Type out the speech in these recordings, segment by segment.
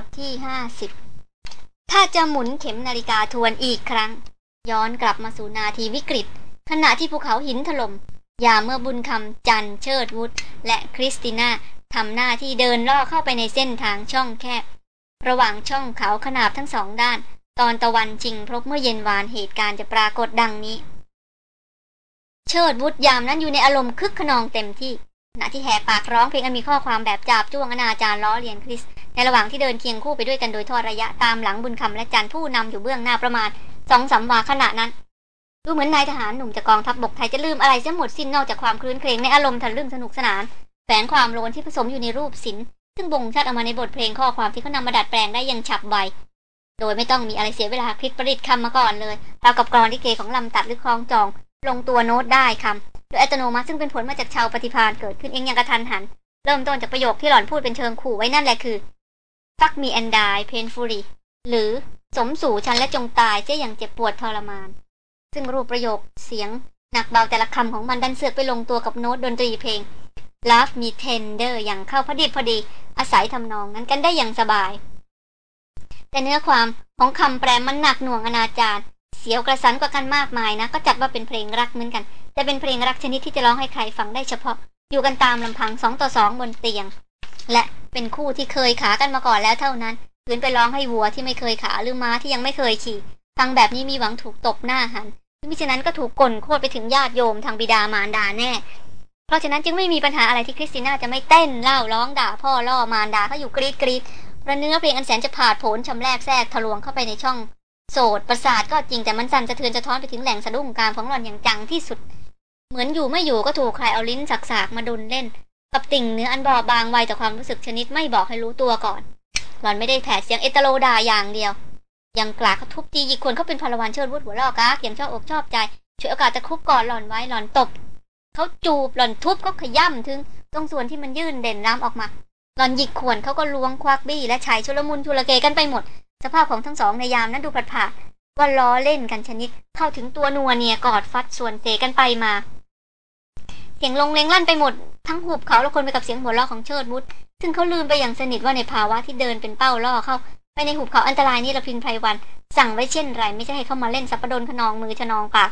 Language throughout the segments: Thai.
ทที่ห้าสิบถ้าจะหมุนเข็มนาฬิกาทวนอีกครั้ง ย้อนกลับมาสู่นาทีวิกฤต ขณะที่ภูเขาหินถลม่มยามเมื่อบุญคำจันเชิดวุฒและคริสติน่าทำหน้าที่เดินล่อเข้าไปในเส้นทางช่องแคบ ระหว่างช่องเขาขนาบทั้งสองด้าน ตอนตะวันจริงพบเมื่อเย็นวานเหตุการณ์จะปรากฏดังนี้ เชิดวุฒยามนั้นอยู่ในอารมณ์คึกขนองเต็มที่ขณะที่แหกปากร้องเพลงอันมีข้อความแบบจาบจ้วงอนาจารล้อเลียนคริส ในระหว่างที่เดินเคียงคู่ไปด้วยกันโดยทอดระยะตามหลังบุญคำและจันผู้นำอยู่เบื้องหน้าประมาณสองสามวาขณะนั้น ดูเหมือนนายทหารหนุ่มจากกองทัพบบกไทยจะลืมอะไรเสียหมดสิ้นนอกจากความคลื้นเครงในอารมณ์ทะลึ่งสนุกสนานแฝงความโลนที่ผสมอยู่ในรูปศิลป์ซึ่งบ่งชัดออกมาในบทเพลงข้อความที่เขานำมาดัดแปลงได้อย่างฉับไวโดยไม่ต้องมีอะไรเสียเวลาคิดประดิษฐ์คำมาก่อนเลยรากับกรอนที่เกของลำตัดหรือคลองจอง ลงตัวโน้ตได้คำโดยอัตโนมัติซึ่งเป็นผลมาจากชาวปฏิพานเกิดขึ้นเองอย่างกระทันหัน เริ่มต้นจากประโยคที่หล่อนพูดเป็นเชิงขู่ไว้นั่นแหละคือ fuck me and die painfully หรือสมสู่ฉันและจงตายเจ๊อย่างเจ็บปวดทรมาน ซึ่งรูปประโยคเสียงหนักเบาแต่ละคำของมันดันเสือกไปลงตัวกับโน้ตดนตรีเพลง Love Me Tender อย่างเข้าพอดีพอดี อาศัยทำนองนั้นกันได้อย่างสบาย แต่เนื้อความของคำแปลมันหนักหน่วงอนาจารเสียวกระสันกว่ากันมากมายนะ ก็จัดว่าเป็นเพลงรักเหมือนกัน แต่เป็นเพลงรักชนิดที่จะร้องให้ใครฟังได้เฉพาะ อยู่กันตามลำพังสองต่อสองบนเตียง และ เป็นคู่ที่เคยขากันมาก่อนแล้วเท่านั้นขืนไปร้องให้วัวที่ไม่เคยขาหรือม้าที่ยังไม่เคยขี่ฟังแบบนี้มีหวังถูกตบหน้าหันมิฉะนั้นก็ถูกกลนโคตรไปถึงญาติโยมทางบิดามารดาแน่ เพราะฉะนั้นจึงไม่มีปัญหาอะไรที่คริสติน่าจะไม่เต้นเล่าร้องด่าพ่อล่อมารดาเขาอยู่กรีดกรีดระเนื้อเพลงอันแสนจะผาดโผนชำแรกแทรกทะลวงเข้าไปในช่อง โสดประสาทก็จริงแต่มันสั่นสะเทือนจะท้อนไปถึงแหล่งสะดุ้งการของหล่อนอย่างจังที่สุด เหมือนอยู่ไม่อยู่ก็ถูกใครเอาลิ้นสักๆมาดุนเล่น กับติ่งเนื้ออันบอบบางไวจากความรู้สึกชนิดไม่บอกให้รู้ตัวก่อน หล่อนไม่ได้แผดเสียงเอตโลดาอย่างเดียว ยังกลากเขาทุบตีอีกคนเขาเป็นพลวันเชิดวุฒหัวลอกากย่างชอบอกชอบใจช่วยโอกาสจะคุบกอดหล่อนไว้หล่อนตบเขาจูบหล่อนทุบเขาขย่ำถึง ตรงส่วนที่มันยื่นเด่นล้ำออกมา หล่อนหยิกขวนเขาก็ล้วงควักบี้และชายชุลมุนชุลเกกันไปหมด สภาพของทั้งสองในยามนั้นดูผัดผ่าว่าล้อเล่นกันชนิดเข้าถึงตัวนัวเนียกอดฟัดส่วนเตกันไปมา เสียงลงเลงลั่นไปหมด ทั้งหุบเขาและคนไปกับเสียงหัวเราะของเชิดวุฒซึ่งเขาลืมไปอย่างสนิทว่าในภาวะที่เดินเป็นเป้าล่อเข้าไปในหุบเขาอันตรายนี้ละพินไพรวัน สั่งไว้เช่นไรไม่ใช่ให้เข้ามาเล่นสัปดนขนองมือชนองปาก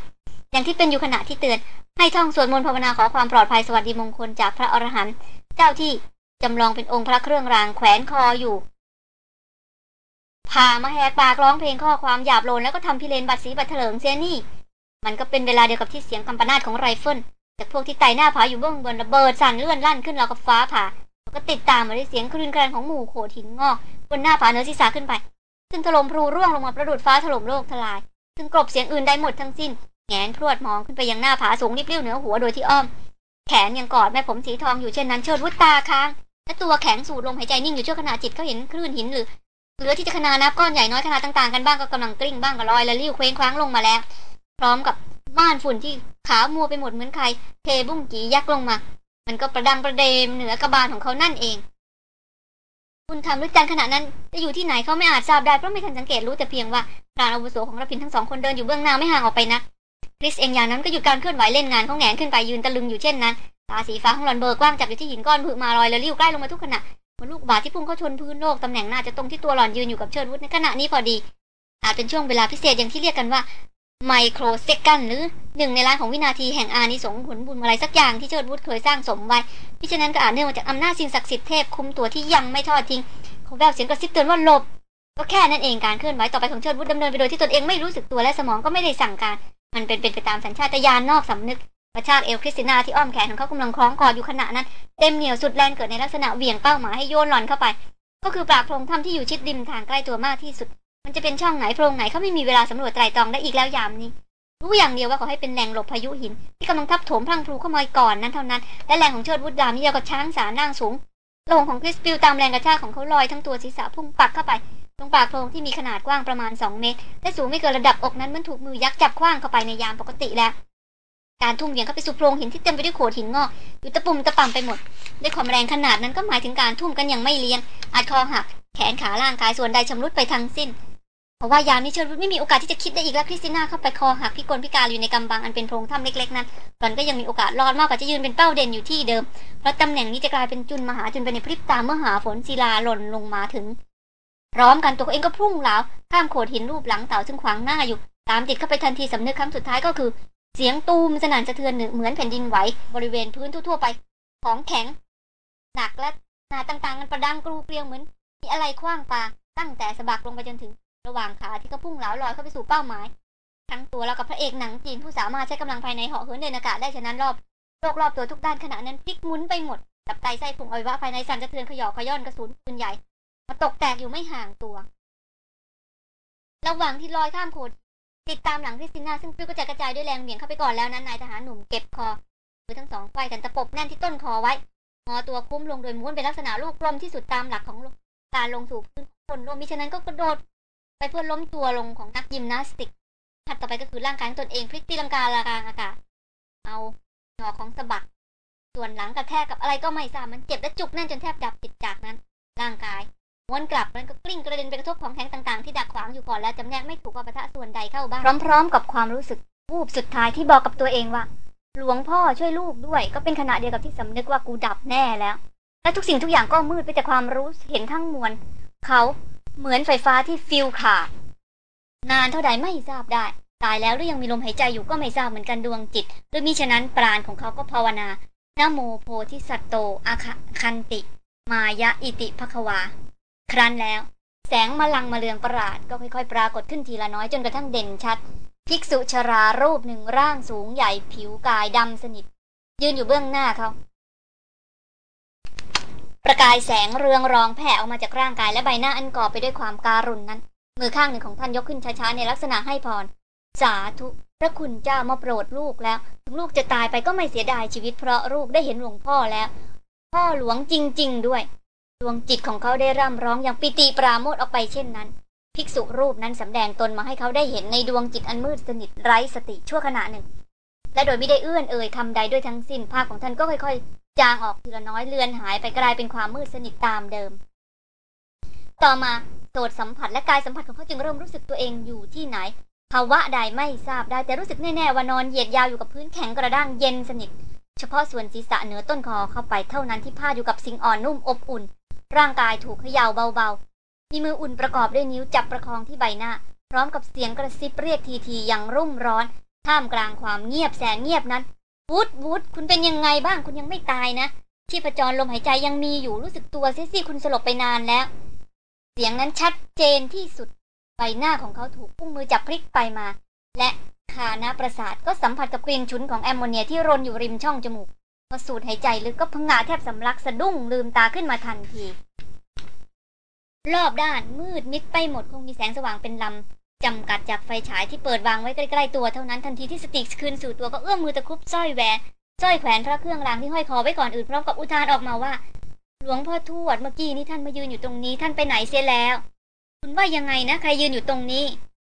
อย่างที่เป็นอยู่ขณะที่เตือน ให้ท่องสวดมนต์ภาวนาขอความปลอดภัยสวัสดีมงคลจากพระอรหันต์เจ้าที่จำลองเป็นองค์พระเครื่องรางแขวนคออยู่พามาแหกปากร้องเพลงข้อความหยาบโลนแล้วก็ทำพิเรนบัตรสีบัตรเถลิงเสียนี่ มันก็เป็นเวลาเดียวกับที่เสียงกำปนาตของไรเฟิล จากพวกที่ไต่หน้าผาอยู่เบื้องบนระเบิดสั่นเลื่อนลั่นขึ้นราวกับฟ้าผ่าแล้วก็ติดตามมาด้วยเสียงคลื่นกระของหมู่โขดหินงอกบนหน้าผาเนื้อศีรษะขึ้นไป ซึ่งถล่มพลูร่วงลงมาประดุดฟ้าถล่มโลกทลาย ซึ่งกลบเสียงอื่นได้หมดทั้งสิ้น แงนพรวดมองขึ้นไปยังหน้าผาสูงริบเรี้ยวเหนือหัวโดยที่อ้อม แขนยังกอดแม่ผมสีทองอยู่เช่นนั้นเชิดวุฒตาค้างและตัวแข็งสูดลมหายใจนิ่งอยู่ชั่วขณะจิตเขาเห็นคลื่นหินหรือเหลือที่จะขนานับก้อนใหญ่น้อยขนาดต่างๆกันบ้างก็กำลังกลิ้งบ้างก็ลอยและลิ้วเคว้งคว้างลงมาแล้ว พร้อมกับ ม่านฝุ่นที่ขาวมัวไปหมดเหมือนใคร เทบุ้งกียักลงมา มันก็ประดังประเดมเหนือกระบาลของเขานั่นเอง คุณทำลึกจันขณะนั้น จะอยู่ที่ไหนเขาไม่อาจทราบได้เพราะไม่ทันสังเกตรู้แต่เพียงว่าพรานอาวุโสของรพินทั้งสองคนเดินอยู่เบื้องหน้าไม่ห่างออกไปนะคริสเองอย่างนั้นก็หยุดการเคลื่อนไหวเล่นงานเขาแงนขึ้นไปยืนตะลึงอยู่เช่นนั้นตาสีฟ้าของหลอนเบอร์กว้างจับอยู่ที่หินก้อนผึมาลอยแล้วลิ้วใกล้ลงมาทุกขณะเหมือนลูกบาศที่พุ่งเข้าชนพื้นโลกตำแหน่งหน้าจะตรงที่ตัวหลอนยืนอยู่กับเชิดวุฒในขณะนี้พอดีอาจเป็นช่วงเวลาพิเศษอย่างที่เรียกกันว่า ไมโครเซกันหรือหนึ่งในล้านของวินาทีแห่งอานิสงส์ผลบุญอะไรสักอย่างที่เชิดวุฒเคยสร้างสมไว้พิฉะนั้นก็อาจเนื่องมาจากอำนาจสิ่งศักดิ์สิทธิ์เทพคุมตัวที่ยังไม่ทอดทิ้งเขาแววเสียงกระซิบเตือนว่าหลบ ก็แค่นั้นเองการเคลื่อนไหวต่อไปของเชิดวุฒดำเนินไปโดยที่ตนเองไม่รู้สึกตัวและสมองก็ไม่ได้สั่งการ มันเป็นเป็นไปตามสัญชาตญาณนอกสำนึกกระชากเอวคริสตินาที่อ้อมแขนของเขากำลังคล้องกอดอยู่ขณะนั้นเต็มเหนียวสุดแรงเกิดในลักษณะเหวี่ยงเป้าหมายให้โยนหล่อนเข้าไป ก็คือปากโพรงถ้ำที่อยู่ชิดริมทางใกล้ตัวมากที่สุด มันจะเป็นช่องไหนโพรงไหนเขาไม่มีเวลาสำรวจไตรตรองได้อีกแล้วยามนี้ รู้อย่างเดียวว่าขาให้เป็นแหล่งหลบพายุหิน ที่กำลังทับถมพรั่งพรูเข้ามาก่อนนั้นเท่านั้น และแรงของเชิดวุธยามนี้ราวกับช้างสารร่างสูงโปร่งของคริสติน่าตามแรงกระชากของเขาลอยทั้งตัวศีรษะพุ่งปักเข้าไปตรงปากโพรงที่มีขนาดกว้างประมาณ 2 เมตร และสูงไม่เกินระดับอกนั้นราวถูกมือยักษ์จับขว้างเข้าไปในยามปกติแล้ว การทุ่มเหวี่ยงเข้าไปสู่โพรงหินที่เต็มไปด้วยโขดหินงอกอยู่ตะปุ่มตะป่ำไปหมด ด้วยความแรงขนาดนั้นก็หมายถึงการทุ่มกันอย่างไม่เลี้ยงอาจคอหัก แขนขาร่างกายส่วนใดชำรุดไปทั้งสิ้น เพราะว่ายามนี้เชิดไม่มีโอกาสที่จะคิดได้อีกแล้วคริสติน่าเข้าไปคอหักพิกลพิการอยู่ในกำบังอันเป็นโพรงถ้ำเล็กๆนั้นหล่อนก็ยังมีโอกาสรอดมากกว่าจะยืนเป็นเป้าเด่นอยู่ที่เดิม เพราะตำแหน่งนี้จะกลายเป็นจุนมหาจุนไปในพริบตาเมื่อหาฝนศิลาหล่นลงมาถึง พร้อมกันตัวเองก็พุ่งเหลาข้ามโขดหินรูปหลังเต่าซึ่งขวางหน้าอยู่ ตามติดเข้าไปทันทีสำนึกครั้งสุดท้ายก็คือ เสียงตูมสนั่นสะเทือนเหมือนแผ่นดินไหวบริเวณพื้นทั่วๆไป ของแข็งหนักและหนาต่างๆกันประดังกรูเกลียวเหมือนมีอะไรคว้างปาตั้งแต่สะบักลงไปจนถึง ระหว่างขาที่เขาพุ่งเหลาลอยเข้าไปสู่เป้าหมาย ทั้งตัวราวกับพระเอกหนังจีนผู้สามารถใช้กำลังภายในเหาะเหินเดินอากาศได้ฉะนั้นรอบโลกรอบตัวทุกด้านขณะนั้นพลิกหมุนไปหมดตับไตไส้พุงอวัยวะภายในสั่นสะเทือนขยอขย่อนกระสุนปืนใหญ่มาตกแตกอยู่ไม่ห่างตัวระหว่างที่ลอยข้ามโขดติดตามหลังคริสติน่าซึ่งปลิวกระจายกระจายด้วยแรงเหวี่ยงเข้าไปก่อนแล้วนั้นนายทหารหนุ่มเก็บคอมือทั้งสองไขว้กันตะปบแน่นที่ต้นคอไว้งอตัวคู้ลงโดยม้วนเป็นลักษณะลูกกลมที่สุดตามหลักของการลงสู่พื้นคนลมมิฉะนั้นก็กระโดด ไปเพื่อล้มตัวลงของนักยิมนาสติกถัดต่อไปก็คือร่างกายของตนเองพลิกตีลังกาลากลางอากาศ เอาหนอของสะบัก ส่วนหลังกระแทกกับอะไรก็ไม่ทราบมันเจ็บและจุกแน่นจนแทบดับจิตจากนั้น ร่างกายวนกลับมันก็กลิ้งกระเด็นไปกระทบของแข็งต่างๆที่ดักขวางอยู่ก่อนแล้วจำแนกไม่ถูกว่าปะทะส่วนใดเข้าบ้าง พร้อม ๆ กับความรู้สึกวูบสุดท้ายที่บอกกับตัวเองว่า หลวงพ่อช่วยลูกด้วย ก็เป็นขณะเดียวกับที่สำนึกว่ากูดับแน่แล้ว และทุกสิ่งทุกอย่างก็มืดไปจากความรู้เห็นทั้งมวลเขา เหมือนไฟฟ้าที่ฟิวขาด นานเท่าใดไม่ทราบได้ ตายแล้วหรือยังมีลมหายใจอยู่ก็ไม่ทราบเหมือนกันดวงจิตหรือมิฉะนั้นปราณของเขาก็ภาวนานโมโพธิสัตโตอาคันติ มายะอิติภควา ครั้นแล้ว แสงมลังมาเลืองประหลาดก็ค่อยๆ ปรากฏขึ้นทีละน้อยจนกระทั่งเด่นชัด ภิกษุชรารูปหนึ่งร่างสูงใหญ่ผิวกายดำสนิท ยืนอยู่เบื้องหน้าเขา ประกายแสงเรืองรองแผ่ออกมาจากร่างกายและใบหน้าอันก่อไปด้วยความการุณนั้น มือข้างหนึ่งของท่านยกขึ้นช้าๆในลักษณะให้พร สาธุพระคุณเจ้ามาโปรดลูกแล้ว ถึงลูกจะตายไปก็ไม่เสียดายชีวิตเพราะลูกได้เห็นหลวงพ่อแล้ว พ่อหลวงจริง ๆ ด้วย ดวงจิตของเขาได้ร่ำร้องอย่างปิติปราโมทออกไปเช่นนั้น ภิกษุรูปนั้นสำแดงตนมาให้เขาได้เห็นในดวงจิตอันมืดสนิทไร้สติชั่วขณะหนึ่ง และโดยไม่ได้เอื้อนเอ่ยคำใดด้วยทั้งสิ้นภาพของท่านก็ค่อยๆ จางออกทีละน้อยเลือนหายไปกลายเป็นความมืดสนิทตามเดิม ต่อมาโสดสัมผัสและกายสัมผัสของเขาจึงเริ่มรู้สึกตัวเองอยู่ที่ไหนภาวะใดไม่ทราบได้แต่รู้สึกแน่ๆว่านอนเหยียดยาวอยู่กับพื้นแข็งกระด้างเย็นสนิท เฉพาะส่วนศีรษะเหนือต้นคอเข้าไปเท่านั้นที่พาดอยู่กับสิ่งอ่อนนุ่มอบอุ่น ร่างกายถูกเขย่าเบาๆมีมืออุ่นประกอบด้วยนิ้วจับประคองที่ใบหน้า พร้อมกับเสียงกระซิบเรียกทีๆอย่างรุ่มร้อน ท่ามกลางความเงียบแสนเงียบนั้น วูดวูดคุณเป็นยังไงบ้างคุณยังไม่ตายนะชีพจรลมหายใจยังมีอยู่รู้สึกตัวเสียสิคุณสลบไปนานแล้ว เสียงนั้นชัดเจนที่สุดใบหน้าของเขาถูกพุ่งมือจับพลิกไปมา และคานาประสาทก็สัมผัสกับกลิ่นฉุนของแอมโมเนียที่รนอยู่ริมช่องจมูกพอสูดหายใจลึกก็พังงาแทบสำลักสะดุ้งลืมตาขึ้นมาทันที รอบด้านมืดมิดไปหมดคงมีแสงสว่างเป็นลำ จำกัดจากไฟฉายที่เปิดวางไว้ใกล้ๆตัวเท่านั้นทันทีที่สติกคืนสู่ตัวก็เอื้อมมือตะคุบสร้อยแหวนสร้อยแขวนพระเครื่องรางที่ห้อยคอไว้ก่อนอื่นพร้อมกับอุทานออกมาว่า หลวงพ่อทวดเมื่อกี้นี้ท่านมายืนอยู่ตรงนี้ท่านไปไหนเสียแล้ว คุณว่ายังไงนะใครยืนอยู่ตรงนี้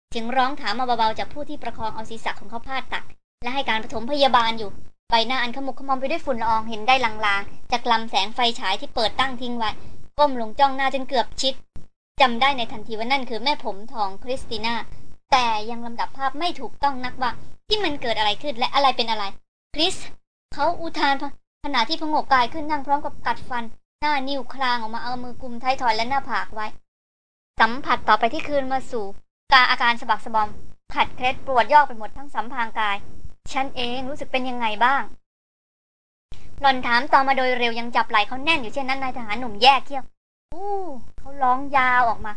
เสียงร้องถามมาเบาๆจากผู้ที่ประคองเอาศีรษะของเขาพาดตัก และให้การปฐมพยาบาลอยู่ ใบหน้าอันขมุกขมอมไปด้วยฝุ่นละอองเห็นได้ลางๆจากลำแสงไฟฉายที่เปิดตั้งทิ้งไว้ก้มลงจ้องหน้าจนเกือบชิด จำได้ในทันทีว่านั่นคือแม่ผมทองคริสติน่า แต่ยังลำดับภาพไม่ถูกต้องนักว่า ที่มันเกิดอะไรขึ้นและอะไรเป็นอะไร คริสเขาอุทานขณะที่พงกกายขึ้นนั่งพร้อมกับกัดฟัน หน้านิ้วคลางออกมาเอามือกุมท้ายถอยและหน้าผากไว้ สัมผัสต่อไปที่คืนมาสู่ กาอาการสะบักสะบอมขัดเคล็ดปวดยอกไปหมดทั้งสัมพางกาย ฉันเองรู้สึกเป็นยังไงบ้างหล่อนถามต่อมาโดยเร็วยังจับไหล่เขาแน่นอยู่เช่นนั้นนายทหารหนุ่มแยกเขี้ยว อู้เขาร้องยาวออกมา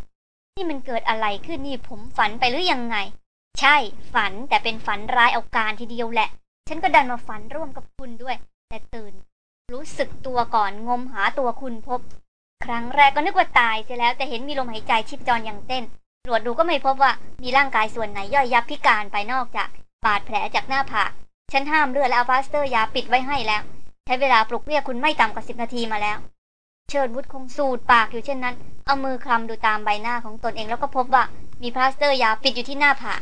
นี่มันเกิดอะไรขึ้นนี่ผมฝันไปหรือยังไง ใช่ฝันแต่เป็นฝันร้ายเอาการทีเดียวแหละ ฉันก็ดันมาฝันร่วมกับคุณด้วย แต่ตื่น รู้สึกตัวก่อนงมหาตัวคุณพบ ครั้งแรกก็นึกว่าตายเสียแล้วแต่เห็นมีลมหายใจชีพจรอย่างเต้นตรวจดูก็ไม่พบว่ามีร่างกายส่วนไหนย่อยยับพิการไปนอกจาก บาดแผลจากหน้าผากฉันห้ามเลือดและเอาพลาสเตอร์ยาปิดไว้ให้แล้ว ใช้เวลาปลุกเรียกคุณไม่ต่ำกว่าสิบนาทีมาแล้ว เชิดวุฒคงสูดปากอยู่เช่นนั้น เอามือคลำดูตามใบหน้าของตนเองแล้วก็พบว่ามีพลาสเตอร์ยาปิดอยู่ที่หน้าผาก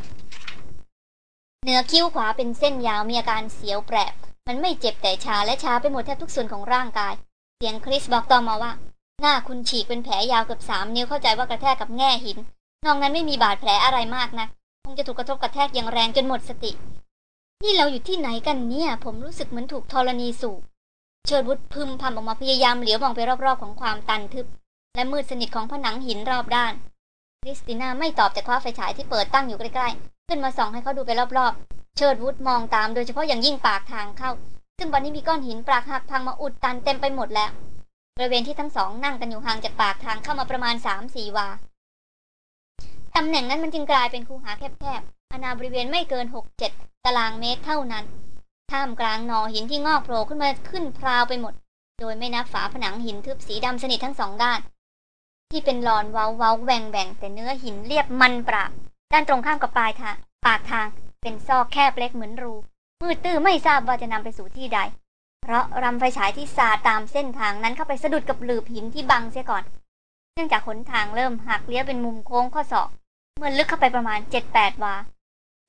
เหนือคิ้วขวาเป็นเส้นยาวมีอาการเสียวแปลบมันไม่เจ็บแต่ชาและชาไปหมดแทบทุกส่วนของร่างกาย เสียงคริสบอกต่อมาว่า หน้าคุณฉีกเป็นแผลยาวเกือบสามนิ้วเข้าใจว่ากระแทกกับแง่หินนอกนั้นไม่มีบาดแผลอะไรมากนะคงจะถูกกระทบกระแทกอย่างแรงจนหมดสติ นี่เราอยู่ที่ไหนกันเนี่ย ผมรู้สึกเหมือนถูกธรณีสูบ เชิดวุฒพึมพำออกมาพยายามเหลียวมองไปรอบๆของความตันทึบ และมืดสนิทของผนังหินรอบด้านริสติน่าไม่ตอบแต่คว้าไฟฉายที่เปิดตั้งอยู่ใกล้ๆ ขึ้นมาส่องให้เขาดูไปรอบๆ เชิดวุฒมองตามโดยเฉพาะอย่างยิ่งปากทางเข้า ซึ่งวันนี้มีก้อนหินปรากหักพังมาอุดตันเต็มไปหมดแล้วบริเวณที่ทั้งสองนั่งกันอยู่ห่างจากปากทางเข้ามาประมาณสามสี่วาตำแหน่งนั้นมันจึงกลายเป็นคูหาแคบๆอาณาบริเวณไม่เกินหกเจ็ดตารางเมตรเท่านั้น ท่ามกลางหนอหินที่งอกโผล่ขึ้นมาขึ้นพราวไปหมด โดยไม่นับฝาผนังหินทึบสีดำสนิททั้งสองด้าน ที่เป็นหลอนเว้าเว้าแหว่งแหว่งแต่เนื้อหินเรียบมันปราบด้านตรงข้ามกับปลายทางปากทางเป็นซอกแคบเล็กเหมือนรู มืดตื้อไม่ทราบว่าจะนำไปสู่ที่ใด เพราะรำไฟฉายที่สาดตามเส้นทางนั้นเข้าไปสะดุดกับหลืบหินที่บังเสียก่อน เนื่องจากขนทางเริ่มหักเลี้ยวเป็นมุมโค้งข้อศอก เมื่อลึกเข้าไปประมาณเจ็ดแปดวา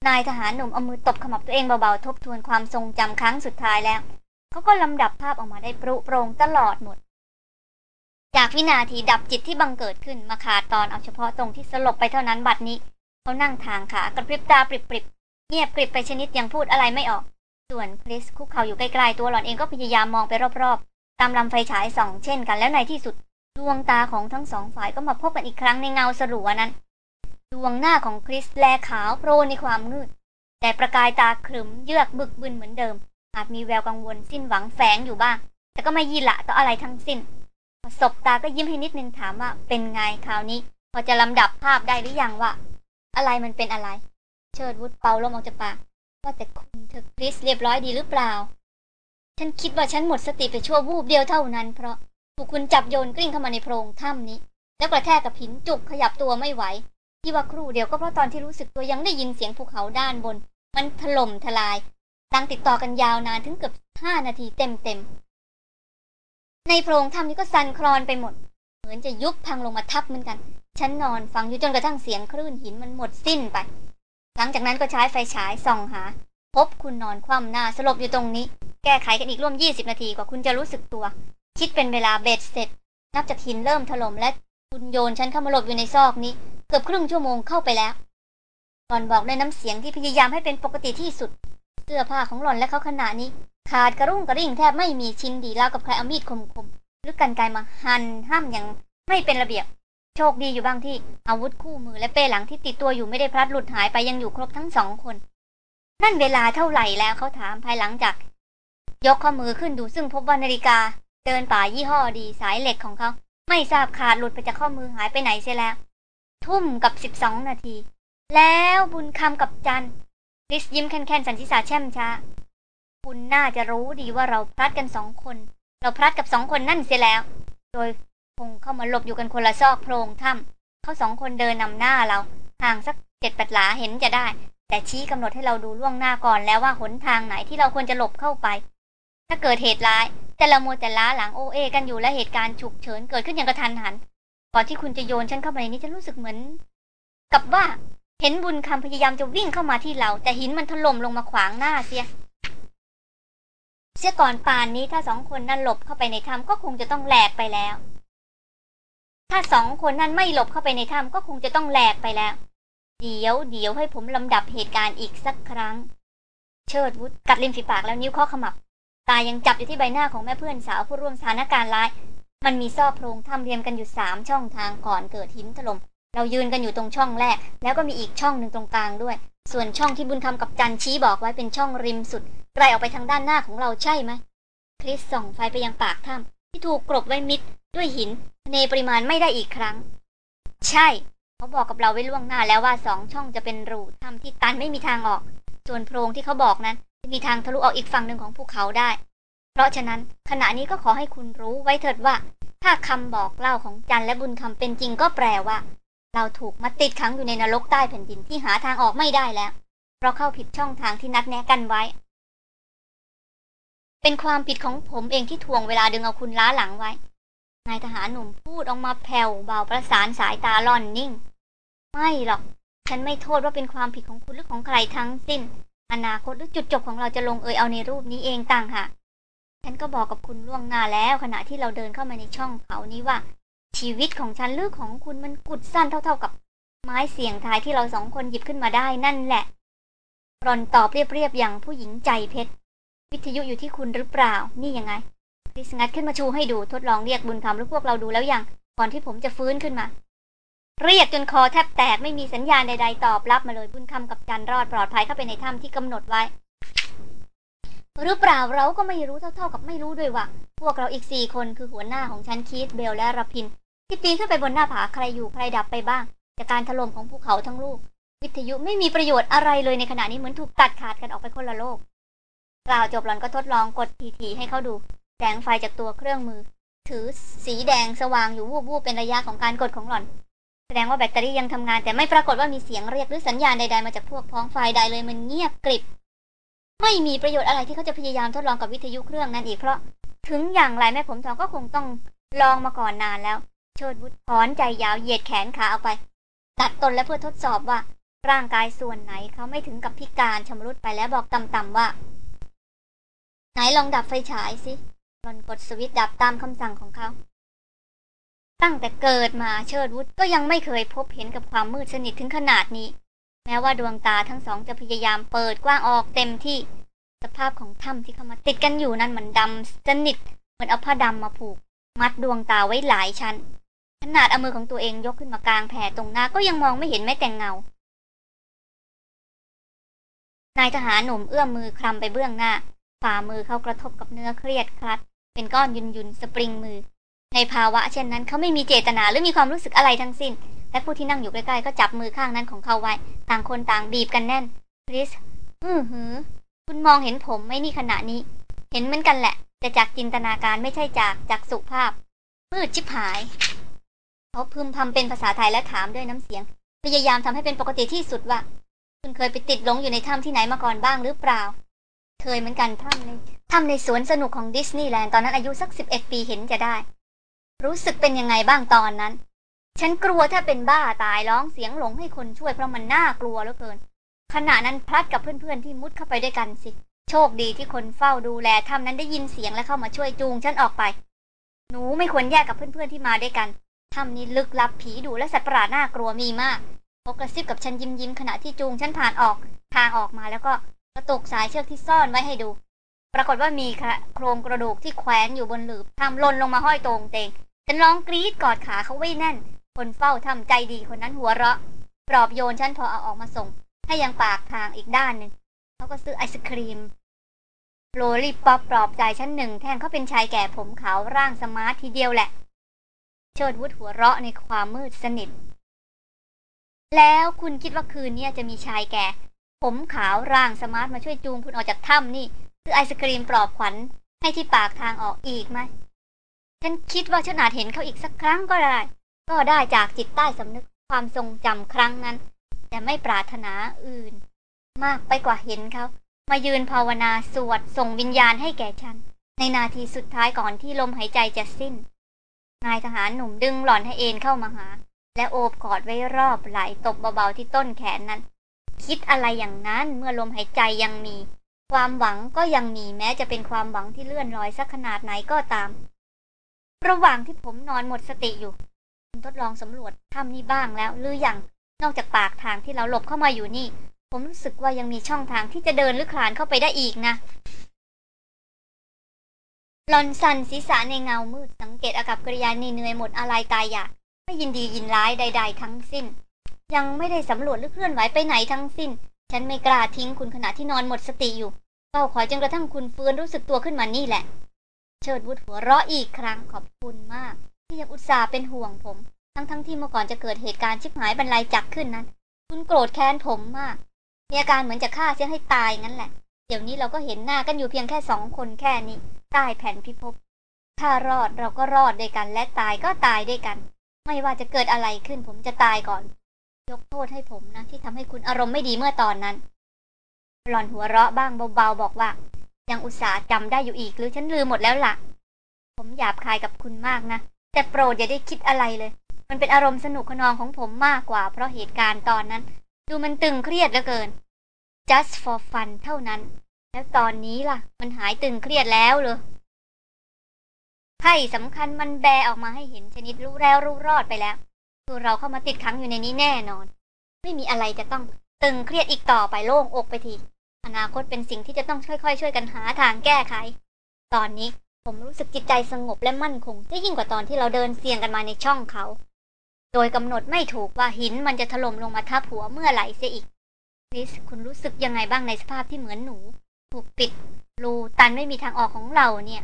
นายทหารหนุ่มเอามือตบขมับตัวเองเบาๆทบทวนความทรงจำครั้งสุดท้ายแล้ว เขาก็ลำดับภาพออกมาได้ปรุโปรงตลอดหมด จากวินาทีดับจิตที่บังเกิดขึ้นมาขาดตอนเอาเฉพาะตรงที่สลบไปเท่านั้นบัดนี้ เขานั่งทางขากระพริบตาปริบๆเงียบกริบไปชนิดยังพูดอะไรไม่ออก ส่วนคริสคุกเข่าอยู่ใกล้ๆตัวหล่อนเองก็พยายามมองไปรอบๆ ตามลำไฟฉายส่องเช่นกันแล้วในที่สุดดวงตาของทั้งสองฝ่ายก็มาพบกันอีกครั้งในเงาสลัวนั้น ดวงหน้าของคริสแลขาวโพลนในความมืด แต่ประกายตาขรึมเยือกบึกบึนเหมือนเดิม อาจมีแววกังวลสิ้นหวังแฝงอยู่บ้าง แต่ก็ไม่ยีละต่ออะไรทั้งสิ้นพอสบตาก็ยิ้มให้นิดนึงถามว่าเป็นไงคราวนี้ พอจะลำดับภาพได้หรือยังว่า อะไรมันเป็นอะไร เชิดวุฒเป่าลมออกจากปากว่าแต่คุณเธอคริสเรียบร้อยดีหรือเปล่า ฉันคิดว่าฉันหมดสติไปชั่ววูบเดียวเท่านั้นเพราะถูกคุณจับโยนกลิ้งเข้ามาในโพรงถ้ำนี้ แล้วกระแทกกับหินจุกขยับตัวไม่ไหว ที่ว่าครู่เดียวก็เพราะตอนที่รู้สึกตัวยังได้ยินเสียงภูเขาด้านบน มันถล่มทลาย ดังติดต่อกันยาวนานถึงเกือบห้านาทีเต็มเต็มในโพรงถ้ำนี้ก็สั่นคลอนไปหมด เหมือนจะยุบพังลงมาทับเหมือนกัน ฉันนอนฟังอยู่จนกระทั่งเสียงคลื่นหินมันหมดสิ้นไป หลังจากนั้นก็ใช้ไฟฉายส่องหา พบคุณนอนคว่ำหน้าสลบอยู่ตรงนี้ แก้ไขกันอีกร่วมยี่สิบนาทีกว่าคุณจะรู้สึกตัว คิดเป็นเวลาเบ็ดเสร็จ นับจากหินเริ่มถล่มและคุณโยนฉันเข้ามาหลบอยู่ในซอกนี้ เกือบครึ่งชั่วโมงเข้าไปแล้วหล่อนบอกด้วยน้ำเสียงที่พยายามให้เป็นปกติที่สุด เสื้อผ้าของหล่อนและเขาขณะนี้ ขาดกระรุ่งกระริ่งแทบไม่มีชิ้นดีแล้วกับใครเอามีดคมๆหรือกันไกมาหั่นห้ามอย่างไม่เป็นระเบียบ โชคดีอยู่บ้างที่อาวุธคู่มือและเป้หลังที่ติดตัวอยู่ไม่ได้พลัดหลุดหายไปยังอยู่ครบทั้งสองคน นั่นเวลาเท่าไหร่แล้วเขาถามภายหลังจาก ยกข้อมือขึ้นดูซึ่งพบว่านาฬิกา เดินป่ายี่ห้อดีสายเหล็กของเขา ไม่ทราบขาดหลุดไปจากข้อมือหายไปไหนเสียแล้ว ทุ่มกับสิบสองนาที แล้วบุญคำกับจันคริสยิ้มแค่นๆสันติษาแช่มช้า คุณน่าจะรู้ดีว่าเราพลัดกันสองคน เราพลัดกับสองคนนั่นเสียแล้ว โดยคงเข้ามาหลบอยู่กันคนละซอกโพรงถ้ำเขาสองคนเดินนำหน้าเราห่างสักเจ็ดแปดหลาเห็นจะได้ แต่ชี้กำหนดให้เราดูล่วงหน้าก่อนแล้วว่าหนทางไหนที่เราควรจะหลบเข้าไป ถ้าเกิดเหตุร้ายแต่เรามัวแต่ล้าหลังโอเอ กันอยู่และเหตุการณ์ฉุกเฉินเกิดขึ้นอย่างกระทันหัน ก่อนที่คุณจะโยนฉันเข้าไปในนี้จะรู้สึกเหมือน กับว่าเห็นบุญคำพยายามจะวิ่งเข้ามาที่เรา แต่หินมันถล่มลงมาขวางหน้าเสีย เสียก่อนป่านนี้ถ้าสองคนนั้นหลบเข้าไปในถ้ำก็คงจะต้องแหลกไปแล้ว ถ้าสองคนนั้นไม่หลบเข้าไปในถ้ำก็คงจะต้องแหลกไปแล้ว เดี๋ยวเดี๋ยวให้ผมลำดับเหตุการณ์อีกสักครั้ง เชิดวุฒกัดริมฝีปากแล้วนิ้วข้อขมับ ตายังจับอยู่ที่ใบหน้าของแม่เพื่อนสาวผู้ร่วมสถานการณ์ร้าย มันมีซอกโพรงถ้ำเรียงกันอยู่สามช่องทางก่อนเกิดหินถล่ม เรายืนกันอยู่ตรงช่องแรก แล้วก็มีอีกช่องหนึ่งตรงกลางด้วย ส่วนช่องที่บุญคำกับจันชี้บอกไว้เป็นช่องริมสุดไกลออกไปทางด้านหน้าของเราใช่ไหมคริสส่องไฟไปยังปากถ้ำที่ถูกกลบไว้มิดด้วยหินในปริมาณไม่ได้อีกครั้ง ใช่ เขาบอกกับเราไว้ล่วงหน้าแล้วว่าสองช่องจะเป็นรูถ้ำที่ตันไม่มีทางออก ส่วนโพรงที่เขาบอกนั้น จะมีทางทะลุออกอีกฝั่งหนึ่งของภูเขาได้ ราะฉะนั้นขณะนี้ก็ขอให้คุณรู้ไว้เถิดว่า ถ้าคำบอกเล่าของจันและบุญคำเป็นจริงก็แปลว่า เราถูกมัดติดขังอยู่ในนรกใต้แผ่นดินที่หาทางออกไม่ได้แล้ว เพราะเข้าผิดช่องทางที่นัดแนะกันไว้ เป็นความผิดของผมเองที่ทวงเวลาดึงเอาคุณล้าหลังไว้ นายทหารหนุ่มพูดออกมาแผ่วเบาประสานสายตาล่อนนิ่ง ไม่หรอก ฉันไม่โทษว่าเป็นความผิดของคุณหรือของใครทั้งสิ้น อนาคตหรือจุดจบของเราจะลงเอยเอาในรูปนี้เองต่างหาก ฉันก็บอกกับคุณล่วงหน้าแล้ว ขณะที่เราเดินเข้ามาในช่องเขานี้ว่า ชีวิตของฉันหรือของคุณมันกุดสั้นเท่าๆกับ ไม้เสียงทายที่เราสองคนหยิบขึ้นมาได้นั่นแหละรอนตอบเรียบๆอย่างผู้หญิงใจเพชร วิทยุอยู่ที่คุณหรือเปล่า นี่ยังไงคริสงัดขึ้นมาชูให้ดูทดลองเรียกบุญคำหรือพวกเราดูแล้วยังก่อนที่ผมจะฟื้นขึ้นมา เรียกจนคอแทบแตกไม่มีสัญญาณใด ๆ ตอบรับมาเลยบุญคำกับจันรอดปลอดภัยเข้าไปในถ้ำที่กำหนดไว้ หรือเปล่าเราก็ไม่รู้เท่าๆกับไม่รู้ด้วยว่า พวกเราอีกสี่คนคือหัวหน้าของฉันคีธเบลและรพิน ที่ปีนขึ้นไปบนหน้าผาใครอยู่ใครดับไปบ้าง จากการถล่มของภูเขาทั้งลูก วิทยุไม่มีประโยชน์อะไรเลยในขณะนี้เหมือนถูกตัดขาดกันออกไปคนละโลก กล่าวจบหล่อนก็ทดลองกดทีๆให้เขาดูแสงไฟจากตัวเครื่องมือ ถือสีแดงสว่างอยู่วูบๆเป็นระยะของการกดของหล่อน แสดงว่าแบตเตอรี่ยังทำงานแต่ไม่ปรากฏว่ามีเสียงเรียกหรือสัญญาณใดๆมาจากพวกพ้องไฟใดเลยมันเงียบกริบ ไม่มีประโยชน์อะไรที่เขาจะพยายามทดลองกับวิทยุเครื่องนั้นอีกเพราะ ถึงอย่างไรแม่ผมทองก็คงต้องลองมาก่อนนานแล้ว เชิดวุฒถอนใจยาวเหยียดแขนขาออกไปตัดตนและเพื่อทดสอบว่า ร่างกายส่วนไหนเขาไม่ถึงกับพิการชำรุดไปแล้วบอกต่ำๆว่า ไหนลองดับไฟฉายสิหลอนกดสวิตช์ดับตามคำสั่งของเขา ตั้งแต่เกิดมาเชิดวุฒก็ยังไม่เคยพบเห็นกับความมืดสนิทถึงขนาดนี้ แม้ว่าดวงตาทั้งสองจะพยายามเปิดกว้างออกเต็มที่สภาพของถ้ำที่เข้ามาติดกันอยู่นั้นมันดำสนิทเหมือนเอาผ้าดำมาผูก มัดดวงตาไว้หลายชั้น ขนาดเอามือของตัวเองยกขึ้นมากลางแผ่ตรงหน้าก็ยังมองไม่เห็นแม้แต่งเงา นายทหารหนุ่มเอื้อมมือคลำไปเบื้องหน้า ฝ่ามือเข้ากระทบกับเนื้อเครียดคลัด เป็นก้อนยุนยุนสปริงมือ ในภาวะเช่นนั้นเขาไม่มีเจตนาหรือมีความรู้สึกอะไรทั้งสิ้น และผู้ที่นั่งอยู่ใกล้ๆก็จับมือข้างนั้นของเขาไว้ ต่างคนต่างบีบกันแน่นคริสอือหือ คุณมองเห็นผมไหมนี่ขณะนี้ เห็นเหมือนกันแหละ แต่จากจินตนาการไม่ใช่จากจากสุภาพ มืดชิบหาย เขาพึมพำเป็นภาษาไทยและถามด้วยน้ำเสียง พยายามทำให้เป็นปกติที่สุดว่า คุณเคยไปติดหลงอยู่ในถ้ำที่ไหนมาก่อนบ้างหรือเปล่า เคยเหมือนกันถ้ำในถ้ำในสวนสนุกของดิสนีย์แลนด์ตอนนั้นอายุสักสิบเอ็ดปีเห็นจะได้ รู้สึกเป็นยังไงบ้างตอนนั้น ฉันกลัวถ้าเป็นบ้าตายร้องเสียงหลงให้คนช่วยเพราะมันน่ากลัวเหลือเกิน ขณะนั้นพลัดกับเพื่อนๆที่มุดเข้าไปด้วยกันสิ โชคดีที่คนเฝ้าดูแลถ้ำนั้นได้ยินเสียงและเข้ามาช่วยจูงฉันออกไป หนูไม่ควรแยกกับเพื่อนๆที่มาด้วยกันถ้ำนี้ลึกลับผีดุและสัตว์ประหลาดน่ากลัวมีมากเขากระซิบกับฉันยิ้มยิ้มๆขณะที่จูงฉันผ่านออก ทางออกมาแล้วก็กระตุกสายเชือกที่ซ่อนไว้ให้ดู ปรากฏว่ามีโครงกระดูกที่แขวนอยู่บนหลืบทำหล่นลงมาห้อยตรงเตง ฉันร้องกรี๊ดกอดขาเขาไว้แน่น คนเฝ้าทำใจดีคนนั้นหัวเราะ ปลอบโยนฉันพาเอาออกมาส่ง ให้ยังปากทางอีกด้านหนึ่งเขาก็ซื้อไอศกรีม lollipop ปลอบใจฉันหนึ่งแท่งเขาเป็นชายแก่ผมขาวร่าง smart ทีเดียวแหละ เชิดวุฒหัวเราะในความมืดสนิท แล้วคุณคิดว่าคืนนี้จะมีชายแก่ ผมขาวร่าง smart มาช่วยจูงคุณออกจากถ้ำนี่ซื้อไอศกรีมปลอบขวัญให้ที่ปากทางออกอีกไหม ฉันคิดว่าฉันอาจเห็นเขาอีกสักครั้งก็ได้ ก็ได้จากจิตใต้สำนึกความทรงจำครั้งนั้น แต่ไม่ปรารถนาอื่น มากไปกว่าเห็นเขา มายืนภาวนาสวดส่งวิญญาณให้แก่ฉัน ในนาทีสุดท้ายก่อนที่ลมหายใจจะสิ้น นายทหารหนุ่มดึงหล่อนให้เอนเข้ามาหา และโอบกอดไว้รอบไหล่ตบเบาๆที่ต้นแขนนั้น คิดอะไรอย่างนั้นเมื่อลมหายใจยังมี ความหวังก็ยังมีแม้จะเป็นความหวังที่เลื่อนลอยสักขนาดไหนก็ตาม ระหว่างที่ผมนอนหมดสติอยู่คุณทดลองสำรวจถ้ำนี้บ้างแล้วหรืออยังนอกจากปากทางที่เราหลบเข้ามาอยู่นี่ ผมรู้สึกว่ายังมีช่องทางที่จะเดินหรือคลานเข้าไปได้อีกนะหลอนสันศีรษะในเงามืดสังเกตอากับกริยานี่เหนื่อยหมดอะไรตายอยากไม่ยินดียินร้ายใด ๆ ทั้งสิ้น ยังไม่ได้สำรวจหรือเคลื่อนไหวไปไหนทั้งสิ้น ฉันไม่กล้าทิ้งคุณขณะที่นอนหมดสติอยู่เฝ้าคอยจนกระทั่งคุณฟื้นรู้สึกตัวขึ้นมานี่แหละ เชิดวุฒหัวเราะอีกครั้งขอบคุณมาก ที่ยังอุตส่าห์เป็นห่วงผม ทั้งๆทที่เมื่อก่อนจะเกิดเหตุการณ์ชิบหายบรรลัยจักขึ้นนั้น คุณโกรธแค้นผมมาก มีอาการเหมือนจะฆ่าเสียให้ตายงั้นแหละ เดี๋ยวนี้เราก็เห็นหน้ากันอยู่เพียงแค่สองคนแค่นี้ใต้แผ่นพิภพถ้ารอดเราก็รอดด้วยกัน และตายก็ตายด้วยกัน ไม่ว่าจะเกิดอะไรขึ้นผมจะตายก่อน ยกโทษให้ผมนะที่ทำให้คุณอารมณ์ไม่ดีเมื่อตอนนั้น หล่อนหัวเราะบ้างเบาๆบอกว่า ยังอุตส่าห์จำได้อยู่อีกหรือฉันลืมหมดแล้วล่ะ ผมหยาบคายกับคุณมากนะ แต่โปรดอย่าได้คิดอะไรเลย มันเป็นอารมณ์สนุกขนองของผมมากกว่า เพราะเหตุการณ์ตอนนั้น ดูมันตึงเครียดเหลือเกิน just for fun เท่านั้น แล้วตอนนี้ล่ะ มันหายตึงเครียดแล้วเลยไพ่สำคัญมันแบออกมาให้เห็นชนิดรู้แล้วรู้รอดไปแล้ว คือเราเข้ามาติดขังอยู่ในนี้แน่นอน ไม่มีอะไรจะต้องตึงเครียดอีกต่อไปโล่งอกไปที อนาคตเป็นสิ่งที่จะต้องค่อยๆ ช่วยกันหาทางแก้ไข ตอนนี้ผมรู้สึกจิตใจสงบและมั่นคงจะยิ่งกว่าตอนที่เราเดินเสี่ยงกันมาในช่องเขา โดยกำหนดไม่ถูกว่าหินมันจะถล่มลงมาทับหัวเมื่อไหร่เสียอีกคริสคุณรู้สึกยังไงบ้างในสภาพที่เหมือนหนู ถูกปิด รูตันไม่มีทางออกของเราเนี่ย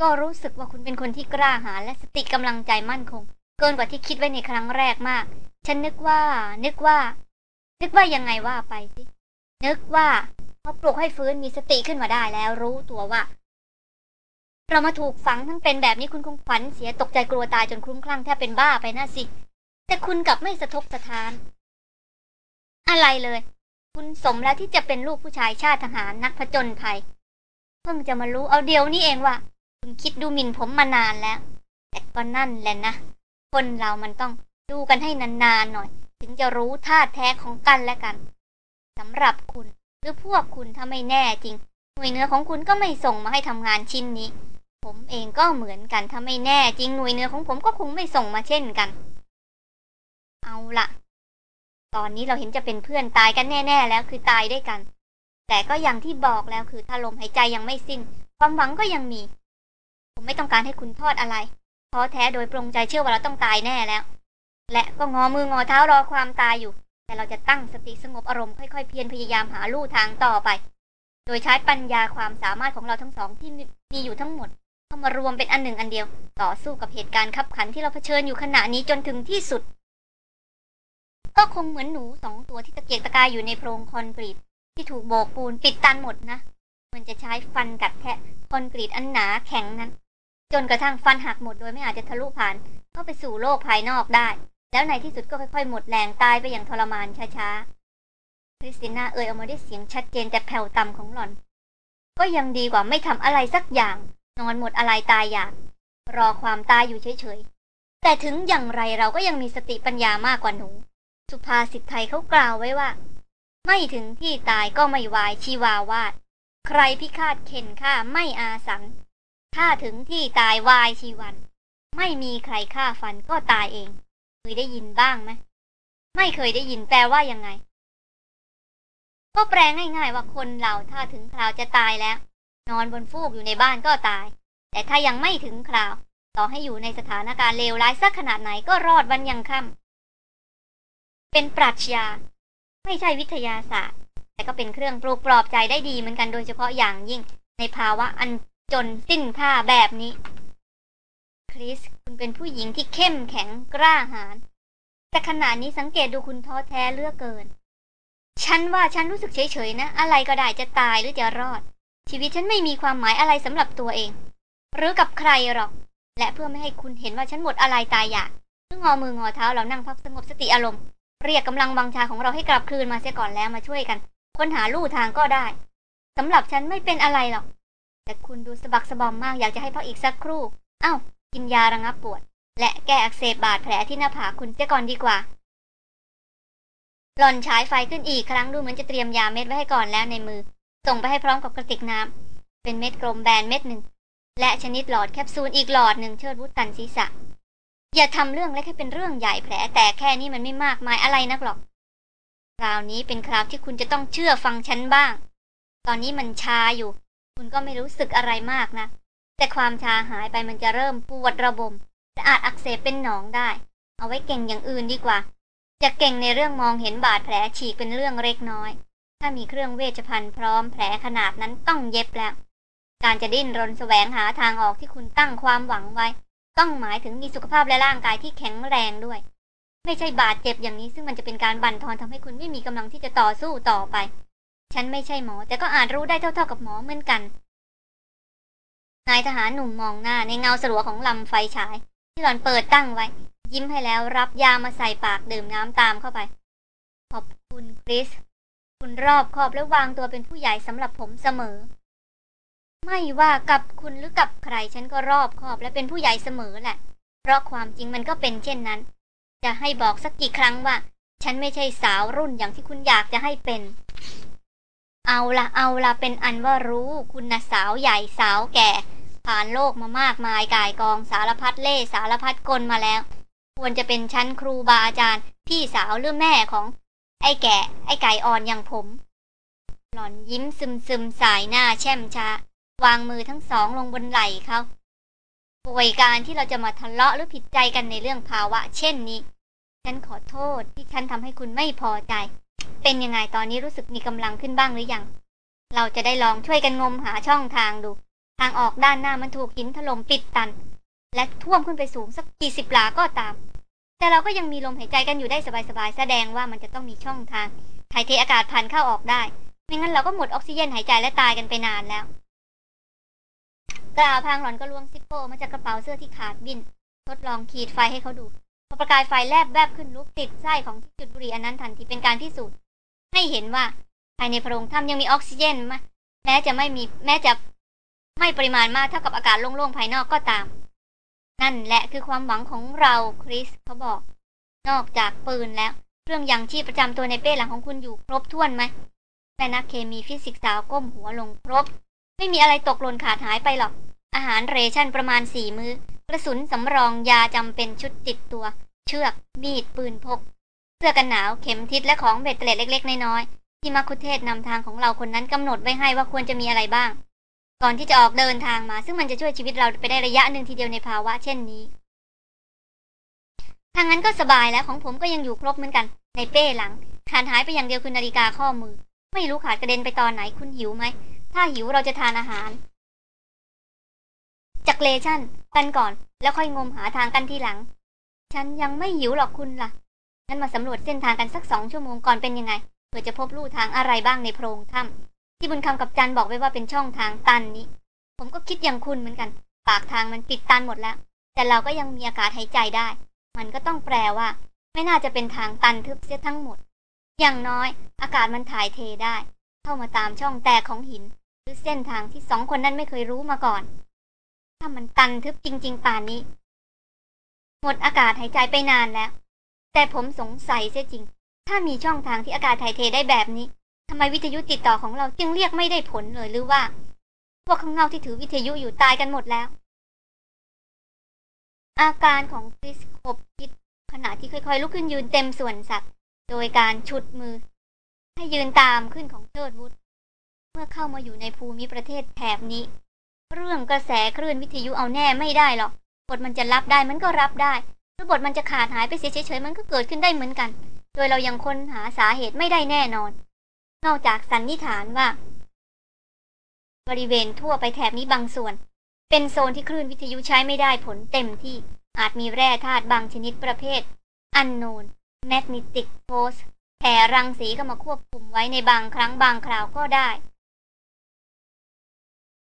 ก็รู้สึกว่าคุณเป็นคนที่กล้าหาญและสติกำลังใจมั่นคง เกินกว่าที่คิดไว้ในครั้งแรกมาก ฉันนึกว่า นึกว่า นึกว่ายังไงว่าไปสิ นึกว่าพอปลุกให้ฟื้นมีสติขึ้นมาได้แล้วรู้ตัวว่า เรามาถูกฝังทั้งเป็นแบบนี้คุณคงขวัญเสียตกใจกลัวตายจนคลุ้มคลั่งแทบเป็นบ้าไปน่าสิ แต่คุณกลับไม่สะทกสะท้าน อะไรเลย คุณสมแล้วที่จะเป็นลูกผู้ชายชาติทหารนักผจญภัย เพิ่งจะมารู้เอาเดียวนี่เองว่า คุณคิดดูหมิ่นผมมานานแล้ว แต่ก็นั่นแหละนะคนเรามันต้องดูกันให้นานๆหน่อย ถึงจะรู้ท่าแท้ของกันและกัน สำหรับคุณหรือพวกคุณถ้าไม่แน่จริง หน่วยเนื้อของคุณก็ไม่ส่งมาให้ทำงานชิ้นนี้ ผมเองก็เหมือนกันถ้าไม่แน่จริงหน่วยเนื้อของผมก็คงไม่ส่งมาเช่นกัน เอาละตอนนี้เราเห็นจะเป็นเพื่อนตายกันแน่ ๆ แล้วคือตายด้วยกัน แต่ก็อย่างที่บอกแล้วคือถ้าลมหายใจยังไม่สิ้น ความหวังก็ยังมี ผมไม่ต้องการให้คุณทอดอะไรท้อแท้โดยปรงใจเชื่อว่าเราต้องตายแน่แล้ว และก็งอมืองอเท้ารอความตายอยู่ แต่เราจะตั้งสติสงบอารมณ์ค่อยๆเพียรพยายามหาลู่ทางต่อไป โดยใช้ปัญญาความสามารถของเราทั้งสองที่มีอยู่ทั้งหมด เข้ามารวมเป็นอันหนึ่งอันเดียว ต่อสู้กับเหตุการณ์ขับขันที่เราเผชิญอยู่ขณะนี้จนถึงที่สุด ก็คงเหมือนหนูสองตัวที่ตะเกียกตะกายอยู่ในโพรงคอนกรีตที่ถูกโบกปูนปิดตันหมดนะ มันจะใช้ฟันกัดแทะคอนกรีตอันหนาแข็งนั้น จนกระทั่งฟันหักหมดโดยไม่อาจจะทะลุผ่านเข้าไปสู่โลกภายนอกได้ แล้วในที่สุดก็ค่อยๆ หมดแรงตายไปอย่างทรมานช้าๆ คริสติน่าเอ่ยออกมาด้วยเสียงชัดเจนแต่แผ่วต่ำของหล่อน ก็ยังดีกว่าไม่ทำอะไรสักอย่าง นอนหมดอะไรตายอยาก รอความตายอยู่เฉยๆ แต่ถึงอย่างไรเราก็ยังมีสติปัญญามากกว่าหนู สุภาษิตไทยเขากล่าวไว้ว่า ไม่ถึงที่ตายก็ไม่วายชีวาวาด ใครพิฆาตเข็นฆ่าไม่อาสังถ้าถึงที่ตายวายชีวัน ไม่มีใครฆ่าฟันก็ตายเอง เคยได้ยินบ้างไหมไม่เคยได้ยินแปลว่ายังไง ก็แปลง่ายๆว่าคนเราถ้าถึงคราวจะตายแล้ว นอนบนฟูกอยู่ในบ้านก็ตาย แต่ถ้ายังไม่ถึงคราว ต่อให้อยู่ในสถานการณ์เลวร้ายสักขนาดไหนก็รอดวันยังค่ำเป็นปรัชญา ไม่ใช่วิทยาศาสตร์ แต่ก็เป็นเครื่องปลุกปลอบใจได้ดีเหมือนกันโดยเฉพาะอย่างยิ่ง ในภาวะอันจนสิ้นค่าแบบนี้ คริส คุณเป็นผู้หญิงที่เข้มแข็งกล้าหาญแต่ขณะนี้สังเกตดูคุณท้อแท้เลือกเกิน ฉันว่าฉันรู้สึกเฉยๆนะ อะไรก็ได้จะตายหรือจะรอด ชีวิตฉันไม่มีความหมายอะไรสำหรับตัวเอง หรือกับใครหรอก และเพื่อไม่ให้คุณเห็นว่าฉันหมดอะไรตายอยากเพื่องอมืองอเท้าเรานั่งพักสงบสติอารมณ์ เรียกกำลังวังชาของเราให้กลับคืนมาเสียก่อนแล้วมาช่วยกัน ค้นหาลู่ทางก็ได้สำหรับฉันไม่เป็นอะไรหรอก แต่คุณดูสะบักสะบอมมากอยากจะให้พักอีกสักครู่ เอ้า กินยาระงับปวด และแก้อักเสบบาดแผลที่หน้าผากคุณเสียก่อนดีกว่า หล่อนฉายไฟขึ้นอีกครั้งดูเหมือนจะเตรียมยาเม็ดไว้ให้ก่อนแล้วในมือ ส่งไปให้พร้อมกับกระติกน้ำเป็นเม็ดกลมแบนเม็ดหนึ่ง และชนิดหลอดแคปซูลอีกหลอดหนึ่งเชิดวุฒตันศีรษะ อย่าทำเรื่องเล็กให้เป็นเรื่องใหญ่แผลแต่แค่นี้มันไม่มากมายอะไรนักหรอก คราวนี้เป็นคราวที่คุณจะต้องเชื่อฟังฉันบ้าง ตอนนี้มันชาอยู่ คุณก็ไม่รู้สึกอะไรมากนะ แต่ความชาหายไปมันจะเริ่มปวดระบมและอาจอักเสบเป็นหนองได้ เอาไว้เก่งอย่างอื่นดีกว่า จะเก่งในเรื่องมองเห็นบาดแผลฉีกเป็นเรื่องเล็กน้อย ถ้ามีเครื่องเวชภัณฑ์พร้อมแผลขนาดนั้นต้องเย็บแล้ว การจะดิ้นรนแสวงหาทางออกที่คุณตั้งความหวังไว้ ต้องหมายถึงมีสุขภาพและร่างกายที่แข็งแรงด้วย ไม่ใช่บาดเจ็บอย่างนี้ ซึ่งมันจะเป็นการบั่นทอนทำให้คุณไม่มีกำลังที่จะต่อสู้ต่อไป ฉันไม่ใช่หมอ แต่ก็อาจรู้ได้เท่าๆกับหมอเหมือนกัน นายทหารหนุ่มมองหน้าในเงาสลัวของลำไฟฉาย ที่หล่อนเปิดตั้งไว้ ยิ้มให้แล้วรับยามาใส่ปากดื่มน้ำตามเข้าไป ขอบคุณคริส คุณรอบคอบและวางตัวเป็นผู้ใหญ่สำหรับผมเสมอ ไม่ว่ากับคุณหรือกับใครฉันก็รอบคอบและเป็นผู้ใหญ่เสมอแหละ เพราะความจริงมันก็เป็นเช่นนั้น จะให้บอกสักกี่ครั้งว่า ฉันไม่ใช่สาวรุ่นอย่างที่คุณอยากจะให้เป็น เอาละเอาละเป็นอันว่ารู้คุณนะสาวใหญ่สาวแก่ ผ่านโลกมามากมายกายกองสารพัดเล่สารพัดกลมาแล้ว ควรจะเป็นชั้นครูบาอาจารย์ พี่สาวหรือแม่ของ ไอ้แก่ ไอ้ไก่อ่อนอย่างผม หล่อนยิ้มซึมซึมสายหน้าแช่มช้าวางมือทั้งสองลงบนไหล่เขาป่วยการที่เราจะมาทะเลาะหรือผิดใจกันในเรื่องภาวะ เช่นนี้ ฉันขอโทษที่ฉันทำให้คุณไม่พอใจ เป็นยังไงตอนนี้รู้สึกมีกำลังขึ้นบ้างหรือยัง เราจะได้ลองช่วยกันงมหาช่องทางดู ทางออกด้านหน้ามันถูกหินถล่มปิดตัน และท่วมขึ้นไปสูงสักกี่สิบหลาก็ตาม แต่เราก็ยังมีลมหายใจกันอยู่ได้สบายๆแสดงว่ามันจะต้องมีช่องทางถ่ายเทอากาศผ่านเข้าออกได้ ไม่งั้นเราก็หมดออกซิเจนหายใจและตายกันไปนานแล้ว กล่าวพางหล่อนก็ล้วงซิปโปมาจากกระเป๋าเสื้อที่ขาดบิน ทดลองขีดไฟให้เขาดู พอประกายไฟแลบแวบขึ้นลุกติดไส้ของที่จุดบุหรี่อันนั้นทันทีเป็นการพิสูจน์ ให้เห็นว่าภายในโพรงถ้ำยังมีออกซิเจนมาแม้จะไม่มีแม้จะไม่ปริมาณมากเท่ากับอากาศโล่งๆภายนอกก็ตาม นั่นแหละคือความหวังของเราคริสเขาบอก นอกจากปืนแล้ว เครื่องยังชีพประจำตัวในเป้หลังของคุณอยู่ครบถ้วนไหมแม่นักเคมีฟิสิกส์สาวก้มหัวลงครบ ไม่มีอะไรตกหล่นขาดหายไปหรอก อาหารเรชั่นประมาณสี่มือ้อ ระสุนสำรองยาจำเป็นชุดติดตัว เชือกมีดปืนพก เสื้อกันหนาวเข็มทิศและของเบ็ดเตล็ดเล็ก ๆ น้อยๆที่มักคุเทศนำทางของเราคนนั้นกำหนดไว้ให้ว่าควรจะมีอะไรบ้าง ก่อนที่จะออกเดินทางมา ซึ่งมันจะช่วยชีวิตเราไปได้ระยะหนึ่งทีเดียวในภาวะเช่นนี้ทางนั้นก็สบายแล้วของผมก็ยังอยู่ครบเหมือนกัน ในเป้หลังขาดหายไปอย่างเดียวคือนาฬิกาข้อมือ ไม่รู้ขาดกระเด็นไปตอนไหนคุณหิวไหม ถ้าหิวเราจะทานอาหาร จากเลชั่น กันก่อน แล้วค่อยงมหาทางกันทีหลัง ฉันยังไม่หิวหรอกคุณละ่ะงั้นมาสำรวจเส้นทางกันสักสองชั่วโมงก่อนเป็นยังไงเพื่อจะพบลู่ทางอะไรบ้างในโพรงถ้ำที่บุญคำกับจันบอกไว้ว่าเป็นช่องทางตันนี้ ผมก็คิดอย่างคุณเหมือนกัน ปากทางมันปิดตันหมดแล้ว แต่เราก็ยังมีอากาศหายใจได้ มันก็ต้องแปลว่า ไม่น่าจะเป็นทางตันทึบเสียทั้งหมด อย่างน้อย อากาศมันถ่ายเทได้ เข้ามาตามช่องแตกของหิน หรือเส้นทางที่สองคนนั้นไม่เคยรู้มาก่อน ถ้ามันตันทึบจริง ๆ ป่านนี้ หมดอากาศหายใจไปนานแล้ว แต่ผมสงสัยเสียจริง ถ้ามีช่องทางที่อากาศถ่ายเทได้แบบนี้ทำไมวิทยุติดต่อของเราจึงเรียกไม่ได้ผลเลยหรือว่า พวกข้างนอกที่ถือวิทยุอยู่ตายกันหมดแล้ว อาการของคริสคบคิดขณะที่ค่อยๆลุกขึ้นยืนเต็มส่วนสัตว์ โดยการชุดมือ ให้ยืนตามขึ้นของเชิดวุฒเมื่อเข้ามาอยู่ในภูมิประเทศแถบนี้ เรื่องกระแสคลื่นวิทยุเอาแน่ไม่ได้หรอกบทมันจะรับได้มันก็รับได้หรือบทมันจะขาดหายไปเฉยๆมันก็เกิดขึ้นได้เหมือนกัน โดยเรายังค้นหาสาเหตุไม่ได้แน่นอน นอกจากสันนิษฐานว่า บริเวณทั่วไปแถบนี้บางส่วน เป็นโซนที่คลื่นวิทยุใช้ไม่ได้ผลเต็มที่อาจมีแร่ธาตุบางชนิดประเภท unknown magnetic force แผ่รังสีเข้ามาควบคุมไว้ในบางครั้งบางคราวก็ได้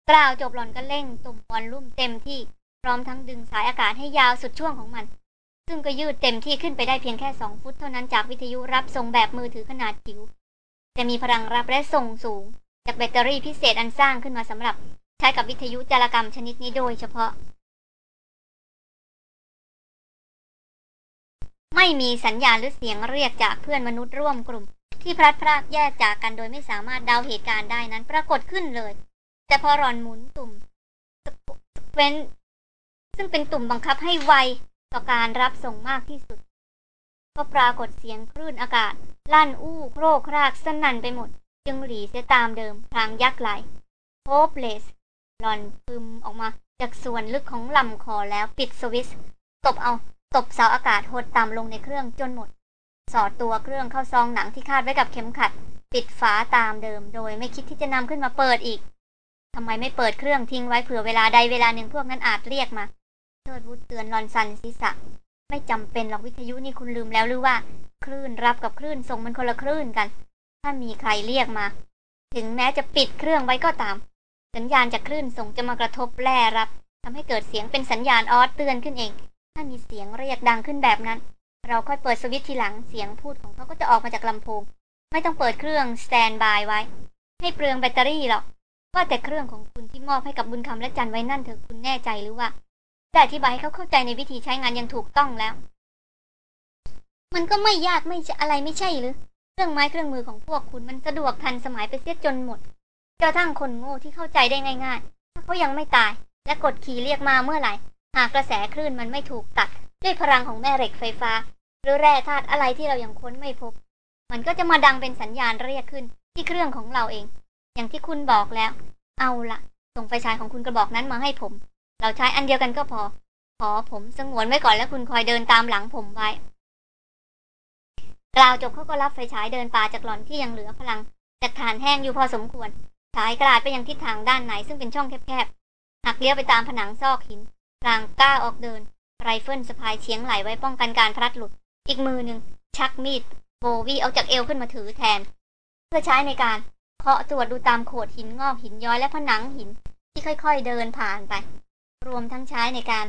กล่าวจบหล่อนก็เร่งปุ่ม volume เต็มที่พร้อมทั้งดึงสายอากาศให้ยาวสุดช่วงของมัน ซึ่งก็ยืดเต็มที่ขึ้นไปได้เพียงแค่สองฟุตเท่านั้นจากวิทยุรับส่งแบบมือถือขนาดจิ๋วจะมีพลังรับและส่งสูง จากแบตเตอรี่พิเศษอันสร้างขึ้นมาสำหรับ ใช้กับวิทยุจารกรรมชนิดนี้โดยเฉพาะ ไม่มีสัญญาณหรือเสียงเรียกจากเพื่อนมนุษย์ร่วมกลุ่ม ที่พลัดพรากแยกจากกันโดยไม่สามารถเดาเหตุการณ์ได้นั้นปรากฏขึ้นเลย แต่พอรอนหมุนตุ่มสเวนซึ่งเป็นตุ่มบังคับให้ไวต่อการรับส่งมากที่สุด ก็ปรากฏเสียงคลื่นอากาศ ลั่นอู้โครกครากสนั่นไปหมด จึงหลีเสียตามเดิมพลางยักไหลโฮปเลสหลอนพึมออกมาจากส่วนลึกของลำคอแล้วปิดสวิตช์ตบเอาตบเสาอากาศหดต่ำลงในเครื่องจนหมด สอดตัวเครื่องเข้าซองหนังที่คาดไว้กับเข็มขัด ปิดฝาตามเดิมโดยไม่คิดที่จะนำขึ้นมาเปิดอีก ทำไมไม่เปิดเครื่องทิ้งไว้เผื่อเวลาใดเวลาหนึ่งพวกนั้นอาจเรียกมาเทิดวุฒเตือนรอนสันศีรษะ ไม่จำเป็นหรอกวิทยุนี่คุณลืมแล้วหรือว่า คลื่นรับกับคลื่นส่งมันคนละคลื่นกัน ถ้ามีใครเรียกมา ถึงแม้จะปิดเครื่องไว้ก็ตาม สัญญาณจากคลื่นส่งจะมากระทบแร่รับทำให้เกิดเสียงเป็นสัญญาณออสเตือนขึ้นเอง ถ้ามีเสียงเรียกดังขึ้นแบบนั้น เราค่อยเปิดสวิตช์ทีหลังเสียงพูดของเขาก็จะออกมาจากลำโพง ไม่ต้องเปิดเครื่องสแตนบายไว้ ให้เปลืองแบตเตอรี่หรอก ว่าแต่เครื่องของคุณที่มอบให้กับบุญคำและจันไว้นั่นเถอะคุณแน่ใจหรือว่าแต่อธิบายให้เขาเข้าใจในวิธีใช้งานยังถูกต้องแล้ว มันก็ไม่ยากไม่อะไรไม่ใช่หรือเครื่องไม้เครื่องมือของพวกคุณมันสะดวกทันสมัยไปเสียจนหมดกระทั่งคนโง่ที่เข้าใจได้ง่ายๆถ้าเขายังไม่ตาย และกดขี่เรียกมาเมื่อไหร่ หากกระแสคลื่นมันไม่ถูกตัด ด้วยพลังของแม่เหล็กไฟฟ้า หรือแร่ธาตุอะไรที่เรายังค้นไม่พบ มันก็จะมาดังเป็นสัญญาณเรียกขึ้นที่เครื่องของเราเอง อย่างที่คุณบอกแล้ว เอาละส่งไฟฉายของคุณกระบอกนั้นมาให้ผม เราใช้อันเดียวกันก็พอ ขอผมสงวนไว้ก่อนแล้วคุณคอยเดินตามหลังผมไว้ กล่าวจบเขาก็รับไฟฉายเดินป่าจากหล่อนที่ยังเหลือพลังจากฐานแห้งอยู่พอสมควร ฉายกระดาษไปยังทิศทางด้านไหนซึ่งเป็นช่องแคบๆ หักเลี้ยวไปตามผนังซอกหินกลางก้าออกเดิน ไรเฟิลสะพายเฉียงไหลไว้ป้องกันการพลัดหลุด อีกมือหนึ่งชักมีด โบวีเอาจากเอวขึ้นมาถือแทน เพื่อใช้ในการ เคาะตรวจดูตามโขดหินงอกหินย้อยและผนังหินที่ค่อยๆเดินผ่านไป รวมทั้งใช้ในการ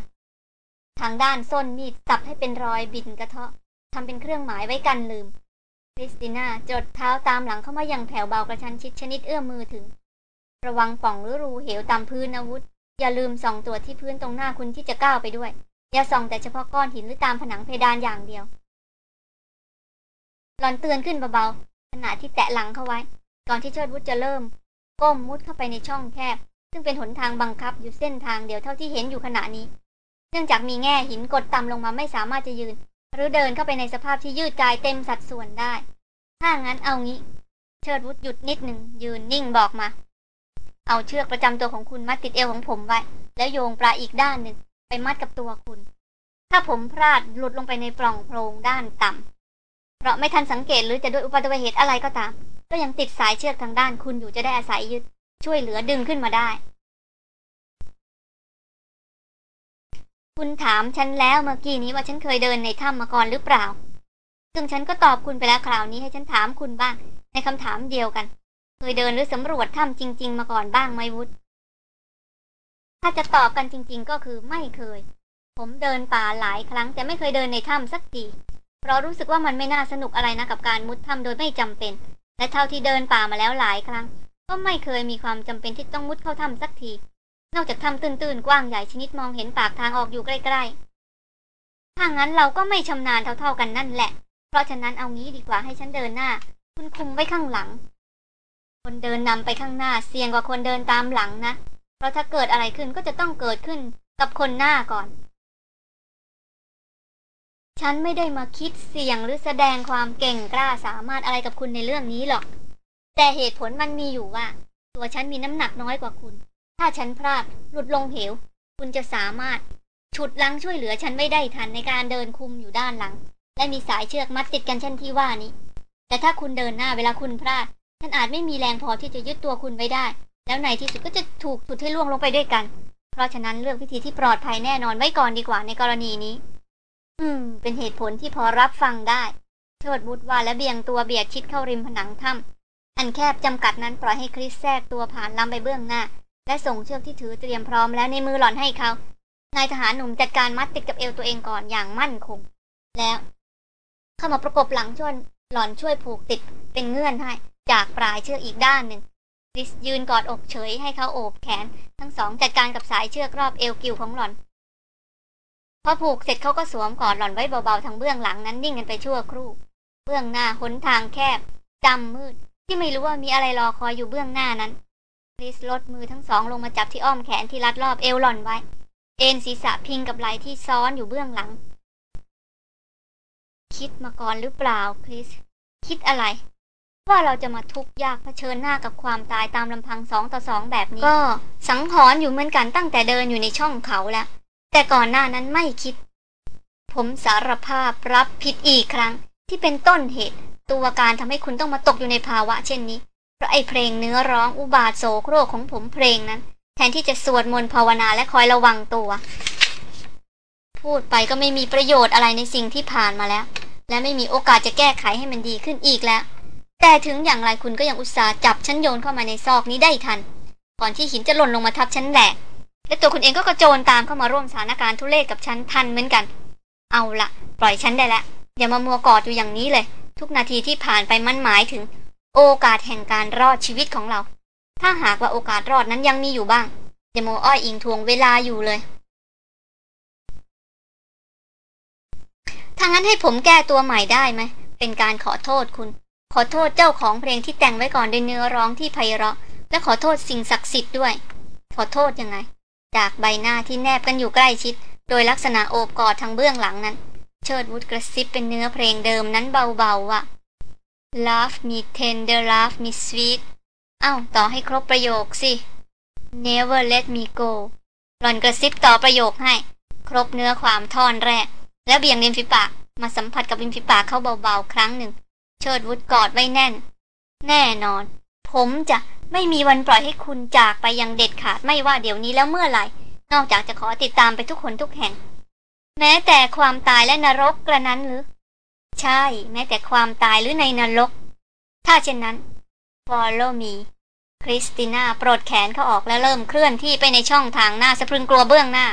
ทางด้านส้นมีดสับให้เป็นรอยบินกระเทาะทำเป็นเครื่องหมายไว้กันลืมคริสติน่าจดเท้าตามหลังเข้ามาอย่างแผ่วเบากระชันชิดชนิดเอื้อมมือถึง ระวังป่องหรือรูเหวตามพื้นอาวุธ อย่าลืมส่องตัวที่พื้นตรงหน้าคุณที่จะก้าวไปด้วย อย่าส่องแต่เฉพาะก้อนหินหรือตามผนังเพดานอย่างเดียวหลอนเตือนขึ้นเบาๆขณะที่แตะหลังเข้าไว้ ก่อนที่เชิดวุฒจะเริ่ม ก้มมุดเข้าไปในช่องแคบ ซึ่งเป็นหนทางบังคับอยู่เส้นทางเดียวเท่าที่เห็นอยู่ขณะนี้ เนื่องจากมีแง่หินกดต่ำลงมาไม่สามารถจะยืน หรือเดินเข้าไปในสภาพที่ยืดกายเต็มสัดส่วนได้ ถ้างั้นเอางี้ เชิดวุฒหยุดนิดหนึ่งยืนนิ่งบอกมา เอาเชือกประจำตัวของคุณมัดติดเอวของผมไว้ แล้วโยงปลาอีกด้านหนึ่งไปมัดกับตัวคุณ ถ้าผมพลาดหลุดลงไปในปล่องโพรงด้านต่ำเพราะไม่ทันสังเกตหรือจะด้วยอุบัติเหตุอะไรก็ตาม ก็ยังติดสายเชือกทางด้านคุณอยู่จะได้อาศัยยึดช่วยเหลือดึงขึ้นมาได้ คุณถามฉันแล้วเมื่อกี้นี้ว่าฉันเคยเดินในถ้ำมาก่อนหรือเปล่า ซึ่งฉันก็ตอบคุณไปแล้วคราวนี้ให้ฉันถามคุณบ้าง ในคำถามเดียวกัน เคยเดินหรือสำรวจถ้ำจริง ๆ มาก่อนบ้างไหมวุฒิถ้าจะตอบกันจริง ๆ ก็คือไม่เคย ผมเดินป่าหลายครั้ง แต่ไม่เคยเดินในถ้ำสักที เพราะรู้สึกว่ามันไม่น่าสนุกอะไรนะกับการมุดถ้ำโดยไม่จำเป็น และเท่าที่เดินป่ามาแล้วหลายครั้ง ก็ไม่เคยมีความจำเป็นที่ต้องมุดเข้าถ้ำสักที นอกจากถ้ำตื้นๆกว้างใหญ่ชนิดมองเห็นปากทางออกอยู่ใกล้ๆ ถ้างั้นเราก็ไม่ชำนาญเท่าๆกันนั่นแหละ เพราะฉะนั้นเอางี้ดีกว่าให้ฉันเดินหน้า คุณคุมไว้ข้างหลัง คนเดินนำไปข้างหน้าเสี่ยงกว่าคนเดินตามหลังนะ เพราะถ้าเกิดอะไรขึ้นก็จะต้องเกิดขึ้นกับคนหน้าก่อน ฉันไม่ได้มาคิดเสี่ยงหรือแสดงความเก่งกล้าสามารถอะไรกับคุณในเรื่องนี้หรอก แต่เหตุผลมันมีอยู่ว่า ตัวฉันมีน้ำหนักน้อยกว่าคุณ ถ้าฉันพลาดหลุดลงเหว คุณจะสามารถ ฉุดลังช่วยเหลือฉันไม่ได้ทันในการเดินคุมอยู่ด้านหลัง และมีสายเชือกมัดติดกันเช่นที่ว่านี้ แต่ถ้าคุณเดินหน้าเวลาคุณพลาด ฉันอาจไม่มีแรงพอที่จะยึดตัวคุณไว้ได้ แล้วในที่สุดก็จะถูกฉุดให้ล่วงลงไปด้วยกัน เพราะฉะนั้นเลือกวิธีที่ปลอดภัยแน่นอนไว้ก่อนดีกว่าในกรณีนี้ อืม เป็นเหตุผลที่พอรับฟังได้เชิดบุตรว่าและเบี่ยงตัวเบียดชิดเข้าริมผนังถ้ำอันแคบจำกัดนั้นปล่อยให้คริสแทรกตัวผ่านลำไปเบื้องหน้า และส่งเชือกที่ถือเตรียมพร้อมแล้วในมือหล่อนให้เขา นายทหารหนุ่มจัดการมัดติดกับเอวตัวเองก่อนอย่างมั่นคง แล้ว เข้ามาประกบหลังชวยหล่อนช่วยผูกติดเป็นเงื่อนให้ จากปลายเชือกอีกด้านหนึ่งคริสยืนกอดอกเฉยให้เขาโอบแขน ทั้งสองจัดการกับสายเชือกรอบเอวกิวของหล่อน พอผูกเสร็จเขาก็สวมกอดหล่อนไว้เบาๆทางเบื้องหลังนั้นนิ่งกันไปชั่วครู่ เบื้องหน้าหนทางแคบจำมืด ที่ไม่รู้ว่ามีอะไรรอคอยอยู่เบื้องหน้านั้นคริสลดมือทั้งสองลงมาจับที่อ้อมแขนที่รัดรอบเอวหล่อนไว้ เอ็นศีรษะพิงกับไหล่ที่ซ้อนอยู่เบื้องหลัง คิดมาก่อนหรือเปล่าคริส คิดอะไร ว่าเราจะมาทุกข์ยากเผชิญหน้ากับความตายตามลำพังสองต่อสองแบบนี้ ก็สังหรณ์อยู่เหมือนกันตั้งแต่เดินอยู่ในช่องเขาแล้ว แต่ก่อนหน้านั้นไม่คิด ผมสารภาพรับผิดอีกครั้ง ที่เป็นต้นเหตุ ตัวการทำให้คุณต้องมาตกอยู่ในภาวะ เช่นนี้ เพราะไอ้เพลงเนื้อร้องอุบาทโศโครกของผมเพลงนั้น แทนที่จะสวดมนต์ภาวนาและคอยระวังตัว พูดไปก็ไม่มีประโยชน์อะไรในสิ่งที่ผ่านมาแล้ว และไม่มีโอกาสจะแก้ไขให้มันดีขึ้นอีกแล้ว แต่ถึงอย่างไรคุณก็ยังอุตส่าห์จับฉันโยนเข้ามาในซอกนี้ได้ทัน ก่อนที่หินจะหล่นลงมาทับฉันแหลก และตัวคุณเองก็กระโจนตามเข้ามาร่วมสถานการณ์ทุเรศกับฉันทันเหมือนกัน เอาละปล่อยฉันได้แล้วอย่ามามัวกอดอยู่อย่างนี้เลย ทุกนาทีที่ผ่านไปมันหมายถึง โอกาสแห่งการรอดชีวิตของเรา ถ้าหากว่าโอกาสรอดนั้นยังมีอยู่บ้างอย่าโมวอ้อยอิงทวงเวลาอยู่เลยถ้างั้นให้ผมแก้ตัวใหม่ได้ไหม เป็นการขอโทษคุณ ขอโทษเจ้าของเพลงที่แต่งไว้ก่อนด้วยเนื้อร้องที่ไพเราะ และขอโทษสิ่งศักดิ์สิทธิ์ด้วย ขอโทษยังไง จากใบหน้าที่แนบกันอยู่ใกล้ชิด โดยลักษณะโอบกอดทางเบื้องหลังนั้น เชิดวุฒกระซิบเป็นเนื้อเพลงเดิมนั้นเบาๆว่า Love me tender love me sweet เอ้าต่อให้ครบประโยคสิ Never let me go หล่อนกระซิบต่อประโยคให้ ครบเนื้อความท่อนแรก แล้วเบี่ยงริมฝีปากมาสัมผัสกับริมฝีปากเขาเบาๆ ครั้งหนึ่ง เชิดวุฒกอดไว้แน่น แน่นอน ผมจะ ไม่มีวันปล่อยให้คุณจากไปอย่างเด็ดขาดไม่ว่าเดี๋ยวนี้แล้วเมื่อไหร่ นอกจากจะขอติดตามไปทุกคนทุกแห่ง แม้แต่ความตายและนรกกระนั้นหรือ ใช่ แม้แต่ความตายหรือในนรก ถ้าเช่นนั้น follow me คริสติน่าปลดแขนเขาออกแล้วเริ่มเคลื่อนที่ไปในช่องทางหน้าสะพรึงกลัวเบื้องหน้า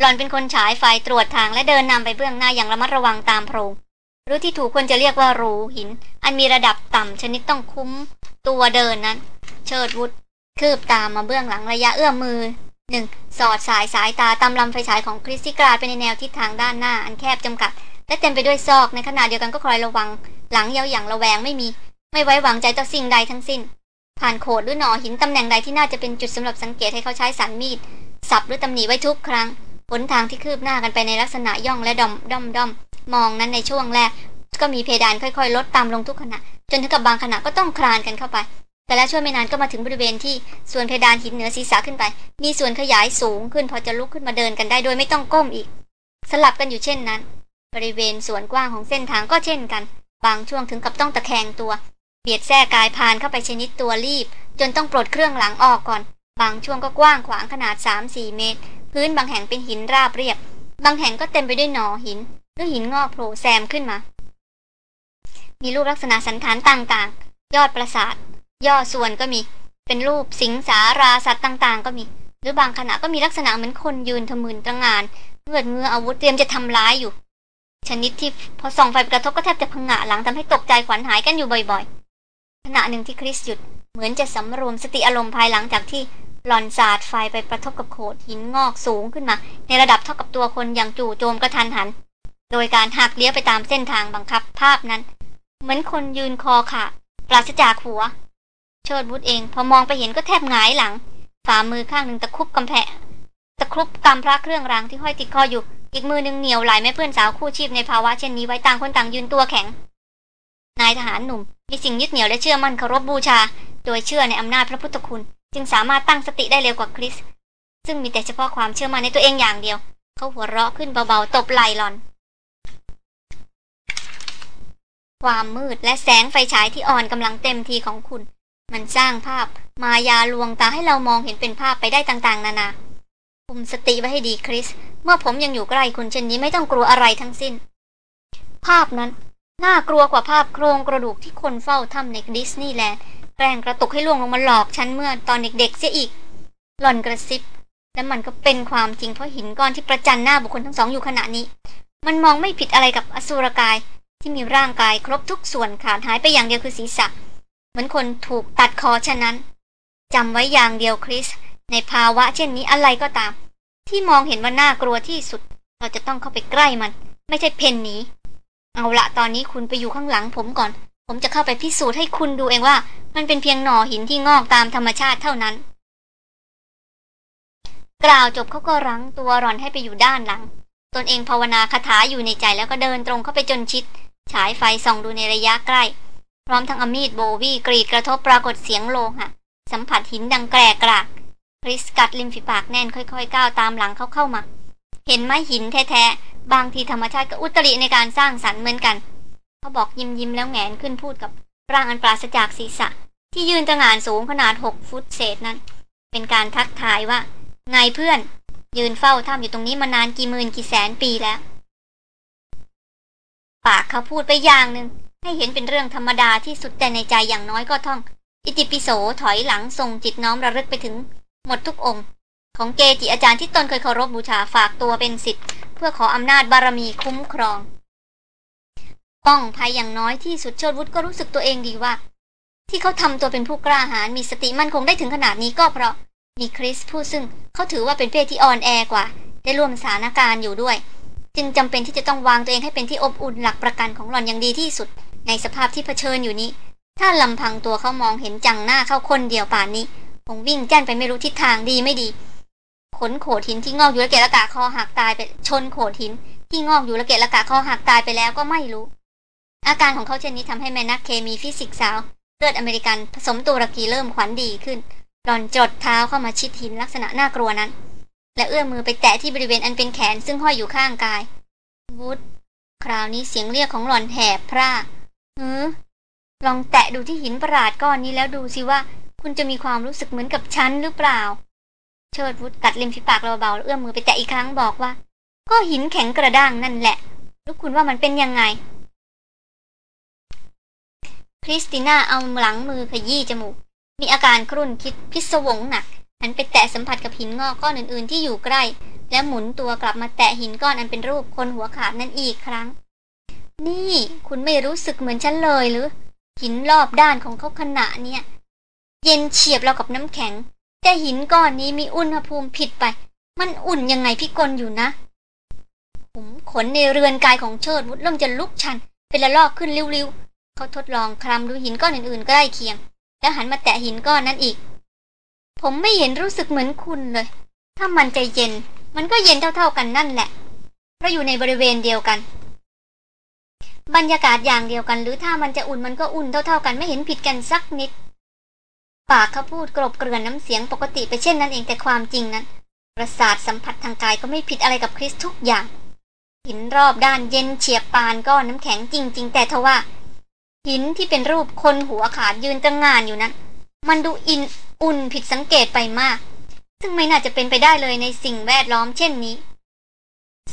หล่อนเป็นคนฉายไฟตรวจทางและเดินนำไปเบื้องหน้าอย่างระมัดระวังตามโพรง รือที่ถูกควรจะเรียกว่ารูหิน อันมีระดับต่ำชนิดต้องคุ้มตัวเดินนั้น เชิดวุฒคืบตามมาเบื้องหลังระยะเอื้อมมือหนึ่งสอดสายสายตาตามลำไฟฉายของคริสที่กราดไปในแนวทิศทางด้านหน้า อันแคบจำกัด และเต็มไปด้วยซอกในขณะเดียวกันก็คอยระวัง หลังเยาอย่างระแวงไม่มี ไม่ไว้วางใจต่อสิ่งใดทั้งสิ้น ผ่านโขดหรือหนอหินตำแหน่งใดที่น่าจะเป็นจุดสำหรับสังเกตให้เขาใช้สันมีดสับหรือตำหนิไว้ทุกครั้งหนทางที่คืบหน้ากันไปในลักษณะย่องและดอมด้อมด้อม มองนั้นในช่วงแรก ก็มีเพดานค่อยๆ ลดตามลงทุกขณะ จนถึงกับบางขณะก็ต้องคลานกันเข้าไป แต่แล้วช่วยไม่นานก็มาถึงบริเวณที่ส่วนเพดานหินเหนือศีรษะขึ้นไป มีส่วนขยายสูงขึ้นพอจะลุกขึ้นมาเดินกันได้โดยไม่ต้องก้มอีก สลับกันอยู่เช่นนั้น บริเวณส่วนกว้างของเส้นทางก็เช่นกัน บางช่วงถึงกับต้องตะแคงตัวเบียดแทรกกายพานเข้าไปชนิดตัวรีบ จนต้องปลดเครื่องหลังออกก่อน บางช่วงก็กว้างขวางขนาด 3-4 เมตร พื้นบางแห่งเป็นหินราบเรียบ บางแห่งก็เต็มไปด้วยหนอหิน หรือหินงอกโผล่แซมขึ้นมา มีรูปลักษณะสันฐานต่างๆ ยอดปราสาท ย่อส่วนก็มี เป็นรูปสิงสาราสัตว์ต่างๆ ก็มี หรือบางขณะก็มีลักษณะเหมือนคนยืนทะมึนตระงานเงือดเงืออาวุธเตรียมจะทำร้ายอยู่ ชนิดที่พอส่องไฟกระทบก็แทบจะพังงะหลังทำให้ตกใจขวัญหายกันอยู่บ่อยๆ ขณะหนึ่งที่คริสหยุดเหมือนจะสำรวมสติอารมณ์ภายหลังจากที่หลอนสาดไฟไปประทบกับโขดหินงอกสูงขึ้นมา ในระดับเท่ากับตัวคนอย่างจู่โจมกระทันหัน โดยการหักเลี้ยวไปตามเส้นทางบังคับภาพนั้น เหมือนคนยืนคอขาดปราศจากหัว เชิดวุฒเอง พอมองไปเห็นก็แทบหงายหลัง ฝ่ามือข้างหนึ่งตะคุบกำแพงตะครุบกำพระเครื่องรางที่ห้อยติดคออยู่ อีกมือหนึ่งเหนียวไหลแม่เพื่อนสาวคู่ชีพในภาวะเช่นนี้ไว้ต่างคนต่างยืนตัวแข็ง นายทหารหนุ่ม มีสิ่งยึดเหนี่ยวและเชื่อมั่นเคารพบบูชา โดยเชื่อในอำนาจพระพุทธคุณ จึงสามารถตั้งสติได้เร็วกว่าคริส ซึ่งมีแต่เฉพาะความเชื่อมั่นในตัวเองอย่างเดียว เขาหัวเราะขึ้นเบาๆตบไหล่หลอน ความมืดและแสงไฟฉายที่อ่อนกำลังเต็มทีของคุณ มันสร้างภาพ มายาลวงตาให้เรามองเห็นเป็นภาพไปได้ต่างๆ นานา คุมสติไว้ให้ดีคริส เมื่อผมยังอยู่ใกล้คุณเช่นนี้ไม่ต้องกลัวอะไรทั้งสิ้น ภาพนั้น น่ากลัวกว่าภาพโครงกระดูกที่คนเฝ้าถ้ำในดิสนีย์แลนด์แกล้งกระตุกให้ล่วงลงมาหลอกฉันเมื่อตอนเด็กๆเสียอีก หล่อนกระซิบ และมันก็เป็นความจริงเพราะหินก้อนที่ประจันหน้าบุคคลทั้งสองอยู่ขณะนี้ มันมองไม่ผิดอะไรกับอสุรกาย ที่มีร่างกายครบทุกส่วนขาดหายไปอย่างเดียวคือศีรษะ เหมือนคนถูกตัดคอฉะนั้นจำไว้อย่างเดียวคริส ในภาวะเช่นนี้อะไรก็ตาม ที่มองเห็นว่าน่ากลัวที่สุด เราจะต้องเข้าไปใกล้มัน ไม่ใช่เพนหนีเอาละตอนนี้คุณไปอยู่ข้างหลังผมก่อน ผมจะเข้าไปพิสูจน์ให้คุณดูเองว่า มันเป็นเพียงหน่อหินที่งอกตามธรรมชาติเท่านั้น กล่าวจบเขาก็รั้งตัวรอนให้ไปอยู่ด้านหลัง ตนเองภาวนาคาถาอยู่ในใจแล้วก็เดินตรงเข้าไปจนชิด ฉายไฟส่องดูในระยะใกล้ พร้อมทั้งอมีดโบวี่กรีดกระทบปรากฏเสียงโลหะสัมผัสหินดังแกรกรากคริสกัดริมฝีปากแน่นค่อยๆก้าวตามหลังเขาเข้ามา เห็นไหมหินแท้ๆ บางทีธรรมชาติก็อุตริในการสร้างสรรค์เหมือนกัน เขาบอกยิ้มยิ้มแล้วแงนขึ้นพูดกับร่างอันปราศจากศีรษะ ที่ยืนตระหง่านสูงขนาดหกฟุตเศษนั้น เป็นการทักทายว่า ไงเพื่อน ยืนเฝ้าถ้ำอยู่ตรงนี้มานานกี่หมื่นกี่แสนปีแล้ว ปากเขาพูดไปอย่างหนึ่งให้เห็นเป็นเรื่องธรรมดาที่สุดแต่ในใจอย่างน้อยก็ท่อง อิติปิโสถอยหลังส่งจิตน้อมระลึกไปถึง หมดทุกองค์ ของเกจิอาจารย์ที่ตนเคยเคารพบูชาฝากตัวเป็นสิทธิ์เพื่อขออำนาจบารมีคุ้มครอง ป้องภัยอย่างน้อยที่สุดเชิดวุฒิก็รู้สึกตัวเองดีว่า ที่เขาทำตัวเป็นผู้กล้าหาญมีสติมั่นคงได้ถึงขนาดนี้ก็เพราะมีคริสผู้ซึ่งเขาถือว่าเป็นเพศที่อ่อนแอกว่า ได้ร่วมสถานการณ์อยู่ด้วย จึงจำเป็นที่จะต้องวางตัวเองให้เป็นที่อบอุ่นหลักประกันของหล่อนอย่างดีที่สุด ในสภาพที่เผชิญอยู่นี้ ถ้าลำพังตัวเขามองเห็นจังหน้าเข้าคนเดียวป่านนี้คงวิ่งแจ้นไปไม่รู้ทิศทางดีไม่ดี ขนโขดหินที่งอกอยู่ละเกะละกะคอหักตายไปชนโขดหิน ที่งอกอยู่ละเกะละกะคอหักตายไปแล้วก็ไม่รู้ อาการของเขาเช่นนี้ทำให้แม่นักเคมีฟิสิกส์สาวเลือดอเมริกันผสมตุรกีเริ่มขวัญดีขึ้นหล่อนจดเท้าเข้ามาชิดหินลักษณะน่ากลัวนั้น และเอื้อมมือไปแตะที่บริเวณอันเป็นแขนซึ่งห้อยอยู่ข้างกาย วุฒคราวนี้เสียงเรียกของหล่อนแหบพร่าเฮ้ลองแตะดูที่หินประหลาดก้อนนี้แล้วดูสิว่า คุณจะมีความรู้สึกเหมือนกับฉันหรือเปล่า เชิดวุฒกัดริมฝีปากเบาๆเอื้อมมือไปแตะอีกครั้งบอกว่า ก็หินแข็งกระด้างนั่นแหละแล้วคุณว่ามันเป็นยังไง คริสติน่าเอาหลังมือขยี้จมูก มีอาการครุ่นคิดพิศวงหนัก หันไปแตะสัมผัสกับหินงอกก้อนอื่นๆที่อยู่ใกล้ แล้วหมุนตัวกลับมาแตะหินก้อนอันเป็นรูปคนหัวขาดนั่นอีกครั้ง นี่คุณไม่รู้สึกเหมือนฉันเลยหรือ หินรอบด้านของเขาขณะเนี้ยเย็นเฉียบเรากับน้ำแข็ง แต่หินก้อนนี้มีอุณหภูมิผิดไป มันอุ่นยังไงพี่กลอยู่นะผมขนในเรือนกายของเชิดวุฒเริ่มจะลุกชัน เป็นละลอกขึ้นริ้วๆเขาทดลองคลำดูหินก้อนอื่นๆใกล้เคียง แล้วหันมาแตะหินก้อนนั้นอีก ผมไม่เห็นรู้สึกเหมือนคุณเลย ถ้ามันใจเย็น มันก็เย็นเท่าๆกันนั่นแหละ เพราะอยู่ในบริเวณเดียวกัน บรรยากาศอย่างเดียวกัน หรือถ้ามันจะอุ่นมันก็อุ่นเท่าๆกันไม่เห็นผิดกันสักนิด ปากเขาพูดกรบเกลื่อนน้ำเสียงปกติไปเช่นนั้นเองแต่ความจริงนั้น ประสาทสัมผัสทางกายก็ไม่ผิดอะไรกับคริสทุกอย่าง หินรอบด้านเย็นเฉียบปานก้อนน้ำแข็งจริง ๆ แต่ทว่า หินที่เป็นรูปคนหัวขาดยืนตั้งงานอยู่นั้น มันดูอินอุ่นผิดสังเกตไปมาก ซึ่งไม่น่าจะเป็นไปได้เลยในสิ่งแวดล้อมเช่นนี้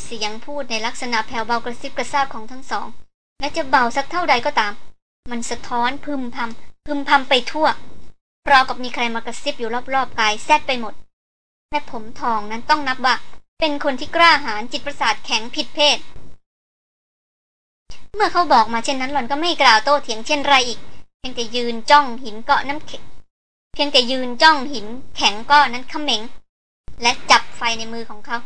เสียงพูดในลักษณะแผ่วเบากระซิบกระซาบของทั้งสอง และจะเบาสักเท่าใดก็ตาม มันสะท้อนพึมพำพึมพำไปทั่วราวกับมีใครมากระซิบอยู่รอบๆกายแซดไปหมดแม่ผมทองนั้นต้องนับว่า เป็นคนที่กล้าหาญจิตประสาทแข็งผิดเพศ เมื่อเขาบอกมาเช่นนั้นหล่อนก็ไม่กล่าวโต้เถียงเช่นไรอีกเพียงแต่ยืนจ้องหินเกาะน้ำแข็ง พียงแต่ยืนจ้องหินแข็งก้อนนั้นเขม็ง และจับไฟในมือของเขา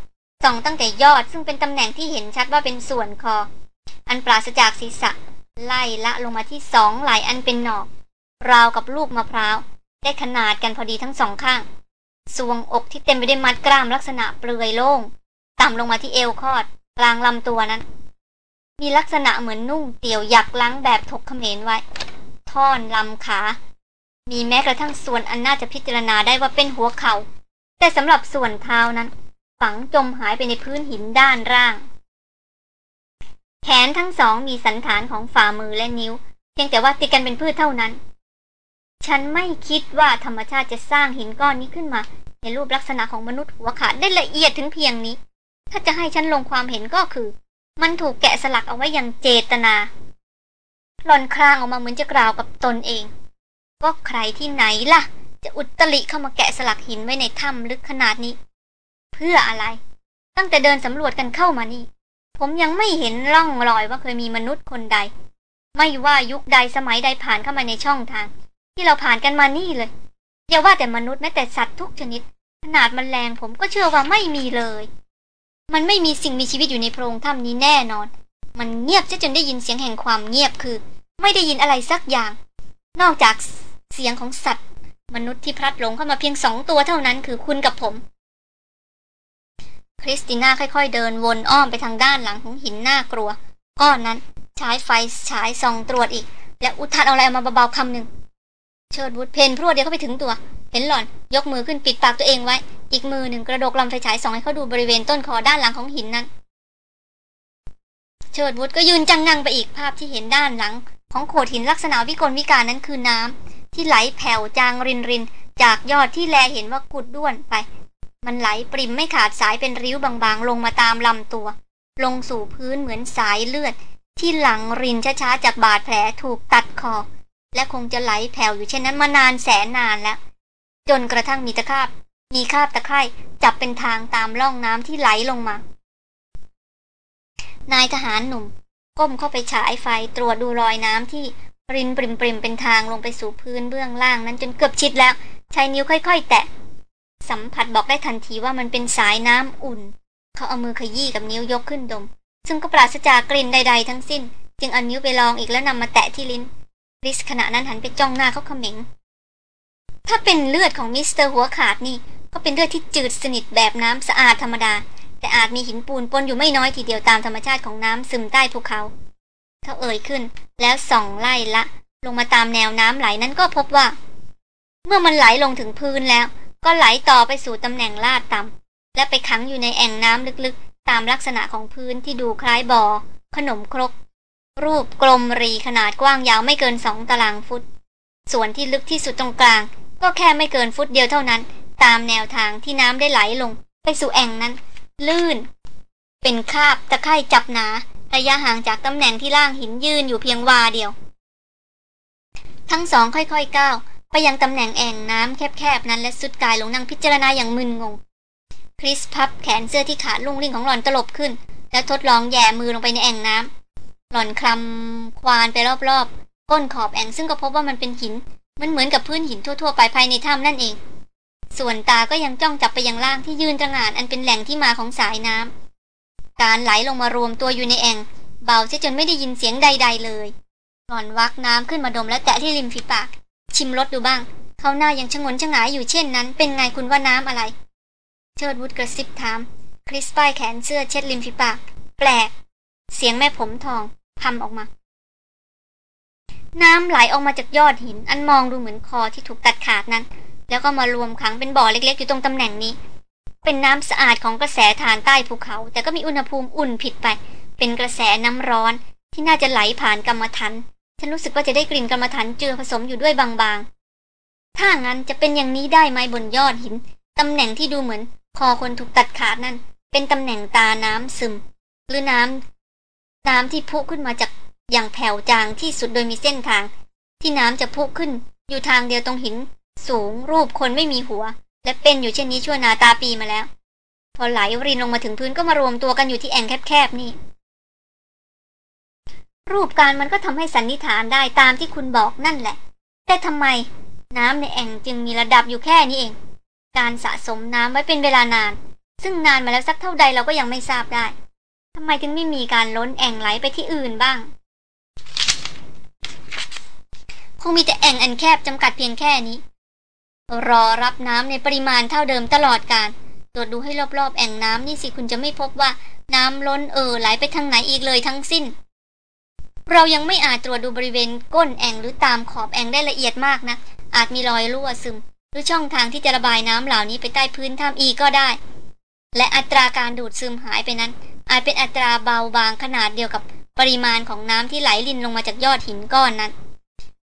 ส่องตั้งแต่ยอดซึ่งเป็นตำแหน่งที่เห็นชัดว่าเป็นส่วนคอ อันปราศจากศีรษะ ไล่ละลงมาที่สองไหลอันเป็นหนอก ราวกับลูกมะพร้าว ได้ขนาดกันพอดีทั้งสองข้าง สวงอกที่เต็มไปด้วยมัดกล้ามลักษณะเปลือยโล่ง ต่ำลงมาที่เอวคอด กลางลำตัวนั้น มีลักษณะเหมือนนุ่งเตี่ยวหยักล้างแบบถกเขมรไว้ ท่อนลำขา มีแม้กระทั่งส่วนอันน่าจะพิจารณาได้ว่าเป็นหัวเขา่า แต่สำหรับส่วนเท้านั้น ฝังจมหายไปในพื้นหินด้านล่าง แขนทั้งสองมีสันฐานของฝ่ามือและนิ้ว เพียงแต่ว่าติดกันเป็นพืชเท่านั้น ฉันไม่คิดว่าธรรมชาติจะสร้างหินก้อนนี้ขึ้นมา ในรูปลักษณะของมนุษย์หัวขาดได้ละเอียดถึงเพียงนี้ ถ้าจะให้ฉันลงความเห็นก็คือ มันถูกแกะสลักเอาไว้อย่างเจตนาหล่อนครางออกมาเหมือนจะกล่าวกับตนเอง ก็ใครที่ไหนล่ะ จะอุตริเข้ามาแกะสลักหินไว้ในถ้ำลึกขนาดนี้ เพื่ออะไร ตั้งแต่เดินสำรวจกันเข้ามานี่ ผมยังไม่เห็นร่องรอยว่าเคยมีมนุษย์คนใด ไม่ว่ายุคใดสมัยใดผ่านเข้ามาในช่องทาง ที่เราผ่านกันมานี่เลยอย่าว่าแต่มนุษย์แม้แต่สัตว์ทุกชนิด ขนาดมันแมลงผมก็เชื่อว่าไม่มีเลย มันไม่มีสิ่งมีชีวิตอยู่ในโพรงถ้ำนี้แน่นอน มันเงียบจะจนได้ยินเสียงแห่งความเงียบคือ ไม่ได้ยินอะไรสักอย่าง นอกจาก เสียงของสัตว์ มนุษย์ที่พลัดหลงเข้ามาเพียงสองตัวเท่านั้นคือคุณกับผม คริสติน่าค่อยๆ เดินวนอ้อมไปทางด้านหลังของหินหน้ากลัว ก้อนนั้นใช้ไฟฉายส่องตรวจอีก และอุทานอะไรออกมาเบาๆคำหนึ่งเชิดวุฒเพนพรวดเดียวเข้าไปถึงตัว เห็นหล่อนยกมือขึ้นปิดปากตัวเองไว้ อีกมือหนึ่งกระดกลำไฟฉายส่องให้เขาดูบริเวณต้นคอด้านหลังของหินนั้น เชิดวุฒก็ยืนจังงังไปอีกภาพที่เห็นด้านหลัง ของโขดหินลักษณะวิกลวิการนั้นคือน้ำ ที่ไหลแผ่วจางรินรินจากยอดที่แลเห็นว่ากุดด้วนไป มันไหลปริมไม่ขาดสายเป็นริ้วบางๆ ลงมาตามลำตัว ลงสู่พื้นเหมือนสายเลือด ที่หลังรินช้าๆจากบาดแผลถูกตัดคอ และคงจะไหลแผ่วอยู่เช่นนั้นมานานแสนนานแล้ว จนกระทั่งมีตะคาบ มีคาบตะไคร่จับเป็นทางตามร่องน้ำที่ไหลลงมา นายทหารหนุ่ม ก้มเข้าไปฉายไฟตรวจดูรอยน้ำที่ รินปริมปริมเป็นทางลงไปสู่พื้นเบื้องล่างนั้นจนเกือบชิดแล้วใช้นิ้วค่อย ๆ แตะ สัมผัสบอกได้ทันทีว่ามันเป็นสายน้ำอุ่น เขาเอามือขยี้กับนิ้วยกขึ้นดม ซึ่งก็ปราศจากกลิ่นใด ๆ ทั้งสิ้น จึงเอานิ้วไปลองอีกแล้วนำมาแตะที่ลิ้นริสขณะนั้นหันไปจ้องหน้าเขาเขม็ง ถ้าเป็นเลือดของมิสเตอร์หัวขาดนี่ ก็เป็นเลือดที่จืดสนิทแบบน้ำสะอาดธรรมดา แต่อาจมีหินปูนปนอยู่ไม่น้อยทีเดียวตามธรรมชาติของน้ำซึมใต้ภูเขา เขาเอ่ยขึ้น แล้วส่องไล่ละ ลงมาตามแนวน้ำไหลนั้นก็พบว่า เมื่อมันไหลลงถึงพื้นแล้ว ก็ไหลต่อไปสู่ตำแหน่งลาดต่ำและไปขังอยู่ในแอ่งน้ำลึกๆ ตามลักษณะของพื้นที่ดูคล้ายบ่อ ขนมครก รูปกลมรีขนาดกว้างยาวไม่เกินสองตารางฟุต ส่วนที่ลึกที่สุดตรงกลาง ก็แค่ไม่เกินฟุตเดียวเท่านั้น ตามแนวทางที่น้ำได้ไหลลง ไปสู่แอ่งนั้น ลื่น เป็นคาบตะไคร่จับหนา ระยะห่างจากตำแหน่งที่ล่างหินยืนอยู่เพียงวาเดียว ทั้งสองค่อยๆก้าวไปยังตำแหน่งแอ่งน้ำแคบๆนั้นและสุดกายลงนั่งพิจารณาอย่างมึนงง คริสพับแขนเสื้อที่ขาดลุ่งริ่งของหล่อนตลบขึ้น แล้วทดลองแย่มือลงไปในแอ่งน้ำหล่อนคลำควานไปรอบๆ ก้นขอบแอ่งซึ่งก็พบว่ามันเป็นหิน มันเหมือนกับพื้นหินทั่วๆ ไปภายในถ้ำนั่นเอง ส่วนตาก็ยังจ้องจับไปยังล่างที่ยืนตระหง่านอันเป็นแหล่งที่มาของสายน้ำ การไหลลงมารวมตัวอยู่ในแอ่งเบาเสียจนไม่ได้ยินเสียงใด ๆ เลยหล่อนวักน้ำขึ้นมาดมและแตะที่ริมฝีปาก ชิมรสดูบ้าง เขาหน้ายังชงนชงายอยู่เช่นนั้น เป็นไงคุณว่าน้ำอะไร เชิดวุฒกระซิบถาม คริสป้ายแขนเสื้อเช็ดริมฝีปาก แปลก เสียงแม่ผมทองพำออกมา น้ำไหลออกมาจากยอดหิน อันมองดูเหมือนคอที่ถูกตัดขาดนั้น แล้วก็มารวมขังเป็นบ่อเล็กๆ อยู่ตรงตำแหน่งนี้ เป็นน้ำสะอาดของกระแสฐานใต้ภูเขา แต่ก็มีอุณหภูมิอุ่นผิดไป เป็นกระแสน้ำร้อน ที่น่าจะไหลผ่านกรรมฐานฉันรู้สึกว่าจะได้กลิ่นกรรมฐานเจือผสมอยู่ด้วยบางๆ ถ้างั้นจะเป็นอย่างนี้ได้ไหมบนยอดหินตำแหน่งที่ดูเหมือน คอคนถูกตัดขาดนั่น เป็นตำแหน่งตาน้ำซึม หรือน้ำน้ำที่พุขึ้นมาจากอย่างแผ่วจางที่สุดโดยมีเส้นทาง ที่น้ำจะพุขึ้น อยู่ทางเดียวตรงหิน สูงรูปคนไม่มีหัว และเป็นอยู่เช่นนี้ชั่วนาตาปีมาแล้ว พอไหลรินลงมาถึงพื้นก็มารวมตัวกันอยู่ที่แอ่งแคบๆนี่ รูปการมันก็ทำให้สันนิษฐานได้ตามที่คุณบอกนั่นแหละ แต่ทำไมน้ำในแอ่งจึงมีระดับอยู่แค่นี้เอง การสะสมน้ำไว้เป็นเวลานาน ซึ่งนานมาแล้วสักเท่าใดเราก็ยังไม่ทราบได้ทำไมถึงไม่มีการล้นแอ่งไหลไปที่อื่นบ้าง คงมีแต่แอ่งอันแคบจำกัดเพียงแค่นี้ รอรับน้ำในปริมาณเท่าเดิมตลอดการ ตรวจดูให้รอบๆ แอ่งน้ำนี่สิคุณจะไม่พบว่าน้ำล้นเอ่อไหลไปทางไหนอีกเลยทั้งสิ้น เรายังไม่อาจตรวจดูบริเวณก้นแอ่งหรือตามขอบแอ่งได้ละเอียดมากนะ อาจมีรอยรั่วซึม หรือช่องทางที่จะระบายน้ำเหล่านี้ไปใต้พื้นถ้ำอีกก็ได้ และอัตราการดูดซึมหายไปนั้น อาจเป็นอัตราเบาบางขนาดเดียวกับปริมาณของน้ำที่ไหลลินลงมาจากยอดหินก้อนนั้น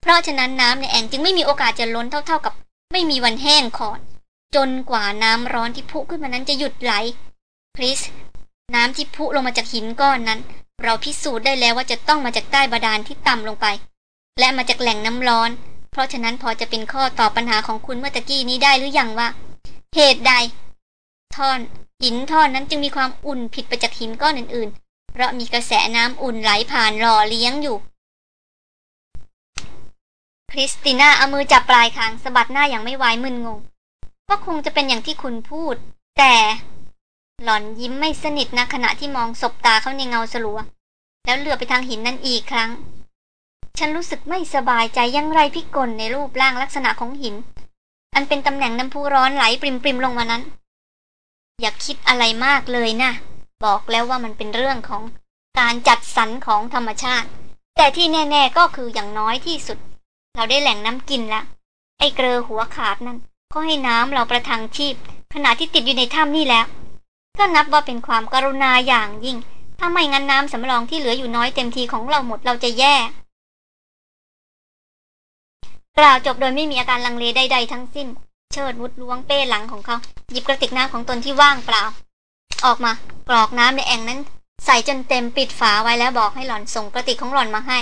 เพราะฉะนั้นน้ำในแอ่งจึงไม่มีโอกาสจะล้นเท่า ๆกับ ไม่มีวันแห้งขอด จนกว่าน้ำร้อนที่พุขึ้นมานั้นจะหยุดไหลคริสน้ำที่พุลงมาจากหินก้อนนั้น เราพิสูจน์ได้แล้วว่าจะต้องมาจากใต้บาดาลที่ต่ำลงไป และมาจากแหล่งน้ำร้อน เพราะฉะนั้นพอจะเป็นข้อตอบปัญหาของคุณเมื่อตะกี้นี้ได้หรืออยังว่า เหตุใด ท่อนหินท่อนนั้นจึงมีความอุ่นผิดไปจากหินก้อนอื่นๆ เพราะมีกระแสน้ำอุ่นไหลผ่านหล่อเลี้ยงอยู่ ริสติน่าเอามือจับปลายคางสะบัดหน้าอย่างไม่ไวมึนงงว่าคงจะเป็นอย่างที่คุณพูด แต่ หล่อนยิ้มไม่สนิทนะขณะที่มองศบตาเขาในเงาสลัว แล้วเหลือไปทางหินนั่นอีกครั้ง ฉันรู้สึกไม่สบายใจยังไรพิกลในรูปร่างลักษณะของหิน อันเป็นตำแหน่งน้ำพุร้อนไหลปริมๆลงมานั้น อย่าคิดอะไรมากเลยนะบอกแล้วว่ามันเป็นเรื่องของการจัดสรรของธรรมชาติ แต่ที่แน่ ๆก็คืออย่างน้อยที่สุด เราได้แหล่งน้ำกินละ ไอ้เกลอหัวขาดนั้นก็ให้น้ำเราประทังชีพ ขณะที่ติดอยู่ในถ้ำนี่แล้ว ก็นับว่าเป็นความกรุณาอย่างยิ่ง ถ้าไม่งั้นน้ำสำรองที่เหลืออยู่น้อยเต็มทีของเราหมดเราจะแย่ กล่าวจบโดยไม่มีอาการลังเลใดๆทั้งสิ้น เชิดวุดล้วงเป้หลังของเขาหยิบกระติกน้ำของตนที่ว่างเปล่า ออกมากรอกน้ำในแอ่งนั้น ใส่จนเต็มปิดฝาไว้แล้วบอกให้หล่อนส่งกระติกของหล่อนมาให้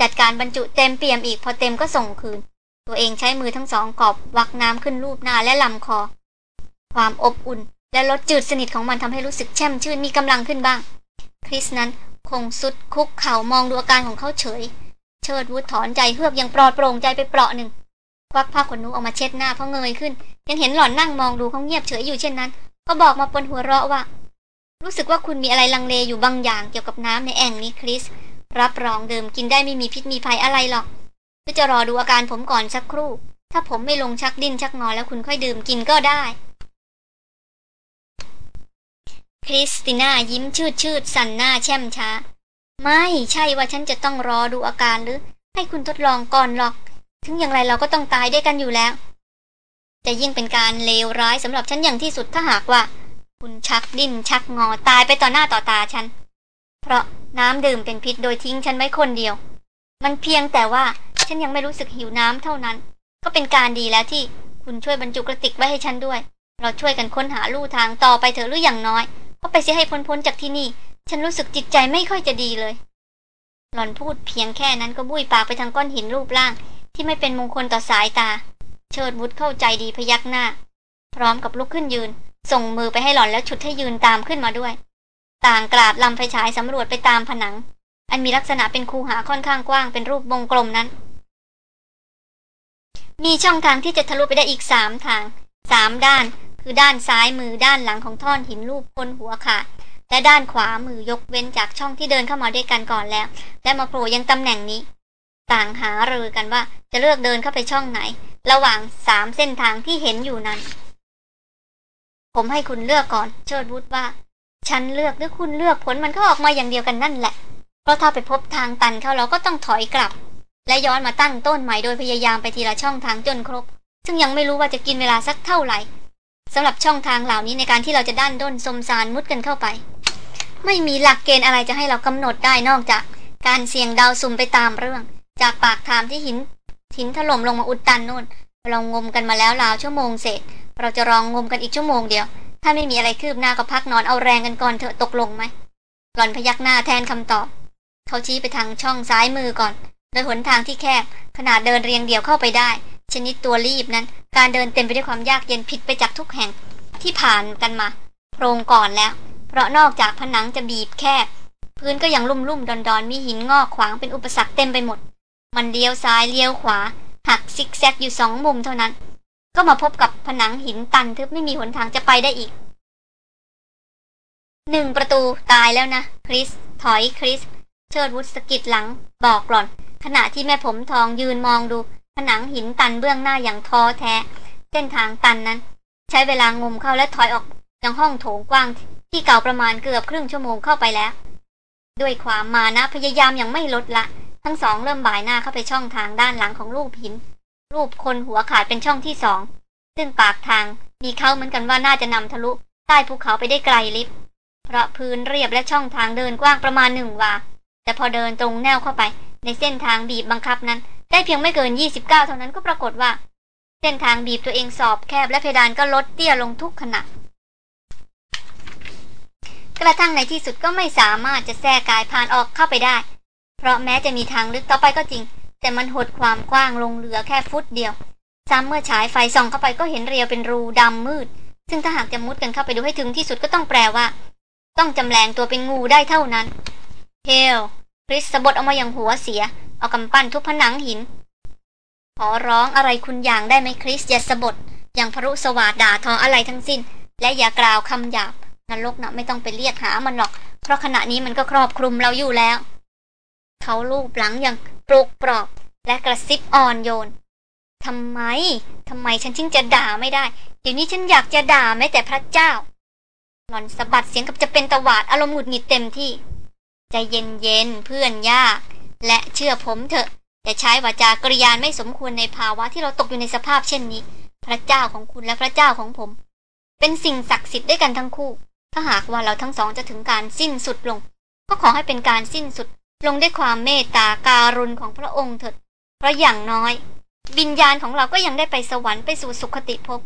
จัดการบรรจุเต็มเปี่ยมอีกพอเต็มก็ส่งคืน ตัวเองใช้มือทั้งสองกอบ วักน้ำขึ้นรูปหน้าและลำคอ ความอบอุ่นและรสจืดสนิทของมันทำให้รู้สึกแช่มชื่นมีกำลังขึ้นบ้าง คริสนั้นคงสุดคุกเข่ามองดูอาการของเขาเฉย เชิดวุฒถอนใจเฮือกยังปลอดโปร่งใจไปเปราะหนึ่งควักผ้าขนนุออกมาเช็ดหน้าเพราะเงยขึ้น ยังเห็นหล่อนนั่งมองดูเขาเงียบเฉยอยู่เช่นนั้น ก็บอกมาปนหัวเราะว่า รู้สึกว่าคุณมีอะไรลังเลอยู่บางอย่างเกี่ยวกับน้ำในแอ่งนี้คริส รับรองเดิมกินได้ไม่มีพิษมีภัยอะไรหรอกก็จะรอดูอาการผมก่อนสักครู่ ถ้าผมไม่ลงชักดิ้นชักงอแล้วคุณค่อยดื่มกินก็ได้ คริสติน่ายิ้มชืดชืดสั่นหน้าแช่มช้า ไม่ใช่ว่าฉันจะต้องรอดูอาการหรือ ให้คุณทดลองก่อนหรอก ถึงอย่างไรเราก็ต้องตายด้วยกันอยู่แล้ว จะยิ่งเป็นการเลวร้ายสำหรับฉันอย่างที่สุดถ้าหากว่า คุณชักดิ้นชักงอตายไปต่อหน้าต่อตาฉัน เพราะ น้ำดื่มเป็นพิษโดยทิ้งฉันไว้คนเดียว มันเพียงแต่ว่าฉันยังไม่รู้สึกหิวน้ำเท่านั้น ก็เป็นการดีแล้วที่คุณช่วยบรรจุกระติกไว้ให้ฉันด้วย เราช่วยกันค้นหาลู่ทางต่อไปเถอะหรืออย่างน้อยก็ไปเสียให้พ้นๆจากที่นี่ ฉันรู้สึกจิตใจไม่ค่อยจะดีเลย หล่อนพูดเพียงแค่นั้นก็บุ้ยปากไปทางก้อนหินรูปร่าง ที่ไม่เป็นมงคลต่อสายตา เชิดวุฒเข้าใจดีพยักหน้า พร้อมกับลุกขึ้นยืน ส่งมือไปให้หล่อนแล้วฉุดให้ยืนตามขึ้นมาด้วย ต่างกราดลำไฟฉายสำรวจไปตามผนัง อันมีลักษณะเป็นคูหาค่อนข้างกว้างเป็นรูปวงกลมนั้น มีช่องทางที่จะทะลุไปได้อีกสามทางสามด้าน คือด้านซ้ายมือด้านหลังของท่อนหินรูปคนหัวขาดและด้านขวามือยกเว้นจากช่องที่เดินเข้ามาด้วยกันก่อนแล้ว และมาโผล่ยังตำแหน่งนี้ ต่างหารือกันว่าจะเลือกเดินเข้าไปช่องไหน ระหว่างสามเส้นทางที่เห็นอยู่นั้น ผมให้คุณเลือกก่อน เชิดวุฒว่า ฉันเลือกหรือคุณเลือกผลมันก็ออกมาอย่างเดียวกันนั่นแหละ เพราะถ้าไปพบทางตันเข้าเราก็ต้องถอยกลับ และย้อนมาตั้งต้นใหม่โดยพยายามไปทีละช่องทางจนครบ ซึ่งยังไม่รู้ว่าจะกินเวลาสักเท่าไหร่สำหรับช่องทางเหล่านี้ในการที่เราจะด้านด้นสมสารมุดกันเข้าไป ไม่มีหลักเกณฑ์อะไรจะให้เรากำหนดได้นอกจากการเสี่ยงดาวสุ่มไปตามเรื่อง จากปากทามที่หินหินถล่มลงมาอุดตันโน่น เรางมกันมาแล้วราวชั่วโมงเศษ เราจะลองงมกันอีกชั่วโมงเดียว ถ้าไม่มีอะไรคืบหน้าก็พักนอนเอาแรงกันก่อนเถอะตกลงไหมหล่อนพยักหน้าแทนคำตอบ เขาชี้ไปทางช่องซ้ายมือก่อน โดยหนทางที่แคบ ขนาดเดินเรียงเดี่ยวเข้าไปได้ ชนิดตัวรีบนั้น การเดินเต็มไปด้วยความยากเย็นผิดไปจากทุกแห่งที่ผ่านกันมาโพรงก่อนแล้ว เพราะนอกจากผนังจะบีบแคบ พื้นก็ยังลุ่มลุ่มดอนดอนมีหินงอกขวางเป็นอุปสรรคเต็มไปหมด มันเลี้ยวซ้ายเลี้ยวขวา หักซิกแซกอยู่สองมุมเท่านั้น ก็มาพบกับผนังหินตันทึบไม่มีหนทางจะไปได้อีก หนึ่งประตูตายแล้วนะ คริส ถอยคริส เชิดวุฒสกิดหลัง บอกกล่อน ขณะที่แม่ผมทองยืนมองดู ผนังหินตันเบื้องหน้าอย่างท้อแท้ เส้นทางตันนั้น ใช้เวลางมเข้าและถอยออกยังห้องโถงกว้าง ที่เก่าประมาณเกือบครึ่งชั่วโมงเข้าไปแล้ว ด้วยความมานะพยายามอยังไม่ลดละ ทั้งสองเริ่มบ่ายหน้าเข้าไปช่องทางด้านหลังของรูปหิน รูปคนหัวขาดเป็นช่องที่สอง ซึ่งปากทางมีเขาเหมือนกันว่าน่าจะนำทะลุ ใต้ภูเขาไปได้ไกลลิบ เพราะพื้นเรียบและช่องทางเดินกว้างประมาณหนึ่งวา แต่พอเดินตรงแนวเข้าไป ในเส้นทางบีบบังคับนั้น ได้เพียงไม่เกิน 29 เท่านั้นก็ปรากฏว่า เส้นทางบีบตัวเองสอบแคบและเพดานก็ลดเตี้ยลงทุกขณะกระทั่งในที่สุดก็ไม่สามารถจะแทรกกายผ่านออกเข้าไปได้ เพราะแม้จะมีทางลึกต่อไปก็จริง แต่มันหดความกว้างลงเหลือแค่ฟุตเดียว ซ้ำเมื่อฉายไฟส่องเข้าไปก็เห็นเรียวเป็นรูดำมืด ซึ่งถ้าหากจะมุดกันเข้าไปดูให้ถึงที่สุดก็ต้องแปลว่า ต้องจำแรงตัวเป็นงูได้เท่านั้นเฮลคริสสะบดออกมาอย่างหัวเสีย เอากำปั้นทุบผนังหิน ขอร้องอะไรคุณอย่างได้ไหมคริสอย่าสะบดอย่างพรุสวาดด่าทออะไรทั้งสิ้น และอย่ากล่าวคำหยาบนรกนะไม่ต้องไปเรียกหามันหรอก เพราะขณะนี้มันก็ครอบคลุมเราอยู่แล้ว เขาลูบหลังอย่าง ปลุกปลอบ และกระซิบอ่อนโยนทำไมทำไมฉันจึงจะด่าไม่ได้ เดี๋ยวนี้ฉันอยากจะด่าแม้แต่พระเจ้า หล่อนสะบัดเสียงกับจะเป็นตวาดอารมณ์หงุดหงิดเต็มที่ ใจเย็นเย็นเพื่อนยาก และเชื่อผมเถอะอย่าใช้วาจากริยานไม่สมควรในภาวะที่เราตกอยู่ในสภาพเช่นนี้ พระเจ้าของคุณและพระเจ้าของผม เป็นสิ่งศักดิ์สิทธิ์ด้วยกันทั้งคู่ ถ้าหากว่าเราทั้งสองจะถึงการสิ้นสุดลง ก็ขอให้เป็นการสิ้นสุด ลงด้วยความเมตตาการุณของพระองค์เถิดเพราะอย่างน้อย วิญญาณของเราก็ยังได้ไปสวรรค์ไปสู่สุคติภพ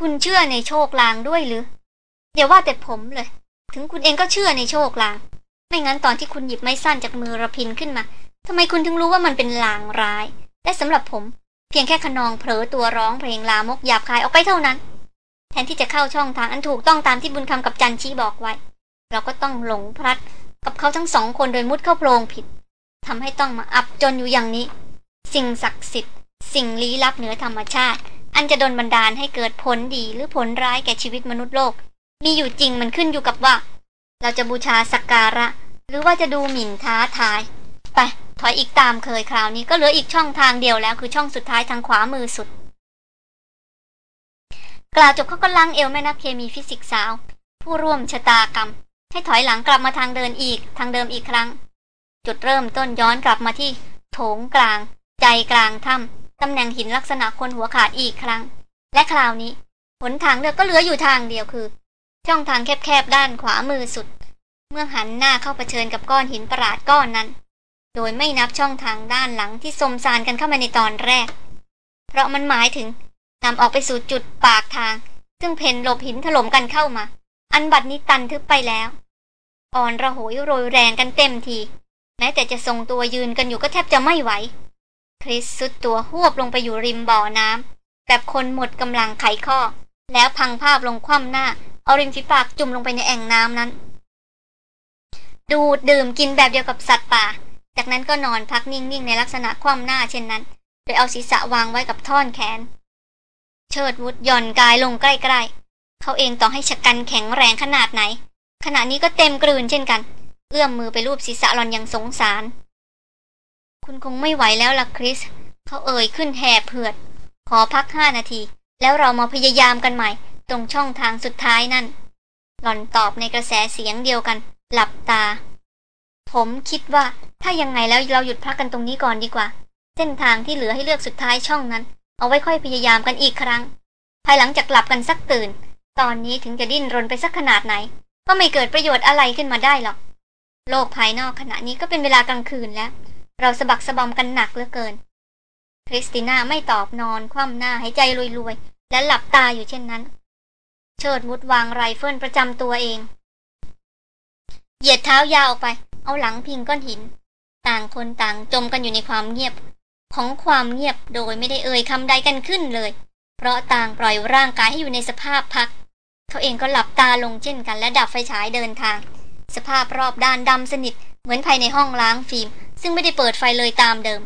คุณเชื่อในโชคลางด้วยหรือเดี๋ยวว่าแต่ผมเลย ถึงคุณเองก็เชื่อในโชคลาง ไม่งั้นตอนที่คุณหยิบไม้สั้นจากมือระพินขึ้นมาทำไมคุณถึงรู้ว่ามันเป็นลางร้าย และสำหรับผม เพียงแค่ขนองเผลอตัวร้องเพลงลามกหยาบคายออกไปเท่านั้น แทนที่จะเข้าช่องทางอันถูกต้องตามที่บุญคำกับจันชี้บอกไว้ เราก็ต้องหลงพลัด กับเขาทั้งสองคนโดยมุดเข้าโพรงผิดทำให้ต้องมาอับจนอยู่อย่างนี้ สิ่งศักดิ์สิทธิ์ สิ่งลี้ลับเหนือธรรมชาติ อันจะดนบันดาลให้เกิดผลดีหรือผลร้ายแก่ชีวิตมนุษย์โลก มีอยู่จริงมันขึ้นอยู่กับว่า เราจะบูชาสักการะ หรือว่าจะดูหมิ่นท้าทาย ไป ถอยอีกตามเคยคราวนี้ก็เหลืออีกช่องทางเดียวแล้วคือช่องสุดท้ายทางขวามือสุด กล่าวจบเขาก็ลังเอวแม่นักเคมีฟิสิกสาว ผู้ร่วมชะตากรรม ให้ถอยหลังกลับมาทางเดินอีกทางเดิมอีกครั้ง จุดเริ่มต้นย้อนกลับมาที่โถงกลาง ใจกลางถ้ำตำแหน่งหินลักษณะคนหัวขาดอีกครั้ง และคราวนี้หนทางเลือกก็เหลืออยู่ทางเดียวคือ ช่องทางแคบๆด้านขวามือสุด เมื่อหันหน้าเข้าเผชิญกับก้อนหินประหลาดก้อนนั้น โดยไม่นับช่องทางด้านหลังที่สมซานกันเข้ามาในตอนแรก เพราะมันหมายถึงนำออกไปสู่จุดปากทาง ซึ่งเพนหลบหินถล่มกันเข้ามา อันบัดนี้ตันทึบไปแล้ว อ่อนระโหยโรยแรงกันเต็มที แม้แต่จะทรงตัวยืนกันอยู่ก็แทบจะไม่ไหว คริสสุดตัวหวบลงไปอยู่ริมบ่อน้ำแบบคนหมดกำลังไขข้อ แล้วพังภาพลงคว่ำหน้า เอาริมฝีปากจุ่มลงไปในแอ่งน้ำนั้น ดูดดื่มกินแบบเดียวกับสัตว์ป่า จากนั้นก็นอนพักนิ่งๆในลักษณะคว่ำหน้าเช่นนั้น โดยเอาศีรษะวางไว้กับท่อนแขน เชิดวุฒหย่อนกายลงใกล้ๆเขาเองต้องให้ชะกันแข็งแรงขนาดไหน ขณะนี้ก็เต็มกลืนเช่นกัน เอื้อมมือไปรูปศีรษะหลอนอย่างสงสาร คุณคงไม่ไหวแล้วล่ะคริส เขาเอ่ยขึ้นแห่เผือด ขอพักห้านาที แล้วเรามาพยายามกันใหม่ ตรงช่องทางสุดท้ายนั่น หล่อนตอบในกระแสเสียงเดียวกัน หลับตา ผมคิดว่าถ้ายังไงแล้วเราหยุดพักกันตรงนี้ก่อนดีกว่า เส้นทางที่เหลือให้เลือกสุดท้ายช่องนั้น เอาไว้ค่อยพยายามกันอีกครั้ง ภายหลังจากหลับกันสักตื่น ตอนนี้ถึงจะดิ้นรนไปสักขนาดไหน ก็ไม่เกิดประโยชน์อะไรขึ้นมาได้หรอก โลกภายนอกขณะนี้ก็เป็นเวลากลางคืนแล้ว เราสะบักสะบอมกันหนักเหลือเกิน คริสติน่าไม่ตอบนอนคว่ำหน้าหายใจรวยๆ และหลับตาอยู่เช่นนั้น เชิดวุฒวางไรเฟิลประจำตัวเอง เหยียดเท้ายาวออกไป เอาหลังพิงก้อนหิน ต่างคนต่างจมกันอยู่ในความเงียบ ของความเงียบโดยไม่ได้เอ่ยคำใดกันขึ้นเลย เพราะต่างปล่อยร่างกายให้อยู่ในสภาพพัก เขาเองก็หลับตาลงเช่นกันและดับไฟฉายเดินทาง สภาพรอบด้านดำสนิทเหมือนภายในห้องล้างฟิล์ม ซึ่งไม่ได้เปิดไฟเลยตามเดิม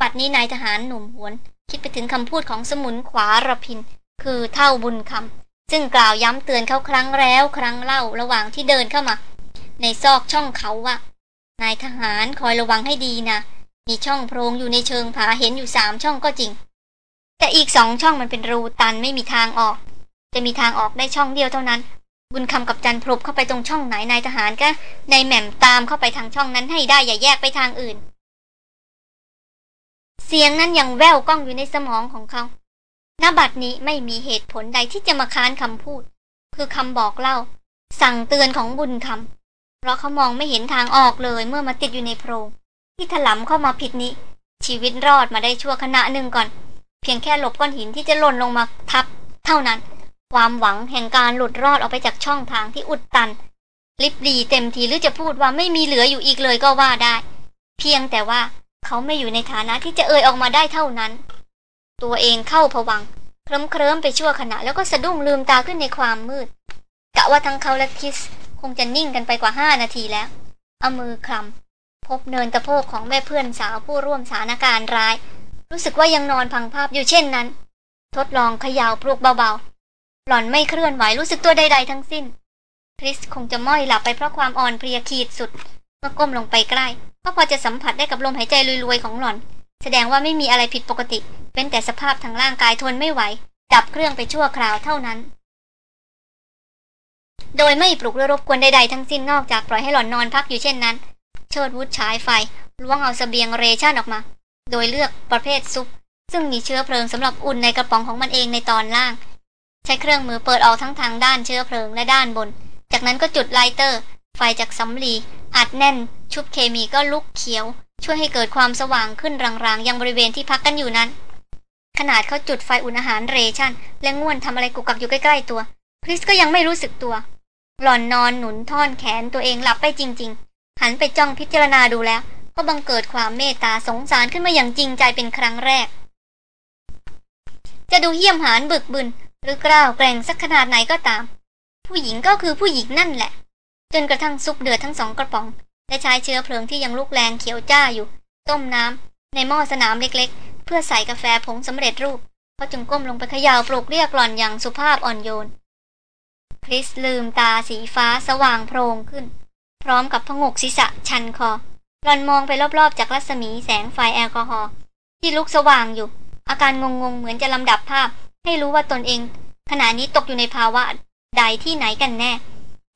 ปัดนี้นายทหารหนุ่มหวน คิดไปถึงคำพูดของสมุนขวาระพิน คือเท่าบุญคำซึ่งกล่าวย้ำเตือนเขาครั้งแล้วครั้งเล่าระหว่างที่เดินเข้ามา ในซอกช่องเขาว่านายทหารคอยระวังให้ดีนะ มีช่องโพรงอยู่ในเชิงผาเห็นอยู่สามช่องก็จริง แต่อีกสองช่องมันเป็นรูตันไม่มีทางออก จะมีทางออกได้ช่องเดียวเท่านั้น บุญคำกับจันพรบเข้าไปตรงช่องไหนนายทหารก็ในแหม่มตามเข้าไปทางช่องนั้นให้ได้อย่าแยกไปทางอื่น เสียงนั้นยังแววก้องอยู่ในสมองของเขาณบัดนี้ไม่มีเหตุผลใดที่จะมาค้านคำพูด คือคำบอกเล่า สั่งเตือนของบุญคำเพราะเขามองไม่เห็นทางออกเลยเมื่อมาติดอยู่ในโพรง ที่ถลำเข้ามาผิดนี้ ชีวิตรอดมาได้ชั่วขณะหนึ่งก่อน เพียงแค่หลบก้อนหินที่จะหล่นลงมาทับ เท่านั้น ความหวังแห่งการหลุดรอดออกไปจากช่องทางที่อุดตัน ลิบดีเต็มทีหรือจะพูดว่าไม่มีเหลืออยู่อีกเลยก็ว่าได้ เพียงแต่ว่าเขาไม่อยู่ในฐานะที่จะเอ่ยออกมาได้เท่านั้น ตัวเองเข้าผวังเคลิ้มเคลิ้มไปชั่วขณะแล้วก็สะดุ้งลืมตาขึ้นในความมืดกะว่าทั้งเขาและคิส คงจะนิ่งกันไปกว่าห้านาทีแล้ว เอามือคลำพบเนินตะโพกของแม่เพื่อนสาวผู้ร่วมสถานการณ์ร้าย รู้สึกว่ายังนอนพังภาพอยู่เช่นนั้น ทดลองเขย่าปลุกเบาๆ หล่อนไม่เคลื่อนไหวรู้สึกตัวใดๆทั้งสิ้น คริสคงจะม้อยหลับไปเพราะความอ่อนเพลียขีดสุด เมื่อก้มลงไปใกล้ ก็พอจะสัมผัสได้กับลมหายใจรวยๆของหล่อน แสดงว่าไม่มีอะไรผิดปกติ เป็นแต่สภาพทางร่างกายทนไม่ไหว ดับเครื่องไปชั่วคราวเท่านั้น โดยไม่ปลุกหรือรบกวนใดๆทั้งสิ้นนอกจากปล่อยให้หล่อนนอนพักอยู่เช่นนั้น เชิดวุฒฉายไฟล้วงเอาเสบียง ration ออกมา โดยเลือกประเภทซุปซึ่งมีเชื้อเพลิงสำหรับอุ่นในกระป๋องของมันเองในตอนล่าง ใช้เครื่องมือเปิดออกทั้งทางด้านเชื้อเพลิงและด้านบน จากนั้นก็จุด lighter ไฟจากสำลีอัดแน่น ชุบเคมีก็ลุกเขียว ช่วยให้เกิดความสว่างขึ้นรางๆ ยังบริเวณที่พักกันอยู่นั้น ขนาดเขาจุดไฟอุ่นอาหารเรชั่น และง่วนทำอะไรกุกกักอยู่ใกล้ๆตัวคริสก็ยังไม่รู้สึกตัว หล่อนนอนหนุนท่อนแขนตัวเองหลับไปจริง ๆ หันไปจ้องพิจารณาดูแล้ว ก็บังเกิดความเมตตาสงสารขึ้นมาอย่างจริงใจเป็นครั้งแรก จะดูเหี้ยมหานบึกบึน หรือกล้าวแกร่งสักขนาดไหนก็ตาม ผู้หญิงก็คือผู้หญิงนั่นแหละ จนกระทั่งซุปเดือดทั้งสองกระป๋อง และใช้เชื้อเพลิงที่ยังลุกแรงเขียวจ้าอยู่ ต้มน้ำในหม้อสนามเล็กๆ เพื่อใส่กาแฟผงสำเร็จรูปเขาจึงก้มลงไปเขย่าปลุกเรียกหล่อนอย่างสุภาพอ่อนโยน คริสลืมตาสีฟ้าสว่างโพลงขึ้น พร้อมกับพงกศีรษะชันคอหล่อนมองไปรอบๆ จากรัศมีแสงไฟแอลกอฮอล์ที่ลุกสว่างอยู่ อาการงงๆ เหมือนจะลำดับภาพ ให้รู้ว่าตนเอง ขณะนี้ตกอยู่ในภาวะใดที่ไหนกันแน่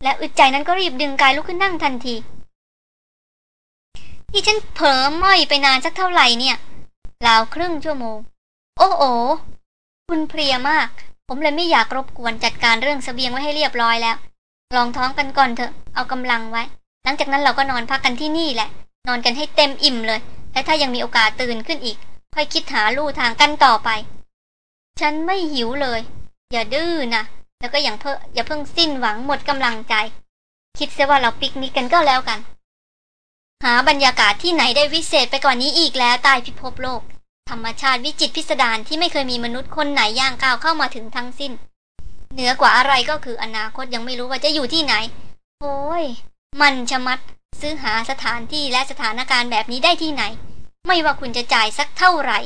และอึดใจนั้นก็รีบดึงกายลุกขึ้นนั่งทันทีที่ฉันเผลอม้อยไปนานสักเท่าไหร่เนี่ยราวครึ่งชั่วโมง โอ้โอคุณเพรียมาก ผมเลยไม่อยากรบกวนจัดการเรื่องสเสบียงไว้ให้เรียบร้อยแล้ว ลองท้องกันก่อนเถอะ เอากำลังไว้ หลังจากนั้นเราก็นอนพักกันที่นี่แหละ นอนกันให้เต็มอิ่มเลย และถ้ายังมีโอกาสตื่นขึ้นอีก ค่อยคิดหาลู่ทางกันต่อไป ฉันไม่หิวเลย อย่าดื้อนะแล้วก็อย่างเพิ่อย่าเพิ่งสิ้นหวังหมดกำลังใจ คิดเสียว่าเราปิกนิกกันก็แล้วกัน หาบรรยากาศที่ไหนได้วิเศษไปกว่านี้อีกแล้วใตายพิภพโลก ธรรมชาติวิจิตพิสดารที่ไม่เคยมีมนุษย์คนไหนย่างก้าวเข้ามาถึงทั้งสิ้น เหนือกว่าอะไรก็คืออนาคตยังไม่รู้ว่าจะอยู่ที่ไหน โอ้ย มันชะมัด ซื้อหาสถานที่และสถานการณ์แบบนี้ได้ที่ไหน ไม่ว่าคุณจะจ่ายสักเท่าไหร่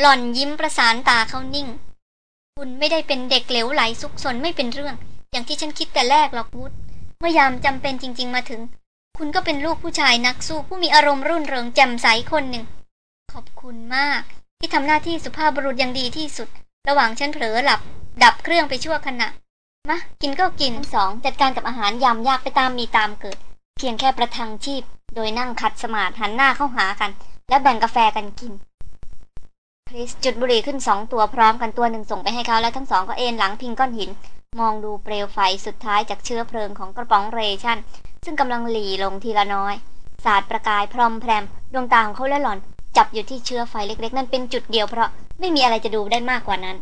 หล่อนยิ้มประสานตาเขานิ่ง คุณไม่ได้เป็นเด็กเหลวไหลซุกซนไม่เป็นเรื่อง อย่างที่ฉันคิดแต่แรกหรอกวุฒเมื่อยามจำเป็นจริง ๆ มาถึง คุณก็เป็นลูกผู้ชายนักสู้ผู้มีอารมณ์รุ่นเริงแจ่มใสคนหนึ่ง ขอบคุณมาก ที่ทำหน้าที่สุภาพบุรุษอย่างดีที่สุด ระหว่างฉันเผลอหลับ ดับเครื่องไปชั่วขณะมากินก็กินสองจัดการกับอาหารยำยากไปตามมีตามเกิด เพียงแค่ประทังชีพ โดยนั่งขัดสมาธิหันหน้าเข้าหากัน และแบ่งกาแฟกันกิน คริสจุดบุหรี่ขึ้นสองตัวพร้อมกันตัวหนึ่งส่งไปให้เขาแล้วทั้งสองก็เอนหลังพิงก้อนหิน มองดูเปลวไฟสุดท้ายจากเชื้อเพลิงของกระป๋อง ration ซึ่งกำลังหรี่ลงทีละน้อย สาดประกายพรอมแพรมดวงตาของเขาและหล่อน จับอยู่ที่เชื้อไฟเล็กๆ นั่นเป็นจุดเดียวเพราะไม่มีอะไรจะดูได้มากกว่านั้น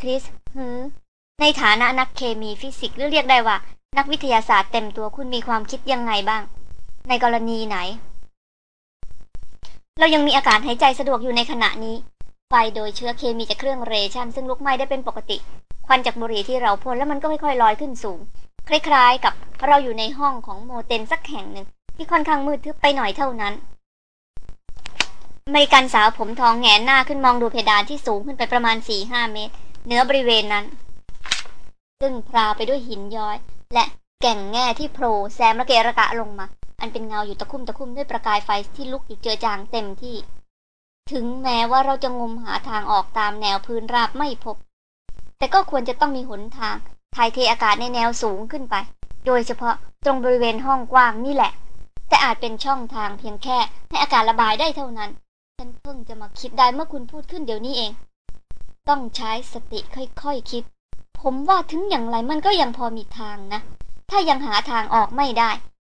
คริสฮือในฐานะนักเคมีฟิสิกส์หรือเรียกได้ว่า นักวิทยาศาสตร์เต็มตัวคุณมีความคิดยังไงบ้าง ในกรณีไหน เรายังมีอากาศหายใจสะดวกอยู่ในขณะนี้ ไฟโดยเชื้อเคมีจากเครื่องเรชันซึ่งลุกไหม้ได้เป็นปกติ ควันจากบุหรี่ที่เราพ่นแล้วมันก็ค่อยๆลอยขึ้นสูง คล้ายๆ กับเราอยู่ในห้องของโมเตนสักแห่งหนึ่ง ที่ค่อนข้างมืดทึบไปหน่อยเท่านั้นอเมริกันสาวผมทองแงนหน้าขึ้นมองดูเพดานที่สูงขึ้นไปประมาณสี่ห้าเมตรเหนือบริเวณนั้น ซึ่งพราวไปด้วยหินย้อย และแก่งแง่ที่โผล่แซมระเกะระกะลงมา อันเป็นเงาอยู่ตะคุ่มตะคุ่มด้วยประกายไฟที่ลุกอยู่เจือจางเต็มที่ ถึงแม้ว่าเราจะงมหาทางออกตามแนวพื้นราบไม่พบ แต่ก็ควรจะต้องมีหนทางถ่ายเทอากาศในแนวสูงขึ้นไป โดยเฉพาะตรงบริเวณห้องกว้างนี่แหละ แต่อาจเป็นช่องทางเพียงแค่ให้อากาศระบายได้เท่านั้น ฉันเพิ่งจะมาคิดได้เมื่อคุณพูดขึ้นเดี๋ยวนี้เอง ต้องใช้สติค่อยๆคคิด ผมว่าถึงอย่างไรมันก็ยังพอมีทางนะ ถ้ายังหาทางออกไม่ได้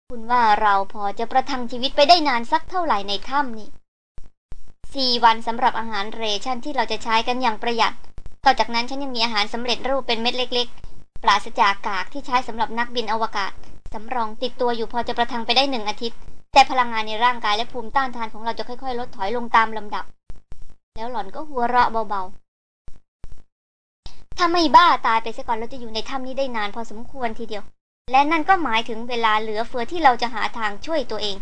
คุณว่าเราพอจะประทังชีวิตไปได้นานสักเท่าไหร่ในถ้ำนี่ สี่วันสำหรับอาหารเรชั่นที่เราจะใช้กันอย่างประหยัด ต่อจากนั้นฉันยังมีอาหารสำเร็จรูปเป็นเม็ดเล็ก ๆ ปราศจากกากที่ใช้สำหรับนักบินอวกาศสำรองติดตัวอยู่พอจะประทังไปได้หนึ่งอาทิตย์ แต่พลังงานในร่างกายและภูมิต้านทานของเราจะค่อย ๆ ลดถอยลงตามลำดับ แล้วหล่อนก็หัวเราะเบาๆ ถ้าไม่บ้าตายไปเสียก่อนเราจะอยู่ในถ้ำนี้ได้นานพอสมควรทีเดียว และนั่นก็หมายถึงเวลาเหลือเฟือที่เราจะหาทางช่วยตัวเอง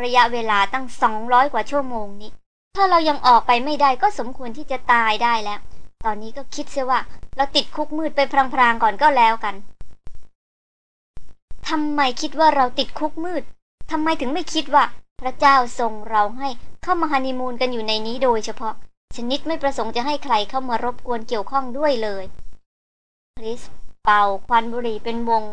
ระยะเวลาตั้งสองร้อยกว่าชั่วโมงนี้ ถ้าเรายังออกไปไม่ได้ก็สมควรที่จะตายได้แล้ว ตอนนี้ก็คิดเสียว่า เราติดคุกมืดไปพรางๆก่อนก็แล้วกันทำไมคิดว่าเราติดคุกมืดทำไมถึงไม่คิดว่าพระเจ้าทรงเราให้เข้ามาฮันนีมูนกันอยู่ในนี้โดยเฉพาะ ชนิดไม่ประสงค์จะให้ใครเข้ามารบกวนเกี่ยวข้องด้วยเลยคริสเป่าควันบุหรี่เป็นวง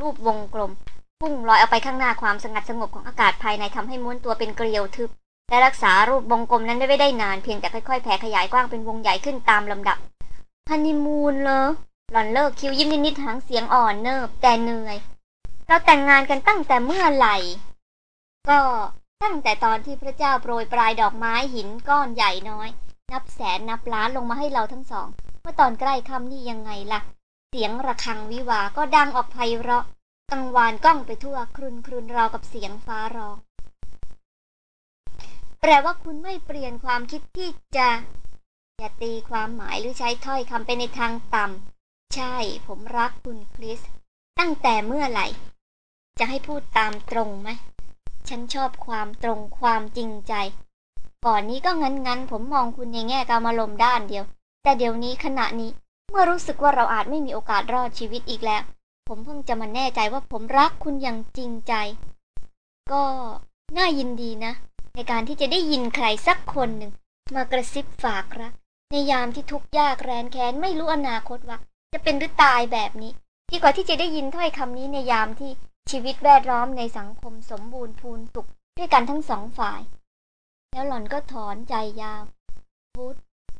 รูปวงกลม พุ่งลอยออกไปข้างหน้าความสงัดสงบของอากาศภายในทำให้ม้วนตัวเป็นเกลียวทึบ และรักษารูปวงกลมนั้นไม่ได้นานเพียงแต่ค่อยๆแผ่ขยายกว้างเป็นวงใหญ่ขึ้นตามลำดับฮันนีมูนเลยหล่อนเลิกคิ้วยิ้มนิดๆหางเสียงอ่อนเนิบแต่เหนื่อย เราแต่งงานกันตั้งแต่เมื่อไหร่ ก็ตั้งแต่ตอนที่พระเจ้าโปรยปลายดอกไม้หินก้อนใหญ่น้อย นับแสนนับล้านลงมาให้เราทั้งสอง เมื่อตอนใกล้ค่ำนี่ยังไงล่ะ เสียงระฆังวิวาก็ดังออกไพเราะกังวานก้องไปทั่วครุนครุนราวกับเสียงฟ้าร้อง แปลว่าคุณไม่เปลี่ยนความคิดที่จะ อย่าตีความหมายหรือใช้ถ้อยคำไปในทางต่ำ ใช่ ผมรักคุณคริส ตั้งแต่เมื่อไหร่ จะให้พูดตามตรงไหม ฉันชอบความตรงความจริงใจ ก่อนนี้ก็งั้นงั้นผมมองคุณในแง่การมารมด้านเดียว แต่เดี๋ยวนี้ขณะนี้ เมื่อรู้สึกว่าเราอาจไม่มีโอกาสรอดชีวิตอีกแล้ว ผมเพิ่งจะมาแน่ใจว่าผมรักคุณอย่างจริงใจ ก็น่ายินดีนะ ในการที่จะได้ยินใครสักคนหนึ่ง มากระซิบฝากรัก ในยามที่ทุกข์ยากแรนแค้นไม่รู้อนาคตว่า จะเป็นหรือตายแบบนี้ ดีกว่าที่จะได้ยินถ้อยคำนี้ในยามที่ชีวิตแวดล้อมในสังคมสมบูรณ์พูนสุขด้วยกันทั้งสองฝ่าย แล้วหล่อนก็ถอนใจยาววุฒ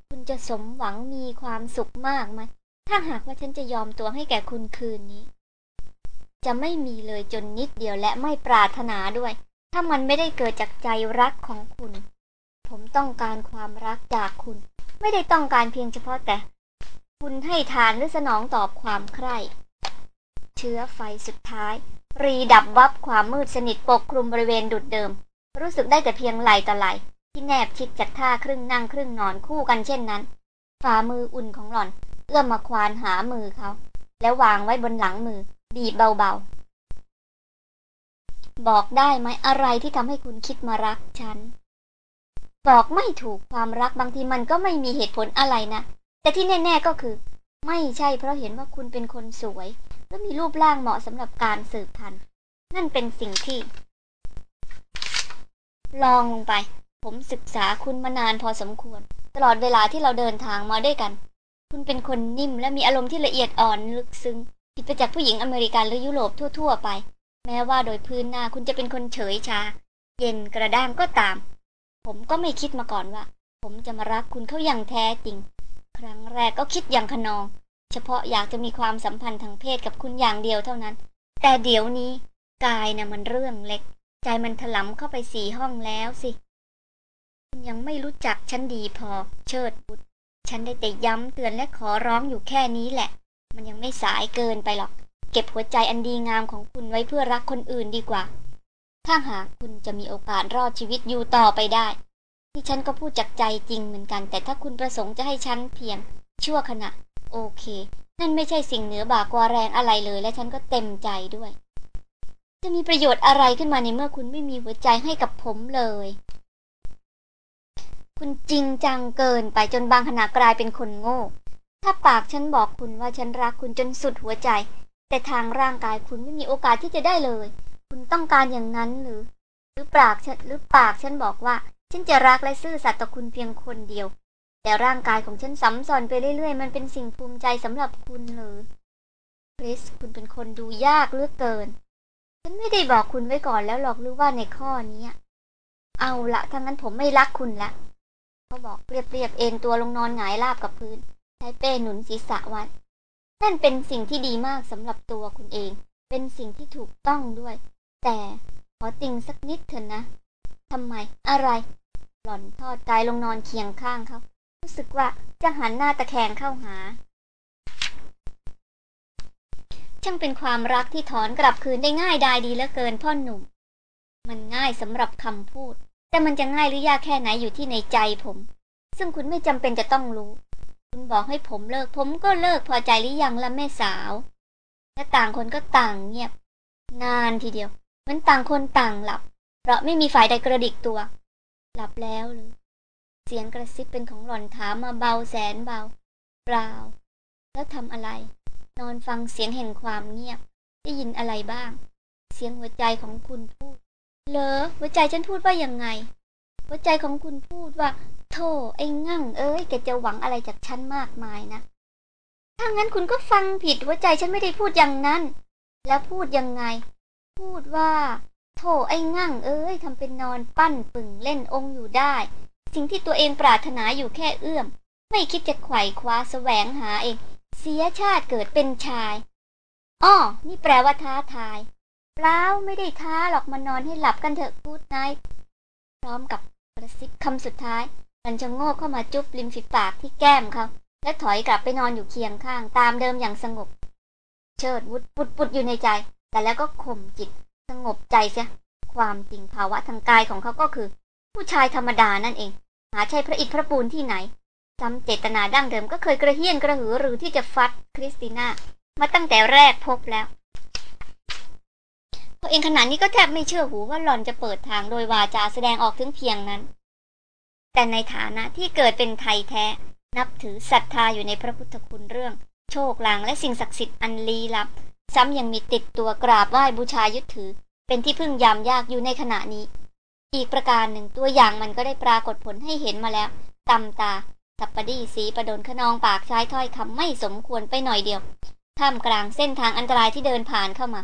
คุณจะสมหวังมีความสุขมากไหมถ้าหากว่าฉันจะยอมตัวให้แก่คุณคืนนี้ จะไม่มีเลยจนนิดเดียวและไม่ปรารถนาด้วย ถ้ามันไม่ได้เกิดจากใจรักของคุณ ผมต้องการความรักจากคุณ ไม่ได้ต้องการเพียงเฉพาะแต่ คุณให้ทานหรือสนองตอบความใคร่ เชื้อไฟสุดท้าย รีดับวับความมืดสนิทปกคลุมบริเวณดุดเดิม รู้สึกได้แต่เพียงไหลต่อไหลที่แนบชิดจากท่าครึ่งนั่งครึ่งนอนคู่กันเช่นนั้น ฝ่ามืออุ่นของหล่อน เอื้อมมาควานหามือเขา แล้ววางไว้บนหลังมือ บีบเบาๆ บอกได้ไหมอะไรที่ทำให้คุณคิดมารักฉัน บอกไม่ถูกความรักบางทีมันก็ไม่มีเหตุผลอะไรนะ แต่ที่แน่ ๆก็คือ ไม่ใช่เพราะเห็นว่าคุณเป็นคนสวย และมีรูปร่างเหมาะสำหรับการสืบพันธุ์ นั่นเป็นสิ่งที่ ลองลงไป ผมศึกษาคุณมานานพอสมควร ตลอดเวลาที่เราเดินทางมาด้วยกัน คุณเป็นคนนิ่มและมีอารมณ์ที่ละเอียดอ่อนลึกซึ้งผิดไปจากผู้หญิงอเมริกันหรือยุโรปทั่ว ๆ ไป แม้ว่าโดยพื้นหน้าคุณจะเป็นคนเฉยชา เย็นกระด้างก็ตาม ผมก็ไม่คิดมาก่อนว่า ผมจะมารักคุณเขาอย่างแท้จริง ครั้งแรกก็คิดอย่างขนอง เฉพาะอยากจะมีความสัมพันธ์ทางเพศกับคุณอย่างเดียวเท่านั้น แต่เดี๋ยวนี้ กายนะ่ะมันเรื่องเล็ก ใจมันถลำเข้าไปสี่ห้องแล้วสิ คุณยังไม่รู้จักฉันดีพอ เชิดบุตรฉันได้แต่ย้ำเตือนและขอร้องอยู่แค่นี้แหละ มันยังไม่สายเกินไปหรอก เก็บหัวใจอันดีงามของคุณไว้เพื่อรักคนอื่นดีกว่า ถ้าหากคุณจะมีโอกาสรอดชีวิตอยู่ต่อไปได้ ที่ฉันก็พูดจากใจจริงเหมือนกัน แต่ถ้าคุณประสงค์จะให้ฉันเพียง ชั่วขณะ โอเค นั่นไม่ใช่สิ่งเหนือบากว่าแรงอะไรเลย และฉันก็เต็มใจด้วย จะมีประโยชน์อะไรขึ้นมาในเมื่อคุณไม่มีหัวใจให้กับผมเลย คุณจริงจังเกินไปจนบางขณะกลายเป็นคนโง่ ถ้าปากฉันบอกคุณว่าฉันรักคุณจนสุดหัวใจ แต่ทางร่างกายคุณไม่มีโอกาสที่จะได้เลย คุณต้องการอย่างนั้นหรือ หรือปากฉันหรือปากฉันบอกว่า ฉันจะรักและซื่อสัตย์ต่อคุณเพียงคนเดียว แต่ร่างกายของฉันสัมสอนไปเรื่อยๆ มันเป็นสิ่งภูมิใจสำหรับคุณหรือคริสคุณเป็นคนดูยากเลือเกิน ฉันไม่ได้บอกคุณไว้ก่อนแล้วหรอกหรือว่าในข้อนี้เอาละถ้างั้นผมไม่รักคุณละเขาบอกเรียบๆเอนตัวลงนอนหงายราบกับพื้น ใช้เป้หนุนศีรษะไว้ นั่นเป็นสิ่งที่ดีมากสำหรับตัวคุณเอง เป็นสิ่งที่ถูกต้องด้วย แต่ขอติงสักนิดเถอะนะทำไม อะไร หล่อนทอดกายลงนอนเคียงข้างเขา รู้สึกว่าจะหันหน้าตะแคงเข้าหา ช่างเป็นความรักที่ถอนกลับคืนได้ง่ายดายดีเหลือเกินพ่อหนุ่ม มันง่ายสำหรับคำพูด แต่มันจะง่ายหรือยากแค่ไหนอยู่ที่ในใจผม ซึ่งคุณไม่จำเป็นจะต้องรู้ คุณบอกให้ผมเลิก ผมก็เลิกพอใจหรือยังละแม่สาว และต่างคนก็ต่างเงียบ นานทีเดียวเหมือนต่างคนต่างหลับ เพราะไม่มีฝ่ายใดกระดิกตัว หลับแล้วหรือ เสียงกระซิบเป็นของหล่อนถามมาเบาแสนเบา เปล่า แล้วทำอะไร นอนฟังเสียงแห่งความเงียบ ได้ยินอะไรบ้าง เสียงหัวใจของคุณพูด เลอหัวใจฉันพูดว่ายังไง หัวใจของคุณพูดว่าโธ่ไอ้งั่ง เอ้ยแกจะหวังอะไรจากฉันมากมายนะ ถ้างั้นคุณก็ฟังผิดหัวใจฉันไม่ได้พูดอย่างนั้น แล้วพูดยังไง พูดว่าโธ่ไอ้งั่ง เอ้ยทำเป็นนอนปั้นปึ่งเล่นองค์อยู่ได้ สิ่งที่ตัวเองปรารถนาอยู่แค่เอื้อม ไม่คิดจะไขว่คว้าแสวงหาเอง เสียชาติเกิดเป็นชายอ้อนี่แปลว่าท้าทายเปล่าไม่ได้ท้าหรอกมานอนให้หลับกันเถอะกูดไนท์พร้อมกับ กระซิบคำสุดท้าย มันจะโง่เข้ามาจุ๊บริมฝีปากที่แก้มเขา และถอยกลับไปนอนอยู่เคียงข้างตามเดิมอย่างสงบ เชิดวุดปุดปุดอยู่ในใจ แต่แล้วก็ข่มจิต สงบใจเสียความจริงภาวะทางกายของเขาก็คือ ผู้ชายธรรมดานั่นเอง หาใช่พระอิฐพระปูนที่ไหนจำเจตนาดั้งเดิมก็เคยกระเฮี้ยนกระหือหรือที่จะฟัดคริสติน่ามาตั้งแต่แรกพบแล้ว ตัวเองขนาดนี้ก็แทบไม่เชื่อหูว่าหล่อนจะเปิดทางโดยวาจาแสดงออกถึงเพียงนั้น แต่ในฐานะที่เกิดเป็นไทยแท้ นับถือศรัทธาอยู่ในพระพุทธคุณเรื่อง โชคลางและสิ่งศักดิ์สิทธิ์อันลี้ลับ ซ้ำยังมีติดตัวกราบไหว้บูชายึดถือ เป็นที่พึ่งยามยากอยู่ในขณะนี้ อีกประการหนึ่งตัวอย่างมันก็ได้ปรากฏผลให้เห็นมาแล้วตำตาสัปปดีสีประดนขนองปากใช้ถ้อยคำไม่สมควรไปหน่อยเดียวท่ามกลางเส้นทางอันตรายที่เดินผ่านเข้ามา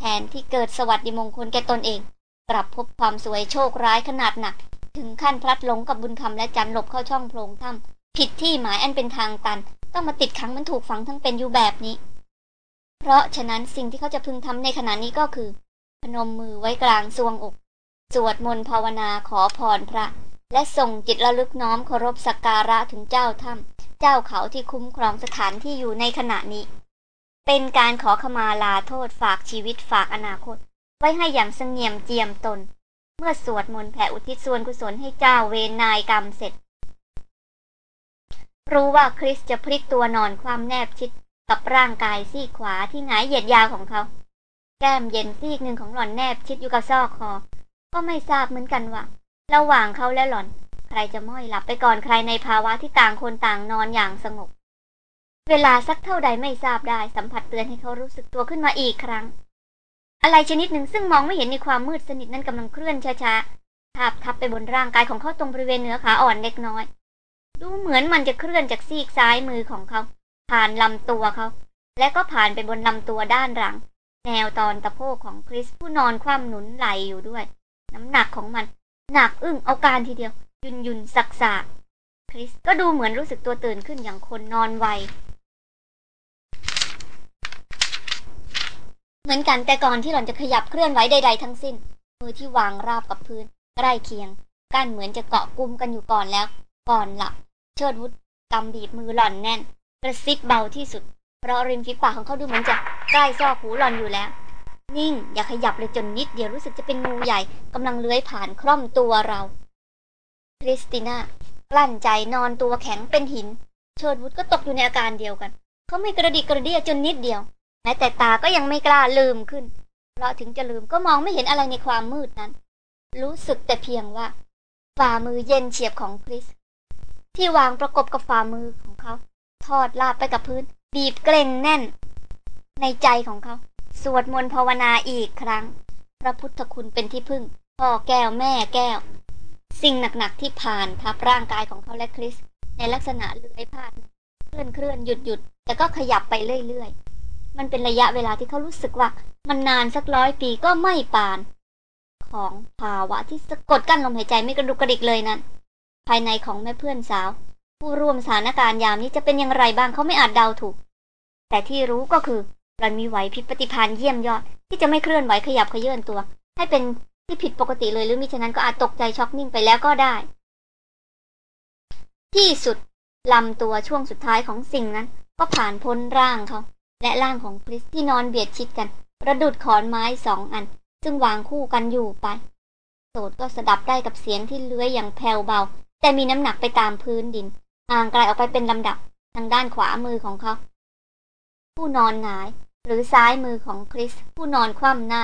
แทนที่เกิดสวัสดิมงคลแก่ตนเอง กลับพบความสวยโชคร้ายขนาดหนัก ถึงขั้นพลัดหลงกับบุญคำและจันหลบเข้าช่องโพรงถ้ำผิดที่หมายอันเป็นทางตัน ต้องมาติดขังมันถูกฝังทั้งเป็นอยู่แบบนี้ เพราะฉะนั้นสิ่งที่เขาจะพึงทำในขณะนี้ก็คือ พนมมือไว้กลางซวงอก สวดมนต์ภาวนาขอพรพระ และส่งจิตระลึกน้อมเคารพสักการะถึงเจ้าถ้ำเจ้าเขาที่คุ้มครองสถานที่อยู่ในขณะนี้ เป็นการขอขมาลาโทษฝากชีวิตฝากอนาคต ไว้ให้อย่างเสงี่ยมเจียมตน เมื่อสวดมนต์แผ่อุทิศส่วนกุศลให้เจ้าเวนนายกรรมเสร็จ รู้ว่าคริสจะพลิกตัวนอนความแนบชิดกับร่างกายซีกขวาที่หงายเหยียดยาวของเขา แก้มเย็นซีกหนึ่งของหล่อนแนบชิดอยู่กับซอกคอ ก็ไม่ทราบเหมือนกันว่าระหว่างเขาและหล่อน ใครจะม้อยหลับไปก่อนใครในภาวะที่ต่างคนต่างนอนอย่างสงบ เวลาสักเท่าใดไม่ทราบได้สัมผัสเตือนให้เขารู้สึกตัวขึ้นมาอีกครั้ง อะไรชนิดหนึ่งซึ่งมองไม่เห็นในความมืดสนิทนั้นกำลังเคลื่อนช้าๆทาบทับไปบนร่างกายของเขาตรงบริเวณเหนือขาอ่อนเล็กน้อย ดูเหมือนมันจะเคลื่อนจากซีกซ้ายมือของเขา ผ่านลำตัวเขา และก็ผ่านไปบนลำตัวด้านหลัง แนวตอนตะโพกของคริสผู้นอนคว่ำหนุนไหลอยู่ด้วย น้ำหนักของมันหนักอึ้งเอาการทีเดียว ยุนยุนสักสาคริสก็ดูเหมือนรู้สึกตัวตื่นขึ้นอย่างคนนอนไว เหมือนกันแต่ก่อนที่หล่อนจะขยับเคลื่อนไหวใดๆทั้งสิ้น มือที่วางราบกับพื้นใกล้เคียงกั้นเหมือนจะเกาะกุมกันอยู่ก่อนแล้ว ก่อนหลับ เชิดวุฒกำบีบมือหล่อนแน่น กระซิบเบาที่สุด เพราะริมฝีปากของเขาดูเหมือนจะใกล้ซอกหูหล่อนอยู่แล้ว นิ่ง อย่าขยับเลยจนนิดเดียวรู้สึกจะเป็นงูใหญ่กำลังเลื้อยผ่านคล่อมตัวเราคริสติน่ากลั้นใจนอนตัวแข็งเป็นหิน เชิดวุฒก็ตกอยู่ในอาการเดียวกัน เขาไม่กระดิกกระเดียจนนิดเดียว ม้แต่ตาก็ยังไม่กล้าลืมขึ้น เพราะถึงจะลืมก็มองไม่เห็นอะไรในความมืดนั้น รู้สึกแต่เพียงว่า ฝ่ามือเย็นเฉียบของคริส ที่วางประกบกับฝ่ามือของเขา ทอดลาบไปกับพื้น บีบเกรงแน่น ในใจของเขา สวดมนต์ภาวนาอีกครั้ง พระพุทธคุณเป็นที่พึ่ง พ่อแก้วแม่แก้ว สิ่งหนักๆที่ผ่านทับร่างกายของเขาและคริส ในลักษณะเลื้อยพาดเคลื่อนเคลื่อนหยุดหยุดแต่ก็ขยับไปเรื่อยๆ มันเป็นระยะเวลาที่เขารู้สึกว่า มันนานสักร้อยปีก็ไม่ปาน ของภาวะที่สะกดกั้นลมหายใจไม่กระดุกกระดิกเลยนั้น ภายในของแม่เพื่อนสาว ผู้ร่วมสถานการณ์ยามนี้จะเป็นอย่างไรบ้างเขาไม่อาจเดาถูก แต่ที่รู้ก็คือเรามีไหวพิบปฏิภาณเยี่ยมยอด ที่จะไม่เคลื่อนไหวขยับเขยื่นตัว ให้เป็นที่ผิดปกติเลยหรือมิฉะนั้นก็อาจตกใจช็อกนิ่งไปแล้วก็ได้ ที่สุดลำตัวช่วงสุดท้ายของสิ่งนั้น ก็ผ่านพ้นร่างเขา และร่างของคริสที่นอนเบียดชิดกัน ประดุดขอนไม้สองอัน ซึ่งวางคู่กันอยู่ไป โสดก็สดับได้กับเสียงที่เลื้อยอย่างแผ่วเบา แต่มีน้ำหนักไปตามพื้นดินห่างไกลออกไปเป็นลำดับทางด้านขวามือของเขา ผู้นอนหงาย หรือซ้ายมือของคริส ผู้นอนคว่ำหน้า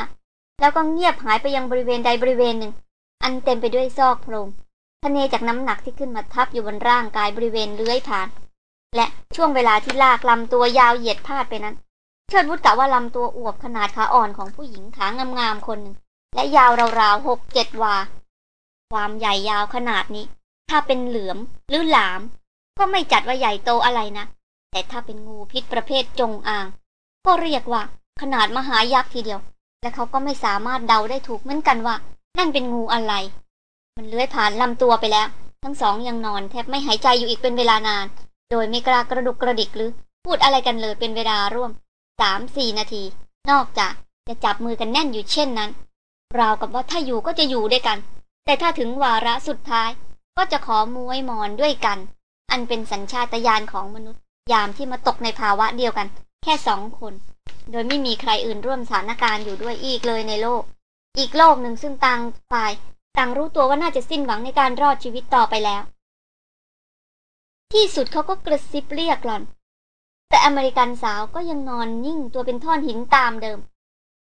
แล้วก็เงียบหายไปยังบริเวณใดบริเวณหนึ่ง อันเต็มไปด้วยซอกโพรงทะเนจากน้ำหนักที่ขึ้นมาทับอยู่บนร่างกายบริเวณเลื้อยผ่าน และช่วงเวลาที่ลากลำตัวยาวเหยียดพาดไปนั้น เชิดวุฒกะว่าลำตัวอวบขนาดขาอ่อนของผู้หญิงขางามๆคนหนึ่งและยาวราวๆหกเจ็ดวา ความใหญ่ยาวขนาดนี้ ถ้าเป็นเหลือมหรือหลาม ก็ไม่จัดว่าใหญ่โตอะไรนะ แต่ถ้าเป็นงูพิษประเภทจงอาง ก็เรียกว่าขนาดมหายักษ์ทีเดียว และเขาก็ไม่สามารถเดาได้ถูกเหมือนกันว่า นั่นเป็นงูอะไร มันเลื้อยผ่านลำตัวไปแล้ว ทั้งสองยังนอนแทบไม่หายใจอยู่อีกเป็นเวลานาน โดยไม่กล้ากระดุกกระดิกหรือ พูดอะไรกันเลยเป็นเวลาร่วมสามสี่นาที นอกจากจะจับมือกันแน่นอยู่เช่นนั้น ราวกับว่าถ้าอยู่ก็จะอยู่ด้วยกัน แต่ถ้าถึงวาระสุดท้าย ก็จะขอมวยมอนด้วยกัน อันเป็นสัญชาตญาณของมนุษย์ ยามที่มาตกในภาวะเดียวกัน แค่สองคน โดยไม่มีใครอื่นร่วมสถานการณ์อยู่ด้วยอีกเลยในโลก อีกโลกหนึ่งซึ่งต่างฝ่ายต่างรู้ตัวว่าน่าจะสิ้นหวังในการรอดชีวิตต่อไปแล้ว ที่สุดเขาก็กระซิบเรียกหล่อน แต่อเมริกันสาวก็ยังนอนนิ่งตัวเป็นท่อนหินตามเดิม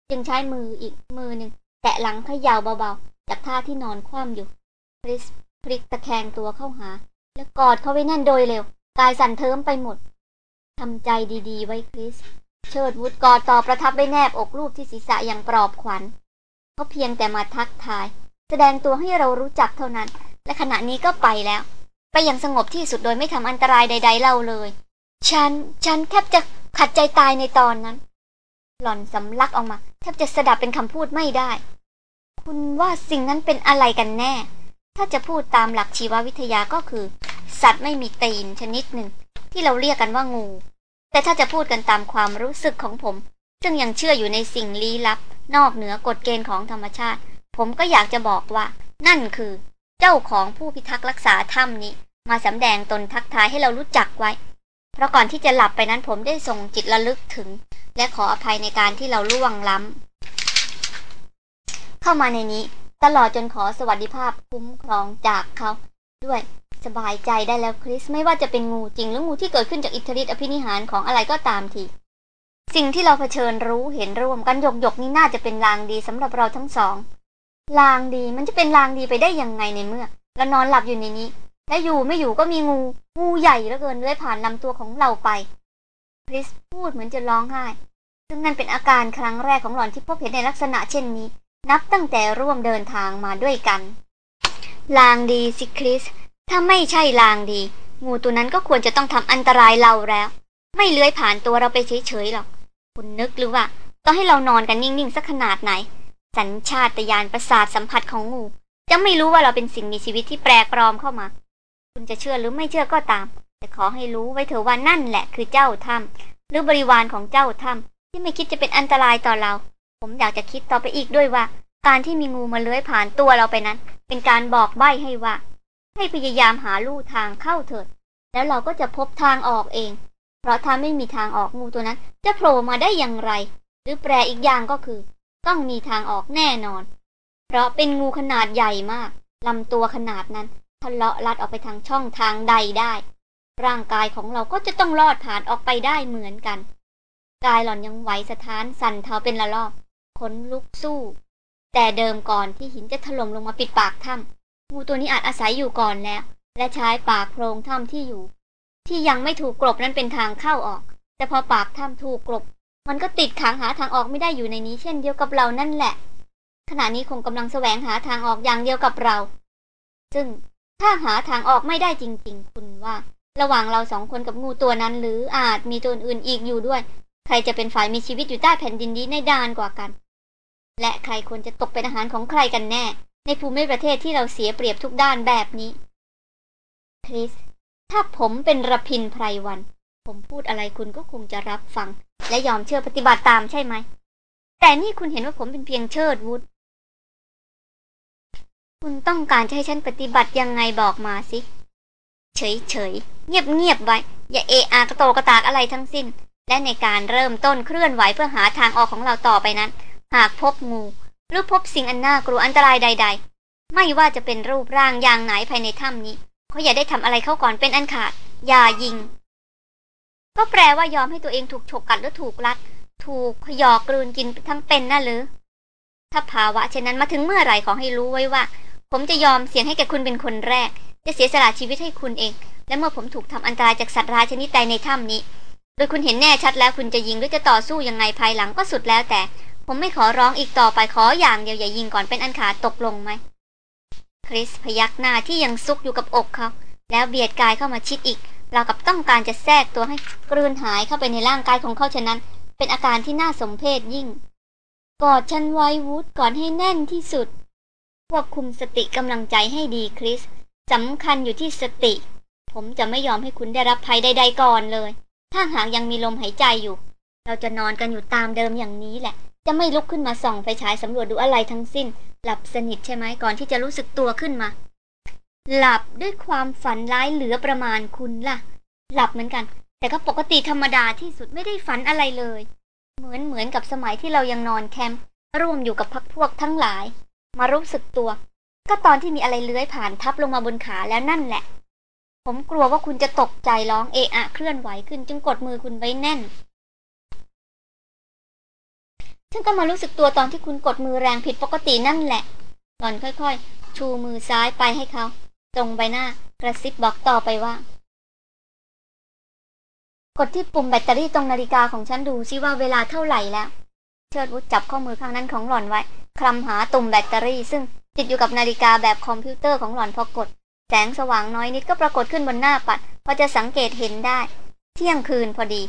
จึงใช้มืออีกมือหนึ่งแตะหลังเขย่าเบาๆ จากท่าที่นอนคว่ำอยู่คริสพลิกตะแคงตัวเข้าหา แล้วกอดเขาไว้แน่นโดยเร็ว กายสั่นเทิมไปหมดทำใจดีๆ ไว้คริส เชิดวุฒกอดต่อประทับไว้แนบอกรูปที่ศีรษะอย่างปลอบขวัญเขาเพียงแต่มาทักทาย แสดงตัวให้เรารู้จักเท่านั้น และขณะนี้ก็ไปแล้ว ไปอย่างสงบที่สุดโดยไม่ทำอันตรายใด ๆ เราเลย ฉัน ฉันแทบจะขัดใจตายในตอนนั้น หล่อนสำลักออกมา แทบจะสดับเป็นคำพูดไม่ได้ คุณว่าสิ่งนั้นเป็นอะไรกันแน่ ถ้าจะพูดตามหลักชีววิทยาก็คือ สัตว์ไม่มีตีนชนิดหนึ่ง ที่เราเรียกกันว่างู แต่ถ้าจะพูดกันตามความรู้สึกของผม ซึ่งยังเชื่ออยู่ในสิ่งลี้ลับ นอกเหนือกฎเกณฑ์ของธรรมชาติ ผมก็อยากจะบอกว่า นั่นคือ เจ้าของผู้พิทักษ์รักษาถ้ำนี้ มาสำแดงตนทักทายให้เรารู้จักไว้ เพราะก่อนที่จะหลับไปนั้นผมได้ส่งจิตระลึกถึง และขออภัยในการที่เราล่วงล้ำเข้ามาในนี้ ตลอดจนขอสวัสดิภาพคุ้มครองจากเขา ด้วยสบายใจได้แล้วคริสไม่ว่าจะเป็นงูจริงหรืองูที่เกิดขึ้นจากอิทธิฤทธิอภินิหารของอะไรก็ตามทีสิ่งที่เราเผชิญรู้เห็นร่วมกันหยกหยกนี้น่าจะเป็นลางดีสำหรับเราทั้งสอง ลางดีมันจะเป็นลางดีไปได้ยังไงในเมื่อเรานอนหลับอยู่ในนี้ และอยู่ไม่อยู่ก็มีงูงูใหญ่เหลือเกินเลื้อยผ่านลำตัวของเราไปคริสพูดเหมือนจะร้องไห้ ซึ่งนั่นเป็นอาการครั้งแรกของหล่อนที่พบเห็นในลักษณะเช่นนี้ นับตั้งแต่ร่วมเดินทางมาด้วยกัน ลางดีสิคริส ถ้าไม่ใช่ลางดี งูตัวนั้นก็ควรจะต้องทำอันตรายเราแล้ว ไม่เลื้อยผ่านตัวเราไปเฉยๆหรอก คุณนึกหรือว่าต้องให้เรานอนกันนิ่งๆสักขนาดไหน สัญชาตญาณประสาทสัมผัสของงู จะไม่รู้ว่าเราเป็นสิ่งมีชีวิตที่แปลกปลอมเข้ามา คุณจะเชื่อหรือไม่เชื่อก็ตาม แต่ขอให้รู้ไว้เถอะว่านั่นแหละคือเจ้าถ้ำหรือบริวารของเจ้าถ้ำที่ไม่คิดจะเป็นอันตรายต่อเรา ผมอยากจะคิดต่อไปอีกด้วยว่า การที่มีงูมาเลื้อยผ่านตัวเราไปนั้น เป็นการบอกใบ้ให้ว่า ให้พยายามหาลู่ทางเข้าเถิด แล้วเราก็จะพบทางออกเอง เพราะถ้าไม่มีทางออกงูตัวนั้น จะโผล่มาได้อย่างไร หรือแปลอีกอย่างก็คือ ต้องมีทางออกแน่นอน เพราะเป็นงูขนาดใหญ่มากลำตัวขนาดนั้นทะเลาะลัดออกไปทางช่องทางใดได้ ร่างกายของเราก็จะต้องรอดผ่านออกไปได้เหมือนกัน กายหล่อนยังไหวสะท้านสั่นเทาเป็นละลอกขนลุกสู้ แต่เดิมก่อนที่หินจะถล่มลงมาปิดปากถ้ำงูตัวนี้อาจอาศัยอยู่ก่อนแล้ว และใช้ปากโพรงถ้ำที่อยู่ ที่ยังไม่ถูกกลบนั้นเป็นทางเข้าออก แต่พอปากถ้ำถูกกลบ มันก็ติดขังหาทางออกไม่ได้อยู่ในนี้เช่นเดียวกับเรานั่นแหละ ขณะนี้คงกำลังแสวงหาทางออกอย่างเดียวกับเรา ซึ่งถ้าหาทางออกไม่ได้จริง ๆ คุณว่า ระหว่างเราสองคนกับงูตัวนั้น หรืออาจมีตัวอื่นอีกอยู่ด้วย ใครจะเป็นฝ่ายมีชีวิตอยู่ใต้แผ่นดินนี้ในดานกว่ากัน และใครควรจะตกเป็นอาหารของใครกันแน่ ในภูมิประเทศที่เราเสียเปรียบทุกด้านแบบนี้คริสถ้าผมเป็นระพินไพรวัน ผมพูดอะไรคุณก็คงจะรับฟัง และยอมเชื่อปฏิบัติตามใช่ไหม แต่นี่คุณเห็นว่าผมเป็นเพียงเชิดวุฒคุณต้องการให้ฉันปฏิบัติยังไงบอกมาสิ เฉยเฉยเงียบเงียบไว้ อย่าเอะอากระโตกระตากอะไรทั้งสิ้น และในการเริ่มต้นเคลื่อนไหวเพื่อหาทางออกของเราต่อไปนั้น หากพบงูหรือพบสิ่งอันน่ากลัวอันตรายใด ๆ ไม่ว่าจะเป็นรูปร่างอย่างไหนภายในถ้ำนี้เขาอย่าได้ทำอะไรเขาก่อนเป็นอันขาด อย่ายิง ก็แปลว่ายอมให้ตัวเองถูกฉกกัดหรือถูกรัด ถูกขยอกกลืนกินทั้งเป็นน่ะหรือ ถ้าภาวะเช่นนั้นมาถึงเมื่อไหร่ขอให้รู้ไว้ว่า ผมจะยอมเสี่ยงให้แก่คุณเป็นคนแรก จะเสียสละชีวิตให้คุณเอง และเมื่อผมถูกทำอันตรายจากสัตว์ร้ายชนิดใดในถ้ำนี้ โดยคุณเห็นแน่ชัดแล้วคุณจะยิงหรือจะต่อสู้ยังไงภายหลังก็สุดแล้วแต่ ผมไม่ขอร้องอีกต่อไปขออย่างเดียวอย่ายิงก่อนเป็นอันขาดตกลงไหมคริสพยักหน้าที่ยังซุกอยู่กับอกเขา แล้วเบียดกายเข้ามาชิดอีก เรากับต้องการจะแทรกตัวให้กลืนหายเข้าไปในร่างกายของเขาฉะนั้น เป็นอาการที่น่าสมเพชยิ่ง กอดฉันไว้วูดก่อนให้แน่นที่สุด ควบคุมสติกำลังใจให้ดีคริสสำคัญอยู่ที่สติ ผมจะไม่ยอมให้คุณได้รับภัยใดๆก่อนเลย ถ้าหากยังมีลมหายใจอยู่ เราจะนอนกันอยู่ตามเดิมอย่างนี้แหละ จะไม่ลุกขึ้นมาส่องไฟฉายสำรวจดูอะไรทั้งสิ้น หลับสนิทใช่ไหมก่อนที่จะรู้สึกตัวขึ้นมา หลับด้วยความฝันร้ายเหลือประมาณคุณล่ะ หลับเหมือนกัน แต่ก็ปกติธรรมดาที่สุดไม่ได้ฝันอะไรเลย เหมือนเหมือนกับสมัยที่เรายังนอนแคมป์ร่วมอยู่กับพักพวกทั้งหลาย มารู้สึกตัว ก็ตอนที่มีอะไรเลื้อยผ่านทับลงมาบนขาแล้วนั่นแหละ ผมกลัวว่าคุณจะตกใจร้องเอะอะเคลื่อนไหวขึ้นจึงกดมือคุณไว้แน่นฉันก็มารู้สึกตัวตอนที่คุณกดมือแรงผิดปกตินั่นแหละหล่อนค่อยๆ ชูมือซ้ายไปให้เขา ตรงใบหน้ากระซิบบอกต่อไปว่า กดที่ปุ่มแบตเตอรี่ตรงนาฬิกาของฉันดูซิว่าเวลาเท่าไหร่แล้ว เชิดวุฒจับข้อมือข้างนั้นของหล่อนไว้คลำหาตุ่มแบตเตอรี่ ซึ่งติดอยู่กับนาฬิกาแบบคอมพิวเตอร์ของหล่อนพอกด แสงสว่างน้อยนิดก็ปรากฏขึ้นบนหน้าปัดพอจะสังเกตเห็นได้ เที่ยงคืนพอดี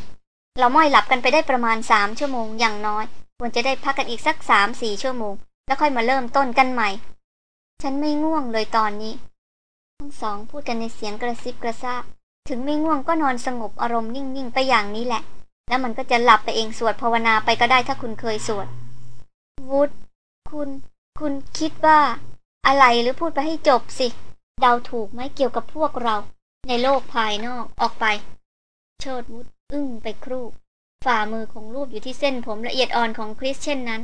เราม้อยหลับกันไปได้ประมาณสามชั่วโมงอย่างน้อยควรจะได้พักกันอีกสักสามสี่ชั่วโมง แล้วค่อยมาเริ่มต้นกันใหม่ ฉันไม่ง่วงเลยตอนนี้ ทั้งสองพูดกันในเสียงกระซิบกระซาบ ถึงไม่ง่วงก็นอนสงบอารมณ์นิ่งๆไปอย่างนี้แหละ แล้วมันก็จะหลับไปเองสวดภาวนาไปก็ได้ถ้าคุณเคยสวด วุฒคุณ คุณคิดว่า อะไรหรือพูดไปให้จบสิ เดาถูกไหมเกี่ยวกับพวกเรา ในโลกภายนอกออกไปโชดวุฒอึ้งไปครู่ ฝ่ามือของรูปอยู่ที่เส้นผมละเอียดอ่อนของคริสเช่นนั้น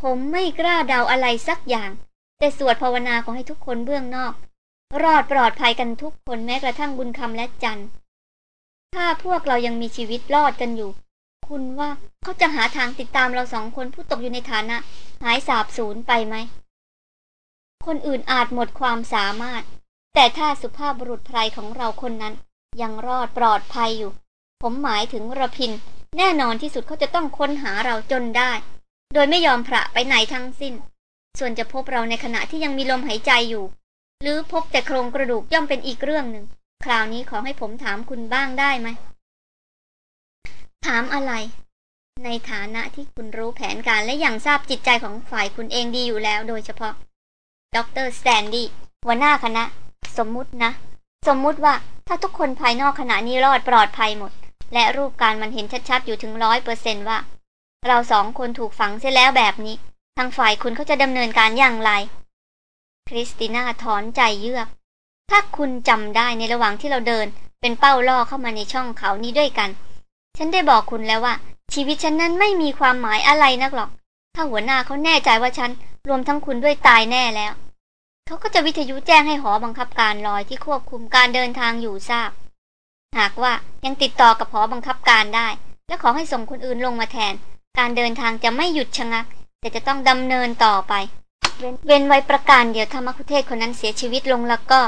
ผมไม่กล้าเดาอะไรสักอย่าง แต่สวดภาวนาขอให้ทุกคนเบื้องนอก รอดปลอดภัยกันทุกคนแม้กระทั่งบุญคำและจันถ้าพวกเรายังมีชีวิตรอดกันอยู่ คุณว่าเขาจะหาทางติดตามเราสองคนผู้ตกอยู่ในฐานะ หายสาบสูญไปไหม คนอื่นอาจหมดความสามารถ แต่ถ้าสุภาพบุรุษไพรของเราคนนั้น ยังรอดปลอดภัยอยู่ ผมหมายถึงระพิน แน่นอนที่สุดเขาจะต้องค้นหาเราจนได้ โดยไม่ยอมพระไปไหนทั้งสิ้น ส่วนจะพบเราในขณะที่ยังมีลมหายใจอยู่ หรือพบแต่โครงกระดูกย่อมเป็นอีกเรื่องหนึ่ง คราวนี้ขอให้ผมถามคุณบ้างได้ไหม ถามอะไร ในฐานะที่คุณรู้แผนการและหยั่งทราบจิตใจของฝ่ายคุณเองดีอยู่แล้วโดยเฉพาะ ดร.สแตนลีย์หัวหน้าคณะ สมมุตินะ สมมุติว่าถ้าทุกคนภายนอกขณะนี้รอดปลอดภัยหมด และรูปการมันเห็นชัดๆ อยู่ถึงร้อยเปอร์เซ็นต์ว่า เราสองคนถูกฝังเสียแล้วแบบนี้ ทางฝ่ายคุณเขาจะดำเนินการอย่างไร คริสติน่าถอนใจเยือก ถ้าคุณจำได้ในระหว่างที่เราเดิน เป็นเป้าล่อเข้ามาในช่องเขานี้ด้วยกัน ฉันได้บอกคุณแล้วว่า ชีวิตฉันนั้นไม่มีความหมายอะไรนักหรอก ถ้าหัวหน้าเขาแน่ใจว่าฉันรวมทั้งคุณด้วยตายแน่แล้ว เขาก็จะวิทยุแจ้งให้หอบังคับการลอยที่ควบคุมการเดินทางอยู่ทราบ หากว่ายังติดต่อกับหอบังคับการได้ และขอให้ส่งคนอื่นลงมาแทน การเดินทางจะไม่หยุดชะงัก แต่จะต้องดำเนินต่อไป เว้นไว้ประการเดียวธรรมคุเทศคนนั้นเสียชีวิตลงแล้วก็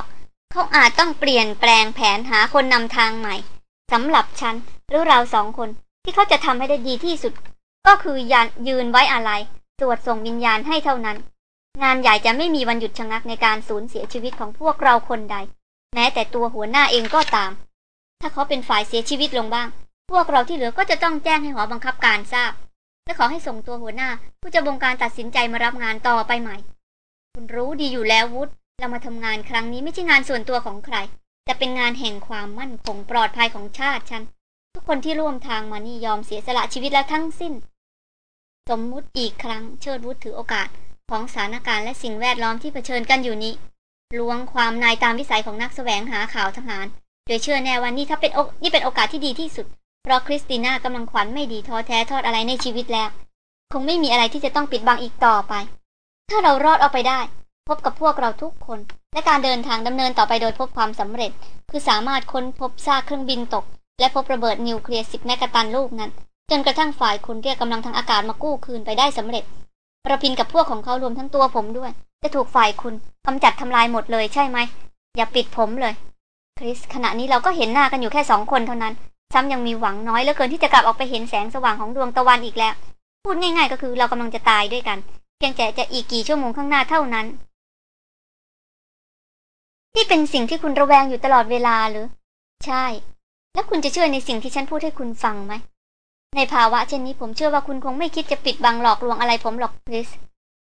เขาอาจต้องเปลี่ยนแปลงแผนหาคนนำทางใหม่สำหรับฉันหรือเราสองคน ที่เขาจะทำให้ได้ดีที่สุด ก็คือยันยืนไว้อะไรตรวจส่งวิญญาณให้เท่านั้น งานใหญ่จะไม่มีวันหยุดชะงักในการสูญเสียชีวิตของพวกเราคนใด แม้แต่ตัวหัวหน้าเองก็ตาม ถ้าเขาเป็นฝ่ายเสียชีวิตลงบ้าง พวกเราที่เหลือก็จะต้องแจ้งให้หอบังคับการทราบ และขอให้ส่งตัวหัวหน้า ผู้จะบงการตัดสินใจมารับงานต่อไปใหม่ คุณรู้ดีอยู่แล้ววุฒเรามาทำงานครั้งนี้ไม่ใช่งานส่วนตัวของใคร แต่เป็นงานแห่งความมั่นคงปลอดภัยของชาติฉัน ทุกคนที่ร่วมทางมานี่ยอมเสียสละชีวิตแล้วทั้งสิ้น สมมุติอีกครั้งเชิดวุฒถือโอกาสของสถานการณ์และสิ่งแวดล้อมที่เผชิญกันอยู่นี้ล้วงความนายตามวิสัยของนักแสวงหาข่าวทหาร โดยเชื่อแน่ว่านี่ถ้าเป็นนี่เป็นโอกาสที่ดีที่สุด เพราะคริสติน่ากำลังขวัญไม่ดีท้อแท้ทอดอะไรในชีวิตแล้ว คงไม่มีอะไรที่จะต้องปิดบังอีกต่อไป ถ้าเรารอดออกไปได้ พบกับพวกเราทุกคน และการเดินทางดำเนินต่อไปโดยพบความสำเร็จ คือสามารถค้นพบซากเครื่องบินตก และพบระเบิดนิวเคลียร์สิบแมกกาตันลูกนั้น จนกระทั่งฝ่ายคุณเรียกกำลังทางอากาศมากู้คืนไปได้สำเร็จประพินกับพวกของเขารวมทั้งตัวผมด้วย จะถูกฝ่ายคุณกำจัดทำลายหมดเลยใช่ไหมอย่าปิดผมเลย คริสขณะนี้เราก็เห็นหน้ากันอยู่แค่สองคนเท่านั้น ซ้ำยังมีหวังน้อยเหลือเกินที่จะกลับออกไปเห็นแสงสว่างของดวงตะวันอีกแล้ว พูดง่าย ๆ ก็คือเรากำลังจะตายด้วยกันเพียงแต่จะอีกกี่ชั่วโมงข้างหน้าเท่านั้น ที่เป็นสิ่งที่คุณระแวงอยู่ตลอดเวลาหรือ ใช่ แล้วคุณจะเชื่อในสิ่งที่ฉันพูดให้คุณฟังไหม ในภาวะเช่นนี้ผมเชื่อว่าคุณคงไม่คิดจะปิดบังหลอกลวงอะไรผมหรอกคริส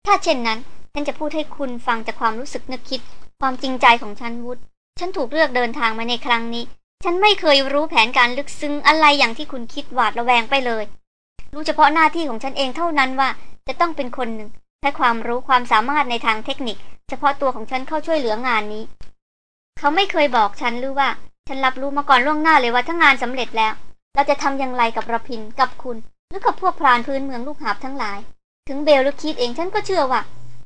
ถ้าเช่นนั้น ฉันจะพูดให้คุณฟังจากความรู้สึกนึกคิด ความจริงใจของฉันวุฒฉันถูกเลือกเดินทางมาในครั้งนี้ ฉันไม่เคยรู้แผนการลึกซึ้งอะไรอย่างที่คุณคิดหวาดระแวงไปเลย รู้เฉพาะหน้าที่ของฉันเองเท่านั้นว่าจะต้องเป็นคนหนึ่งใช้ความรู้ความสามารถในทางเทคนิค เฉพาะตัวของฉันเข้าช่วยเหลืองานนี้ เขาไม่เคยบอกฉันหรือว่า ฉันรับรู้มาก่อนล่วงหน้าเลยว่าถ้างานสำเร็จแล้ว เราจะทำอย่างไรกับระพินกับคุณ หรือกับพวกพรานพื้นเมืองลูกหาบทั้งหลาย ถึงเบลหรือคิดเองฉันก็เชื่อว่า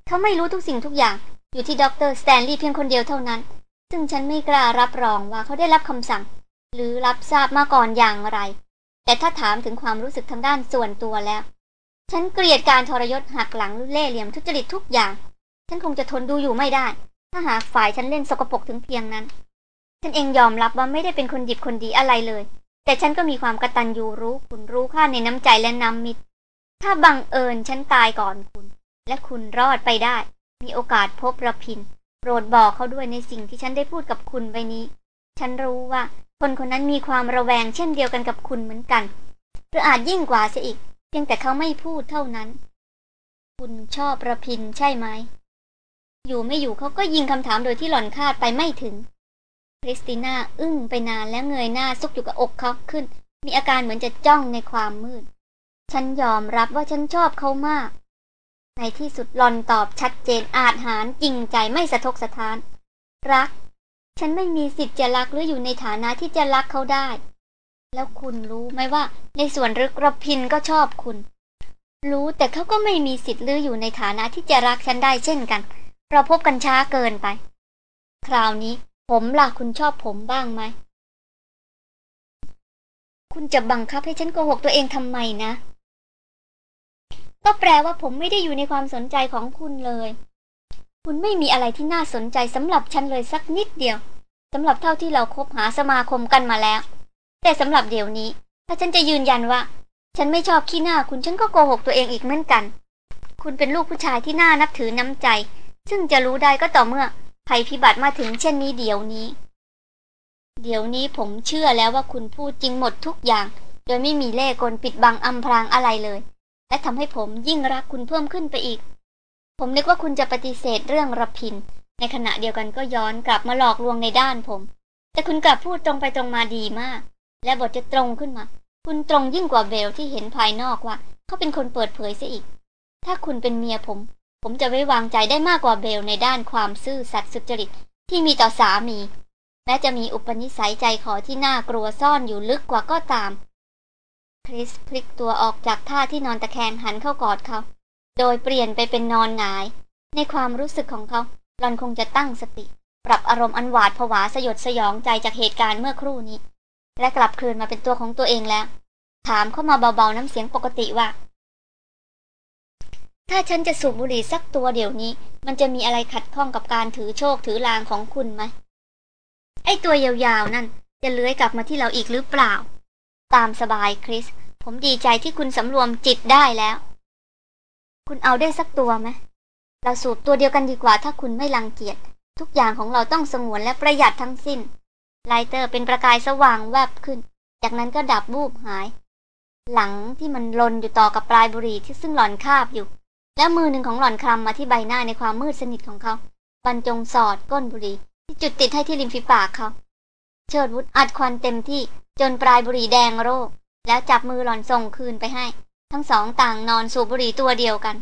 เขาไม่รู้ทุกสิ่งทุกอย่าง อยู่ที่ด็อกเตอร์สแตนลีย์เพียงคนเดียวเท่านั้น ซึ่งฉันไม่กล้ารับรองว่าเขาได้รับคำสั่ง หรือรับทราบมาก่อนอย่างไร แต่ถ้าถามถึงความรู้สึกทางด้านส่วนตัวแล้ว ฉันเกลียดการทรยศหักหลังเล่ห์เหลี่ยมทุจริตทุกอย่าง ฉันคงจะทนดูอยู่ไม่ได้ ถ้าหากฝ่ายฉันเล่นสกปรกถึงเพียงนั้น ฉันเองยอมรับว่าไม่ได้เป็นคนดิบคนดีอะไรเลย แต่ฉันก็มีความกระตันยูรู้คุณรู้ค่าในน้ำใจและน้ำมิตร ถ้าบังเอิญฉันตายก่อนคุณ และคุณรอดไปได้ มีโอกาสพบระพิน รดบอกเขาด้วยในสิ่งที่ฉันได้พูดกับคุณไปนี้ ฉันรู้ว่า คนคนนั้นมีความระแวงเช่นเดียวกันกับคุณเหมือนกัน หรืออาจยิ่งกว่าเสียอีก เพียงแต่เขาไม่พูดเท่านั้น คุณชอบประพินใช่ไหม อยู่ไม่อยู่เขาก็ยิงคำถามโดยที่หล่อนคาดไปไม่ถึงคริสติน่าอึ้งไปนานแล้วเงยหน้าซุกอยู่กับอกเขาขึ้น มีอาการเหมือนจะจ้องในความมืด ฉันยอมรับว่าฉันชอบเขามาก ในที่สุดหลอนตอบชัดเจนอาจหารจริงใจไม่สะทกสะท้าน รัก ฉันไม่มีสิทธิ์จะรักหรืออยู่ในฐานะที่จะรักเขาได้ แล้วคุณรู้ไหมว่า ในส่วนลึกระพินก็ชอบคุณ รู้แต่เขาก็ไม่มีสิทธิ์หรืออยู่ในฐานะที่จะรักฉันได้เช่นกัน เราพบกันช้าเกินไป คราวนี้ ผมล่ะคุณชอบผมบ้างไหมคุณจะบังคับให้ฉันโกหกตัวเองทำไมนะ ก็แปลว่าผมไม่ได้อยู่ในความสนใจของคุณเลย คุณไม่มีอะไรที่น่าสนใจสำหรับฉันเลยสักนิดเดียวสำหรับเท่าที่เราคบหาสมาคมกันมาแล้ว แต่สำหรับเดี๋ยวนี้ ถ้าฉันจะยืนยันว่า ฉันไม่ชอบขี้หน้าคุณฉันก็โกหกตัวเองอีกเหมือนกัน คุณเป็นลูกผู้ชายที่น่านับถือน้ำใจ ซึ่งจะรู้ได้ก็ต่อเมื่อภัยพิบัติมาถึงเช่นนี้เดี๋ยวนี้ เดี๋ยวนี้ผมเชื่อแล้วว่าคุณพูดจริงหมดทุกอย่าง โดยไม่มีเล่กลปิดบังอำพรางอะไรเลย และทำให้ผมยิ่งรักคุณเพิ่มขึ้นไปอีก ผมนึกว่าคุณจะปฏิเสธเรื่องรพิน ในขณะเดียวกันก็ย้อนกลับมาหลอกลวงในด้านผม แต่คุณกลับพูดตรงไปตรงมาดีมาก และบทจะตรงขึ้นมา คุณตรงยิ่งกว่าเบลที่เห็นภายนอกว่า เขาเป็นคนเปิดเผยเสียอีก ถ้าคุณเป็นเมียผม ผมจะไว้วางใจได้มากกว่าเบลในด้านความซื่อสัตย์สุจริตที่มีต่อสามีแม้จะมีอุปนิสัยใจคอที่น่ากลัวซ่อนอยู่ลึกกว่าก็ตาม คริสพลิกตัวออกจากท่าที่นอนตะแคงหันเข้ากอดเขา โดยเปลี่ยนไปเป็นนอนหงาย ในความรู้สึกของเขาหลอนคงจะตั้งสติ ปรับอารมณ์อันหวาดผวาสยดสยองใจจากเหตุการณ์เมื่อครู่นี้ และกลับคืนมาเป็นตัวของตัวเองแล้ว ถามเข้ามาเบาๆน้ำเสียงปกติว่า ถ้าฉันจะสูบบุหรี่สักตัวเดี๋ยวนี้ มันจะมีอะไรขัดข้องกับการถือโชคถือลางของคุณไหมไอ้ตัวยาวๆนั่นจะเลื้อยกลับมาที่เราอีกหรือเปล่า ตามสบายคริส ผมดีใจที่คุณสำรวมจิตได้แล้ว คุณเอาได้สักตัวไหมเราสูบตัวเดียวกันดีกว่าถ้าคุณไม่รังเกียจ ทุกอย่างของเราต้องสงวนและประหยัดทั้งสิ้น ไลเตอร์เป็นประกายสว่างแวบขึ้น จากนั้นก็ดับบูบหาย หลังที่มันลนอยู่ต่อกับปลายบุหรี่ที่ซึ่งหล่อนคาบอยู่ แล้วมือหนึ่งของหล่อนคลำมาที่ใบหน้าในความมืดสนิทของเขาบรรจงสอดก้นบุหรี่ที่จุดติดให้ที่ริมฝีปากเขา เชิดวุฒอัดควันเต็มที่ จนปลายบุหรี่แดงโรค แล้วจับมือหล่อนส่งคืนไปให้ ทั้งสองต่างนอนสูบบุหรี่ตัวเดียวกัน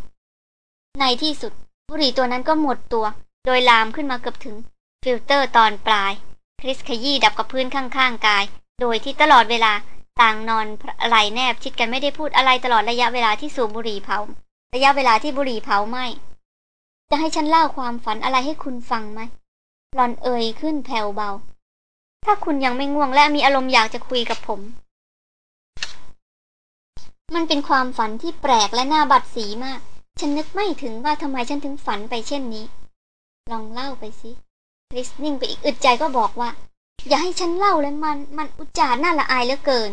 ในที่สุด บุหรี่ตัวนั้นก็หมดตัว โดยลามขึ้นมาเกือบถึง ฟิลเตอร์ตอนปลาย คริสขยี้ดับกับพื้นข้างๆกาย โดยที่ตลอดเวลาต่างนอนไหล่แนบชิดกันไม่ได้พูดอะไรตลอดระยะเวลาที่สูบบุหรี่เผา ระยะเวลาที่บุหรี่เผาไหม้ จะให้ฉันเล่าความฝันอะไรให้คุณฟังไหมหล่อนเอ่ยขึ้นแผ่วเบา ถ้าคุณยังไม่ง่วงและมีอารมณ์อยากจะคุยกับผม มันเป็นความฝันที่แปลกและน่าบัดสีมาก ฉันนึกไม่ถึงว่าทำไมฉันถึงฝันไปเช่นนี้ ลองเล่าไปสิคริสนิ่งไปอีกอึดใจก็บอกว่า อย่าให้ฉันเล่าเลยมัน มันอุจจาระน่าละอายเหลือเกิน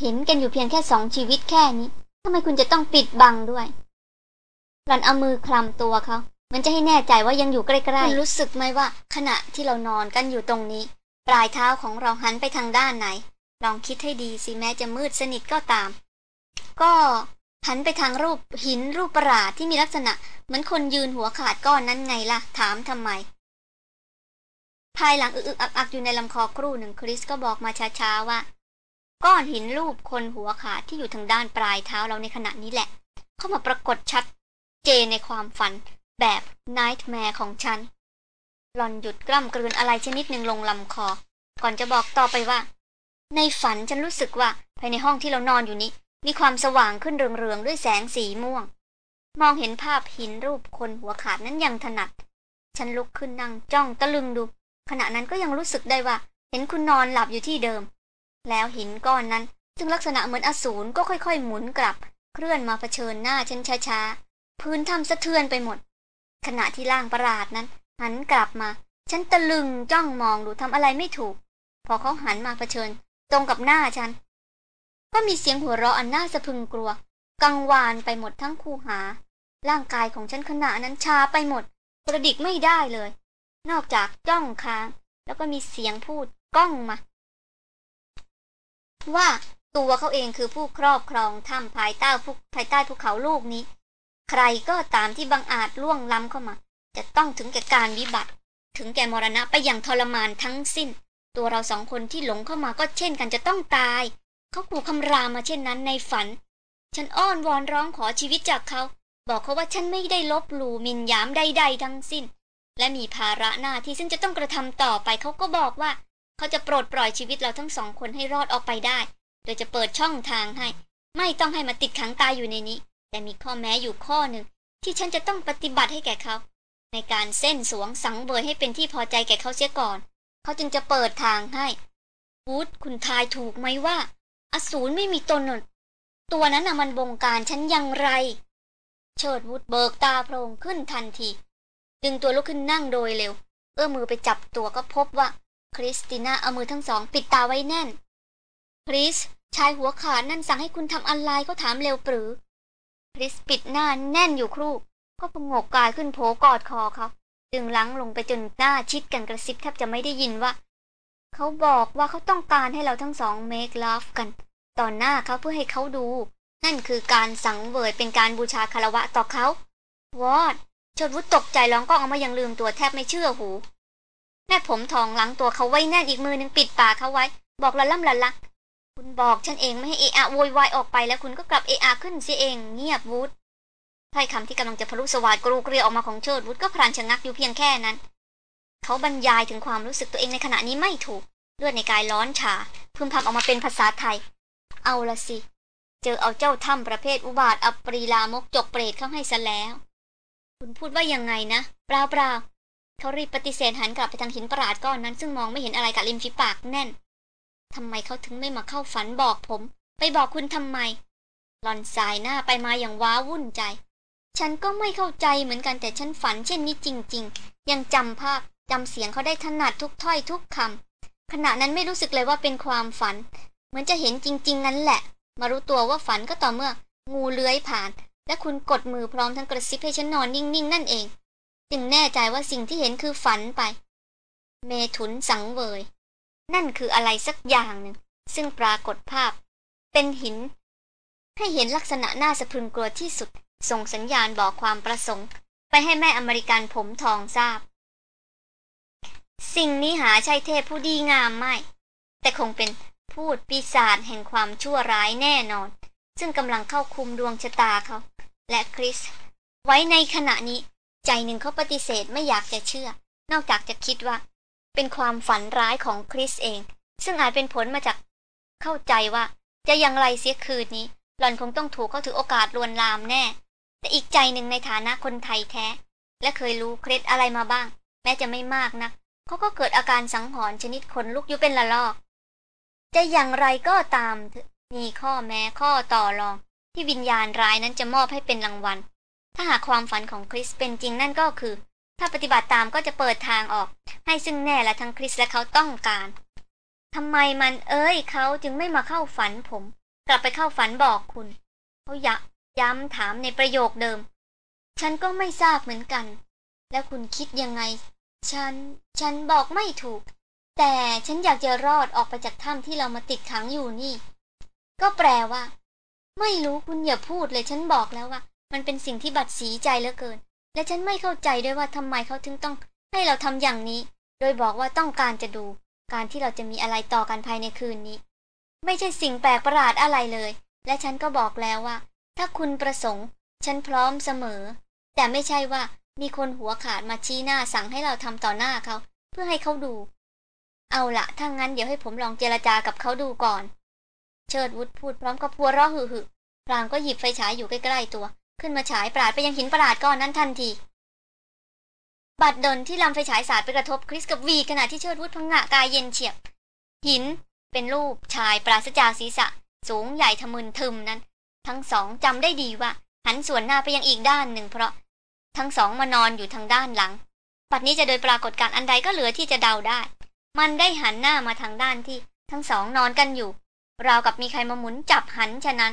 เห็นกันอยู่เพียงแค่สองชีวิตแค่นี้ทำไมคุณจะต้องปิดบังด้วยหลอนเอามือคลำตัวเขามันจะให้แน่ใจว่ายังอยู่ใกล้ๆคุณรู้สึกไหมว่า ขณะที่เรานอนกันอยู่ตรงนี้ ปลายเท้าของเราหันไปทางด้านไหน ลองคิดให้ดีสิแม้จะมืดสนิทก็ตาม ก็หันไปทางรูปหินรูปประหลาดที่มีลักษณะ เหมือนคนยืนหัวขาดก้อนนั้นไงล่ะ ถามทำไม ภายหลังอึกอักอยู่ในลำคอครู่หนึ่งคริสก็บอกมาช้าๆว่า ก้อนหินรูปคนหัวขาดที่อยู่ทางด้านปลายเท้าเราในขณะนี้แหละ เข้ามาปรากฏชัด เจนในความฝันแบบ nightmare ของฉัน หลอนหยุดกล้ำกลืนอะไรชนิดหนึ่งลงลำคอ ก่อนจะบอกต่อไปว่า ในฝันฉันรู้สึกว่าภายในห้องที่เรานอนอยู่นี้ มีความสว่างขึ้นเรืองๆด้วยแสงสีม่วง มองเห็นภาพหินรูปคนหัวขาดนั้นยังถนัด ฉันลุกขึ้นนั่งจ้องตะลึงดู ขณะนั้นก็ยังรู้สึกได้ว่า เห็นคุณนอนหลับอยู่ที่เดิม แล้วหินก้อนนั้นซึ่งลักษณะเหมือนอสูรก็ค่อยๆ หมุนกลับ เคลื่อนมาเผชิญหน้าฉันช้าๆพื้นทำสะเทือนไปหมด ขณะที่ร่างประหลาดนั้น หันกลับมา ฉันตะลึงจ้องมองดูทำอะไรไม่ถูก พอเขาหันมาเผชิญ ตรงกับหน้าฉัน ก็มีเสียงหัวเราะอันน่าสะพึงกลัว กังวานไปหมดทั้งคูหา ร่างกายของฉันขณะนั้นชาไปหมด กระดิกไม่ได้เลย นอกจากจ้องค้าง แล้วก็มีเสียงพูดก้องมา ว่าตัวเขาเองคือผู้ครอบครองถ้ำภายใต้ภูภายใต้ภูเขาลูกนี้ ใครก็ตามที่บังอาจล่วงล้ำเข้ามา จะต้องถึงแก่การวิบัติ ถึงแก่มรณะไปอย่างทรมานทั้งสิ้น ตัวเราสองคนที่หลงเข้ามาก็เช่นกันจะต้องตาย เขาขู่คำรามมาเช่นนั้นในฝัน ฉันอ้อนวอนร้องขอชีวิตจากเขา บอกเขาว่าฉันไม่ได้ลบหลู่มินยามใด ๆ ทั้งสิ้น และมีภาระหน้าที่ซึ่งจะต้องกระทำต่อไปเขาก็บอกว่า เขาจะโปรดปล่อยชีวิตเราทั้งสองคนให้รอดออกไปได้ โดยจะเปิดช่องทางให้ ไม่ต้องให้มาติดขังตายอยู่ในนี้ แต่มีข้อแม้อยู่ข้อหนึ่งที่ฉันจะต้องปฏิบัติให้แก่เขา ในการเส้นสวงสังเวยให้เป็นที่พอใจแก่เขาเสียก่อน เขาจึงจะเปิดทางให้วูดคุณทายถูกไหมว่า อสูรไม่มีตนนตัวนั้นน่ะมันบงการฉันอย่างไร เชิดวูดเบิกตาโพลงขึ้นทันที ดึงตัวลุกขึ้นนั่งโดยเร็ว เอื้อมือไปจับตัวก็พบว่า คริสติน่าเอามือทั้งสองปิดตาไว้แน่น คริส ชายหัวขาดนั่นสั่งให้คุณทำอะไรก็ถามเร็วปรือ คริสปิดหน้าแน่นอยู่ครู่ ก็พงกกายขึ้นโผกอดคอเขาดึงลังลงไปจนหน้าชิดกันกระซิบแทบจะไม่ได้ยินว่า เขาบอกว่าเขาต้องการให้เราทั้งสองเมคลาฟกัน ต่อหน้าเขาเพื่อให้เขาดู นั่นคือการสังเวยเป็นการบูชาคารวะต่อเขาวอดชดวุฒตกใจร้องก็ออกมายังลืมตัวแทบไม่เชื่อหูแม่ผมทองหลังตัวเขาไว้แน่นอีกมือนึงปิดปากเขาไว้ บอกละล่ำละลัก คุณบอกฉันเองไม่ให้เอะอะโวยวายออกไปแล้วคุณก็กลับเอะอะขึ้นสียเอง เงียบวุฒ ถ้อยคำที่กำลังจะพลุสวาดกรูเกลียวออกมาของเชิดวุฒก็พลันชะงักอยู่เพียงแค่นั้น เขาบรรยายถึงความรู้สึกตัวเองในขณะนี้ไม่ถูกเลือดในกายร้อนชาพึมพำออกมาเป็นภาษาไทย เอาละสิ เจอเอาเจ้าถ้ำประเภทอุบาทอัปรีลามกจกเปรตเข้าให้ซะแล้ว คุณพูดว่ายังไงนะเปล่าเปล่าเขารีบปฏิเสธหันกลับไปทางหินประหลาดก้อนนั้น ซึ่งมองไม่เห็นอะไรกับริมฝีปากแน่นทำไมเขาถึงไม่มาเข้าฝันบอกผม ไปบอกคุณทำไมหลอนสายหน้าไปมาอย่างว้าวุ่นใจ ฉันก็ไม่เข้าใจเหมือนกันแต่ฉันฝันเช่นนี้จริง ๆ ยังจำภาพจำเสียงเขาได้ถนัดทุกถ้อยทุกคำขณะนั้นไม่รู้สึกเลยว่าเป็นความฝัน เหมือนจะเห็นจริง ๆ นั้นแหละ มารู้ตัวว่าฝันก็ต่อเมื่อ งูเลื้อยผ่าน และคุณกดมือพร้อมทั้งกระซิบให้ฉันนอนนิ่ง ๆ นั่นเอง จึงแน่ใจว่าสิ่งที่เห็นคือฝันไป เมถุนสังเวย นั่นคืออะไรสักอย่างหนึ่งซึ่งปรากฏภาพ เป็นหิน ให้เห็นลักษณะน่าสะพรึงกลัวที่สุด ส่งสัญญาณบอกความประสงค์ ไปให้แม่อเมริกันผมทองทราบ สิ่งนี้หาใช่เทพผู้ดีงามไม่ แต่คงเป็นพูดปีศาจแห่งความชั่วร้ายแน่นอน ซึ่งกำลังเข้าคุมดวงชะตาเขา และคริส ไว้ในขณะนี้ ใจหนึ่งเขาปฏิเสธไม่อยากจะเชื่อ นอกจากจะคิดว่า เป็นความฝันร้ายของคริสเอง ซึ่งอาจเป็นผลมาจากเข้าใจว่าจะอย่างไรเสียคืนนี้ หล่อนคงต้องถูกเขาถือโอกาสลวนลามแน่ แต่อีกใจหนึ่งในฐานะคนไทยแท้ และเคยรู้เคล็ดอะไรมาบ้าง แม้จะไม่มากนักเขาก็เกิดอาการสังหรณ์ชนิดขนลุกอยู่เป็นละลอก จะอย่างไรก็ตามมีข้อแม้ข้อต่อรอง ที่วิญญาณร้ายนั้นจะมอบให้เป็นรางวัล ถ้าหากความฝันของคริสเป็นจริงนั่นก็คือ ถ้าปฏิบัติตามก็จะเปิดทางออก ให้ซึ่งแน่และทั้งคริสและเขาต้องการทำไมมันเอ้ยเขาจึงไม่มาเข้าฝันผม กลับไปเข้าฝันบอกคุณ เขาอยะ ย้ำถามในประโยคเดิม ฉันก็ไม่ทราบเหมือนกัน แล้วคุณคิดยังไง ฉัน ฉันบอกไม่ถูก แต่ฉันอยากจะรอดออกไปจากถ้ำที่เรามาติดขังอยู่นี่ ก็แปลว่า ไม่รู้คุณอย่าพูดเลยฉันบอกแล้วว่า มันเป็นสิ่งที่บัดสีใจเหลือเกิน และฉันไม่เข้าใจด้วยว่าทำไมเขาถึงต้อง ให้เราทำอย่างนี้ โดยบอกว่าต้องการจะดู การที่เราจะมีอะไรต่อกันภายในคืนนี้ ไม่ใช่สิ่งแปลกประหลาดอะไรเลย และฉันก็บอกแล้วว่า ถ้าคุณประสงค์ ฉันพร้อมเสมอ แต่ไม่ใช่ว่ามีคนหัวขาดมาชี้หน้าสั่งให้เราทำต่อหน้าเขา เพื่อให้เขาดู เอาละถ้างั้นเดี๋ยวให้ผมลองเจรจากับเขาดูก่อน เชิดวุฒพูดพร้อมกับพัวราะหึ่พลางก็หยิบไฟฉายอยู่ใกล้ๆตัว ขึ้นมาฉายปราดไปยังหินประหลาดก้อนนั้นทันทีบัดดลที่ลำไฟฉายสาดไปกระทบคริสกับวีขณะที่เชิดวุฒพังงะกายเย็นเฉียบ หินเป็นรูปชายปราศจากศีรษะ สูงใหญ่ทะมึนทึมนั้น ทั้งสองจำได้ดีว่า หันส่วนหน้าไปยังอีกด้านหนึ่งเพราะ ทั้งสองมานอนอยู่ทางด้านหลังปัดนี้จะโดยปรากฏการอันใดก็เหลือที่จะเดาได้ มันได้หันหน้ามาทางด้านที่ทั้งสองนอนกันอยู่ ราวกับมีใครมาหมุนจับหันฉะนั้น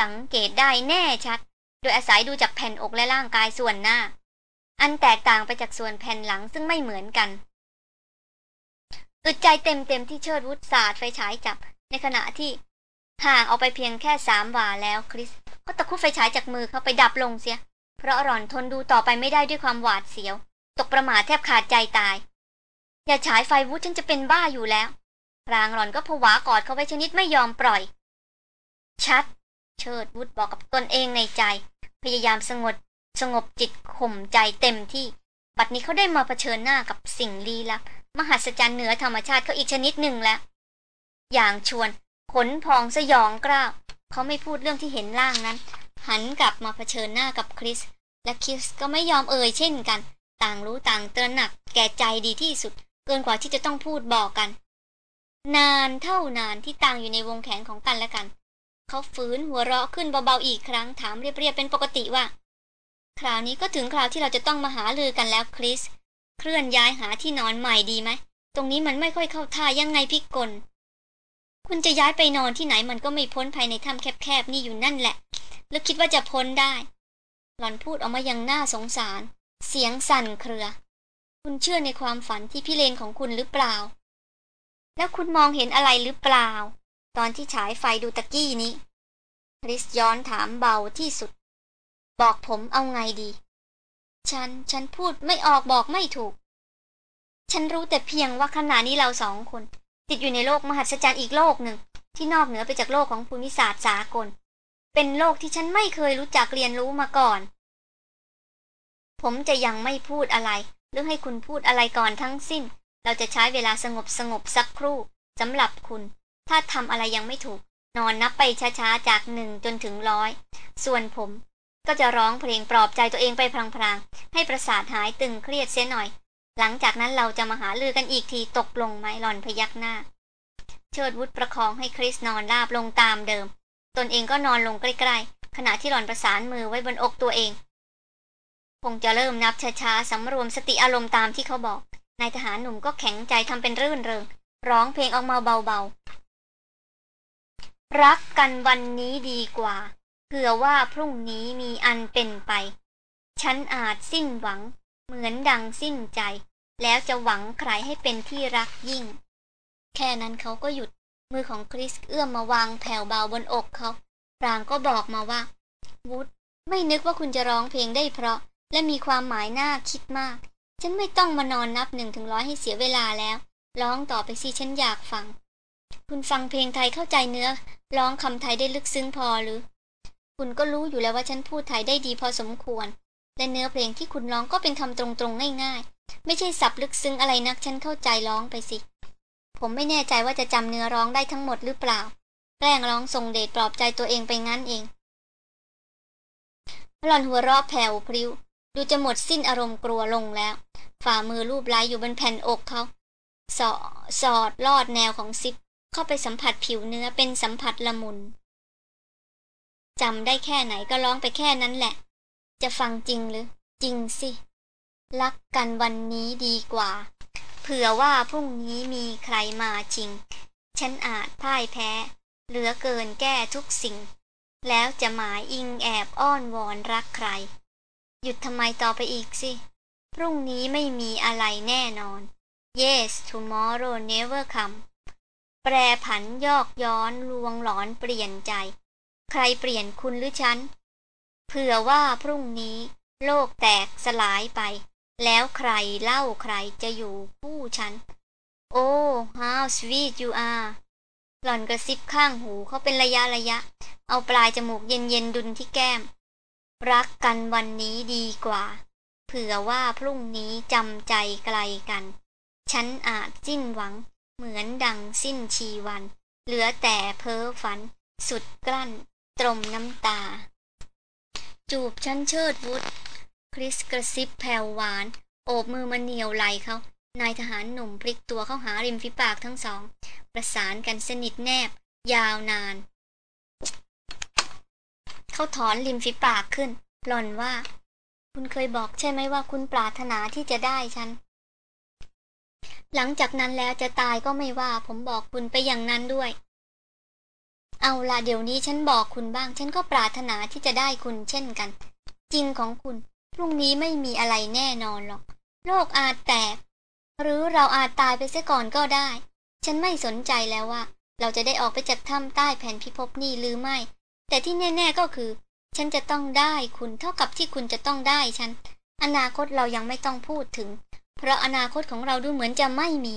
สังเกตได้แน่ชัด โดยอาศัยดูจากแผ่นอกและร่างกายส่วนหน้า อันแตกต่างไปจากส่วนแผ่นหลังซึ่งไม่เหมือนกันอึดใจเต็มเต็มที่เชิดวุฒศาสตร์ไฟฉายจับ ในขณะที่ ห่างออกไปเพียงแค่สามวาแล้วคริส ก็ตะคุบไฟฉายจากมือเขาไปดับลงเสีย เพราะหล่อนทนดูต่อไปไม่ได้ด้วยความหวาดเสียว ตกประม่าแทบขาดใจตาย อย่าฉายไฟวุฒฉันจะเป็นบ้าอยู่แล้วพรางหล่อนก็ผวากอดเขาไว้ชนิดไม่ยอมปล่อย ชัด เชิดวุฒบอกกับตนเองในใจ พยายามสงบสงบจิตข่มใจเต็มที่ บัดนี้เขาได้มาเผชิญหน้ากับสิ่งลี้ลับ มหัศจรรย์เหนือธรรมชาติเขาอีกชนิดหนึ่งแล้ว อย่างชวน นพองสยองกล้าวเขาไม่พูดเรื่องที่เห็นล่างนั้น หันกลับมาเผชิญหน้ากับคริส และคริสก็ไม่ยอมเอ่ยเช่นกัน ต่างรู้ต่างเตือนหนักแก่ใจดีที่สุด เกินกว่าที่จะต้องพูดบอกกัน นานเท่านานที่ต่างอยู่ในวงแขนของกันและกัน เขาฝืนหัวเราะขึ้นเบาๆอีกครั้งถามเรียบๆเป็นปกติว่า คราวนี้ก็ถึงคราวที่เราจะต้องมาหาลือกันแล้วคริส เคลื่อนย้ายหาที่นอนใหม่ดีไหมตรงนี้มันไม่ค่อยเข้าท่ายังไงพิกล คุณจะย้ายไปนอนที่ไหนมันก็ไม่พ้นภายในถ้ำแคบๆนี่อยู่นั่นแหละ แล้วคิดว่าจะพ้นได้ หล่อนพูดออกมาอย่างน่าสงสาร เสียงสั่นเครือ คุณเชื่อในความฝันที่พี่เลนของคุณหรือเปล่า แล้วคุณมองเห็นอะไรหรือเปล่า ตอนที่ฉายไฟดูตะกี้นี้คริสย้อนถามเบาที่สุด บอกผมเอาไงดี ฉัน ฉันพูดไม่ออกบอกไม่ถูก ฉันรู้แต่เพียงว่าขณะนี้เราสองคน ติดอยู่ในโลกมหัศจรรย์อีกโลกหนึ่ง ที่นอกเหนือไปจากโลกของภูมิศาสตร์สากล เป็นโลกที่ฉันไม่เคยรู้จักเรียนรู้มาก่อน ผมจะยังไม่พูดอะไร หรือให้คุณพูดอะไรก่อนทั้งสิ้น เราจะใช้เวลาสงบสงบสักครู่สำหรับคุณ ถ้าทำอะไรยังไม่ถูก นอนนับไปช้าๆจากหนึ่งจนถึงร้อย ส่วนผมก็จะร้องเพลงปลอบใจตัวเองไปพลางๆ ให้ประสาทหายตึงเครียดเสียหน่อย หลังจากนั้นเราจะมาหาลือกันอีกทีตกลงไหมหลอนพยักหน้า เชิดวุฒประคองให้คริสนอนราบลงตามเดิม ตนเองก็นอนลงใกล้ๆ ขณะที่หลอนประสานมือไว้บนอกตัวเอง คงจะเริ่มนับช้าๆสำรวมสติอารมณ์ตามที่เขาบอก นายทหารหนุ่มก็แข็งใจทำเป็นรื่นเริง ร้องเพลงออกมาเบาๆ รักกันวันนี้ดีกว่าเผื่อว่าพรุ่งนี้มีอันเป็นไป ฉันอาจสิ้นหวัง เหมือนดังสิ้นใจ แล้วจะหวังใครให้เป็นที่รักยิ่ง แค่นั้นเขาก็หยุดมือของคริสเอื้อมมาวางแผ่วเบาบนอกเขาพรางก็บอกมาว่าวุฒไม่นึกว่าคุณจะร้องเพลงได้เพราะ และมีความหมายน่าคิดมาก ฉันไม่ต้องมานอนนับหนึ่งถึงร้อยให้เสียเวลาแล้ว ร้องต่อไปสิฉันอยากฟัง คุณฟังเพลงไทยเข้าใจเนื้อ ร้องคำไทยได้ลึกซึ้งพอหรือ คุณก็รู้อยู่แล้วว่าฉันพูดไทยได้ดีพอสมควร และเนื้อเพลงที่คุณร้องก็เป็นคำตรงๆง่ายๆ ไม่ใช่สับลึกซึ้งอะไรนักฉันเข้าใจร้องไปสิ ผมไม่แน่ใจว่าจะจำเนื้อร้องได้ทั้งหมดหรือเปล่าแกล้งร้องทรงเดชปลอบใจตัวเองไปงั้นเอง หล่อนหัวเราะแผ่วพริ้ว ดูจะหมดสิ้นอารมณ์กลัวลงแล้ว ฝ่ามือรูปไล้อยู่บนแผ่นอกเขาสอสอดลอดแนวของซิป เข้าไปสัมผัสผิวเนื้อเป็นสัมผัสละมุนจำได้แค่ไหนก็ร้องไปแค่นั้นแหละ จะฟังจริงหรือ จริงสิ รักกันวันนี้ดีกว่า เผื่อว่าพรุ่งนี้มีใครมาจริง ฉันอาจพ่ายแพ้ เหลือเกินแก้ทุกสิ่ง แล้วจะหมายอิงแอบอ้อนวอนรักใคร หยุดทำไมต่อไปอีกสิ พรุ่งนี้ไม่มีอะไรแน่นอน Yes tomorrow never come แปรผันยอกย้อนลวงหลอนเปลี่ยนใจ ใครเปลี่ยนคุณหรือฉัน เผื่อว่าพรุ่งนี้โลกแตกสลายไป แล้วใครเล่าใครจะอยู่ผู้ฉัน โอ้ how sweet you are หล่อนกระซิบข้างหูเขาเป็นระยะระยะ เอาปลายจมูกเย็นเย็นดุนที่แก้ม รักกันวันนี้ดีกว่า เผื่อว่าพรุ่งนี้จำใจไกลกัน ฉันอาจสิ้นหวัง เหมือนดังสิ้นชีวัน เหลือแต่เพ้อฝัน สุดกลั้น ตรมน้ำตา จูบฉันเชิดวุฒคริสกระซิบแผ่วหวาน โอบมือมาเหนียวไหลเขานายทหารหนุ่มพลิกตัวเข้าหาริมฝีปากทั้งสอง ประสานกันสนิทแนบ ยาวนาน เขาถอนริมฝีปากขึ้น หล่อนว่า คุณเคยบอกใช่ไหมว่าคุณปรารถนาที่จะได้ฉัน หลังจากนั้นแล้วจะตายก็ไม่ว่าผมบอกคุณไปอย่างนั้นด้วย เอาละเดี๋ยวนี้ฉันบอกคุณบ้าง ฉันก็ปรารถนาที่จะได้คุณเช่นกัน จริงของคุณพรุ่งนี้ไม่มีอะไรแน่นอนหรอก โลกอาจแตก หรือเราอาจตายไปเสียก่อนก็ได้ ฉันไม่สนใจแล้วว่า เราจะได้ออกไปจากถ้ำใต้แผ่นพิภพนี่หรือไม่ แต่ที่แน่ ๆก็คือ ฉันจะต้องได้คุณเท่ากับที่คุณจะต้องได้ฉัน อนาคตเรายังไม่ต้องพูดถึง เพราะอนาคตของเราดูเหมือนจะไม่มี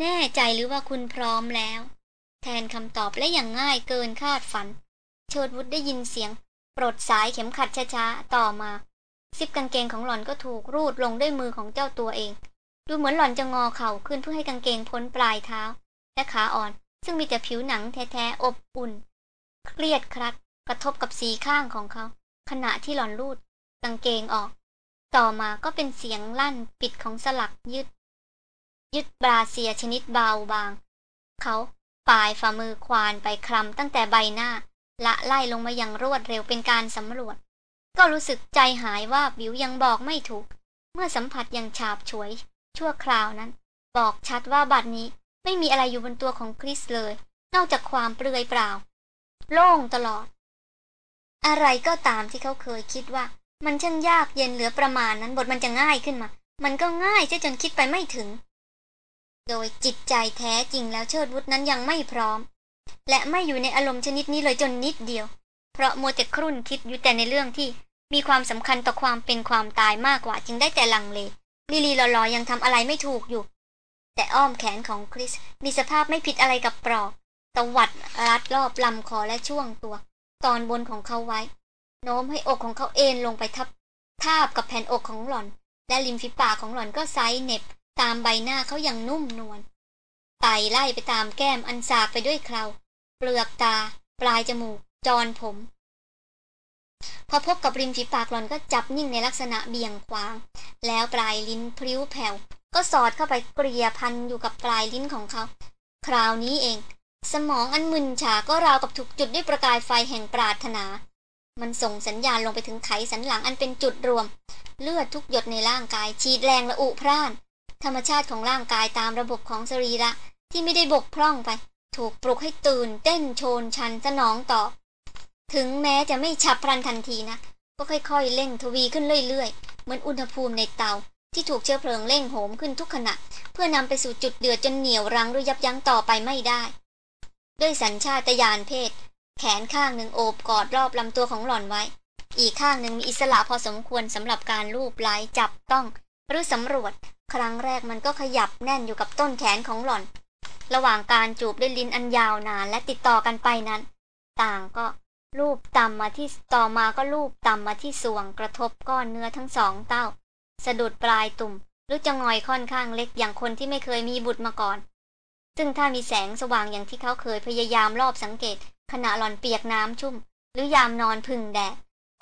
แน่ใจหรือว่าคุณพร้อมแล้ว แทนคำตอบและอย่างง่ายเกินคาดฝัน เชิดวุฒได้ยินเสียง ปลดสายเข็มขัดช้าๆ ต่อมา ซิปกางเกงของหล่อนก็ถูกรูดลงด้วยมือของเจ้าตัวเอง ดูเหมือนหล่อนจะงอเข่าขึ้นเพื่อให้กางเกงพ้นปลายเท้า และขาอ่อน ซึ่งมีแต่ผิวหนังแท้ๆอบอุ่น เครียดครัด กระทบกับสีข้างของเขา ขณะที่หล่อนรูดกางเกงออก ต่อมาก็เป็นเสียงลั่นปิดของสลักยึด ยึดบราเซียชนิดเบาบาง เขา ปลายฝ่ามือควานไปคลำตั้งแต่ใบหน้า ละไล่ลงมาอย่างรวดเร็วเป็นการสำรวจ ก็รู้สึกใจหายว่าบิวยังบอกไม่ถูก เมื่อสัมผัสยังฉาบฉวย ชั่วคราวนั้น บอกชัดว่าบัดนี้ไม่มีอะไรอยู่บนตัวของคริสเลย นอกจากความเปลือยเปล่า โล่งตลอด อะไรก็ตามที่เขาเคยคิดว่า มันช่างยากเย็นเหลือประมาณนั้นบทมันจะง่ายขึ้นมา มันก็ง่ายเสียจนคิดไปไม่ถึง โดยจิตใจแท้จริงแล้วเชิดวุฒนั้นยังไม่พร้อม และไม่อยู่ในอารมณ์ชนิดนี้เลยจนนิดเดียว เพราะมัวแต่ครุ่นคิดอยู่แต่ในเรื่องที่มีความสำคัญต่อความเป็นความตายมากกว่าจึงได้แต่ลังเลลีลีลอๆยังทำอะไรไม่ถูกอยู่ แต่อ้อมแขนของคริสมีสภาพไม่ผิดอะไรกับปลอกตวัดรัดรอบลำคอและช่วงตัว ตอนบนของเขาไว้ โน้มให้อกของเขาเอ็นลงไปทับทาบกับแผ่นอกของหล่อน และริมฝีปากของหล่อนก็ไซเน็บ ตามใบหน้าเขาอย่างนุ่มนวลไต่ไล่ไปตามแก้มอันสากไปด้วยเคราเปลือกตา ปลายจมูกจอนผม พอพบกับริมฝีปากหล่อนก็จับนิ่งในลักษณะเบี่ยงขวาง แล้วปลายลิ้นพริ้วแผ่ว ก็สอดเข้าไปเกลียพันอยู่กับปลายลิ้นของเขา คราวนี้เอง สมองอันมึนฉาก็ราวกับถูกจุดด้วยประกายไฟแห่งปรารถนา มันส่งสัญญาณลงไปถึงไขสันหลังอันเป็นจุดรวม เลือดทุกหยดในร่างกายฉีดแรงและอุพร่าน ธรรมชาติของร่างกายตามระบบของสรีระที่ไม่ได้บกพร่องไป ถูกปลุกให้ตื่นเต้นโชนชันสนองตอบถึงแม้จะไม่ฉับพลันทันทีนะก็ค่อยๆเร่งทวีขึ้นเรื่อยๆ เหมือนอุณหภูมิในเตา ที่ถูกเชื้อเพลิงเร่งโหมขึ้นทุกขณะ เพื่อนำไปสู่จุดเดือดจนเหนียวรั้งหรือยับยั้งต่อไปไม่ได้ ด้วยสัญชาตญาณเพศ แขนข้างหนึ่งโอบกอดรอบลำตัวของหล่อนไว้ อีกข้างหนึ่งมีอิสระพอสมควรสำหรับการลูบไล้จับต้อง หรือสำรวจ ครั้งแรกมันก็ขยับแน่นอยู่กับต้นแขนของหล่อน ระหว่างการจูบด้วยลิ้นอันยาวนานและติดต่อกันไปนั้น ต่างก็ลูบต่ำมาที่ต่อมาก็ลูบต่ำมาที่สวงกระทบก้อนเนื้อทั้งสองเต้า สะดุดปลายตุ่มหรือจะงอยค่อนข้างเล็กอย่างคนที่ไม่เคยมีบุตรมาก่อน ซึ่งถ้ามีแสงสว่างอย่างที่เขาเคยพยายามรอบสังเกต ขณะหล่อนเปียกน้ำชุ่ม หรือยามนอนพึ่งแดด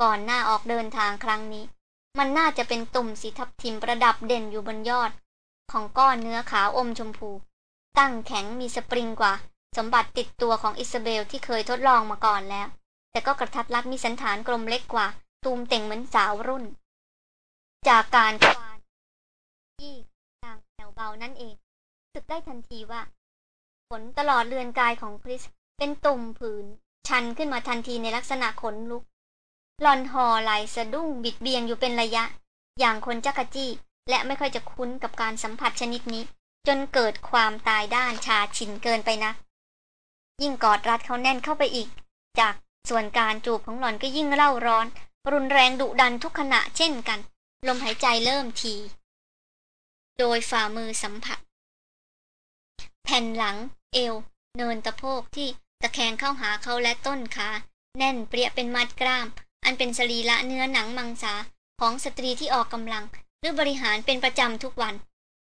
ก่อนหน้าออกเดินทางครั้งนี้ มันน่าจะเป็นตุ่มสีทับทิมประดับเด่นอยู่บนยอด ของก้อนเนื้อขาวอมชมพู ตั้งแข็งมีสปริงกว่า สมบัติติดตัวของอิซาเบลที่เคยทดลองมาก่อนแล้ว แต่ก็กระทัดรัดมีสันฐานกลมเล็กกว่า ตูมเต่งเหมือนสาวรุ่น จากการควานที่ทางแถวเบานั่นเองสึกได้ทันทีว่าผลตลอดเรือนกายของคริสเป็นตุ่มผืน ชันขึ้นมาทันทีในลักษณะขนลุก หลอนหอไหลสะดุ้งบิดเบียงอยู่เป็นระยะ อย่างคนจักรจี้ และไม่ค่อยจะคุ้นกับการสัมผัสชนิดนี้ จนเกิดความตายด้านชาชินเกินไปนะยิ่งกอดรัดเขาแน่นเข้าไปอีก จากส่วนการจูบของหลอนก็ยิ่งเล่าร้อน รุนแรงดุดันทุกขณะเช่นกัน ลมหายใจเริ่มที โดยฝ่ามือสัมผัส แผ่นหลัง เอว เนินตะโพกที่ตะแคงเข้าหาเขาและต้นขา แน่นเปรียเป็นมัดกล้าม อันเป็นสรีระเนื้อหนังมังสาของสตรีที่ออกกำลัง หรือบริหารเป็นประจำทุกวัน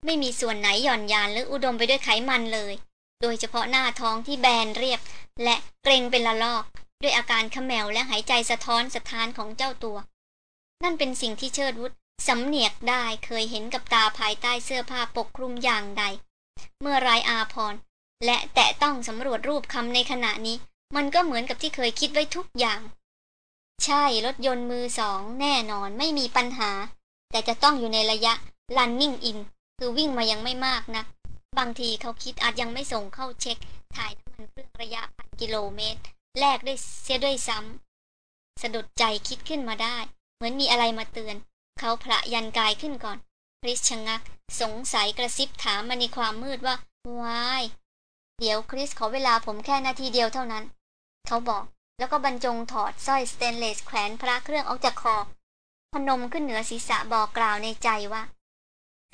ไม่มีส่วนไหนหย่อนยานหรืออุดมไปด้วยไขมันเลย โดยเฉพาะหน้าท้องที่แบนเรียบ และเกรงเป็นละลอก ด้วยอาการขมแมวและหายใจสะท้อนสะท้านของเจ้าตัว นั่นเป็นสิ่งที่เชิดวุฒสำเนียกได้เคยเห็นกับตาภายใต้เสื้อผ้าปกคลุมอย่างใด เมื่อรายอาพรและแตะต้องสำรวจรูปคำในขณะนี้ มันก็เหมือนกับที่เคยคิดไว้ทุกอย่าง ใช่รถยนต์มือสองแน่นอนไม่มีปัญหา แต่จะต้องอยู่ในระยะ running in คือวิ่งมายังไม่มากนะบางทีเขาคิดอาจยังไม่ส่งเข้าเช็ค ถ่ายน้ำมันเครื่องระยะพันกิโลเมตร แลกด้วยเสียด้วยซ้ำสะดุดใจคิดขึ้นมาได้ เหมือนมีอะไรมาเตือน เขาพระยันกายขึ้นก่อนคริสชะงัก สงสัยกระซิบถามมาในความมืดว่าวายเดี๋ยวคริสขอเวลาผมแค่นาทีเดียวเท่านั้น เขาบอก แล้วก็บรรจงถอดสร้อยสเตนเลสแขวนพระเครื่องออกจากคอ พนมขึ้นเหนือศีรษะบอกกล่าวในใจว่า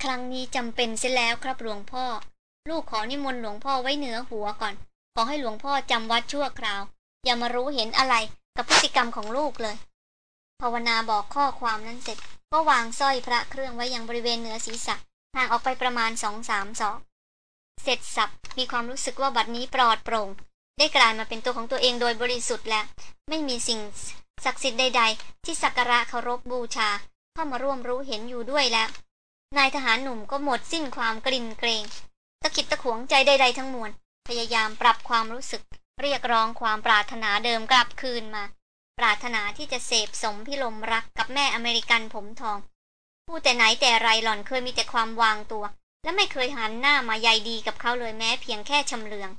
ครั้งนี้จำเป็นเสียแล้วครับหลวงพ่อ ลูกขอนิมนต์หลวงพ่อไว้เหนือหัวก่อน ขอให้หลวงพ่อจำวัดชั่วคราว อย่ามารู้เห็นอะไรกับพฤติกรรมของลูกเลย ภาวนาบอกข้อความนั้นเสร็จ ก็วางสร้อยพระเครื่องไว้ยังบริเวณเหนือศีรษะห่างออกไปประมาณสองสามศอกเสร็จสับมีความรู้สึกว่าบัดนี้ปลอดโปร่ง ได้กลายมาเป็นตัวของตัวเองโดยบริสุทธิ์แล้วไม่มีสิ่งศักดิ์สิทธิ์ใด ๆ ที่สักการะเคารพบูชา เข้ามาร่วมรู้เห็นอยู่ด้วยแล้ว นายทหารหนุ่มก็หมดสิ้นความกลิ่นเกรงตะกิดตะขวงใจใดๆทั้งมวลพยายามปรับความรู้สึก เรียกร้องความปรารถนาเดิมกลับคืนมา ปรารถนาที่จะเสพสมพิลมรักกับแม่อเมริกันผมทองพูดแต่ไหนแต่ไรหล่อนเคยมีแต่ความวางตัว และไม่เคยหันหน้ามาใยดีกับเขาเลยแม้เพียงแค่ชำเลือง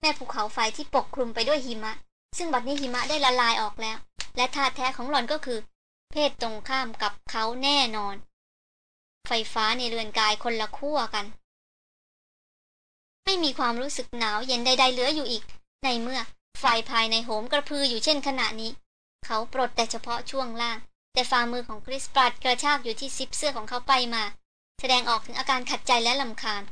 แม่ภูเขาไฟที่ปกคลุมไปด้วยหิมะ ซึ่งบัดนี้หิมะได้ละลายออกแล้ว และท่าแท้ของหล่อนก็คือ เพศตรงข้ามกับเขาแน่นอน ไฟฟ้าในเรือนกายคนละขั้วกัน ไม่มีความรู้สึกหนาวเย็นใดๆเหลืออยู่อีก ในเมื่อไฟภายในโหมกระพืออยู่เช่นขณะนี้ เขาปลดแต่เฉพาะช่วงล่าง แต่ฝ่ามือของคริสปรัดกระชากอยู่ที่ซิปเสื้อของเขาไปมา แสดงออกถึงอาการขัดใจและลำคาญ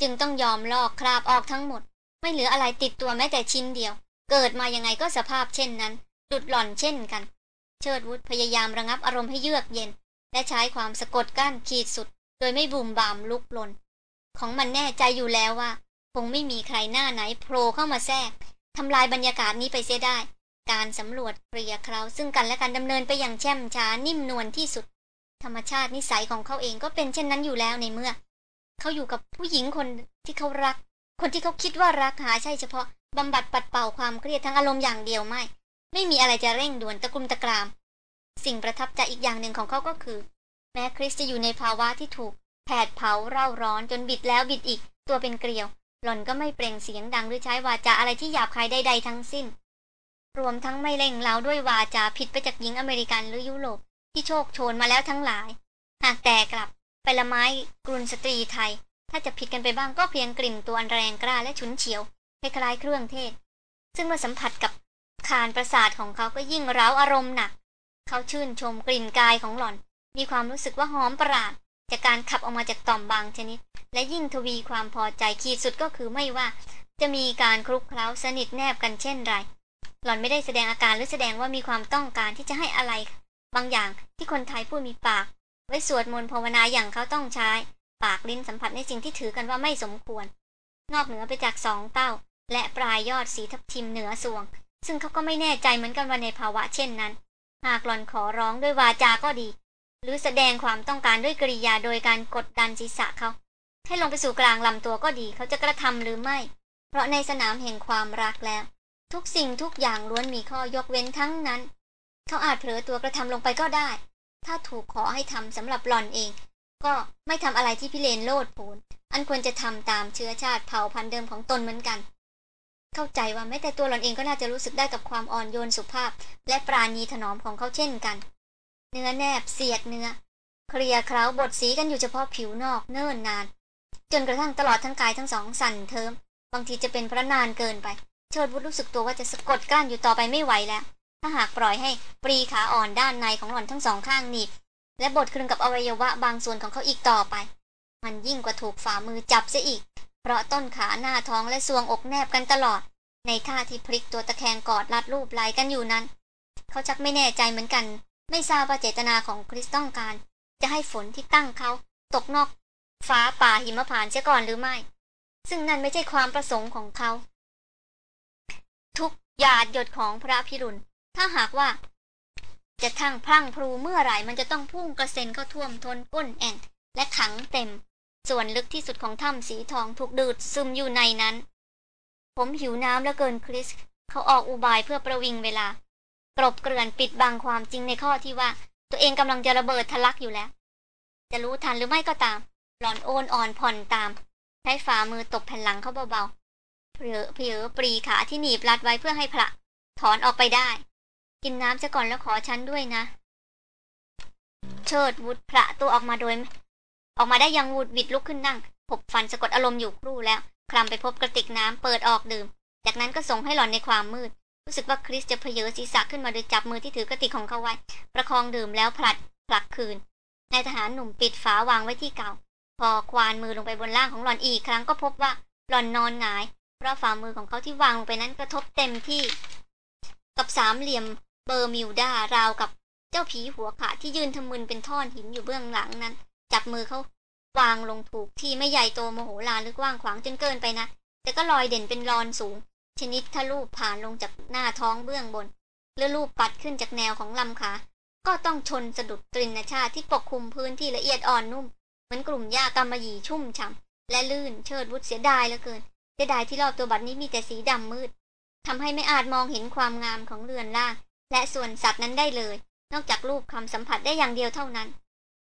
จึงต้องยอมลอกคราบออกทั้งหมด ไม่เหลืออะไรติดตัวแม้แต่ชิ้นเดียว เกิดมายังไงก็สภาพเช่นนั้นดุดหล่อนเช่นกัน เชิดวุฒพยายามระงับอารมณ์ให้เยือกเย็น และใช้ความสะกดกั้นขีดสุด โดยไม่บุ่มบามลุกลน ของมันแน่ใจอยู่แล้วว่า คงไม่มีใครหน้าไหนโผล่เข้ามาแทรกทำลายบรรยากาศนี้ไปเสียได้ การสำรวจเคลียเคราซึ่งกันและกันดำเนินไปอย่างแช่มช้านิ่มนวลที่สุด ธรรมชาตินิสัยของเขาเองก็เป็นเช่นนั้นอยู่แล้วในเมื่อ เขาอยู่กับผู้หญิงคนที่เขารัก คนที่เขาคิดว่ารักหาใช่เฉพาะบำบัดปัดเป่าความเครียดทั้งอารมณ์อย่างเดียวไม่ ไม่มีอะไรจะเร่งด่วนตะกุมตะกราม สิ่งประทับใจอีกอย่างหนึ่งของเขาก็คือ แม้คริสจะอยู่ในภาวะที่ถูกแผดเผาเร่าร้อนจนบิดแล้วบิดอีก ตัวเป็นเกลียว หล่อนก็ไม่เปล่งเสียงดังหรือใช้วาจาอะไรที่หยาบคายใดๆทั้งสิ้น รวมทั้งไม่เล่งเล้าด้วยวาจาผิดไปจากหญิงอเมริกันหรือยุโรปที่โชคโชนมาแล้วทั้งหลาย หากแต่กลับไปละไม้กรุนสตรีไทย ถ้าจะผิดกันไปบ้างก็เพียงกลิ่นตัวอันแรงกล้าและฉุนเฉียวคล้ายๆเครื่องเทศ ซึ่งเมื่อสัมผัสกับคานประสาทของเขาก็ยิ่งร้าอารมณ์หนัก เขาชื่นชมกลิ่นกายของหล่อน มีความรู้สึกว่าหอมประหลาดจากการขับออกมาจากต่อมบางชนิด และยิ่งทวีความพอใจขีดสุดก็คือไม่ว่า จะมีการคลุกเคล้าสนิทแนบกันเช่นไร หล่อนไม่ได้แสดงอาการหรือแสดงว่ามีความต้องการที่จะให้อะไร บางอย่างที่คนไทยพูดมีปาก ไว้สวดมนต์ภาวนาอย่างเขาต้องใช้ ปากลิ้นสัมผัสในสิ่งที่ถือกันว่าไม่สมควร นอกเหนือไปจากสองเต้า และปลายยอดสีทับทิมเหนือสวง ซึ่งเขาก็ไม่แน่ใจเหมือนกันว่าในภาวะเช่นนั้น หากหลอนขอร้องด้วยวาจาก็ดี หรือแสดงความต้องการด้วยกริยาโดยการกดดันศีรษะเขา ให้ลงไปสู่กลางลำตัวก็ดี เขาจะกระทำหรือไม่ เพราะในสนามแห่งความรักแล้ว ทุกสิ่งทุกอย่างล้วนมีข้อยกเว้นทั้งนั้น เขาอาจเผลอตัวกระทำลงไปก็ได้ ถ้าถูกขอให้ทำสำหรับหลอนเอง ก็ไม่ทำอะไรที่พิเรนโลดโผนอันควรจะทำตามเชื้อชาติเผ่าพันธุ์เดิมของตนเหมือนกัน เข้าใจว่าแม้แต่ตัวหล่อนเองก็น่าจะรู้สึกได้กับความอ่อนโยนสุภาพ และปราณีถนอมของเขาเช่นกัน เนื้อแนบเสียดเนื้อ เคลียร์เคล้าบดสีกันอยู่เฉพาะผิวนอกเนิ่นนาน จนกระทั่งตลอดทั้งกายทั้งสองสั่นเทิมบางทีจะเป็นพระนานเกินไป เชิดวุฒรู้สึกตัวว่าจะสะกดกลั้นอยู่ต่อไปไม่ไหวแล้ว ถ้าหากปล่อยให้ปรีขาอ่อนด้านในของหล่อนทั้งสองข้างหนีบ และบดคลึงกับอวัยวะบางส่วนของเขาอีกต่อไป มันยิ่งกว่าถูกฝ่ามือจับเสียอีก เพราะต้นขาหน้าท้องและซวงอกแนบกันตลอด ในท่าที่พลิกตัวตะแคงกอดรัดรูปไหลกันอยู่นั้น เขาชักไม่แน่ใจเหมือนกัน ไม่ทราบว่าเจตนาของคริสต้องการ จะให้ฝนที่ตั้งเขา ตกนอก ฟ้าป่าหิมพานเสียก่อนหรือไม่ ซึ่งนั่นไม่ใช่ความประสงค์ของเขา ทุกหยาดหยดของพระพิรุณถ้าหากว่า จะทั้งพรั่งพรูเมื่อไหร่มันจะต้องพุ่งกระเซ็นเข้าท่วมทนก้นแอ่งและขังเต็ม ส่วนลึกที่สุดของถ้ำสีทองถูกดูดซึมอยู่ในนั้น ผมหิวน้ำแล้วเกินคริส เขาออกอุบายเพื่อประวิงเวลากรบเกลื่อนปิดบังความจริงในข้อที่ว่า ตัวเองกำลังจะระเบิดทะลักอยู่แล้ว จะรู้ทันหรือไม่ก็ตาม หลอนโอนอ่อนผ่อนตาม ใช้ฝ่ามือตบแผ่นหลังเขาเบาๆเผลอเผลอปรีขาที่หนีบรัดไว้เพื่อให้พระถอนออกไปได้ กินน้ำซะก่อนแล้วขอฉันด้วยนะ เชิดวุฒพระตัวออกมาโดย ออกมาได้ยังวุดวิดลุกขึ้นนั่งผบฟันสะกดอารมณ์อยู่ครู่แล้วคลำไปพบกระติกน้ำเปิดออกดื่ม จากนั้นก็ส่งให้หล่อนในความมืด รู้สึกว่าคริสจะเผยอศีรษะขึ้นมาโดยจับมือที่ถือกระติกของเขาไว้ ประคองดื่มแล้วผลัดผลักคืนนายทหารหนุ่มปิดฝาวางไว้ที่เก่า พอควานมือลงไปบนร่างของหล่อนอีกครั้งก็พบว่าหล่อนนอนหงาย เพราะฝ่ามือของเขาที่วางลงไปนั้นกระทบเต็มที่ กับสามเหลี่ยม เบอร์มิวดาราวกับเจ้าผีหัวขาดที่ยืนทำมึนเป็นท่อนหินอยู่เบื้องหลังนั้น จับมือเขาวางลงถูกที่ไม่ใหญ่โตมโหฬารหรือกว้างขวางจนเกินไปนะ แต่ก็ลอยเด่นเป็นรอนสูง ชนิดทะลุผ่านลงจากหน้าท้องเบื้องบนหรือลูบปัดขึ้นจากแนวของลำขาก็ต้องชนสะดุดตรินชาติที่ปกคลุมพื้นที่ละเอียดอ่อนนุ่ม เหมือนกลุ่มหญ้ากำมะหยี่ชุ่มฉ่ำและลื่นเชิดวุฒเสียดายเหลือเกินเสียดายที่รอบตัวบัดนี้มีแต่สีดำมืดทำให้ไม่อาจมองเห็นความงามของเรือนล่าง และส่วนสัตว์นั้นได้เลย นอกจากรูปคำสัมผัสได้อย่างเดียวเท่านั้น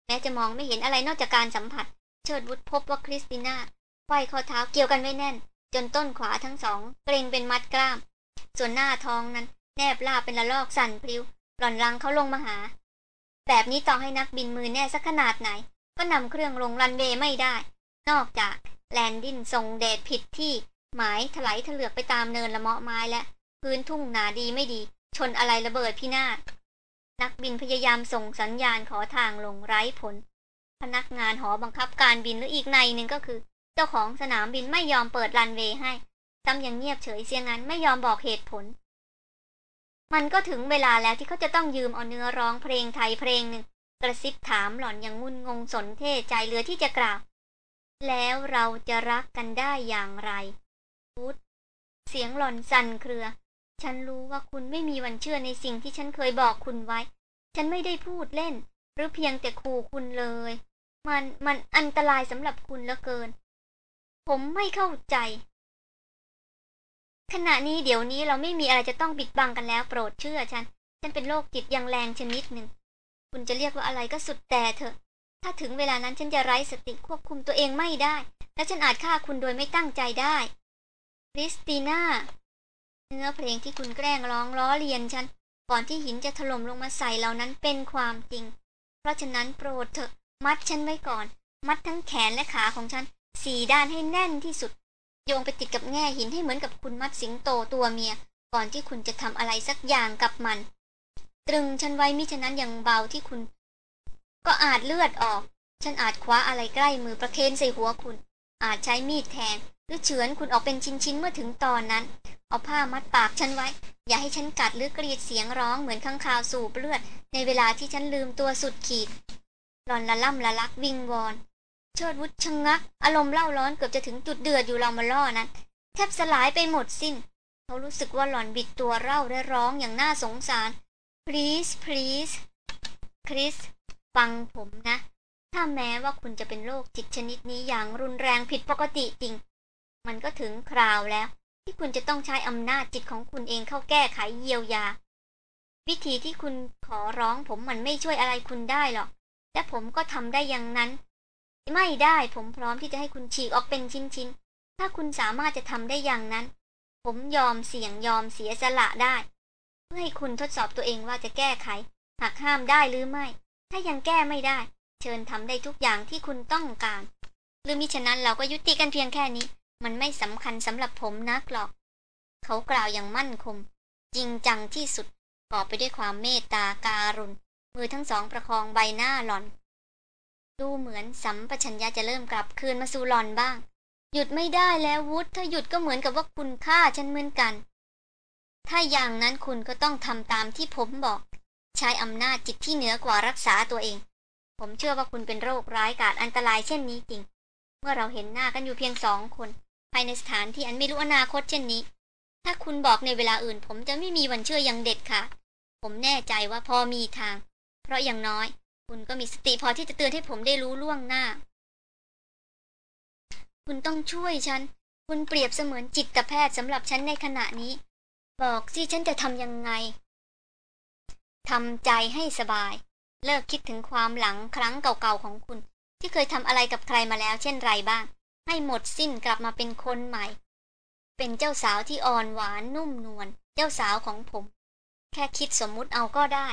แม้จะมองไม่เห็นอะไรนอกจากการสัมผัส เชิดวุฒพบว่าคริสติน่าไขว้ข้อเท้าเกี่ยวกันไว้แน่น จนต้นขวาทั้งสองเกรงเป็นมัดกล้าม ส่วนหน้าท้องนั้น แนบลาบเป็นละลอกสั่นพลิ้วหล่อนลังเขาลงมาหา แบบนี้ต่อให้นักบินมือแน่สักขนาดไหน ก็นำเครื่องลงรันเวย์ไม่ได้ นอกจากแลนดินทรงเดชผิดที่หมายถลายถลือกไปตามเนินละเมาะไม้และ พื้นทุ่งนาดีไม่ดี ชนอะไรระเบิดพินาศนักบินพยายามส่งสัญญาณขอทางลงไร้ผล พนักงานหอบังคับการบินหรืออีกในหนึ่งก็คือ เจ้าของสนามบินไม่ยอมเปิดรันเวย์ให้ซ้ำยังเงียบเฉยเสียงั้นไม่ยอมบอกเหตุผล มันก็ถึงเวลาแล้วที่เขาจะต้องยืมเอาเนื้อร้องเพลงไทยเพลงหนึ่ง กระซิบถามหล่อนอย่างงุนงงสนเทใจเหลือที่จะกล่าว แล้วเราจะรักกันได้อย่างไรพุทเสียงหล่อนสั่นเครือ ฉันรู้ว่าคุณไม่มีวันเชื่อในสิ่งที่ฉันเคยบอกคุณไว้ ฉันไม่ได้พูดเล่น หรือเพียงแต่ขู่คุณเลย มันมันอันตรายสำหรับคุณเหลือเกิน ผมไม่เข้าใจ ขณะนี้เดี๋ยวนี้เราไม่มีอะไรจะต้องปิดบังกันแล้วโปรดเชื่อฉัน ฉันเป็นโรคจิตอย่างแรงชนิดหนึ่ง คุณจะเรียกว่าอะไรก็สุดแต่เถอะ ถ้าถึงเวลานั้นฉันจะไร้สติควบคุมตัวเองไม่ได้ และฉันอาจฆ่าคุณโดยไม่ตั้งใจได้คริสติน่า เนื้อเพลงที่คุณแกล้งร้องล้อเลียนฉัน ก่อนที่หินจะถล่มลงมาใส่เหล่านั้นเป็นความจริง เพราะฉะนั้นโปรดเถอะมัดฉันไว้ก่อน มัดทั้งแขนและขาของฉันสี่ด้านให้แน่นที่สุด โยงไปติดกับแง่หินให้เหมือนกับคุณมัดสิงโตตัวเมีย ก่อนที่คุณจะทำอะไรสักอย่างกับมัน ตรึงฉันไว้มิฉะนั้นอย่างเบาที่คุณ ก็อาจเลือดออก ฉันอาจคว้าอะไรใกล้มือประเคนใส่หัวคุณ อาจใช้มีดแทง หรือเฉือนคุณออกเป็นชิ้นๆเมื่อถึงตอนนั้น เอาผ้ามัดปากฉันไว้ อย่าให้ฉันกัดหรือกรีดเสียงร้องเหมือนข้างคาวสูบเลือด ในเวลาที่ฉันลืมตัวสุดขีดหลอนละล่ำละลักวิงวอน เชิดวุฒชะงงัก อารมณ์เล่าร้อนเกือบจะถึงจุดเดือดอยู่เรามาล่อนั้น แทบสลายไปหมดสิ้น เขารู้สึกว่าหล่อนบิดตัวเร่าและร้องอย่างน่าสงสาร please please คริส ฟังผมนะ ถ้าแม้ว่าคุณจะเป็นโรคจิตชนิดนี้อย่างรุนแรงผิดปกติจริง มันก็ถึงคราวแล้ว ที่คุณจะต้องใช้อำนาจจิตของคุณเองเข้าแก้ไขเยียวยา วิธีที่คุณขอร้องผมมันไม่ช่วยอะไรคุณได้หรอก และผมก็ทำได้อย่างนั้น ไม่ได้ผมพร้อมที่จะให้คุณฉีกออกเป็นชิ้นๆ ถ้าคุณสามารถจะทำได้อย่างนั้น ผมยอมเสี่ยงยอมเสียสละได้ เพื่อให้คุณทดสอบตัวเองว่าจะแก้ไขหากห้ามได้หรือไม่ ถ้ายังแก้ไม่ได้ เชิญทำได้ทุกอย่างที่คุณต้องการ หรือมิฉะนั้นเราก็ยุติกันเพียงแค่นี้ มันไม่สำคัญสำหรับผมนักหรอก เขากล่าวอย่างมั่นคง จริงจังที่สุดกอบไปด้วยความเมตตาการุณ มือทั้งสองประคองใบหน้าหล่อน ดูเหมือนสัมปชัญญะจะเริ่มกลับคืนมาสู่หล่อนบ้าง หยุดไม่ได้แล้ววุฒถ้าหยุดก็เหมือนกับว่าคุณฆ่าฉันเหมือนกัน ถ้าอย่างนั้นคุณก็ต้องทำตามที่ผมบอก ใช้อำนาจจิตที่เหนือกว่ารักษาตัวเอง ผมเชื่อว่าคุณเป็นโรคร้ายกาจอันตรายเช่นนี้จริง เมื่อเราเห็นหน้ากันอยู่เพียงสองคน ภายในสถานที่อันไม่รู้อนาคตเช่นนี้ ถ้าคุณบอกในเวลาอื่น ผมจะไม่มีวันเชื่ออย่างเด็ดค่ะผมแน่ใจว่าพอมีทาง เพราะอย่างน้อย คุณก็มีสติพอที่จะเตือนให้ผมได้รู้ล่วงหน้า คุณต้องช่วยฉัน คุณเปรียบเสมือนจิตแพทย์สำหรับฉันในขณะนี้ บอกสิฉันจะทำยังไงทำใจให้สบาย เลิกคิดถึงความหลังครั้งเก่าๆของคุณ ที่เคยทำอะไรกับใครมาแล้วเช่นไรบ้าง ให้หมดสิ้นกลับมาเป็นคนใหม่ เป็นเจ้าสาวที่อ่อนหวานนุ่มนวลเจ้าสาวของผม แค่คิดสมมุติเอาก็ได้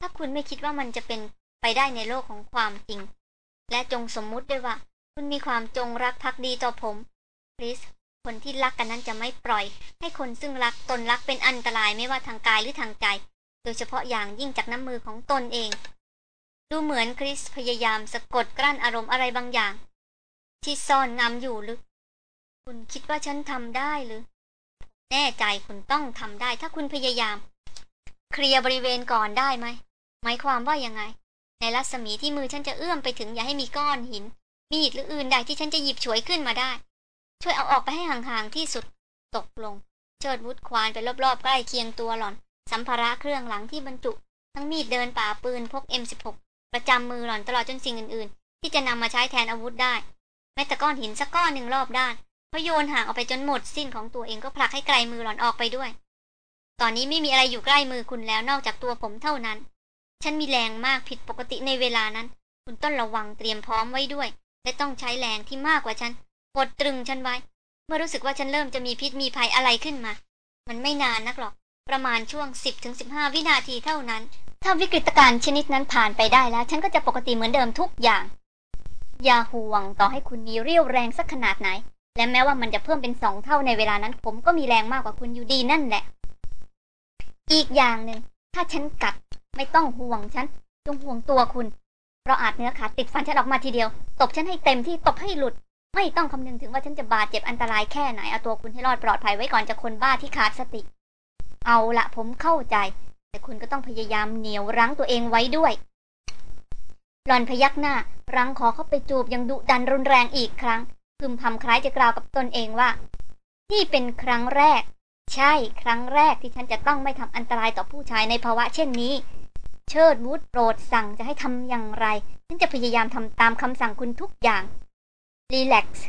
ถ้าคุณไม่คิดว่ามันจะเป็นไปได้ในโลกของความจริง และจงสมมุติด้วยว่า คุณมีความจงรักภักดีต่อผมคริสคนที่รักกันนั้นจะไม่ปล่อย ให้คนซึ่งรักตนรักเป็นอันตรายไม่ว่าทางกายหรือทางใจ โดยเฉพาะอย่างยิ่งจากน้ำมือของตนเอง ดูเหมือนคริสพยายามสะกดกลั้นอารมณ์อะไรบางอย่าง ที่ซ่อนงำอยู่ลึกคุณคิดว่าฉันทำได้หรือ แน่ใจคุณต้องทำได้ ถ้าคุณพยายาม เคลียร์บริเวณก่อนได้ไหม หมายความว่ายังไง ในรัศมีที่มือฉันจะเอื้อมไปถึงอย่าให้มีก้อนหิน มีดหรืออื่นใดที่ฉันจะหยิบฉวยขึ้นมาได้ ช่วยเอาออกไปให้ห่างๆที่สุด ตกลง เชิดวุฒควานไปรอบๆใกล้เคียงตัวหล่อน สัมภาระเครื่องหลังที่บรรจุ ทั้งมีดเดินป่าปืนพก M16 ประจำมือหล่อนตลอดจนสิ่งอื่นๆ ที่จะนำมาใช้แทนอาวุธได้ ม้แต่ก้อนหินสักก้อนหนึ่งรอบด้านพอโยนห่างออกไปจนหมดสิ้นของตัวเองก็ผลักให้ไกลมือหล่อนออกไปด้วย ตอนนี้ไม่มีอะไรอยู่ใกล้มือคุณแล้วนอกจากตัวผมเท่านั้น ฉันมีแรงมากผิดปกติในเวลานั้น คุณต้องระวังเตรียมพร้อมไว้ด้วย และต้องใช้แรงที่มากกว่าฉันกดตรึงฉันไว้ เมื่อรู้สึกว่าฉันเริ่มจะมีพิษมีภัยอะไรขึ้นมา มันไม่นานนักหรอก ประมาณช่วง 10-15 วินาทีเท่านั้น ถ้าวิกฤตการณ์ชนิดนั้นผ่านไปได้แล้ว ฉันก็จะปกติเหมือนเดิมทุกอย่าง อย่าห่วงต่อให้คุณมีเรี่ยวแรงสักขนาดไหน และแม้ว่ามันจะเพิ่มเป็นสองเท่าในเวลานั้น ผมก็มีแรงมากกว่าคุณอยู่ดีนั่นแหละ อีกอย่างหนึ่งถ้าฉันกัดไม่ต้องห่วงฉันจงห่วงตัวคุณ เพราะอาจเนื้อขาดติดฟันฉันออกมาทีเดียว ตบฉันให้เต็มที่ตบให้หลุด ไม่ต้องคำนึงถึงว่าฉันจะบาดเจ็บอันตรายแค่ไหนเอาตัวคุณให้รอดปลอดภัยไว้ก่อนจะคนบ้าที่ขาดสติ เอาละผมเข้าใจ แต่คุณก็ต้องพยายามเหนียวรั้งตัวเองไว้ด้วย หลอนพยักหน้า รั้งคอเข้าไปจูบยังดุดันรุนแรงอีกครั้งพึมพำคล้ายจะกล่าวกับตนเองว่า นี่เป็นครั้งแรก ใช่ครั้งแรกที่ฉันจะต้องไม่ทำอันตรายต่อผู้ชายในภาวะเช่นนี้ เชิดวูดโปรดสั่งจะให้ทำอย่างไร ฉันจะพยายามทำตามคำสั่งคุณทุกอย่างรีแลกซ์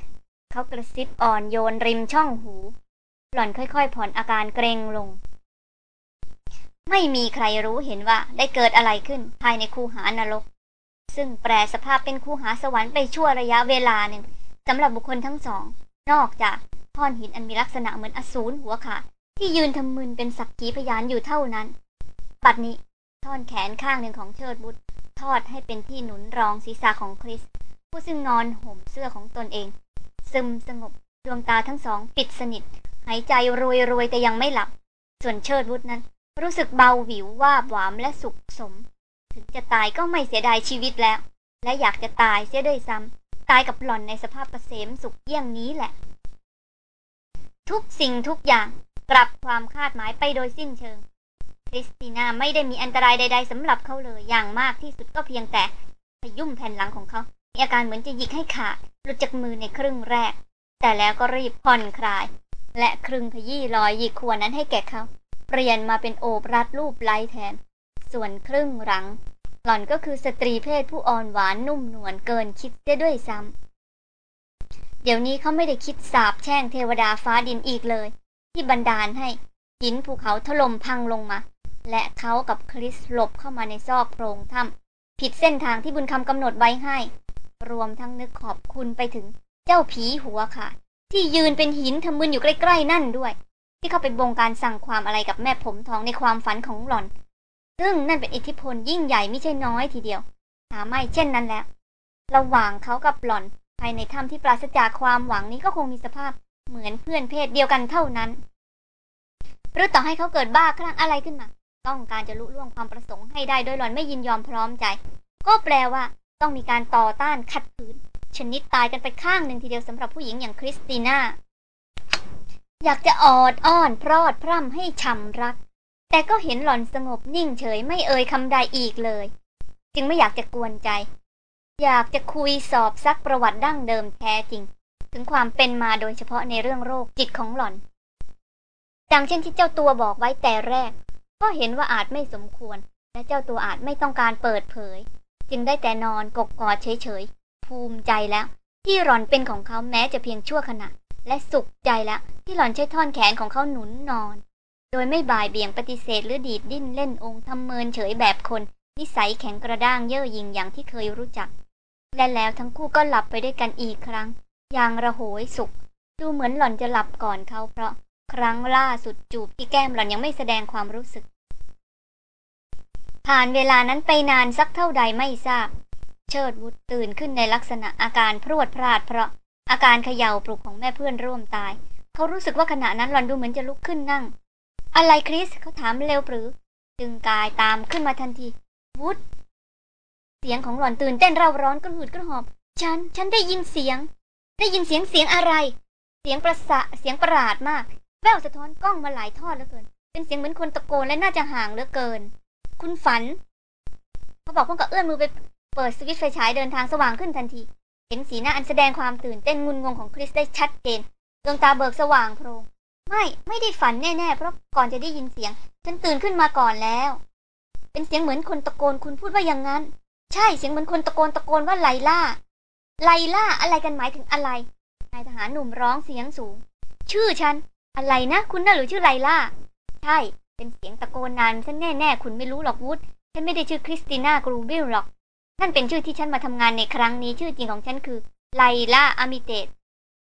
เขากระซิบอ่อนโยนริมช่องหู หล่อนค่อยๆ ผ่อนอาการเกรงลง ไม่มีใครรู้เห็นว่าได้เกิดอะไรขึ้นภายในคูหานรก ซึ่งแปรสภาพเป็นคูหาสวรรค์ไปชั่วระยะเวลาหนึ่งสำหรับบุคคลทั้งสอง นอกจากท่อนหินอันมีลักษณะเหมือนอสูรหัวขาดที่ยืนทำมึนเป็นสักขีพยานอยู่เท่านั้นปัดนี้ท่อนแขนข้างหนึ่งของเชิดบุตรทอดให้เป็นที่หนุนรองศีรษะของคริส ผู้ซึ่งนอนห่มเสื้อของตนเอง ซึมสงบดวงตาทั้งสองปิดสนิท หายใจรวยรวยแต่ยังไม่หลับ ส่วนเชิดวุฒนั้น รู้สึกเบาหวิวว่าบหวามและสุขสม ถึงจะตายก็ไม่เสียดายชีวิตแล้ว และอยากจะตายเสียด้วยซ้ำตายกับหล่อนในสภาพเกษมสุขเยี่ยงนี้แหละ ทุกสิ่งทุกอย่างกลับความคาดหมายไปโดยสิ้นเชิง คริสติน่าไม่ได้มีอันตรายใด ๆสำหรับเขาเลยอย่างมากที่สุดก็เพียงแต่พยุ่มแผ่นหลังของเขา มีอาการเหมือนจะหยิกให้ขาดหลุดจากมือในครึ่งแรก แต่แล้วก็รีบผ่อนคลาย และครึ่งขยี้รอยหยิกขวนั้นให้แก่เขา เปลี่ยนมาเป็นโอบรัดรูปไล้แทน ส่วนครึ่งหลัง หล่อนก็คือสตรีเพศผู้อ่อนหวานนุ่มนวลเกินคิดได้ด้วยซ้ำ เดี๋ยวนี้เขาไม่ได้คิดสาบแช่งเทวดาฟ้าดินอีกเลย ที่บันดาลให้หินภูเขาถล่มพังลงมา และเขากับคริสหลบเข้ามาในซอกโพรงถ้ำผิดเส้นทางที่บุญคำกำหนดไว้ให้ รวมทั้งนึกขอบคุณไปถึงเจ้าผีหัวขาดที่ยืนเป็นหินทำมึนอยู่ใกล้ๆนั่นด้วย ที่เขาไปบงการสั่งความอะไรกับแม่ผมทองในความฝันของหล่อน ซึ่งนั่นเป็นอิทธิพลยิ่งใหญ่ไม่ใช่น้อยทีเดียว หาไม่เช่นนั้นแล้ว ระหว่างเขากับหล่อน ภายในถ้ำที่ปราศจากความหวังนี้ก็คงมีสภาพเหมือนเพื่อนเพศเดียวกันเท่านั้น หรือต่อให้เขาเกิดบ้าคลั่งอะไรขึ้นมา ต้องการจะลุล่วงความประสงค์ให้ได้โดยหล่อนไม่ยินยอมพร้อมใจ ก็แปลว่า ต้องมีการต่อต้านขัดขืน ชนิดตายกันไปข้างหนึ่งทีเดียวสำหรับผู้หญิงอย่างคริสติน่า อยากจะออดอ้อนพรอดพร่ำให้ช่ำรัก แต่ก็เห็นหล่อนสงบนิ่งเฉยไม่เอ่ยคำใดอีกเลย จึงไม่อยากจะกวนใจ อยากจะคุยสอบซักประวัติดั้งเดิมแท้จริง ถึงความเป็นมาโดยเฉพาะในเรื่องโรคจิตของหล่อนดังเช่นที่เจ้าตัวบอกไว้แต่แรก ก็เห็นว่าอาจไม่สมควร และเจ้าตัวอาจไม่ต้องการเปิดเผย จึงได้แต่นอนกกกอดเฉยๆภูมิใจแล้ว ที่หล่อนเป็นของเขาแม้จะเพียงชั่วขณะ และสุขใจแล้วที่หล่อนใช้ท่อนแขนของเขาหนุนนอน โดยไม่บ่ายเบี่ยงปฏิเสธหรือดีดดิ้นเล่นองค์ทำเมินเฉยแบบคน นิสัยแข็งกระด้างเย่อหยิ่งอย่างที่เคยรู้จัก และแล้วทั้งคู่ก็หลับไปด้วยกันอีกครั้ง อย่างระโหยสุข ดูเหมือนหล่อนจะหลับก่อนเขาเพราะครั้งล่าสุดจูบที่แก้มหล่อนยังไม่แสดงความรู้สึก ผ่านเวลานั้นไปนานสักเท่าใดไม่ทราบ เชิดวุฒตื่นขึ้นในลักษณะอาการพรวดพลาดเพราะอาการเขย่าปลุกของแม่เพื่อนร่วมตาย เขารู้สึกว่าขณะนั้นหล่อนดูเหมือนจะลุกขึ้นนั่ง อะไรคริสเขาถามเร็วปรือ จึงกายตามขึ้นมาทันที วุฒเสียงของหล่อนตื่นเต้นเร่าร้อนกระหืดกระหอบ ฉัน ฉันได้ยินเสียง ได้ยินเสียงเสียงอะไร เสียงประสะเสียงประหลาดมาก แววสะท้อนกล้องมาหลายทอดเหลือเกิน เป็นเสียงเหมือนคนตะโกนและน่าจะห่างเหลือเกิน คุณฝัน เขาบอกพร้อกับเอื้อมมือไปเปิดสวิตช์ไฟฉายเดินทางสว่างขึ้นทันที เห็นสีหน้าอันแสดงความตื่นเต้นงุนงงของคริสได้ชัดเจนดวงตาเบิกสว่างโพรง ไม่ไม่ได้ฝันแน่ๆ เพราะก่อนจะได้ยินเสียง ฉันตื่นขึ้นมาก่อนแล้ว เป็นเสียงเหมือนคนตะโกนคุณพูดว่าอย่างนั้น ใช่เสียงเหมือนคนตะโกนตะโกนว่าไลล่า ไลล่าอะไรกันหมายถึงอะไรนายทหารหนุ่มร้องเสียงสูง ชื่อฉัน อะไรนะคุณน่ะหรือชื่อไลล่า ใช่ เป็นเสียงตะโกนนามฉันแน่ๆ คุณไม่รู้หรอกวุฒฉันไม่ได้ชื่อคริสติน่ากรูบิลหรอกนั่นเป็นชื่อที่ฉันมาทำงานในครั้งนี้ชื่อจริงของฉันคือไลล่าอามิเตส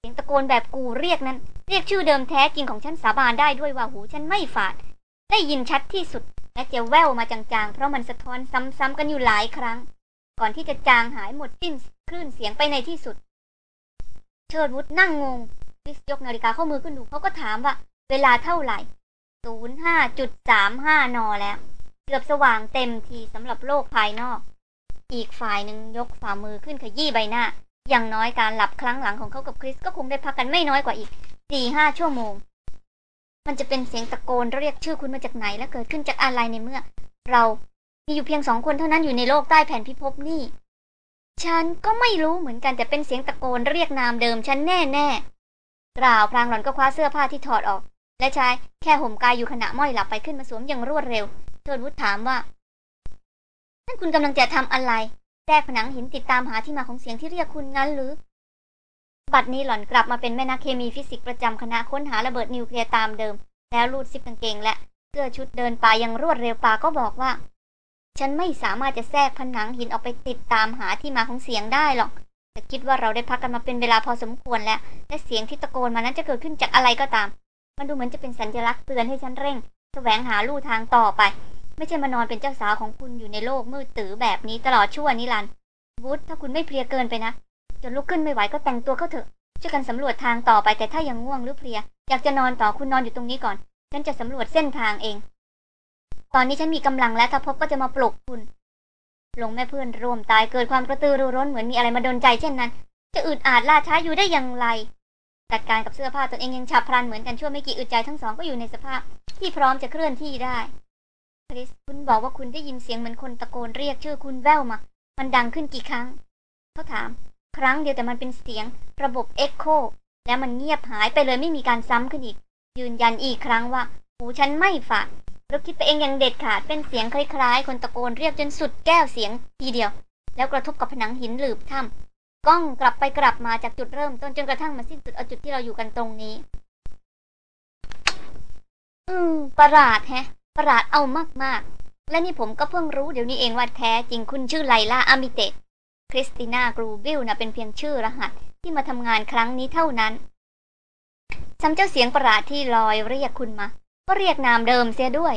เสียงตะโกนแบบกู่เรียกนั้น เรียกชื่อเดิมแท้จริงของฉันสาบานได้ด้วยว่าหูฉันไม่ฝาด ได้ยินชัดที่สุด และจะแววมาจางๆ เพราะมันสะท้อนซ้ำๆกันอยู่หลายครั้ง ก่อนที่จะจางหายหมดสิ้นคลื่นเสียงไปในที่สุด เชิดวุฒนั่งงงคริสยกนาฬิกาข้อมือขึ้นดูเขาก็ถามว่า เวลาเท่าไหร่ศูนย์ห้าจุดสามห้านอแล้ว เกือบสว่างเต็มทีสำหรับโลกภายนอก อีกฝ่ายหนึ่งยกฝ่ามือขึ้นขยี้ใบหน้า อย่างน้อยการหลับครั้งหลังของเขากับคริสก็คงได้พักกันไม่น้อยกว่าอีกสี่ห้าชั่วโมง มันจะเป็นเสียงตะโกนเรียกชื่อคุณมาจากไหนและเกิดขึ้นจากอะไรในเมื่อ เรามีอยู่เพียงสองคนเท่านั้นอยู่ในโลกใต้แผ่นพิภพนี่ ฉันก็ไม่รู้เหมือนกันแต่เป็นเสียงตะโกนเรียกนามเดิมฉันแน่แน่กล่าวพลางหล่อนก็คว้าเสื้อผ้าที่ถอดออก และชายแค่ห่มกายอยู่ขณะม้อยหลับไปขึ้นมาสวมอย่างรวดเร็วเทิดวุฒถามว่านั่นคุณกำลังจะทำอะไร แทรกผนังหินติดตามหาที่มาของเสียงที่เรียกคุณงั้นหรือ บัดนี้หล่อนกลับมาเป็นแม่นักเคมีฟิสิกส์ประจำคณะค้นหาระเบิดนิวเคลียร์ตามเดิม แล้วรูดซิปกางเกงและเสื้อชุดเดินป่ายังรวดเร็วป่าก็บอกว่า ฉันไม่สามารถจะแทรกผนังหินออกไปติดตามหาที่มาของเสียงได้หรอก แต่คิดว่าเราได้พักกันมาเป็นเวลาพอสมควรแล้ว และเสียงที่ตะโกนมานั้นจะเกิดขึ้นจากอะไรก็ตาม มันดูเหมือนจะเป็นสัญลักษณ์เตือนให้ฉันเร่ง แสวงหาลู่ทางต่อไป ไม่ใช่มานอนเป็นเจ้าสาวของคุณอยู่ในโลกมืดตื้อแบบนี้ตลอดชั่วนิรันดร์วุฒถ้าคุณไม่เพลียเกินไปนะจนลุกขึ้นไม่ไหวก็แต่งตัวเข้าเถอะช่วยกันสำรวจทางต่อไปแต่ถ้ายังง่วงหรือเพลีย อยากจะนอนต่อคุณนอนอยู่ตรงนี้ก่อนฉันจะสำรวจเส้นทางเอง ตอนนี้ฉันมีกำลังแล้วถ้าพบก็จะมาปลุกคุณลงแม่เพื่อนร่วมตายเกิดความกระตือรือร้นเหมือนมีอะไรมาดนใจเช่นนั้น จะอึดอาดล่าช้าอยู่ได้อย่างไรจัดการกับเสื้อผ้าตนเองยังฉับพลันเหมือนกันชั่วไม่กี่อึดใจทั้งสองก็อยู่ในสภาพ ที่พร้อมจะเคลื่อนที่ได้ คริสคุณบอกว่าคุณได้ยินเสียงเหมือนคนตะโกนเรียกชื่อคุณแววมา มันดังขึ้นกี่ครั้ง เขาถาม ครั้งเดียวแต่มันเป็นเสียง ระบบเอ็กโค แล้วมันเงียบหายไปเลยไม่มีการซ้ำขึ้นอีก ยืนยันอีกครั้งว่า หูฉันไม่ฝาดเราคิดไปเองอย่างเด็ดขาด เป็นเสียงคล้ายๆ คนตะโกนเรียกจนสุดแก้วเสียงทีเดียว แล้วกระทบกับผนังหินหลืบถ้ำกล้องกลับไปกลับมาจากจุดเริ่มต้นจนกระทั่งมาสิ้นสุดเอาจุดที่เราอยู่กันตรงนี้ อืมประหลาดแฮะ ประหลาดเอามากๆ และนี่ผมก็เพิ่งรู้เดี๋ยวนี้เองว่าแท้จริงคุณชื่อไลล่าอามิเตคริสติน่ากรูบิลนะเป็นเพียงชื่อรหัสที่มาทำงานครั้งนี้เท่านั้นซ้ำเจ้าเสียงประหลาดที่ลอยเรียกคุณมา ก็เรียกนามเดิมเสียด้วย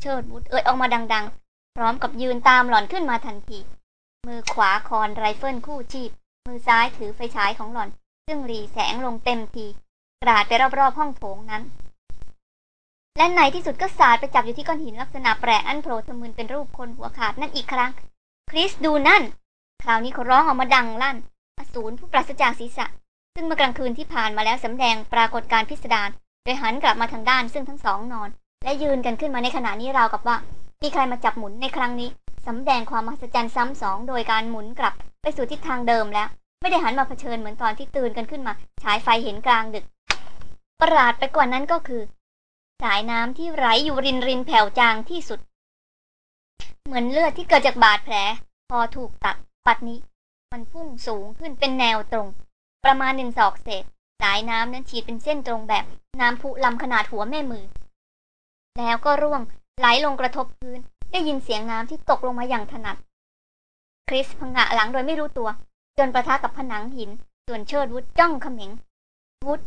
เชิดบุตรเอ่ยออกมาดังๆ พร้อมกับยืนตามหล่อนขึ้นมาทันที มือขวาคอนไรเฟิลคู่ชีพ มือซ้ายถือไฟฉายของหล่อน ซึ่งหรี่แสงลงเต็มที กราดไปรอบๆห้องโถงนั้น และในที่สุดก็สาดไปจับอยู่ที่ก้อนหินลักษณะแปลกอันโผล่ทะมึนเป็นรูปคนหัวขาดนั่นอีกครั้ง คริสดูนั่น คราวนี้เขาร้องออกมาดังลั่น อสูรผู้ปราศจากศีรษะ ซึ่งเมื่อกลางคืนที่ผ่านมาแล้วสำแดงปรากฏการณ์พิสดารโดยหันกลับมาทางด้านซึ่งทั้งสองนอน และยืนกันขึ้นมาในขณะนี้ราวกับว่า มีใครมาจับหมุนในครั้งนี้สำแดงความมหัศจรรย์ซ้ำสองโดยการหมุนกลับไปสู่ทิศทางเดิมแล้ว ไม่ได้หันมาเผชิญเหมือนตอนที่ตื่นกันขึ้นมา ฉายไฟเห็นกลางดึก ประหลาดไปกว่านั้นก็คือ สายน้ำที่ไหลอยู่รินรินแผ่วจางที่สุด เหมือนเลือดที่เกิดจากบาดแผล พอถูกตัดปัดนี้ มันพุ่งสูงขึ้นเป็นแนวตรง ประมาณหนึ่งศอกเศษ สายน้ำนั้นฉีดเป็นเส้นตรงแบบ น้ำพุลำขนาดหัวแม่มือ แล้วก็ร่วงไหลลงกระทบพื้น ได้ยินเสียงน้ำที่ตกลงมาอย่างถนัด คริสพังะหลังโดยไม่รู้ตัว จนประทะกับผนังหิน ส่วนเชิดวุฒจ้องเขม็งวุฒ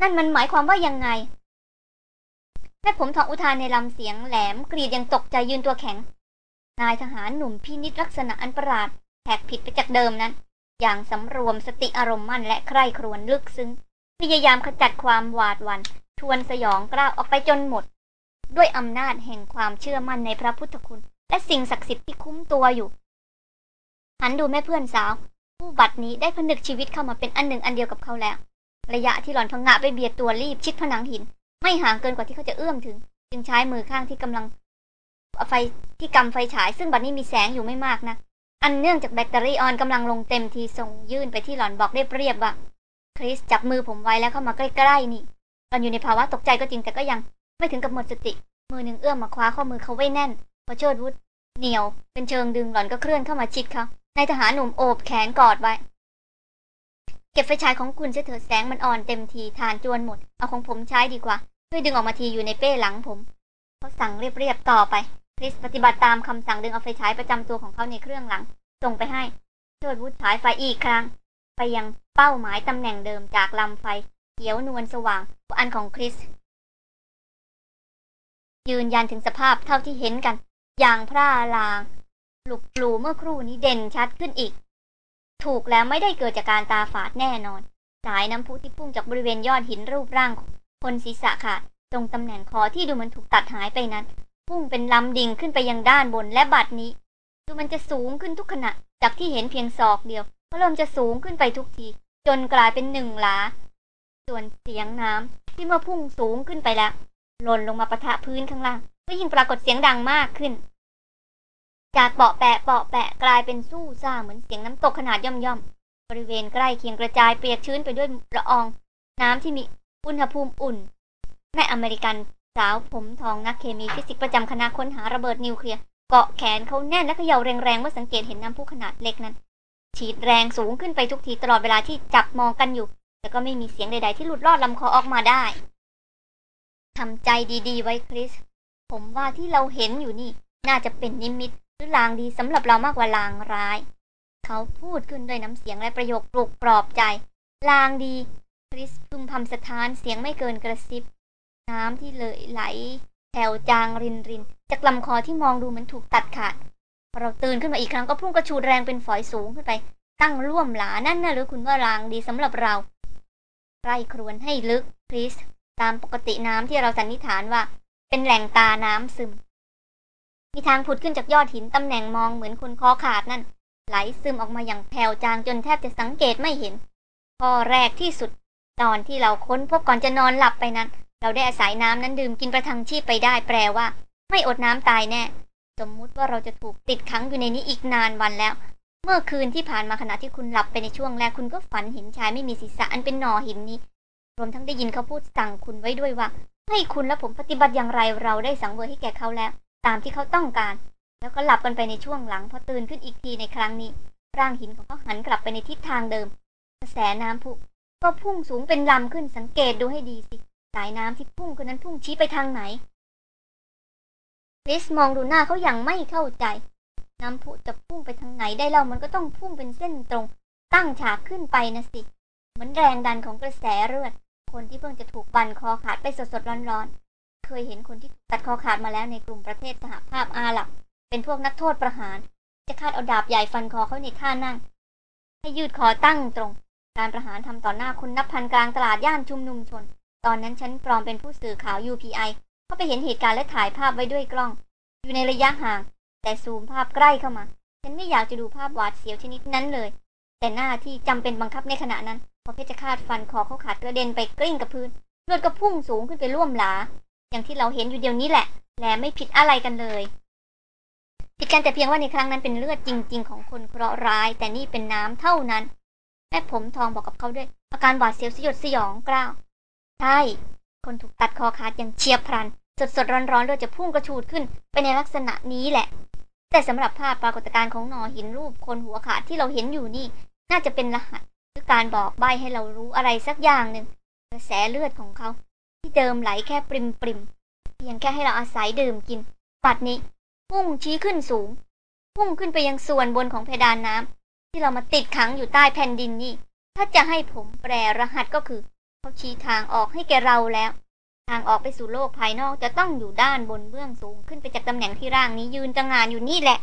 นั่นมันหมายความว่ายังไง แม่ผมทองอุทานในลำเสียงแหลมกรีดยังตกใจยืนตัวแข็ง นายทหารหนุ่มพินิจลักษณะอันประหลาดแหกผิดไปจากเดิมนั้น อย่างสำรวมสติอารมณ์มั่นและใคร่ครวญลึกซึ้งพยายามขจัดความหวาดหวัน่นทวนสยองกล้าวออกไปจนหมด ด้วยอำนาจแห่งความเชื่อมั่นในพระพุทธคุณ และสิ่งศักดิ์สิทธิ์ที่คุ้มตัวอยู่หันดูแม่เพื่อนสาว ผู้บัดนี้ได้ผนึกชีวิตเข้ามาเป็นอันหนึ่งอันเดียวกับเขาแล้ว ระยะที่หล่อนพังงะไปเบียดตัวรีบชิดผนังหิน ไม่ห่างเกินกว่าที่เขาจะเอื้อมถึง จึงใช้มือข้างที่กำลังไฟที่กำไฟฉาย ซึ่งบัดนี้มีแสงอยู่ไม่มากนะอันเนื่องจากแบตเตอรี่ออนกำลังลงเต็มทีส่งยื่นไปที่หล่อนบอกเรียบเรียบว่าคริสจับมือผมไว้แล้วเข้ามาใกล้ๆนี่หล่อนอยู่ในภาวะตกใจก็จริงแต่ก็ยังไม่ถึงกับหมดสติ มือหนึ่งเอื้อมมาคว้าข้อมือเขาไว้แน่นพอเชิดวุฒเหนียว เป็นเชิงดึงหล่อนก็เคลื่อนเข้ามาชิดเขานายทหารหนุ่มโอบแขนกอดไว้ ก็บไฟฉายของคุณเสียเถิดแสงมันอ่อนเต็มทีทานจวนหมด เอาของผมใช้ดีกว่า ช่วยดึงออกมาทีอยู่ในเป้หลังผมเขาสั่งเรียบๆต่อไปคริสปฏิบัติตามคำสั่งดึงเอาไฟฉายประจำตัวของเขาในเครื่องหลัง ส่งไปให้เชิดวุฒฉายไฟอีกครั้ง ไปยังเป้าหมายตำแหน่งเดิมจากลำไฟเขียวนวลสว่างอันของคริส ยืนยันถึงสภาพเท่าที่เห็นกัน อย่างพร่าลางหลุกปลูเมื่อครู่นี้เด่นชัดขึ้นอีก ถูกแล้วไม่ได้เกิดจากการตาฝาดแน่นอน สายน้ำพุที่พุ่งจากบริเวณยอดหินรูปร่างคนศีรษะขาดตรงตำแหน่งคอที่ดูเหมือนถูกตัดหายไปนั้น พุ่งเป็นลำดิ่งขึ้นไปยังด้านบนและบัดนี้ ดูมันจะสูงขึ้นทุกขณะ จากที่เห็นเพียงศอกเดียวก็เริ่มจะสูงขึ้นไปทุกที จนกลายเป็นหนึ่งหลา ส่วนเสียงน้ำที่เมื่อพุ่งสูงขึ้นไปแล้วหล่นลงมาปะทะพื้นข้างล่าง ก็ยิ่งปรากฏเสียงดังมากขึ้น จากเปาะแปะเปาะแปะกลายเป็นสู้ซ่าเหมือนเสียงน้ำตกขนาดย่อมย่อมบริเวณใกล้เคียงกระจายเปียกชื้นไปด้วยละออง น้ำที่มีอุณหภูมิอุ่น แม่อเมริกันสาวผมทองนักเคมีฟิสิกส์ประจำคณะค้นหาระเบิดนิวเคลียร์เกาะแขนเขาแน่นและเขย่าแรงๆเมื่อสังเกตเห็นน้ำพุขนาดเล็กนั้น ฉีดแรงสูงขึ้นไปทุกทีตลอดเวลาที่จ้องมองกันอยู่ แต่ก็ไม่มีเสียงใด ๆ ที่หลุดลอดลำคอออกมาได้ทำใจดีๆ ไว้คริส ผมว่าที่เราเห็นอยู่นี่ น่าจะเป็นนิมิต หรือลางดีสำหรับเรามากกว่าลางร้าย เขาพูดขึ้นด้วยน้ำเสียงและประโยคปลุกปลอบใจ ลางดี คริสพึมพำสถานเสียงไม่เกินกระซิบ น้ำที่เลยไหล แถวจางรินรินจากลำคอที่มองดูเหมือนถูกตัดขาดพอเราตื่นขึ้นมาอีกครั้งก็พุ่งกระชูดแรงเป็นฝอยสูงขึ้นไป ตั้งร่วมหลานั่นนะหรือคุณว่าลางดีสำหรับเราไร่ครวนให้ลึกคริสตามปกติน้ำที่เราสันนิษฐานว่า เป็นแหล่งตาน้ำซึม มีทางผุดขึ้นจากยอดหินตำแหน่งมองเหมือนคนคอขาดนั่น ไหลซึมออกมาอย่างแผ่วจางจนแทบจะสังเกตไม่เห็นข้อแรกที่สุด ตอนที่เราค้นพบก่อนจะนอนหลับไปนั้น เราได้อาศัยน้ำนั้นดื่มกินประทังชีพไปได้แปลว่า ไม่อดน้ำตายแน่ สมมุติว่าเราจะถูกติดขังอยู่ในนี้อีกนานวันแล้ว เมื่อคืนที่ผ่านมาขณะที่คุณหลับไปในช่วงแรกคุณก็ฝันเห็นชายไม่มีศีรษะอันเป็นหนอหินนี้ รวมทั้งได้ยินเขาพูดสั่งคุณไว้ด้วยว่า ให้คุณและผมปฏิบัติอย่างไรเราได้สังเวยให้แก่เขาแล้ว ตามที่เขาต้องการ แล้วก็หลับกันไปในช่วงหลังพอตื่นขึ้นอีกทีในครั้งนี้ ร่างหินของเขาหันกลับไปในทิศทางเดิม กระแสน้ำพุก็พุ่งสูงเป็นลำขึ้นสังเกตดูให้ดีสิ สายน้ำที่พุ่งคนนั้นพุ่งชี้ไปทางไหนลิสมองดูหน้าเขาอย่างไม่เข้าใจ น้ำพุจะพุ่งไปทางไหนได้เล่ามันก็ต้องพุ่งเป็นเส้นตรง ตั้งฉากขึ้นไปนะสิ เหมือนแรงดันของกระแสเลือด คนที่เพิ่งจะถูกบันคอขาดไปสดๆร้อนๆ เคยเห็นคนที่ตัดคอขาดมาแล้วในกลุ่มประเทศสหภาพอาหรับ เป็นพวกนักโทษประหาร จะคาดเอาดาบใหญ่ฟันคอเขาในท่านั่ง ให้ยืดคอตั้งตรง การประหารทำต่อหน้าคุณนับพันกลางตลาดย่านชุมนุมชน ตอนนั้นฉันปลอมเป็นผู้สื่อข่าว UPI เข้าไปเห็นเหตุการณ์และถ่ายภาพไว้ด้วยกล้อง อยู่ในระยะห่าง แต่ซูมภาพใกล้เข้ามา ฉันไม่อยากจะดูภาพหวาดเสียวชนิดนั้นเลย แต่หน้าที่จำเป็นบังคับในขณะนั้นพอเพชรฆาตฟันคอเขาขาดกระเด็นไปกลิ้งกับพื้นเลือดก็พุ่งสูงขึ้นไปร่วมหลา อย่างที่เราเห็นอยู่เดียวนี้แหละ และไม่ผิดอะไรกันเลย ผิดกันแต่เพียงว่าในครั้งนั้นเป็นเลือดจริง ๆ ของคนเคราะห์ร้าย แต่นี่เป็นน้ำเท่านั้น แม่ผมทองบอกกับเขาด้วย อาการหวาดเสียวสยดสยองกล้าวใช่คนถูกตัดคอขาดอย่างเฉียบพลัน สดสดร้อนร้อนเลือดจะพุ่งกระชูดขึ้นไปในลักษณะนี้แหละ แต่สำหรับภาพปรากฏการณ์ของหนอหินรูปคนหัวขาดที่เราเห็นอยู่นี่ น่าจะเป็นรหัสคือการบอกใบให้เรารู้อะไรสักอย่างหนึ่งกระแสเลือดของเขา ที่เดิมไหลแค่ปริมปริมเพียงแค่ให้เราอาศัยดื่มกิน ปัดนี้พุ่งชี้ขึ้นสูง พุ่งขึ้นไปยังส่วนบนของเพดานน้ำที่เรามาติดขังอยู่ใต้แผ่นดินนี่ ถ้าจะให้ผมแปลรหัสก็คือเขาชี้ทางออกให้แกเราแล้ว ทางออกไปสู่โลกภายนอกจะต้องอยู่ด้านบนเบื้องสูงขึ้นไปจากตำแหน่งที่ร่างนี้ยืนจังงานอยู่นี่แหละ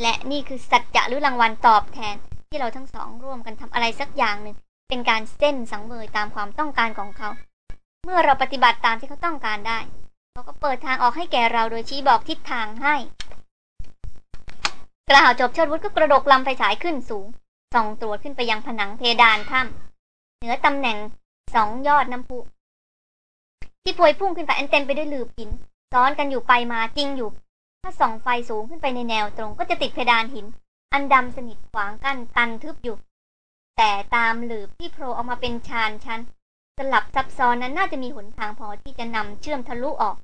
และนี่คือสัจจะหรือรางวัลตอบแทนที่เราทั้งสองร่วมกันทำอะไรสักอย่างหนึ่ง เป็นการเส้นสังเวยตามความต้องการของเขา เมื่อเราปฏิบัติตามที่เขาต้องการได้ เขาก็เปิดทางออกให้แก่เราโดยชี้บอกทิศทางให้ กล่าวจบเชิดวุฒก็กระดกลำไฟฉายขึ้นสูง ส่องตรวจขึ้นไปยังผนังเพดานถ้ำเหนือตำแหน่งสองยอดน้ำพุที่พวยพุ่งขึ้นไปอันเต็มไปด้วยหลืบหิน ซ้อนกันอยู่ไปมาจริงอยู่ ถ้าส่องไฟสูงขึ้นไปในแนวตรงก็จะติดเพดานหิน อันดำสนิทขวางกั้นตันทึบอยู่ แต่ตามหลืบที่โผล่ออกมาเป็นชานชั้น สลับซับซ้อนนั้นน่าจะมีหนทางพอที่จะนำเชื่อมทะลุออก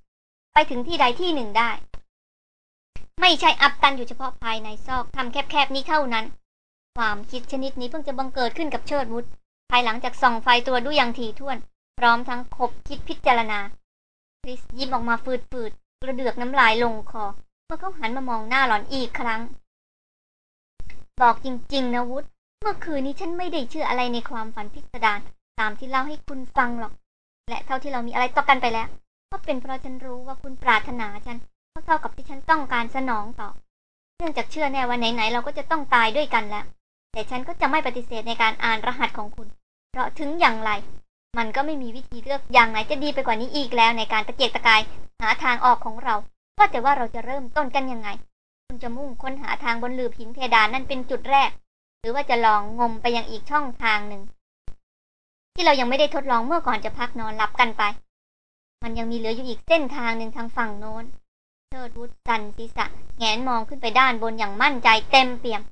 ไปถึงที่ใดที่หนึ่งได้ ไม่ใช่อับตันอยู่เฉพาะภายในซอกทำแคบๆนี้เท่านั้น ความคิดชนิดนี้เพิ่งจะบังเกิดขึ้นกับเชิดวุฒภายหลังจากส่องไฟตัวดูอย่างถี่ถ้วน พร้อมทั้งคบคิดพิจารณาคริสยิ้มออกมาฟืดๆกระเดือกน้ำลายลงคอเมื่อเขาหันมามองหน้าหลอนอีกครั้ง บอกจริง ๆ นะวุฒ เมื่อคืนนี้ฉันไม่ได้เชื่ออะไรในความฝันพิสดารตามที่เล่าให้คุณฟังหรอก และเท่าที่เรามีอะไรต่อกันไปแล้ว ก็เป็นเพราะฉันรู้ว่าคุณปรารถนาฉันเท่ากับที่ฉันต้องการสนองต่อ เนื่องจากเชื่อแน่ว่าไหนๆเราก็จะต้องตายด้วยกันแล้ว แต่ฉันก็จะไม่ปฏิเสธในการอ่านรหัสของคุณ เพราะถึงอย่างไร มันก็ไม่มีวิธีเลือกอย่างไหนจะดีไปกว่านี้อีกแล้ว ในการตะเกียกตะกายหาทางออกของเราว่าแต่ว่าเราจะเริ่มต้นกันยังไง คุณจะมุ่งค้นหาทางบนหลืบหินเพดานนั่นเป็นจุดแรก หรือว่าจะลองงมไปยังอีกช่องทางหนึ่ง ที่เรายังไม่ได้ทดลองเมื่อก่อนจะพักนอนหลับกันไป มันยังมีเหลืออยู่อีกเส้นทางหนึ่งทางฝั่งโน้นเชิดวุฒสันศีรษะแงนมองขึ้นไปด้านบนอย่างมั่นใจเต็มเปี่ยม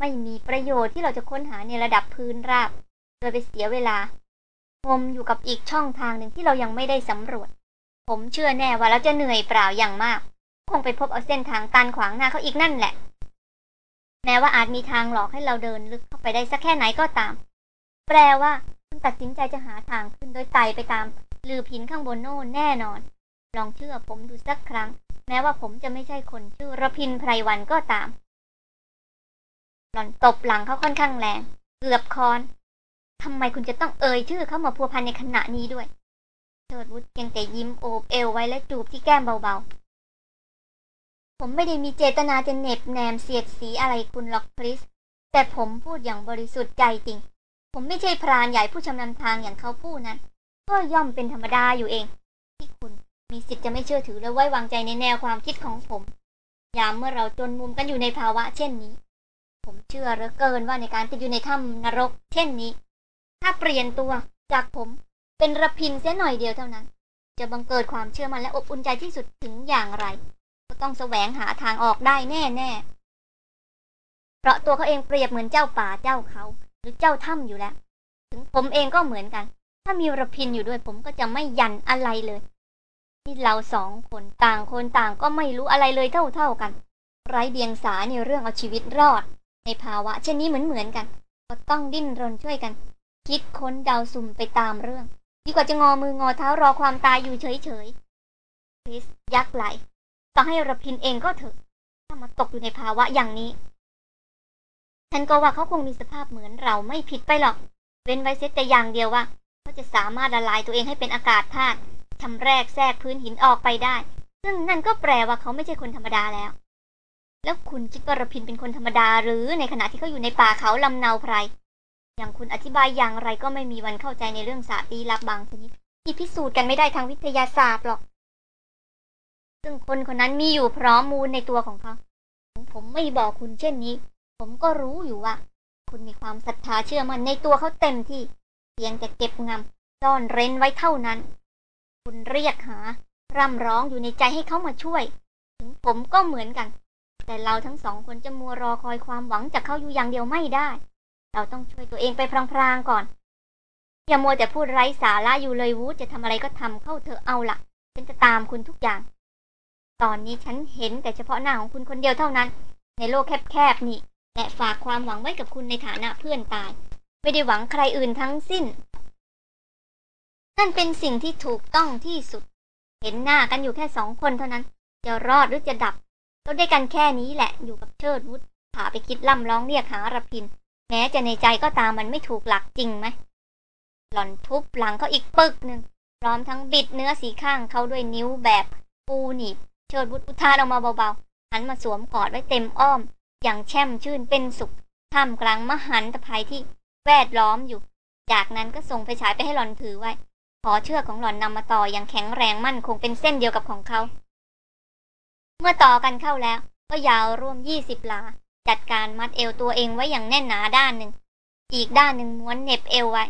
ไม่มีประโยชน์ที่เราจะค้นหาในระดับพื้นราบ โดยไปเสียเวลางมอยู่กับอีกช่องทางหนึ่งที่เรายังไม่ได้สำรวจ ผมเชื่อแน่ว่าเราจะเหนื่อยเปล่าอย่างมาก คงไปพบเอาเส้นทางตันขวางหน้าเขาอีกนั่นแหละ แม้ว่าอาจมีทางหลอกให้เราเดินลึกเข้าไปได้สักแค่ไหนก็ตาม แปลว่าคุณตัดสินใจจะหาทางขึ้นโดยไต่ไปตามลือพินข้างบนโน่นแน่นอน ลองเชื่อผมดูสักครั้ง แม้ว่าผมจะไม่ใช่คนชื่อระพินไพรวันก็ตาม หล่อนตบหลังเขาค่อนข้างแรง เกือบคอนทำไมคุณจะต้องเอ่ยชื่อเขามาพัวพันในขณะนี้ด้วยเชิดวุฒเพียงแต่ยิ้มโอบเอวไว้และจูบที่แก้มเบา ผมไม่ได้มีเจตนาจะเหน็บแนมเสียดสีอะไรคุณหรอกคริส แต่ผมพูดอย่างบริสุทธิ์ใจจริง ผมไม่ใช่พรานใหญ่ผู้ชำนาญทางอย่างเขาพูดนั้น ก็ย่อมเป็นธรรมดาอยู่เอง ที่คุณมีสิทธิ์จะไม่เชื่อถือและไว้วางใจในแนวความคิดของผม ยามเมื่อเราจนมุมกันอยู่ในภาวะเช่นนี้ ผมเชื่อเหลือเกินว่าในการติดอยู่ในถ้ำนรก เช่นนี้ ถ้าเปลี่ยนตัวจากผมเป็นระพินเสียหน่อยเดียวเท่านั้น จะบังเกิดความเชื่อมันและอบอุ่นใจที่สุดถึงอย่างไร ต้องแสวงหาทางออกได้แน่ๆเพราะตัวเขาเองเปรียบเหมือนเจ้าป่าเจ้าเขา หรือเจ้าถ้ำอยู่แล้ว ถึงผมเองก็เหมือนกัน ถ้ามีระพินอยู่ด้วยผมก็จะไม่ยันอะไรเลยที่เราสองคนต่างคนต่างก็ไม่รู้อะไรเลยเท่าๆกัน ไร้เดียงสาในเรื่องเอาชีวิตรอด ในภาวะเช่นนี้เหมือนเหมือนกัน ก็ต้องดิ้นรนช่วยกัน คิดค้นเดาสุ่มไปตามเรื่อง ดีกว่าจะงอมืองอเท้ารอความตายอยู่เฉยๆคริสยักไหล ต่อให้ระพินเองก็เถอะถ้ามาตกอยู่ในภาวะอย่างนี้ ฉันก็ว่าเขาคงมีสภาพเหมือนเราไม่ผิดไปหรอก เว้นไว้เสียแต่อย่างเดียวว่าเขาจะสามารถละลายตัวเองให้เป็นอากาศธาตุชำแรกแทรกพื้นหินออกไปได้ ซึ่งนั่นก็แปลว่าเขาไม่ใช่คนธรรมดาแล้ว แล้วคุณคิดว่าระพินเป็นคนธรรมดาหรือในขณะที่เขาอยู่ในป่าเขาลำเนาไพรอย่างคุณอธิบายอย่างไรก็ไม่มีวันเข้าใจในเรื่องศาสตร์ลี้ลับบางชนิดที่พิสูจน์กันไม่ได้ทางวิทยาศาสตร์หรอก ซึ่งคนคนนั้นมีอยู่พร้อมมูลในตัวของเขา ผมไม่บอกคุณเช่นนี้ ผมก็รู้อยู่ว่า คุณมีความศรัทธาเชื่อมั่นในตัวเขาเต็มที่ เพียงแต่เก็บงำซ่อนเร้นไว้เท่านั้น คุณเรียกหา ร่ำร้องอยู่ในใจให้เขามาช่วย ถึงผมก็เหมือนกัน แต่เราทั้งสองคนจะมัวรอคอยความหวังจากเขาอยู่อย่างเดียวไม่ได้ เราต้องช่วยตัวเองไปพลางๆก่อนอย่ามัวแต่พูดไร้สาระอยู่เลยวูดจะทำอะไรก็ทำเข้าเธอเอาละ่ะ ฉันจะตามคุณทุกอย่าง ตอนนี้ฉันเห็นแต่เฉพาะหน้าของคุณคนเดียวเท่านั้น ในโลกแคบๆนี่ และฝากความหวังไว้กับคุณในฐานะเพื่อนตาย ไม่ได้หวังใครอื่นทั้งสิ้น นั่นเป็นสิ่งที่ถูกต้องที่สุด เห็นหน้ากันอยู่แค่สองคนเท่านั้น จะรอดหรือจะดับก็ได้กันแค่นี้แหละอยู่กับเชิดวุฒพาไปคิดล่ำร้องเรียกหารพิน แม้จะในใจก็ตามมันไม่ถูกหลักจริงไหมหล่อนทุบหลังเขาอีกปึกหนึ่งพร้อมทั้งบิดเนื้อสีข้างเขาด้วยนิ้วแบบปูหนีบ เชิดวุฒอุทานออกมาเบาๆ หันมาสวมกอดไว้เต็มอ้อม อย่างแช่มชื่นเป็นสุข ท่ามกลางมหันตภัยที่แวดล้อมอยู่ จากนั้นก็ส่งไฟฉายไปให้หล่อนถือไว้ ขอเชือกของหล่อนนำมาต่ออย่างแข็งแรงมั่นคงเป็นเส้นเดียวกับของเขา เมื่อต่อกันเข้าแล้ว ก็ยาวร่วมยี่สิบลา จัดการมัดเอวตัวเองไว้อย่างแน่นหนาด้านหนึ่ง อีกด้านหนึ่งม้วนเน็บเอวไว้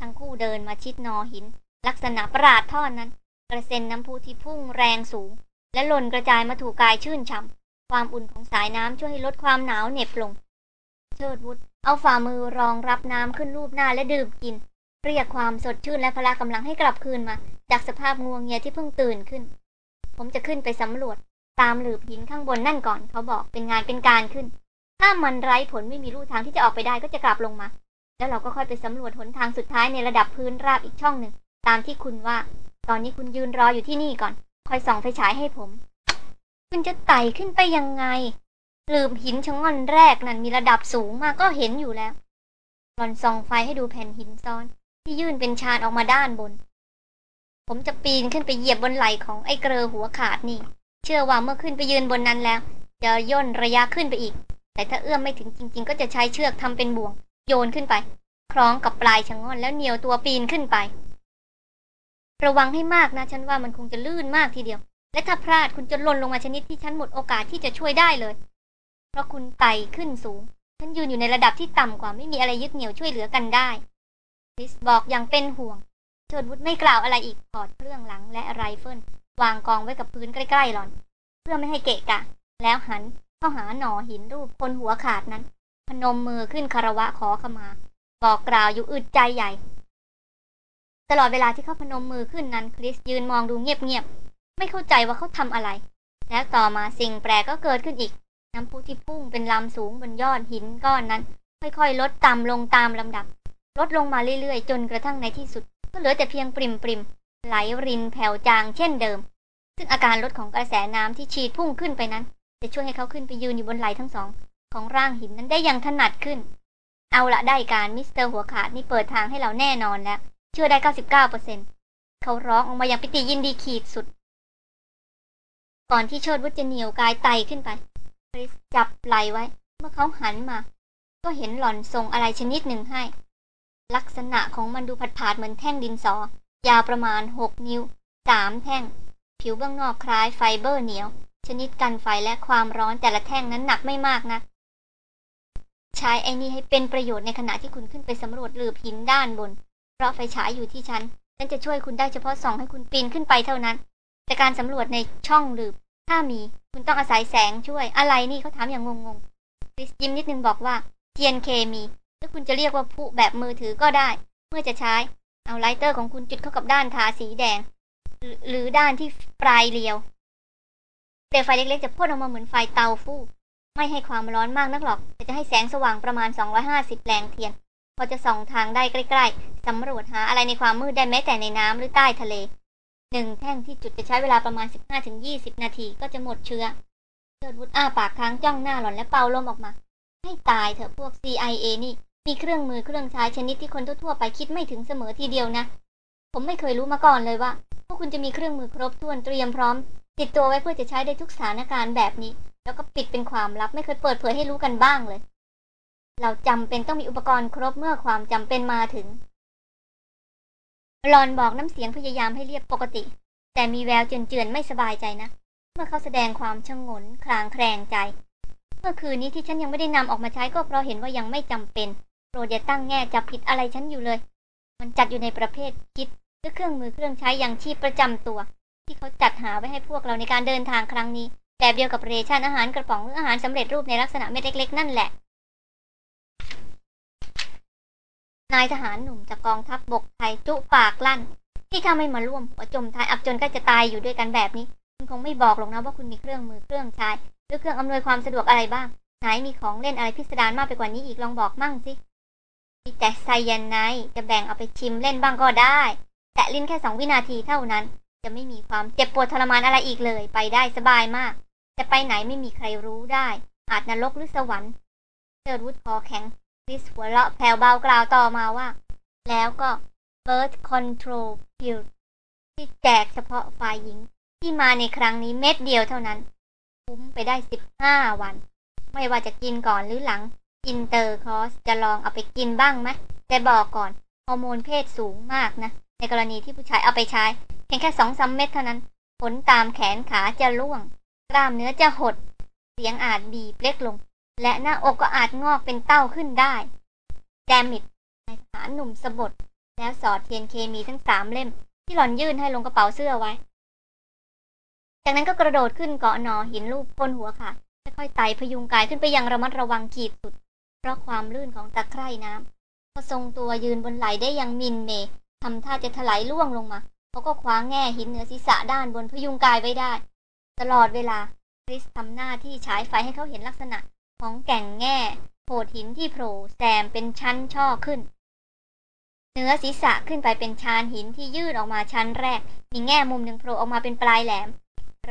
ทั้งคู่เดินมาชิดนอหิน ลักษณะประหลาดท่อนนั้น กระเซ็นน้ำพุที่พุ่งแรงสูง และหล่นกระจายมาถูกกายชื่นช่ำความอุ่นของสายน้ำช่วยให้ลดความหนาวเหน็บลง เชิดวุฒเอาฝ่ามือรองรับน้ำขึ้นรูปหน้าและดื่มกิน เรียกความสดชื่นและพละกำลังให้กลับคืนมา จากสภาพงวงเงียที่เพิ่งตื่นขึ้น ผมจะขึ้นไปสำรวจ ตามหลืบหินข้างบนนั่นก่อน เขาบอกเป็นงานเป็นการขึ้น ถ้ามันไร้ผลไม่มีลู่ทางที่จะออกไปได้ก็จะกลับลงมา แล้วเราก็ค่อยไปสำรวจหนทางสุดท้ายในระดับพื้นราบอีกช่องหนึ่งตามที่คุณว่า ตอนนี้คุณยืนรออยู่ที่นี่ก่อน คอยส่องไฟฉายให้ผม คุณจะไต่ขึ้นไปยังไง ลืมหินชะง่อนแรกนั่นมีระดับสูงมากก็เห็นอยู่แล้ว หลอนส่องไฟให้ดูแผ่นหินซ้อน ที่ยื่นเป็นชานออกมาด้านบน ผมจะปีนขึ้นไปเหยียบบนไหล่ของไอ้เกลอหัวขาดนี่ เชื่อว่าเมื่อขึ้นไปยืนบนนั้นแล้ว จะย่นระยะขึ้นไปอีก แต่ถ้าเอื้อมไม่ถึงจริง ๆ ก็จะใช้เชือกทำเป็นบ่วง โยนขึ้นไป คล้องกับปลายชะง่อนแล้วเหนียวตัวปีนขึ้นไป ระวังให้มากนะ ฉันว่ามันคงจะลื่นมากทีเดียว และถ้าพลาดคุณจะหล่นลงมาชนิดที่ฉันหมดโอกาสที่จะช่วยได้เลย เพราะคุณไต่ขึ้นสูง ฉันยืนอยู่ในระดับที่ต่ำกว่าไม่มีอะไรยึดเหนี่ยวช่วยเหลือกันได้คริสบอกอย่างเป็นห่วงเชิดวุฒไม่กล่าวอะไรอีกถอดเครื่องหลังและไรเฟิลวางกองไว้กับพื้นใกล้ๆหล่อน เพื่อไม่ให้เกะกะ แล้วหันเข้าหาหนอหินรูปคนหัวขาดนั้น พนมมือขึ้นคารวะขอขมา บอกกล่าวอยู่อึดใจใหญ่ ตลอดเวลาที่เขาพนมมือขึ้นนั้นคริสยืนมองดูเงียบๆ ไม่เข้าใจว่าเขาทำอะไร แล้วต่อมาสิ่งแปลกก็เกิดขึ้นอีก น้ำพุที่พุ่งเป็นลำสูงบนยอดหินก้อนนั้น ค่อยๆ ลดต่ำลงตามลำดับ ลดลงมาเรื่อยๆ จนกระทั่งในที่สุด ก็เหลือแต่เพียงปริมปริมไหลรินแผ่วจางเช่นเดิม ซึ่งอาการลดของกระแสน้ำที่ฉีดพุ่งขึ้นไปนั้น จะช่วยให้เขาขึ้นไปยืนอยู่บนไหลทั้งสอง ของร่างหินนั้นได้อย่างถนัดขึ้น เอาละได้การมิสเตอร์หัวขาดนี่เปิดทางให้เราแน่นอนแล้ว เชื่อได้ 99%เขาร้องออกมาอย่างปิติยินดีขีดสุด ก่อนที่เชิดวุฒจะเหนียวกายไตขึ้นไปคริสจับไหลไว้ เมื่อเขาหันมา ก็เห็นหล่อนส่งอะไรชนิดหนึ่งให้ ลักษณะของมันดูผัดผาดเหมือนแท่งดินสอ ยาวประมาณ 6 นิ้ว 3 แท่ง ผิวเบื้องนอกคล้ายไฟเบอร์เหนียว ชนิดกันไฟและความร้อนแต่ละแท่งนั้นหนักไม่มากนะใช้ไอ้นี่ให้เป็นประโยชน์ในขณะที่คุณขึ้นไปสำรวจหลืบหินด้านบน เพราะไฟฉายอยู่ที่ฉัน ฉันจะช่วยคุณได้เฉพาะส่องให้คุณปีนขึ้นไปเท่านั้น แต่การสำรวจในช่องหลืบ ถ้ามีคุณต้องอาศัยแสงช่วย อะไรนี่เขาถามอย่างงงๆคริสยิ้มนิดนึงบอกว่าเทียนเคมีหรือคุณจะเรียกว่าพลุแบบมือถือก็ได้ เมื่อจะใช้ เอา lighter ของคุณจุดเข้ากับด้านทาสีแดง หรือด้านที่ปลายเรียวเปลวไฟเล็กๆจะพ่นออกมาเหมือนไฟเตาฟู่ไม่ให้ความร้อนมากนักหรอกแต่จะให้แสงสว่างประมาณ 250 แรงเทียน พอจะส่องทางได้ใกล้ ๆสำรวจหาอะไรในความมืดได้แม้แต่ในน้ำหรือใต้ทะเลหนึ่งแท่งที่จุดจะใช้เวลาประมาณ 15-20 นาทีก็จะหมดเชื้อเชิดวุฒอ้าปากค้างจ้องหน้าหล่อนและเป่าลมออกมา ให้ตายเถอะพวก CIA นี่ มีเครื่องมือเครื่องใช้ชนิดที่คนทั่วๆไปคิดไม่ถึงเสมอทีเดียวนะ ผมไม่เคยรู้มาก่อนเลยว่า พวกคุณจะมีเครื่องมือครบถ้วนเตรียมพร้อม ติดตัวไว้เพื่อจะใช้ได้ทุกสถานการณ์แบบนี้ แล้วก็ปิดเป็นความลับไม่เคยเปิดเผยให้รู้กันบ้างเลย เราจำเป็นต้องมีอุปกรณ์ครบเมื่อความจำเป็นมาถึงรอนบอกน้ำเสียงพยายามให้เรียบปกติ แต่มีแววเจือนๆไม่สบายใจนะเมื่อเขาแสดงความชงนคลางแคลงใจ เมื่อคืนนี้ที่ฉันยังไม่ได้นำออกมาใช้ก็เพราะเห็นว่ายังไม่จำเป็นโปรดอย่าตั้งแง่จับผิดอะไรฉันอยู่เลย มันจัดอยู่ในประเภทคิดหรือเครื่องมือเครื่องใช้อย่างชีพประจำตัว ที่เขาจัดหาไว้ให้พวกเราในการเดินทางครั้งนี้แบบเดียวกับเรชั่นอาหารกระป๋องหรืออาหารสำเร็จรูปในลักษณะเม็ดเล็ก ๆ นั่นแหละ นายทหารหนุ่มจากกองทัพบบกไทยจุปากลั่น ที่ถ้าไม่มาร่วมหัวจมท้ายอับจนก็จะตายอยู่ด้วยกันแบบนี้ คุณคงไม่บอกหรอกนะว่าคุณมีเครื่องมือเครื่องใช้หรือเครื่องอำนวยความสะดวกอะไรบ้าง ไหนมีของเล่นอะไรพิสดารมากไปกว่านี้อีกลองบอกมั่งสิมีแต่ไซยาไนจะแบ่งเอาไปชิมเล่นบ้างก็ได้ แต่ลิ้นแค่สองวินาทีเท่านั้น จะไม่มีความเจ็บปวดทรมานอะไรอีกเลย ไปได้สบายมาก จะไปไหนไม่มีใครรู้ได้ อาจนรกหรือสวรรค์เชิดวุฒคอแข็ง คริสหัวเราะแผ่วเบากล่าวต่อมาว่า แล้วก็ Birth Control Pill ที่แจกเฉพาะฝ่ายหญิง ที่มาในครั้งนี้เม็ดเดียวเท่านั้น คุ้มไปได้สิบห้าวัน ไม่ว่าจะกินก่อนหรือหลัง intercourse จะลองเอาไปกินบ้างไหมแต่บอกก่อนฮอร์โมนเพศสูงมากนะ ในกรณีที่ผู้ชายเอาไปใช้ เพียงแค่สองสามเม็ดเท่านั้น ผลตามแขนขาจะร่วง กล้ามเนื้อจะหด เสียงอาจบีบเล็กลง และหน้าอกก็อาจงอกเป็นเต้าขึ้นได้แจมิดนายทหารหนุ่มสะบดแล้วสอดเทียนเคมีทั้งสามเล่ม ที่หล่อนยื่นให้ลงกระเป๋าเสื้อไว้ จากนั้นก็กระโดดขึ้นเกาะนอหินรูปพ้นหัวค่ะค่อยๆไต่พยุงกายขึ้นไปยังระมัดระวังขีดสุด เพราะความลื่นของตะไคร่น้ำพอทรงตัวยืนบนไหลได้อย่างมินเมทำท่าจะถลายล่วงลงมาเขาก็คว้างแง่หินเหนือศีรษะด้านบนพยุงกายไว้ได้ ตลอดเวลาคริสทำหน้าที่ฉายไฟให้เขาเห็นลักษณะ ของแก่งแง่โผดหินที่โผล่แซมเป็นชั้นช่อขึ้นเนื้อศีรษะขึ้นไปเป็นชานหินที่ยื่นออกมาชั้นแรก มีแง่มุมหนึ่งโผล่ออกมาเป็นปลายแหลม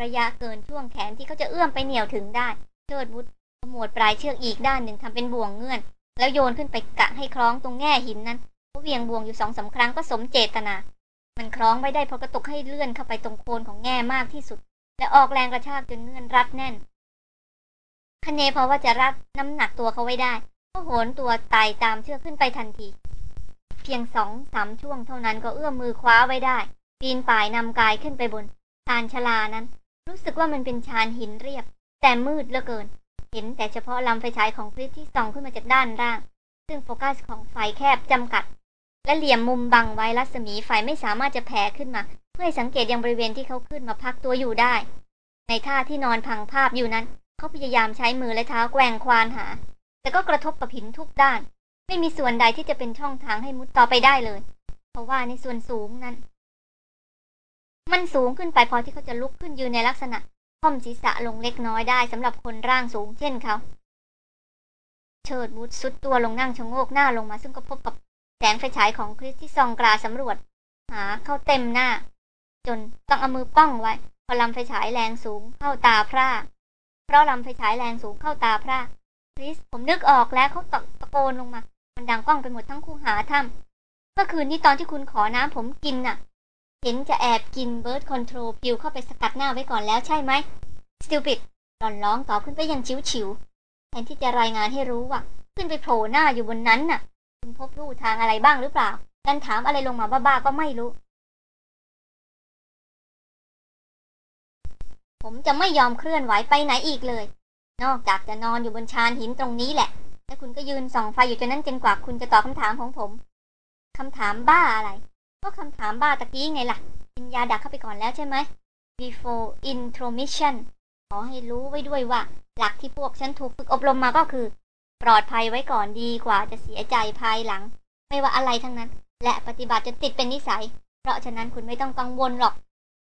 ระยะเกินช่วงแขนที่เขาจะเอื้อมไปเหนี่ยวถึงได้เชิดวุฒขมวดปลายเชือกอีกด้านหนึ่งทำเป็นบ่วงเงื่อน แล้วโยนขึ้นไปกะให้คล้องตรงแง่หินนั้นเขาเวียงบ่วงอยู่สองสาครั้งก็สมเจตนา มันคล้องไม่ได้พราะกระตุกให้เลื่อนเข้าไปตรงโคนของแง่มากที่สุด และออกแรงกระชากจนเงื่อนรัดแน่น คเนเพราะว่าจะรับน้ำหนักตัวเขาไว้ได้ ก็โหนตัวไต่ตามเชือกขึ้นไปทันที เพียงสองสามช่วงเท่านั้นก็เอื้อมมือคว้าไว้ได้ ปีนป่ายนำกายขึ้นไปบนชานชลานั้น รู้สึกว่ามันเป็นชานหินเรียบ แต่มืดเหลือเกิน เห็นแต่เฉพาะลำไฟฉายของคลิปที่ส่องขึ้นมาจากด้านล่าง ซึ่งโฟกัสของไฟแคบจำกัด และเหลี่ยมมุมบังไว้รัศมีไฟไม่สามารถจะแผ่ขึ้นมา เพื่อสังเกตยังบริเวณที่เขาขึ้นมาพักตัวอยู่ได้ ในท่าที่นอนพังภาพอยู่นั้น เขาพยายามใช้มือและเท้าแกว่งควานหา แต่ก็กระทบกับหินทุกด้าน ไม่มีส่วนใดที่จะเป็นช่องทางให้มุดต่อไปได้เลย เพราะว่าในส่วนสูงนั้น มันสูงขึ้นไปพอที่เขาจะลุกขึ้นยืนในลักษณะค่อมศีรษะลงเล็กน้อยได้สำหรับคนร่างสูงเช่นเขา เชิดวุฒสุดตัวลงนั่งชะโงกหน้าลงมาซึ่งก็พบกับแสงไฟฉายของคริสที่ส่องกราสำรวจ หาเข้าเต็มหน้า จนต้องเอามือป้องไว้พอลำไฟฉายแรงสูงเข้าตาพร่า เพราะลำไฟฉายแรงสูงเข้าตาพร่าคริสผมนึกออกแล้วเขาตะตะโกนลงมา มันดังก้องไปหมดทั้งคู่หาถ้ำเมื่อคืนนี้ตอนที่คุณขอน้ำผมกินน่ะ เห็นจะแอบกิน birth control pill เข้าไปสกัดหน้าไว้ก่อนแล้วใช่ไหม stupid หล่อนร้องตอบขึ้นไปอย่างฉิวๆแทนที่จะรายงานให้รู้ว่า ขึ้นไปโผล่หน้าอยู่บนนั้นน่ะ คุณพบรูทางอะไรบ้างหรือเปล่ากลับถามอะไรลงมาบ้าๆก็ไม่รู้ ผมจะไม่ยอมเคลื่อนไหวไปไหนอีกเลย นอกจากจะนอนอยู่บนชานหินตรงนี้แหละ และคุณก็ยืนส่องไฟอยู่จนนั้นจนกว่าคุณจะตอบคำถามของผมคำถามบ้าอะไร ก็คำถามบ้าตะกี้ไงล่ะ กินยาดักเข้าไปก่อนแล้วใช่ไหม before intromission ขอให้รู้ไว้ด้วยว่า หลักที่พวกฉันถูกฝึกอบรมมาก็คือ ปลอดภัยไว้ก่อนดีกว่าจะเสียใจภายหลัง ไม่ว่าอะไรทั้งนั้น และปฏิบัติจะติดเป็นนิสัย เพราะฉะนั้นคุณไม่ต้องกังวลหรอก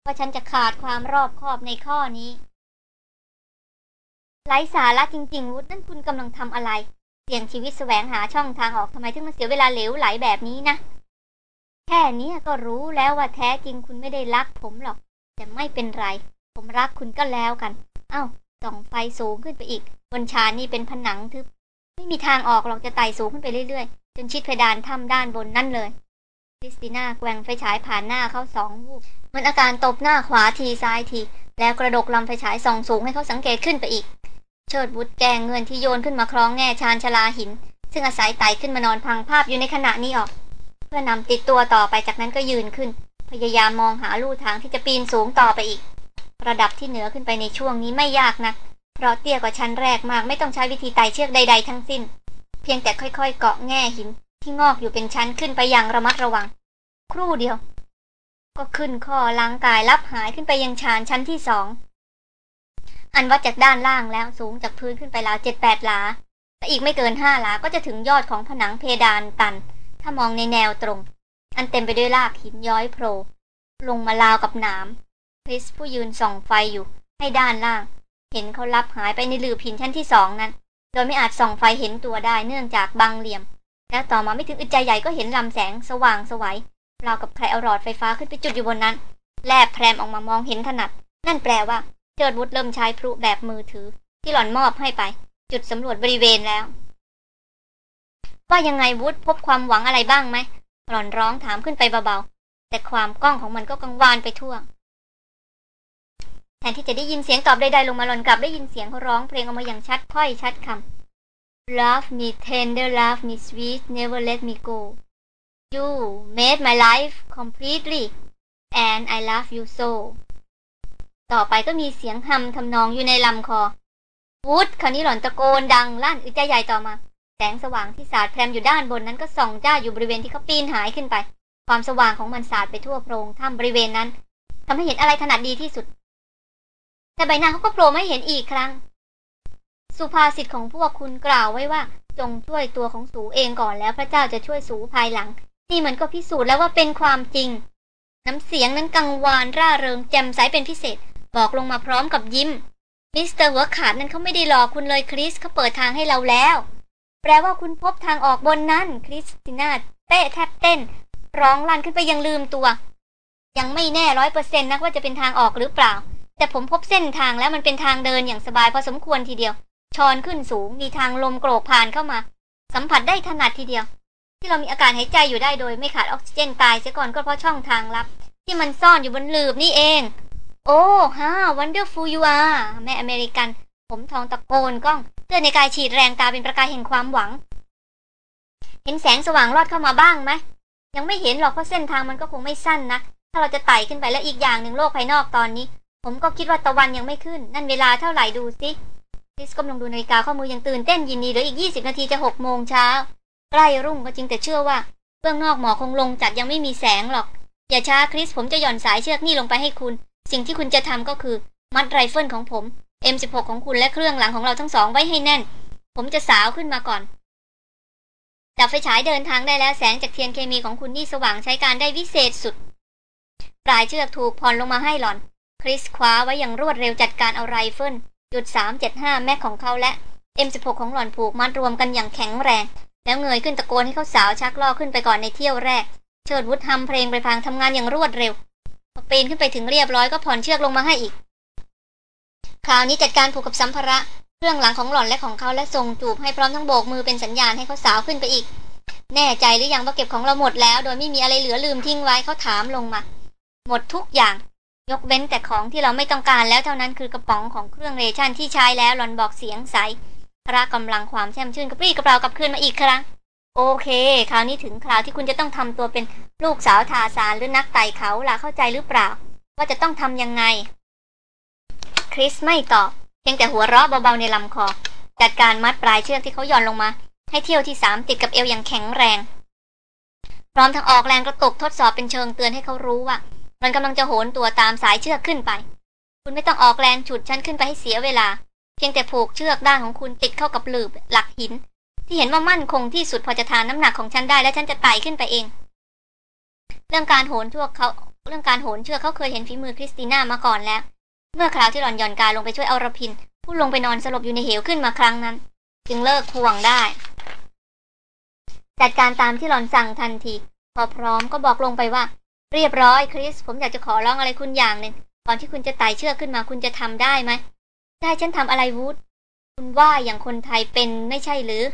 ว่าฉันจะขาดความรอบคอบในข้อนี้ไร้สาระจริง ๆ วุฒนั่นคุณกำลังทำอะไร เสี่ยงชีวิตแสวงหาช่องทางออกทำไมถึงมาเสียเวลาเหลวไหลแบบนี้นะ แค่นี้ก็รู้แล้วว่าแท้จริงคุณไม่ได้รักผมหรอก แต่ไม่เป็นไร ผมรักคุณก็แล้วกัน เอา้าส่องไฟสูงขึ้นไปอีก บนชานนี่เป็นผนังทึบ ไม่มีทางออกหรอกจะไต่สูงขึ้นไปเรื่อยๆ จนชิดเพดานถ้ำด้านบนนั่นเลยคริสติน่าแกว่งไฟฉายผ่านหน้าเขาสองวูบ มือนอาการตบหน้าขวาทีซ้ายที แล้วกระดกลำไฟฉายส่องสูงให้เขาสังเกตขึ้นไปอีก เชิดบุตรแกงเงินที่โยนขึ้นมาคล้องแง่ชานชลาหิน ซึ่งอาศัยไต่ขึ้นมานอนพังภาพอยู่ในขณะนี้ออก เพื่อนำติดตัวต่อไปจากนั้นก็ยืนขึ้น พยายามมองหาลู่ทางที่จะปีนสูงต่อไปอีก ระดับที่เหนือขึ้นไปในช่วงนี้ไม่ยากนัก เพราะเตี้ยกว่าชั้นแรกมากไม่ต้องใช้วิธีไต่เชือกใด ๆ ทั้งสิ้น เพียงแต่ค่อยๆ เกาะแง่หินที่งอกอยู่เป็นชั้นขึ้นไปอย่างระมัดระวัง ครู่เดียว ก็ขึ้นข้อล้างกายรับหายขึ้นไปยังชานชั้นที่สอง อันวัดจากด้านล่างแล้วสูงจากพื้นขึ้นไปราวเจ็ดแปดหลาและอีกไม่เกินห้าหลาก็จะถึงยอดของผนังเพดานตัน ถ้ามองในแนวตรง อันเต็มไปด้วยรากหินย้อยโผล่ลงมาราวกับหนามคริสผู้ยืนส่องไฟอยู่ ให้ด้านล่าง เห็นเขาลับหายไปในหลืบหินชั้นที่สองนั้น โดยไม่อาจส่องไฟเห็นตัวได้เนื่องจากบังเหลี่ยม แล้วต่อมาไม่ถึงอึดใจใหญ่ก็เห็นลำแสงสว่างสวัย ราวกับใครเอาหลอดไฟฟ้าขึ้นไปจุดอยู่บนนั้น แลบแพรมออกมามองเห็นถนัด นั่นแปลว่าเจิดวุฒเริ่มใช้พลุแบบมือถือ ที่หล่อนมอบให้ไป จุดสำรวจบริเวณแล้ว ว่ายังไงวุฒพบความหวังอะไรบ้างไหมหล่อนร้องถามขึ้นไปเบาๆ แต่ความกล้องของมันก็กังวานไปทั่ว แทนที่จะได้ยินเสียงตอบใดๆลงมาหล่อนกลับได้ยินเสียงเขาร้องเพลงออกมาอย่างชัดถ้อยชัดคำ Love me tender love me sweet never let me go you made my life completely and I love you so ต่อไปก็มีเสียงหำทำนองอยู่ในลำคอ วูดคราวนี้หล่อนตะโกนดังลั่นอึจใหญ่ต่อมา แสงสว่างที่สาดแพรมอยู่ด้านบนนั้นก็ส่องจ้าอยู่บริเวณที่เขาปีนหายขึ้นไป ความสว่างของมันสาดไปทั่วโพรงถ้ำบริเวณนั้นทำให้เห็นอะไรถนัดดีที่สุด แต่ใบหน้าเขาก็โผล่ไม่เห็นอีกครั้ง สุภาษิตของพวกคุณกล่าวไว้ว่า จงช่วยตัวของสูเองก่อนแล้วพระเจ้าจะช่วยสูภายหลัง นี่มันก็พิสูจน์แล้วว่าเป็นความจริง น้ำเสียงนั้นกังวานร่าเริงแจ่มใสเป็นพิเศษ บอกลงมาพร้อมกับยิ้ม มิสเตอร์หัวขาดนั้นเขาไม่ได้หลอกคุณเลยคริสเขาเปิดทางให้เราแล้ว แปลว่าคุณพบทางออกบนนั้นคริสติน่าเต้แทบเต้น ร้องลั่นขึ้นไปอย่างลืมตัว ยังไม่แน่ร้อยเปอร์เซ็นต์นะว่าจะเป็นทางออกหรือเปล่า แต่ผมพบเส้นทางแล้วมันเป็นทางเดินอย่างสบายพอสมควรทีเดียวชอนขึ้นสูงมีทางลมโกรกผ่านเข้ามา สัมผัสได้ถนัดทีเดียว ที่เรามีอาการหายใจอยู่ได้โดยไม่ขาดออกซิเจนตายเสียก่อนก็เพราะช่องทางลับ ที่มันซ่อนอยู่บนหลืบนี่เอง Oh how wonderful you are แม่อเมริกัน ผมทองตะโกนก้องเตือนในกายฉีดแรงตาเป็นประกายแห่งความหวัง เห็นแสงสว่างลอดเข้ามาบ้างไหมยังไม่เห็นหรอกเพราะเส้นทางมันก็คงไม่สั้นนะถ้าเราจะไต่ขึ้นไปแล้วอีกอย่างหนึ่งโลกภายนอกตอนนี้ ผมก็คิดว่าตะวันยังไม่ขึ้น นั่นเวลาเท่าไหร่ดูสิคริสก้มลงดูนาฬิกาข้อมืออย่างตื่นเต้นยินดีเหลืออีกยี่สิบนาทีจะหกโมงเช้า ใกล้รุ่งก็จริงแต่เชื่อว่า เบื้องนอกหมอกคงลงจัดยังไม่มีแสงหรอก อย่าช้าคริสผมจะหย่อนสายเชือกนี่ลงไปให้คุณ สิ่งที่คุณจะทำก็คือ มัดไรเฟิลของผม M16 ของคุณและเครื่องหลังของเราทั้งสองไว้ให้แน่น ผมจะสาวขึ้นมาก่อนดับไฟฉายเดินทางได้แล้วแสงจากเทียนเคมีของคุณนี่สว่างใช้การได้วิเศษสุด ปลายเชือกถูกผ่อนลงมาให้หล่อน คริสคว้าไว้อย่างรวดเร็วจัดการเอาไรเฟิลจุด375 Mag ของเขาและ M16 ของหล่อนผูกมัดรวมกันอย่างแข็งแรง แล้วเงยขึ้นตะโกนให้เขาสาวชักรอกขึ้นไปก่อนในเที่ยวแรก เชิดวุฒฮัมเพลงไปพลางทำงานอย่างรวดเร็วพอปีนขึ้นไปถึงเรียบร้อยก็ผ่อนเชือกลงมาให้อีก คราวนี้จัดการผูกกับสัมภาระเครื่องหลังของหล่อนและของเขาและส่งจูบให้พร้อมทั้งโบกมือเป็นสัญญาณให้เขาสาวขึ้นไปอีก แน่ใจหรือยังว่าเก็บของเราหมดแล้ว โดยไม่มีอะไรเหลือลืมทิ้งไว้เขาถามลงมา หมดทุกอย่าง ยกเว้นแต่ของที่เราไม่ต้องการแล้วเท่านั้นคือกระป๋องของเครื่องเรชั่นที่ใช้แล้วหลอนบอกเสียงใส พระกำลังความแช่มชื่นกระปรี้กระเปร่ากลับคืนมาอีกครั้ง โอเค คราวนี้ถึงคราวที่คุณจะต้องทำตัวเป็นลูกสาวทาสารหรือนักไต่เขาล่ะเข้าใจหรือเปล่า ว่าจะต้องทำยังไง คริสไม่ตอบเพียงแต่หัวเราะเบาๆในลำคอ จัดการมัดปลายเชือกที่เขาหย่อนลงมา ให้เที่ยวที่สามติดกับเอวอย่างแข็งแรง พร้อมทั้งออกแรงกระตุกทดสอบเป็นเชิงเตือนให้เขารู้ว่า มันกำลังจะโหนตัวตามสายเชือกขึ้นไป คุณไม่ต้องออกแรงฉุดฉันขึ้นไปให้เสียเวลา พียงแต่ผูกเชือกด้านของคุณติดเข้ากับหลืบหลักหิน ที่เห็นว่ามั่นคงที่สุดพอจะทานน้ำหนักของฉันได้และฉันจะไต่ขึ้นไปเอง เรื่องการโหนเชือกเขาเรื่องการโหนเชือกเขาเคยเห็นฝีมือคริสติน่ามาก่อนแล้ว เมื่อคราวที่หล่อนหย่อนกายลงไปช่วยเอรพิน ผู้ลงไปนอนสลบอยู่ในเหวขึ้นมาครั้งนั้น จึงเลิกห่วงได้ จัดการตามที่หล่อนสั่งทันที พอพร้อมก็บอกลงไปว่า เรียบร้อยคริส ผมอยากจะขอร้องอะไรคุณอย่างหนึ่งก่อนที่คุณจะไต่เชือกขึ้นมาคุณจะทำได้ไหม ได้ฉันทำอะไรวูดคุณว่าอย่างคนไทยเป็นไม่ใช่หรือ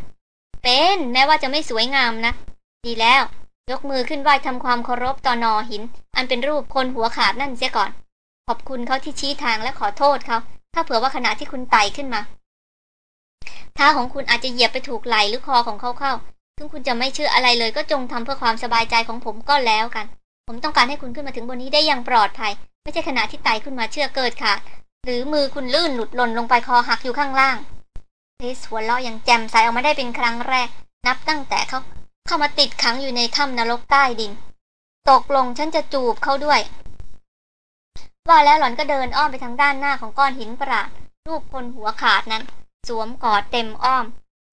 เป็นแม้ว่าจะไม่สวยงามนะ ดีแล้ว ยกมือขึ้นไหว้ทำความเคารพต่อนอหิน อันเป็นรูปคนหัวขาดนั่นเสียก่อน ขอบคุณเขาที่ชี้ทางและขอโทษเขาถ้าเผื่อว่าขณะที่คุณไต่ขึ้นมาเท้าของคุณอาจจะเหยียบไปถูกไหลหรือคอของเขาเข้าถึงคุณจะไม่เชื่ออะไรเลยก็จงทำเพื่อความสบายใจของผมก็แล้วกัน ผมต้องการให้คุณขึ้นมาถึงบนนี้ได้อย่างปลอดภัย ไม่ใช่ขณะที่ไต่ขึ้นมาเชื่อเกิดขาด หรือมือคุณลื่นหลุดหล่นลงไปคอหักอยู่ข้างล่างคริสหัวเราะอย่างแจ่มใสออกมาได้เป็นครั้งแรก นับตั้งแต่เขาเข้ามาติดขังอยู่ในถ้ำนรกใต้ดิน ตกลงฉันจะจูบเขาด้วย ว่าแล้วหล่อนก็เดินอ้อมไปทางด้านหน้าของก้อนหินประหลาดรูปคนหัวขาดนั้น สวมกอดเต็มอ้อม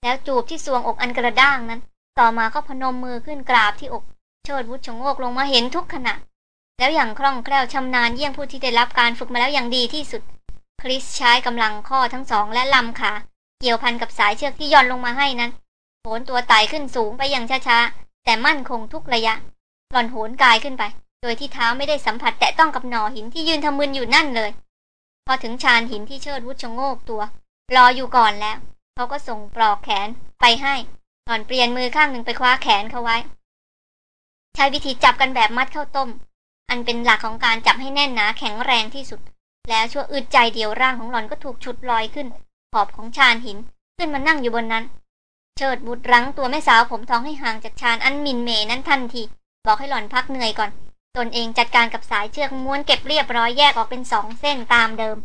แล้วจูบที่สวงอกอันกระด้างนั้น ต่อมาก็พนมมือขึ้นกราบที่อก เชิดวุฒชงโงกลงมาเห็นทุกขณะ แล้วอย่างคล่องแคล่วชำนาญเยี่ยงผู้ที่ได้รับการฝึกมาแล้วอย่างดีที่สุด คริสใช้กำลังข้อทั้งสองและลำขาเกี่ยวพันกับสายเชือกที่ย่อนลงมาให้นั้นโหนตัวไต่ขึ้นสูงไปอย่างช้าๆ แต่มั่นคงทุกระยะ หล่อนโหนกายขึ้นไป โดยที่เท้าไม่ได้สัมผัสแตะต้องกับหนอหินที่ยืนทำมึนอยู่นั่นเลย พอถึงชานหินที่เชิดวุฒชงโงกตัว รออยู่ก่อนแล้ว เขาก็ส่งปลอกแขนไปให้ หล่อนเปลี่ยนมือข้างหนึ่งไปคว้าแขนเขาไว้ ใช้วิธีจับกันแบบมัดเข้าต้ม อันเป็นหลักของการจับให้แน่นหนาแข็งแรงที่สุด แล้วชั่วอึดใจเดียวร่างของหล่อนก็ถูกฉุดลอยขึ้น ขอบของชานหิน ขึ้นมานั่งอยู่บนนั้น เชิดบุตรรั้งตัวแม่สาวผมท้องให้ห่างจากชานอันมินเมนั้นทันที บอกให้หล่อนพักเหนื่อยก่อน ตนเองจัดการกับสายเชือกม้วนเก็บเรียบร้อยแยกออกเป็นสองเส้นตามเดิม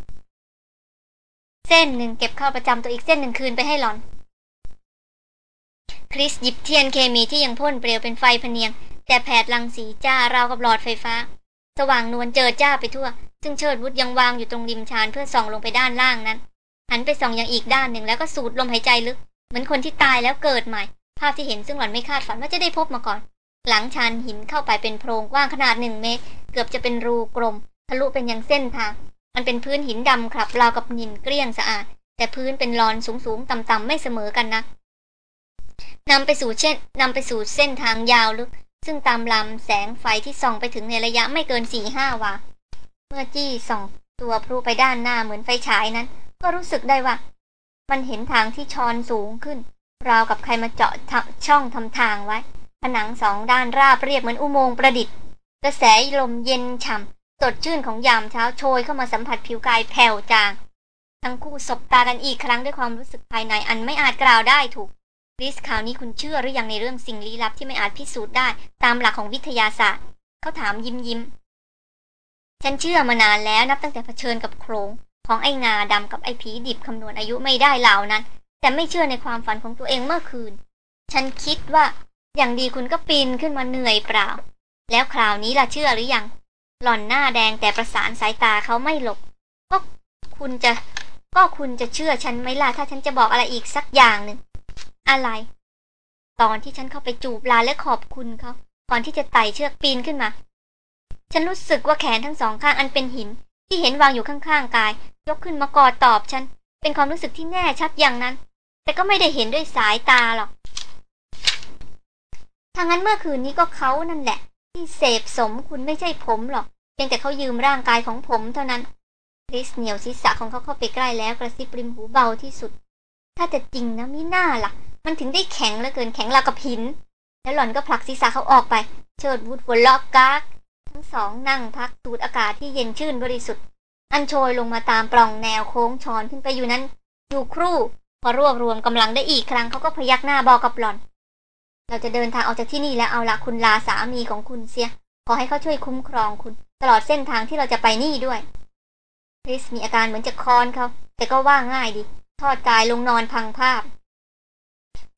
เส้นหนึ่งเก็บเข้าประจำตัวอีกเส้นหนึ่งคืนไปให้หล่อนคริสหยิบเทียนเคมีที่ยังพ่นเปลวเป็นไฟพเนียง แต่แผดรังสีจ้าราวกับหลอดไฟฟ้า สว่างนวลเจิดจ้าไปทั่ว ซึ่งเชิดวุฒยังวางอยู่ตรงริมชานเพื่อส่องลงไปด้านล่างนั้น หันไปส่องอย่างอีกด้านหนึ่งแล้วก็สูดลมหายใจลึก เหมือนคนที่ตายแล้วเกิดใหม่ ภาพที่เห็นซึ่งหล่อนไม่คาดฝันว่าจะได้พบมาก่อน หลังชานหินเข้าไปเป็นโพรงกว้างขนาดหนึ่งเมตร เกือบจะเป็นรูกลมทะลุเป็นยังเส้นทาง มันเป็นพื้นหินดำครับราวกับนินเกลี้ยงสะอาด แต่พื้นเป็นลอนสูงๆต่ำๆไม่เสมอกันนะนำไปสู่เช่นนำไปสู่เส้นทางยาวลึก ซึ่งตามลำแสงไฟที่ส่องไปถึงในระยะไม่เกินสี่ห้าวาเมื่อจี้ส่องตัวพลุไปด้านหน้าเหมือนไฟฉายนั้น ก็รู้สึกได้ว่า มันเห็นทางที่ชอนสูงขึ้น ราวกับใครมาเจาะช่องทำทางไว้ ผนังสองด้านราบเรียบเหมือนอุโมงค์ประดิษฐ์ กระแสลมเย็นฉ่ำสดชื่นของยามเช้าโชยเข้ามาสัมผัสผิวกายแผ่วจาง ทั้งคู่สบตากันอีกครั้งด้วยความรู้สึกภายในอันไม่อาจกล่าวได้ถูก ริสข่าวนี้คุณเชื่อหรือยังในเรื่องสิ่งลี้ลับที่ไม่อาจพิสูจน์ได้ ตามหลักของวิทยาศาสตร์ เขาถามยิ้มยิ้ม ฉันเชื่อมานานแล้วนับตั้งแต่เผชิญกับโครง ของไอ้งาดำกับไอ้ผีดิบคำนวณอายุไม่ได้เหล่านั้น แต่ไม่เชื่อในความฝันของตัวเองเมื่อคืน ฉันคิดว่าอย่างดีคุณก็ปีนขึ้นมาเหนื่อยเปล่า แล้วคราวนี้ล่ะเชื่อหรือยัง หล่อนหน้าแดงแต่ประสานสายตาเขาไม่หลบ ก็คุณจะ ก็คุณจะเชื่อฉันไหมล่ะถ้าฉันจะบอกอะไรอีกสักอย่างหนึ่ง อะไร ตอนที่ฉันเข้าไปจูบลาและขอบคุณเขาก่อนที่จะไต่เชือกปีนขึ้นมา ฉันรู้สึกว่าแขนทั้งสองข้างอันเป็นหิน ที่เห็นวางอยู่ข้างๆกาย ยกขึ้นมากอดตอบฉัน เป็นความรู้สึกที่แน่ชัดอย่างนั้น แต่ก็ไม่ได้เห็นด้วยสายตาหรอกทางนั้นเมื่อคืนนี้ก็เขานั่นแหละ ที่เสพสมคุณไม่ใช่ผมหรอก เพียงแต่เขายืมร่างกายของผมเท่านั้นคริสเหนียวศีรษะของเขาเข้าไปใกล้แล้วกระซิบริมหูเบาที่สุด ถ้าจะจริงนะมิน่าล่ะ มันถึงได้แข็งเหลือเกินแข็งราวกับหิน แล้วหล่อนก็ผลักศีรษะเขาออกไป เชิดวูดหัวลอกกากทั้งสองนั่งพักสูดอากาศที่เย็นชื่นบริสุทธิ์ อันโชยลงมาตามปล่องแนวโค้งชอนขึ้นไปอยู่นั้น อยู่ครู่ พอรวบรวมกำลังได้อีกครั้งเขาก็พยักหน้าบอกกับหล่อน เราจะเดินทางออกจากที่นี่แล้วเอาละคุณลาสามีของคุณเสีย ขอให้เขาช่วยคุ้มครองคุณ ตลอดเส้นทางที่เราจะไปนี่ด้วยคริสมีอาการเหมือนจะคอนเขาแต่ก็ว่าง่ายดี ทอดกายลงนอนพังภาพ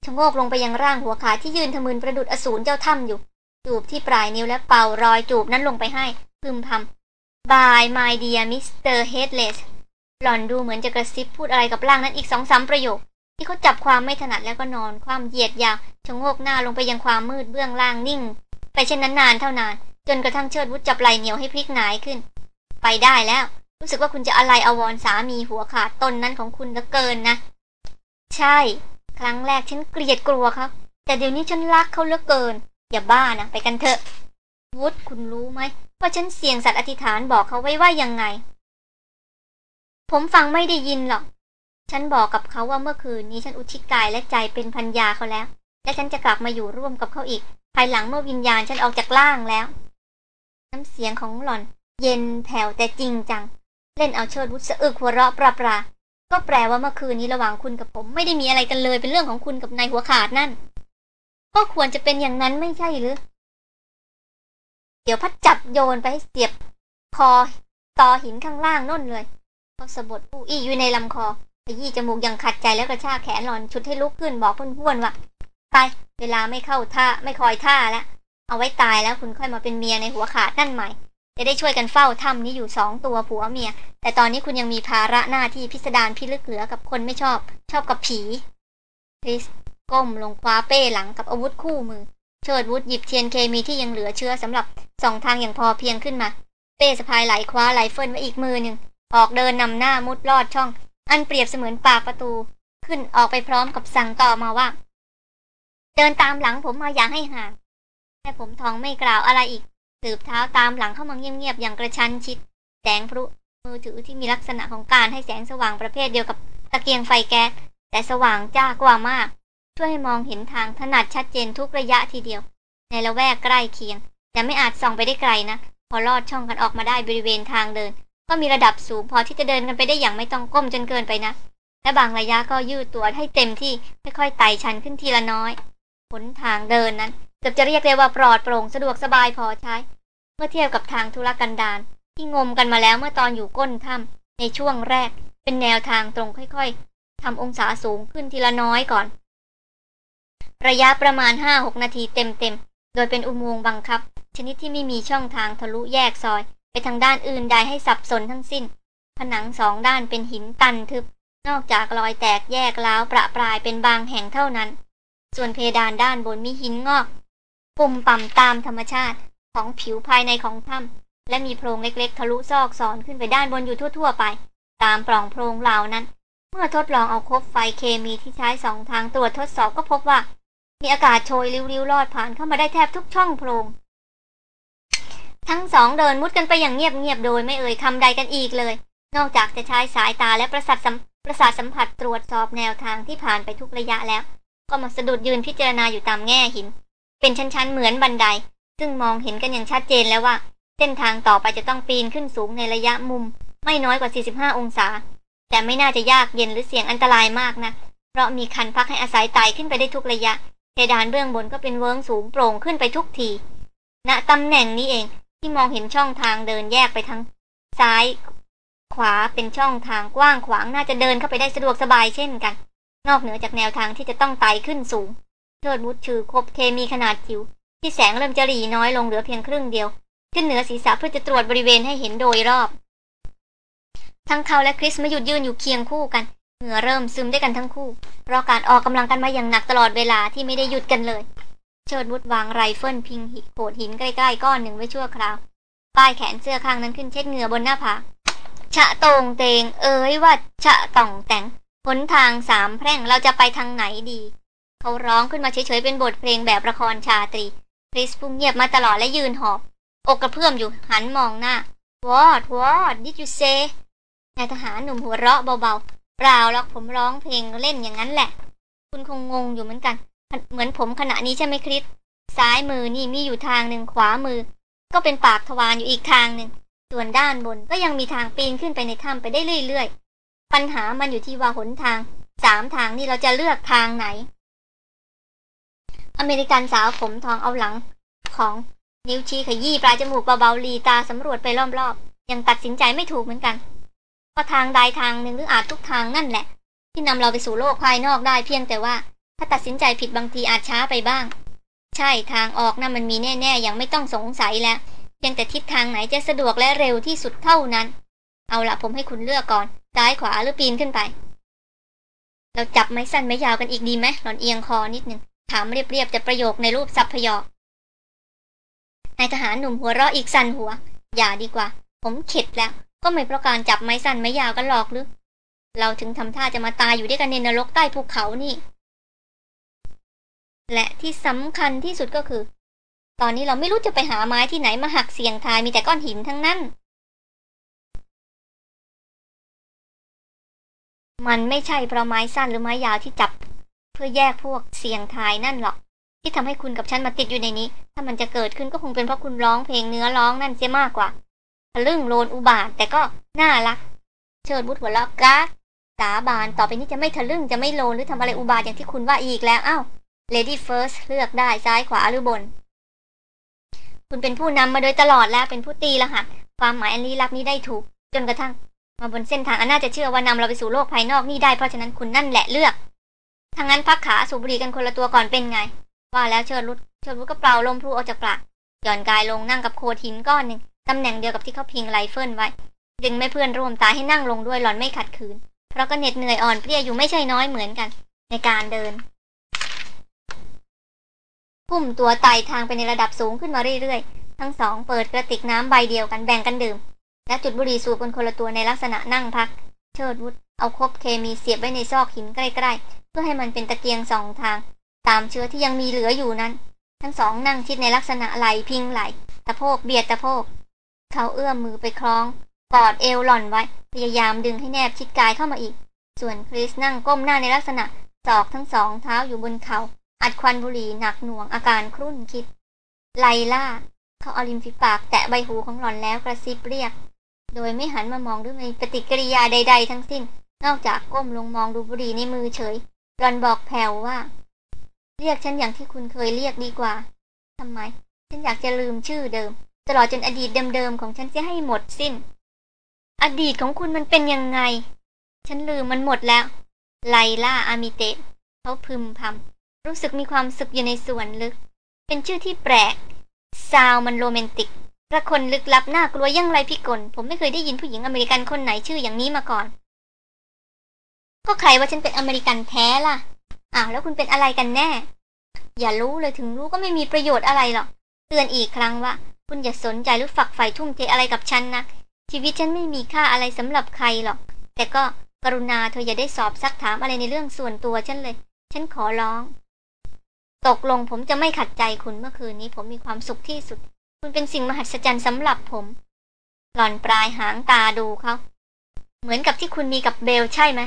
ชะโงกลงไปยังร่างหัวขาที่ยืนทะมึนประดุดอสูรเจ้าถ้ำอยู่ จูบที่ปลายนิ้วและเป่ารอยจูบนั้นลงไปให้พึมพำ Bye my dear Mr. Headless หล่อนดูเหมือนจะกระซิบพูดอะไรกับร่างนั้นอีกสองสามประโยค ที่เขาจับความไม่ถนัดแล้วก็นอน ความเหยียดยาวชะโงกหน้าลงไปยังความมืดเบื้องล่างนิ่ง ไปเช่นนั้นนานเท่านาน จนกระทั่งเชิดวุฒจับไหลเหนียวให้พลิกหงายขึ้น ไปได้แล้ว รู้สึกว่าคุณจะอะไรอววรสามีหัวขาดตนนั้นของคุณเหลือเกินนะ ใช่ ครั้งแรกฉันเกลียดกลัวเขาแต่เดี๋ยวนี้ฉันรักเขาเหลือเกิน อย่าบ้านะไปกันเถอะวุฒคุณรู้ไหมว่าฉันเสี่ยงสัตว์อธิษฐานบอกเขาไว้ว่ายังไง ผมฟังไม่ได้ยินหรอก ฉันบอกกับเขาว่าเมื่อคืนนี้ฉันอุทิศกายและใจเป็นพันยาเขาแล้ว และฉันจะกลับมาอยู่ร่วมกับเขาอีก ภายหลังเมื่อวิญญาณฉันออกจากร่างแล้ว น้ำเสียงของหล่อน เย็นแผ่วแต่จริงจัง เล่นเอาเชิดวุฒสะอึกหัวเราะปราปรา ก็แปลว่าเมื่อคืนนี้ระหว่างคุณกับผม ไม่ได้มีอะไรกันเลยเป็นเรื่องของคุณกับนายหัวขาดนั่น ก็ควรจะเป็นอย่างนั้นไม่ใช่หรือ เดี๋ยวพัดจับโยนไปให้เสียบคอต่อหินข้างล่างน่นเลยเขาสะบดผู้อี้อยู่ในลำคอขยี้จมูกอย่างขัดใจแล้วกระชากแขนหลอนชุดให้ลุกขึ้นบอกพ้วนๆว่าไป เวลาไม่เข้าท่าไม่คอยท่าแล้วเอาไว้ตายแล้วคุณค่อยมาเป็นเมียในหัวขาดนั่นใหม่ จะได้ช่วยกันเฝ้าถ้ำนี้อยู่สองตัวผัวเมีย แต่ตอนนี้คุณยังมีภาระหน้าที่พิสดารพิลึกเหลือกับคนไม่ชอบ ชอบกับผีคริสก้มลงคว้าเป้หลังกับอาวุธคู่มือ เชิดวุฒหยิบเทียนเคมีที่ยังเหลือเชื้อสำหรับสองทางอย่างพอเพียงขึ้นมา เป้สะพายไหลคว้าไหลเฟิลไว้อีกมือหนึ่ง ออกเดินนำหน้ามุดลอดช่อง อันเปรียบเสมือนปากประตู ขึ้นออกไปพร้อมกับสั่งต่อมาว่า เดินตามหลังผมมาอย่างให้ห่างแต่ผมทองไม่กล่าวอะไรอีก สืบเท้าตามหลังเข้ามาเงียบๆอย่างกระชั้นชิด แสงพลุมือถือที่มีลักษณะของการให้แสงสว่างประเภทเดียวกับตะเกียงไฟแก๊สแต่สว่างจ้ากว่ามาก ช่วยให้มองเห็นทางถนัดชัดเจนทุกระยะทีเดียว ในละแวกใกล้เคียง แต่ไม่อาจส่องไปได้ไกลนะพอลอดช่องกันออกมาได้บริเวณทางเดิน ก็มีระดับสูงพอที่จะเดินกันไปได้อย่างไม่ต้องก้มจนเกินไปนะและบางระยะก็ยืดตัวให้เต็มที่ค่อยๆไต่ชันขึ้นทีละน้อยหนทางเดินนั้น กือบจะเรียกได้ว่าปลอดโปร่งสะดวกสบายพอใช้ เมื่อเทียบกับทางธุรกันดารที่งมกันมาแล้วเมื่อตอนอยู่ก้นถ้ำในช่วงแรก เป็นแนวทางตรงค่อยๆทำองศาสูงขึ้นทีละน้อยก่อน ระยะประมาณห้าหกนาทีเต็มๆ โดยเป็นอุโมงค์บังคับ ชนิดที่ไม่มีช่องทางทะลุแยกซอย ไปทางด้านอื่นใดให้สับสนทั้งสิ้น ผนังสองด้านเป็นหินตันทึบ นอกจากรอยแตกแยกล้าวประปรายเป็นบางแห่งเท่านั้น ส่วนเพดานด้านบนมีหินงอก ปุ่มป่ำตามธรรมชาติของผิวภายในของถ้ำและมีโพรงเล็กๆ ทะลุซอกซอนขึ้นไปด้านบนอยู่ทั่วๆไป ตามปล่องโพรงเหล่านั้น เมื่อทดลองเอาคบไฟเคมีที่ใช้สองทางตรวจทดสอบก็พบว่า มีอากาศโชยริ้วๆลอดผ่านเข้ามาได้แทบทุกช่องโพรง ทั้งสองเดินมุดกันไปอย่างเงียบๆโดยไม่เอ่ยคำใดกันอีกเลย นอกจากจะใช้สายตาและประสาทสัมประสาทสัมผัสตรวจสอบแนวทางที่ผ่านไปทุกระยะแล้ว ก็มาสะดุดยืนพิจารณาอยู่ตามแง่หิน เป็นชั้นๆเหมือนบันได ซึ่งมองเห็นกันอย่างชัดเจนแล้วว่า เส้นทางต่อไปจะต้องปีนขึ้นสูงในระยะมุม ไม่น้อยกว่า 45 องศา แต่ไม่น่าจะยากเย็นหรือเสี่ยงอันตรายมากนะเพราะมีคันพักให้อาศัยไต่ขึ้นไปได้ทุกระยะเพดานเบื้องบนก็เป็นเวิ้งสูงโปร่งขึ้นไปทุกทีณตำแหน่งนี้เองที่มองเห็นช่องทางเดินแยกไปทั้งซ้าย ขวาเป็นช่องทางกว้างขวางน่าจะเดินเข้าไปได้สะดวกสบายเช่นกัน นอกเหนือจากแนวทางที่จะต้องไต่ขึ้นสูง เทิดวุฒชื่อคบเคมีขนาดจิ๋วที่แสงเริ่มจะหลีน้อยลงเหลือเพียงครึ่งเดียว ขึ้นเหนือศีรษะเพื่อจะตรวจบริเวณให้เห็นโดยรอบ ทั้งเขาและคริสมาหยุดยืนอยู่เคียงคู่กันเหงื่อเริ่มซึมได้กันทั้งคู่เพราะการออกกำลังกันมาอย่างหนักตลอดเวลาที่ไม่ได้หยุดกันเลย เชิดวุฒวางไรเฟิลพิงหิโขดหินใกล้ๆก้อนหนึ่งไว้ชั่วคราวป้ายแขนเสื้อข้างนั้นขึ้นเช็ดเหงื่อบนหน้าผากชะตงเตง เอ้ยว่าชะต่องแต่งหนทางสามแพร่งเราจะไปทางไหนดี เขาร้องขึ้นมาเฉยๆเป็นบทเพลงแบบละครชาตรีคริสพุ่งเงียบมาตลอดและยืนหอบ อกกระเพื่อมอยู่หันมองหน้า What What did you say นายทหารหนุ่มหัวเราะเบาๆ เปล่าหรอกผมร้องเพลงเล่นอย่างนั้นแหละ คุณคงงงอยู่เหมือนกัน เหมือนผมขณะนี้ใช่ไหมคริสซ้ายมือนี่มีอยู่ทางหนึ่งขวามือ ก็เป็นปากทวารอยู่อีกทางหนึ่ง ส่วนด้านบนก็ยังมีทางปีนขึ้นไปในถ้ำไปได้เรื่อยๆ ปัญหามันอยู่ที่ว่าหนทาง สามทางนี่เราจะเลือกทางไหน อเมริกันสาวผมทองเอาหลัง ของนิ้วชี้ขยี้ปลายจมูกเบาๆลีตาสำรวจไปรอบๆ ยังตัดสินใจไม่ถูกเหมือนกันก็ทางใดทางหนึ่งหรืออาจทุกทางนั่นแหละ ที่นำเราไปสู่โลกภายนอกได้เพียงแต่ว่า ถ้าตัดสินใจผิดบางทีอาจช้าไปบ้าง ใช่ทางออกนะ่ะมันมีแน่ๆยังไม่ต้องสงสัยแล้วเพียงแต่ทิศทางไหนจะสะดวกและเร็วที่สุดเท่านั้น เอาละผมให้คุณเลือกก่อนซ้ายขวาหรือปีนขึ้นไป เราจับไม้สั้นไม้ยาวกันอีกดีไหมหลอนเอียงคอนิดหนึ่ง ถามเรียบๆจะประโยคในรูปสับพยอกนายทหารหนุ่มหัวเราะอีกสั่นหัว อย่าดีกว่า ผมเข็ดแล้ว ก็ไม่เพราะการจับไม้สั้นไม้ยาวกันหรอกหรือ เราถึงทำท่าจะมาตายอยู่ด้วยกันในนรกใต้ภูเขานี่ และที่สำคัญที่สุดก็คือ ตอนนี้เราไม่รู้จะไปหาไม้ที่ไหนมาหักเสียงทายมีแต่ก้อนหินทั้งนั้น มันไม่ใช่เพราะไม้สั้นหรือไม้ยาวที่จับ เพื่อแยกพวกเสียงทายนั่นหรอก ที่ทำให้คุณกับฉันมาติดอยู่ในนี้ ถ้ามันจะเกิดขึ้นก็คงเป็นเพราะคุณร้องเพลงเนื้อร้องนั่นเสียมากกว่าทะลึ่งโลนอุบาทแต่ก็น่ารัก เชิดบุตรหัวเราะกาสาบานต่อไปนี้จะไม่ทะลึ่งจะไม่โลนหรือทำอะไรอุบาทอย่างที่คุณว่าอีกแล้วอ้าว Lady First เลือกได้ซ้ายขวาหรือบน คุณเป็นผู้นำมาโดยตลอดแล้วเป็นผู้ตีรหัส ความหมายอันลี้ลับนี้ได้ถูก จนกระทั่ง มาบนเส้นทางอันน่าจะเชื่อว่านำเราไปสู่โลกภายนอกนี่ได้เพราะฉะนั้นคุณนั่นแหละเลือก ทางนั้นพักขาสูบบุหรี่กันคนละตัวก่อนเป็นไง ว่าแล้วเชิดรุดเชิดรุดก็เปล่าลมพลูออกจากปากหย่อนกายลงนั่งกับโคทินก้อนหนึ่งตำแหน่งเดียวกับที่เขาพิงไรเฟิลไว้ ดึงไม่เพื่อนร่วมตายให้นั่งลงด้วยหล่อนไม่ขัดขืน เพราะก็เหน็ดเหนื่อยอ่อนเพลียอยู่ไม่ใช่น้อยเหมือนกัน ในการเดินพุ่มตัวไต่ทางไปในระดับสูงขึ้นมาเรื่อยๆ ทั้งสองเปิดกระติกน้ำใบเดียวกันแบ่งกันดื่ม และจุดบุหรี่สูบกันคนละตัวในลักษณะนั่งพัก เชิดวุฒ เอาคบเคมีเสียบไว้ในซอกหินใกล้ๆ เพื่อให้มันเป็นตะเกียงสองทาง ตามเชื้อที่ยังมีเหลืออยู่นั้น ทั้งสองนั่งชิดในลักษณะไหลพิงไหลตะโพกเบียดตะโพก เขาเอื้อมมือไปคล้อง กอดเอวหล่อนไว้ พยายามดึงให้แนบชิดกายเข้ามาอีก ส่วนคริสนั่งก้มหน้าในลักษณะศอกทั้งสองเท้าอยู่บนเขา อัดควันบุหรี่หนักหน่วงอาการครุ่นคิด ไลล่า เขาเอาริมฝีปากแตะใบหูของหล่อนแล้วกระซิบเรียก โดยไม่หันมามองด้วยปฏิกิริยาใด ๆ ทั้งสิ้น นอกจากก้มลงมองดูบุหรี่ในมือเฉยรอนบอกแผ่วว่า เรียกฉันอย่างที่คุณเคยเรียกดีกว่าทำไม ฉันอยากจะลืมชื่อเดิม ตลอดจนอดีตเดิมๆของฉันจะให้หมดสิ้น อดีตของคุณมันเป็นยังไง ฉันลืมมันหมดแล้ว ไลล่าอามิเตะเขาพึมพำรู้สึกมีความสุขอยู่ในส่วนลึก เป็นชื่อที่แปลกซาวมันโรแมนติกระคนลึกลับน่ากลัวยังไรพิกล ผมไม่เคยได้ยินผู้หญิงอเมริกันคนไหนชื่ออย่างนี้มาก่อน ก็ใครว่าฉันเป็นอเมริกันแท้ล่ะ อ้าวแล้วคุณเป็นอะไรกันแน่ อย่ารู้เลยถึงรู้ก็ไม่มีประโยชน์อะไรหรอก เตือนอีกครั้งว่า คุณอย่าสนใจหรือฝักใฝ่ทุ่มเทอะไรกับฉันนะชีวิตฉันไม่มีค่าอะไรสำหรับใครหรอก แต่ก็กรุณาเธออย่าได้สอบซักถามอะไรในเรื่องส่วนตัวฉันเลย ฉันขอร้อง ตกลงผมจะไม่ขัดใจคุณเมื่อคืนนี้ ผมมีความสุขที่สุด คุณเป็นสิ่งมหัศจรรย์สำหรับผม หล่อนปลายหางตาดูเขา เหมือนกับที่คุณมีกับเบลใช่ไหม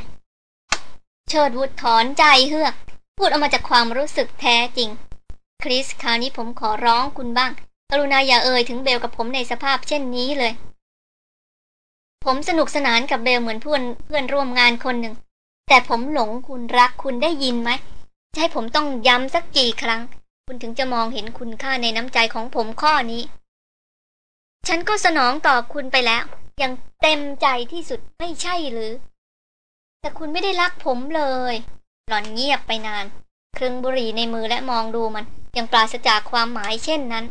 เชิดวุฒถอนใจเฮือก พูดออกมาจากความรู้สึกแท้จริง คริสคราวนี้ผมขอร้องคุณบ้าง กรุณาอย่าเอ่ยถึงเบลกับผมในสภาพเช่นนี้เลย ผมสนุกสนานกับเบลเหมือนเพื่อนเพื่อนร่วมงานคนหนึ่ง แต่ผมหลงคุณรักคุณได้ยินไหมจะให้ผมต้องย้ำสักกี่ครั้ง คุณถึงจะมองเห็นคุณค่าในน้ำใจของผมข้อนี้ ฉันก็สนองตอบคุณไปแล้ว ยังเต็มใจที่สุดไม่ใช่หรือ แต่คุณไม่ได้รักผมเลย หล่อนเงียบไปนาน ครึ่งบุหรี่ในมือและมองดูมันยังปราศจากความหมายเช่นนั้น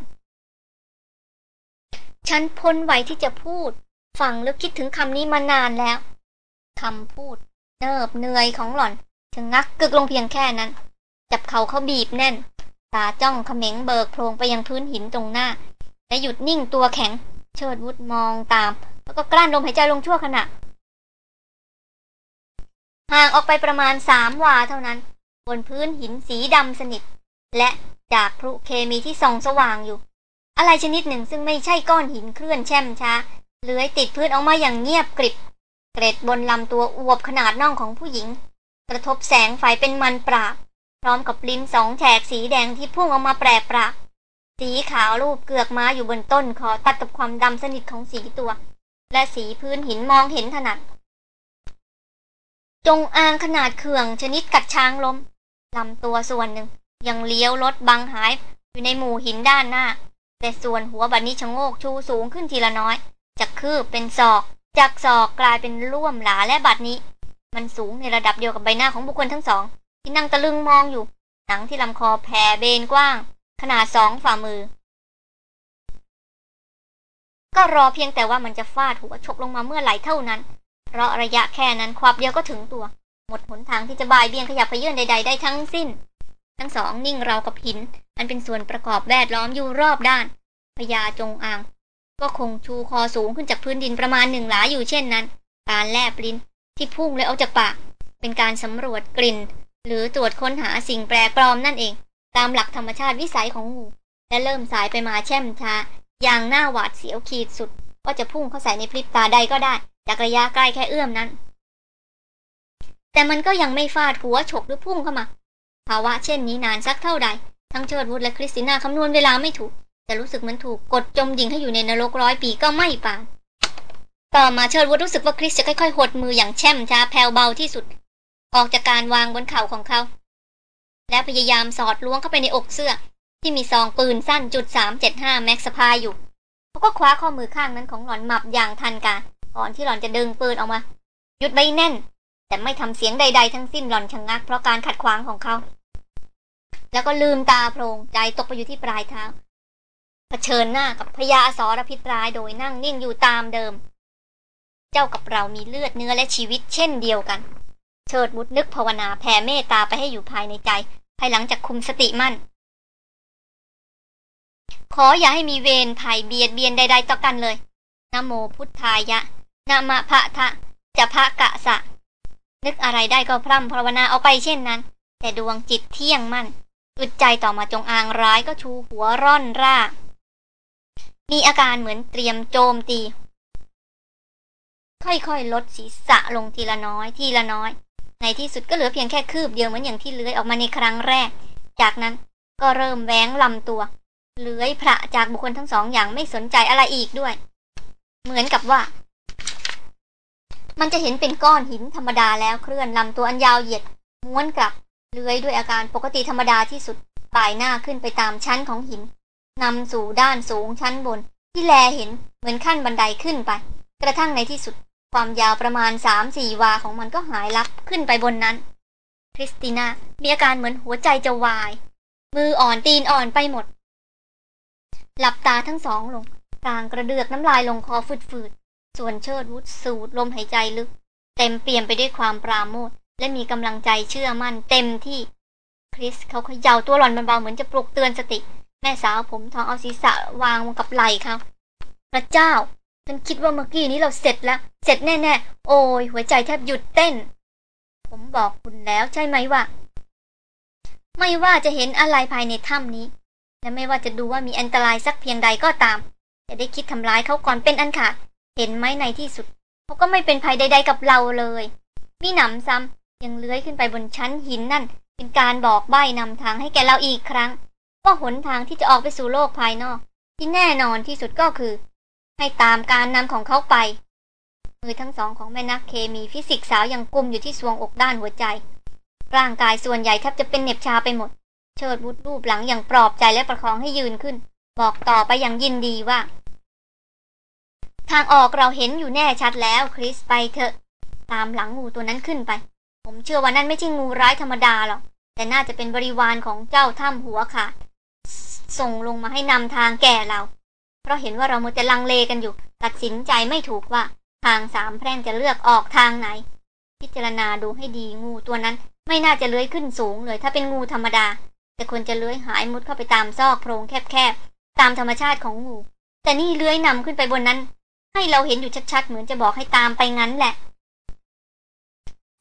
ฉันพ้นไหวที่จะพูด ฟังแล้วคิดถึงคำนี้มานานแล้วคำพูด เนิบเหนื่อยของหล่อนชะงักกึกลงเพียงแค่นั้น จับเขาเขาบีบแน่น ตาจ้องเขม็งเบิกโพรงไปยังพื้นหินตรงหน้า และหยุดนิ่งตัวแข็ง เชิดวุฒมองตาม แล้วก็กลั้นลมหายใจลงชั่วขณะ ห่างออกไปประมาณสามวาเท่านั้น บนพื้นหินสีดำสนิท และจากพลุเคมีที่ส่องสว่างอยู่ อะไรชนิดหนึ่งซึ่งไม่ใช่ก้อนหินเคลื่อนแช่มช้าเลื้อยติดพื้นออกมาอย่างเงียบกริบ เกร็ดบนลำตัวอวบขนาดน่องของผู้หญิง กระทบแสงไฟเป็นมันปราบ พร้อมกับลิ้นสองแฉกสีแดงที่พุ่งออกมาแปรปราสีขาวรูปเกือกม้าอยู่บนต้นคอตัดกับความดำสนิทของสีตัว และสีพื้นหินมองเห็นถนัด จงอางขนาดเขื่องชนิดกัดช้างล้มลำตัวส่วนหนึ่ง ยังเลี้ยวรถบังหายอยู่ในหมู่หินด้านหน้า แต่ส่วนหัวบัดนี้ชะโงกชูสูงขึ้นทีละน้อย จากคืบเป็นศอก จากศอกกลายเป็นร่วมหลาและบัดนี้ มันสูงในระดับเดียวกับใบหน้าของบุคคลทั้งสอง ที่นั่งตะลึงมองอยู่ หนังที่ลำคอแผ่เบนกว้าง ขนาดสองฝ่ามือ ก็รอเพียงแต่ว่ามันจะฟาดหัวชกลงมาเมื่อไหร่เท่านั้น เพราะระยะแค่นั้นควับเดียวก็ถึงตัว หมดหนทางที่จะบายเบี่ยงขยับเขยื่นใด ๆ ได้ทั้งสิ้น ทั้งสองนิ่งเรากับหิน อันเป็นส่วนประกอบแวดล้อมอยู่รอบด้านพญาจงอาง ก็คงชูคอสูงขึ้นจากพื้นดินประมาณหนึ่งหลาอยู่เช่นนั้น การแลบลิ้นที่พุ่งเลยออกจากปาก เป็นการสำรวจกลิ่น หรือตรวจค้นหาสิ่งแปลกปลอมนั่นเอง ตามหลักธรรมชาติวิสัยของงู และเริ่มสายไปมาแช่มช้าอย่างหน้าหวาดเสียวขีดสุดว่าจะพุ่งเข้าใส่ในพริบตาใดก็ได้ จากระยะใกล้แค่เอื้อมนั้น แต่มันก็ยังไม่ฟาดหัวฉกหรือพุ่งเข้ามา ภาวะเช่นนี้นานสักเท่าใด ทั้งเชิดวุฒและคริสติน่าคำนวณเวลาไม่ถูก แต่รู้สึกเหมือนถูกกดจมยิงให้อยู่ในนรกร้อยปีก็ไม่ปานต่อมาเชิดวุฒรู้สึกว่าคริสจะค่อยๆหดมืออย่างแช่มช้าแผ่วเบาที่สุด ออกจากการวางบนเข่าของเขา และพยายามสอดล้วงเข้าไปในอกเสื้อ ที่มีซองปืนสั้นจุดสามเจ็ดห้าแม็กสพายอยู่เขาก็คว้าข้อมือข้างนั้นของหล่อนหมับอย่างทันการ ก่อนที่หล่อนจะดึงปืนออกมา หยุดไว้แน่น แต่ไม่ทำเสียงใด ๆ ทั้งสิ้นหล่อนชะงงัก เพราะการขัดขวางของเขา แล้วก็ลืมตาโพลงใจตกไปอยู่ที่ปลายเท้าเผชิญหน้ากับพญาอสรพิษร้ายโดยนั่งนิ่งอยู่ตามเดิม เจ้ากับเรามีเลือดเนื้อและชีวิตเช่นเดียวกัน เชิดมุดนึกภาวนาแผ่เมตตาไปให้อยู่ภายในใจ ภายหลังจากคุมสติมั่น ขออย่าให้มีเวรภัยเบียดเบียนใด ๆ ต่อกันเลยนะโมพุทธายะ นามะพะทะจะพะกะสะ นึกอะไรได้ก็พร่ำภาวนาเอาไปเช่นนั้น แต่ดวงจิตเที่ยงมั่นอึดใจต่อมาจงอางร้ายก็ชูหัวร่อนร่า มีอาการเหมือนเตรียมโจมตี ค่อยๆ ลดศีรษะลงทีละน้อย ทีละน้อย ในที่สุดก็เหลือเพียงแค่คืบเดียวเหมือนอย่างที่เลื้อยออกมาในครั้งแรก จากนั้นก็เริ่มแหวงลำตัว เลื้อยพระจากบุคคลทั้งสองอย่างไม่สนใจอะไรอีกด้วย เหมือนกับว่า มันจะเห็นเป็นก้อนหินธรรมดาแล้วเคลื่อนลำตัวอันยาวเหยียดม้วนกลับเลื้อยด้วยอาการปกติธรรมดาที่สุดป่ายหน้าขึ้นไปตามชั้นของหินนำสู่ด้านสูงชั้นบน ที่แลเห็นเหมือนขั้นบันไดขึ้นไป กระทั่งในที่สุด ความยาวประมาณสามสี่วาของมันก็หายลับขึ้นไปบนนั้น คริสติน่ามีอาการเหมือนหัวใจจะวาย มืออ่อนตีนอ่อนไปหมด หลับตาทั้งสองลงกลางกระเดือกน้ำลายลงคอฝืด ส่วนเชิดวุฒสูดลมหายใจลึก เต็มเปี่ยมไปด้วยความปราโมทและมีกำลังใจเชื่อมั่นเต็มที่ คริสเขาเขย่าตัวหล่อนเบาๆเหมือนจะปลุกเตือนสติ แม่สาวผมทองเอาศีรษะวางกับไหล่เขาพระเจ้าฉันคิดว่าเมื่อกี้นี้เราเสร็จแล้ว เสร็จแน่ๆ โอ้ยหัวใจแทบหยุดเต้น ผมบอกคุณแล้วใช่ไหมว่า ไม่ว่าจะเห็นอะไรภายในถ้ำนี้ และไม่ว่าจะดูว่ามีอันตรายสักเพียงใดก็ตาม จะได้คิดทำร้ายเขาก่อนเป็นอันขาด เห็นไหมในที่สุดเขาก็ไม่เป็นภัยใด ๆ กับเราเลยมีหนำซ้ำยังเลื้อยขึ้นไปบนชั้นหินนั่น เป็นการบอกใบ้นำทางให้แกเราอีกครั้ง ว่าหนทางที่จะออกไปสู่โลกภายนอก ที่แน่นอนที่สุดก็คือ ให้ตามการนำของเขาไปมือทั้งสองของแม่นักเคมีฟิสิกสาวยังกุมอยู่ที่สวงอกด้านหัวใจ ร่างกายส่วนใหญ่แทบจะเป็นเหน็บชาไปหมด เชิดวุฒรูปหลังอย่างปลอบใจและประคองให้ยืนขึ้น บอกต่อไปอย่างยินดีว่า ทางออกเราเห็นอยู่แน่ชัดแล้วคริสไปเถอะ ตามหลังงูตัวนั้นขึ้นไป ผมเชื่อว่านั่นไม่ใช่งูร้ายธรรมดาหรอก แต่น่าจะเป็นบริวารของเจ้าถ้ำหัวขาด ส่งลงมาให้นำทางแก่เรา เพราะเห็นว่าเรามัวแต่ลังเลกันอยู่ ตัดสินใจไม่ถูกว่า ทางสามแพร่งจะเลือกออกทางไหน พิจารณาดูให้ดีงูตัวนั้น ไม่น่าจะเลื้อยขึ้นสูงเลย ถ้าเป็นงูธรรมดา แต่ควรจะเลื้อยหายมุดเข้าไปตามซอกโพรงแคบๆตามธรรมชาติของงู แต่นี่เลื้อยนำขึ้นไปบนนั้น ให้เราเห็นอยู่ชัดๆ เหมือนจะบอกให้ตามไปงั้นแหละ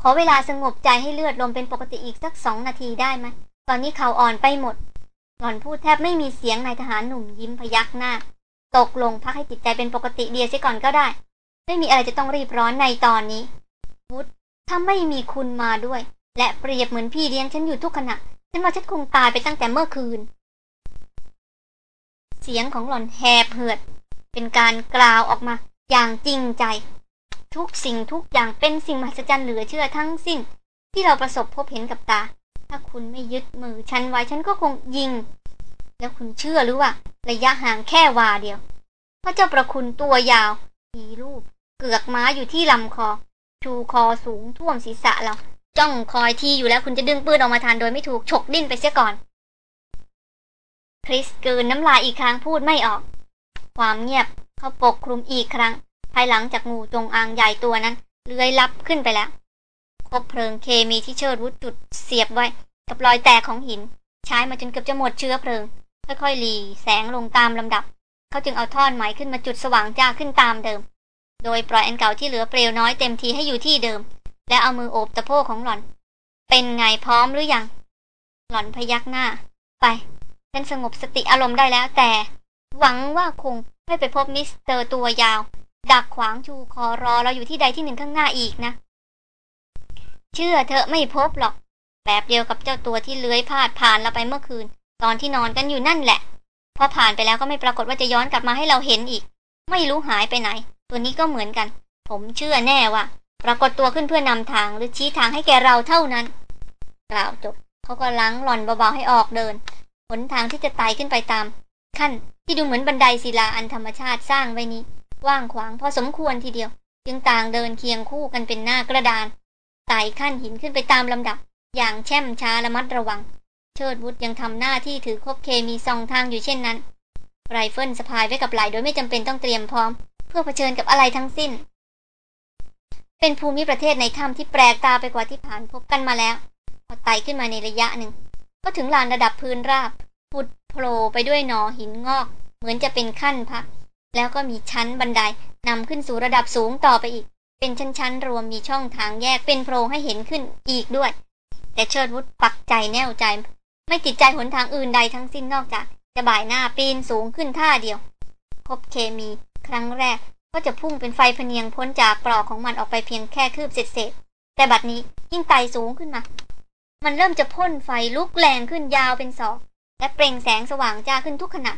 ขอเวลาสงบใจให้เลือดลมเป็นปกติอีกสักสองนาทีได้ไหมตอนนี้เขาอ่อนไปหมดหล่อนพูดแทบไม่มีเสียงนายทหารหนุ่มยิ้มพยักหน้า ตกลงพักให้จิตใจเป็นปกติเดียวเสียก่อนก็ได้ ไม่มีอะไรจะต้องรีบร้อนในตอนนี้วุฒถ้าไม่มีคุณมาด้วย และเปรียบเหมือนพี่เลี้ยงฉันอยู่ทุกขณะฉันว่าฉันคงตายไปตั้งแต่เมื่อคืน เสียงของหล่อนแหบเหือด เป็นการกล่าวออกมา อย่างจริงใจ ทุกสิ่งทุกอย่างเป็นสิ่งมหัศจรรย์เหลือเชื่อทั้งสิ้น ที่เราประสบพบเห็นกับตา ถ้าคุณไม่ยึดมือฉันไว้ฉันก็คงยิง แล้วคุณเชื่อหรือว่า ระยะห่างแค่วาเดียวพระเจ้าประคุณตัวยาวมีรูป เกือกม้าอยู่ที่ลำคอ ชูคอสูงท่วมศีรษะเราจ้องคอยทีอยู่แล้วคุณจะดึงปืนออกมาทานโดยไม่ถูกฉกดิ้นไปเสียก่อน คริสเกินน้ำลายอีกครั้งพูดไม่ออก ความเงียบเขาปกคลุมอีกครั้ง ภายหลังจากงูจงอางใหญ่ตัวนั้นเลื้อยลับขึ้นไปแล้วคบเพลิงเคมีที่เชิดวุฒจุดเสียบไว้ กับรอยแตกของหิน ใช้มาจนเกือบจะหมดเชื้อเพลิง ค่อยๆหลีแสงลงตามลำดับ เขาจึงเอาท่อนไม้ขึ้นมาจุดสว่างจ้าขึ้นตามเดิม โดยปล่อยอันเก่าที่เหลือเปลวน้อยเต็มทีให้อยู่ที่เดิม และเอามือโอบตะโพกของหล่อน เป็นไงพร้อมหรือยัง หล่อนพยักหน้า ไปฉันสงบสติอารมณ์ได้แล้วแต่ หวังว่าคงไม่ไปพบมิสเตอร์ตัวยาว ดักขวางชูคอรอเราอยู่ที่ใดที่หนึ่งข้างหน้าอีกนะ เชื่อเธอไม่พบหรอก แบบเดียวกับเจ้าตัวที่เลื้อยพาดผ่านเราไปเมื่อคืน ตอนที่นอนกันอยู่นั่นแหละ พอผ่านไปแล้วก็ไม่ปรากฏว่าจะย้อนกลับมาให้เราเห็นอีก ไม่รู้หายไปไหน ตัวนี้ก็เหมือนกัน ผมเชื่อแน่ว่าปรากฏตัวขึ้นเพื่อนำทางหรือชี้ทางให้แกเราเท่านั้น กล่าวจบเขาก็ล้างหล่อนเบาๆให้ออกเดิน หนทางที่จะไต่ขึ้นไปตาม ขั้น ที่ดูเหมือนบันไดศิลาอันธรรมชาติสร้างไว้นี้ว่างขวางพอสมควรทีเดียว จึงต่างเดินเคียงคู่กันเป็นหน้ากระดานไต่ขั้นหินขึ้นไปตามลำดับ อย่างแช่มช้าระมัดระวัง เชิดวุฒยังทำหน้าที่ถือคบเคมีซองทางอยู่เช่นนั้น ไรเฟิลสะพายไว้กับไหลโดยไม่จำเป็นต้องเตรียมพร้อม เพื่อเผชิญกับอะไรทั้งสิ้น เป็นภูมิประเทศในถ้ำที่แปลกตาไปกว่าที่ผ่านพบกันมาแล้วพอไต่ขึ้นมาในระยะหนึ่ง ก็ถึงลานระดับพื้นราบผุด โผล่ไปด้วยหนอหินงอก เหมือนจะเป็นขั้นพัก แล้วก็มีชั้นบันไดนำขึ้นสู่ระดับสูงต่อไปอีก เป็นชั้นๆรวมมีช่องทางแยกเป็นโพรงให้เห็นขึ้นอีกด้วย แต่เชิดวุฒปักใจแน่วใจ ไม่ติดใจหนทางอื่นใดทั้งสิ้นนอกจาก จะบ่ายหน้าปีนสูงขึ้นท่าเดียวพบเคมีครั้งแรกก็จะพุ่งเป็นไฟพเนียงพ้นจากปลอกของมันออกไปเพียงแค่คืบเศษๆแต่บัดนี้ยิ่งไต่สูงขึ้นมา มันเริ่มจะพ่นไฟลุกแรงขึ้นยาวเป็นศอก และเปล่งแสงสว่างจ้าขึ้นทุกขณะ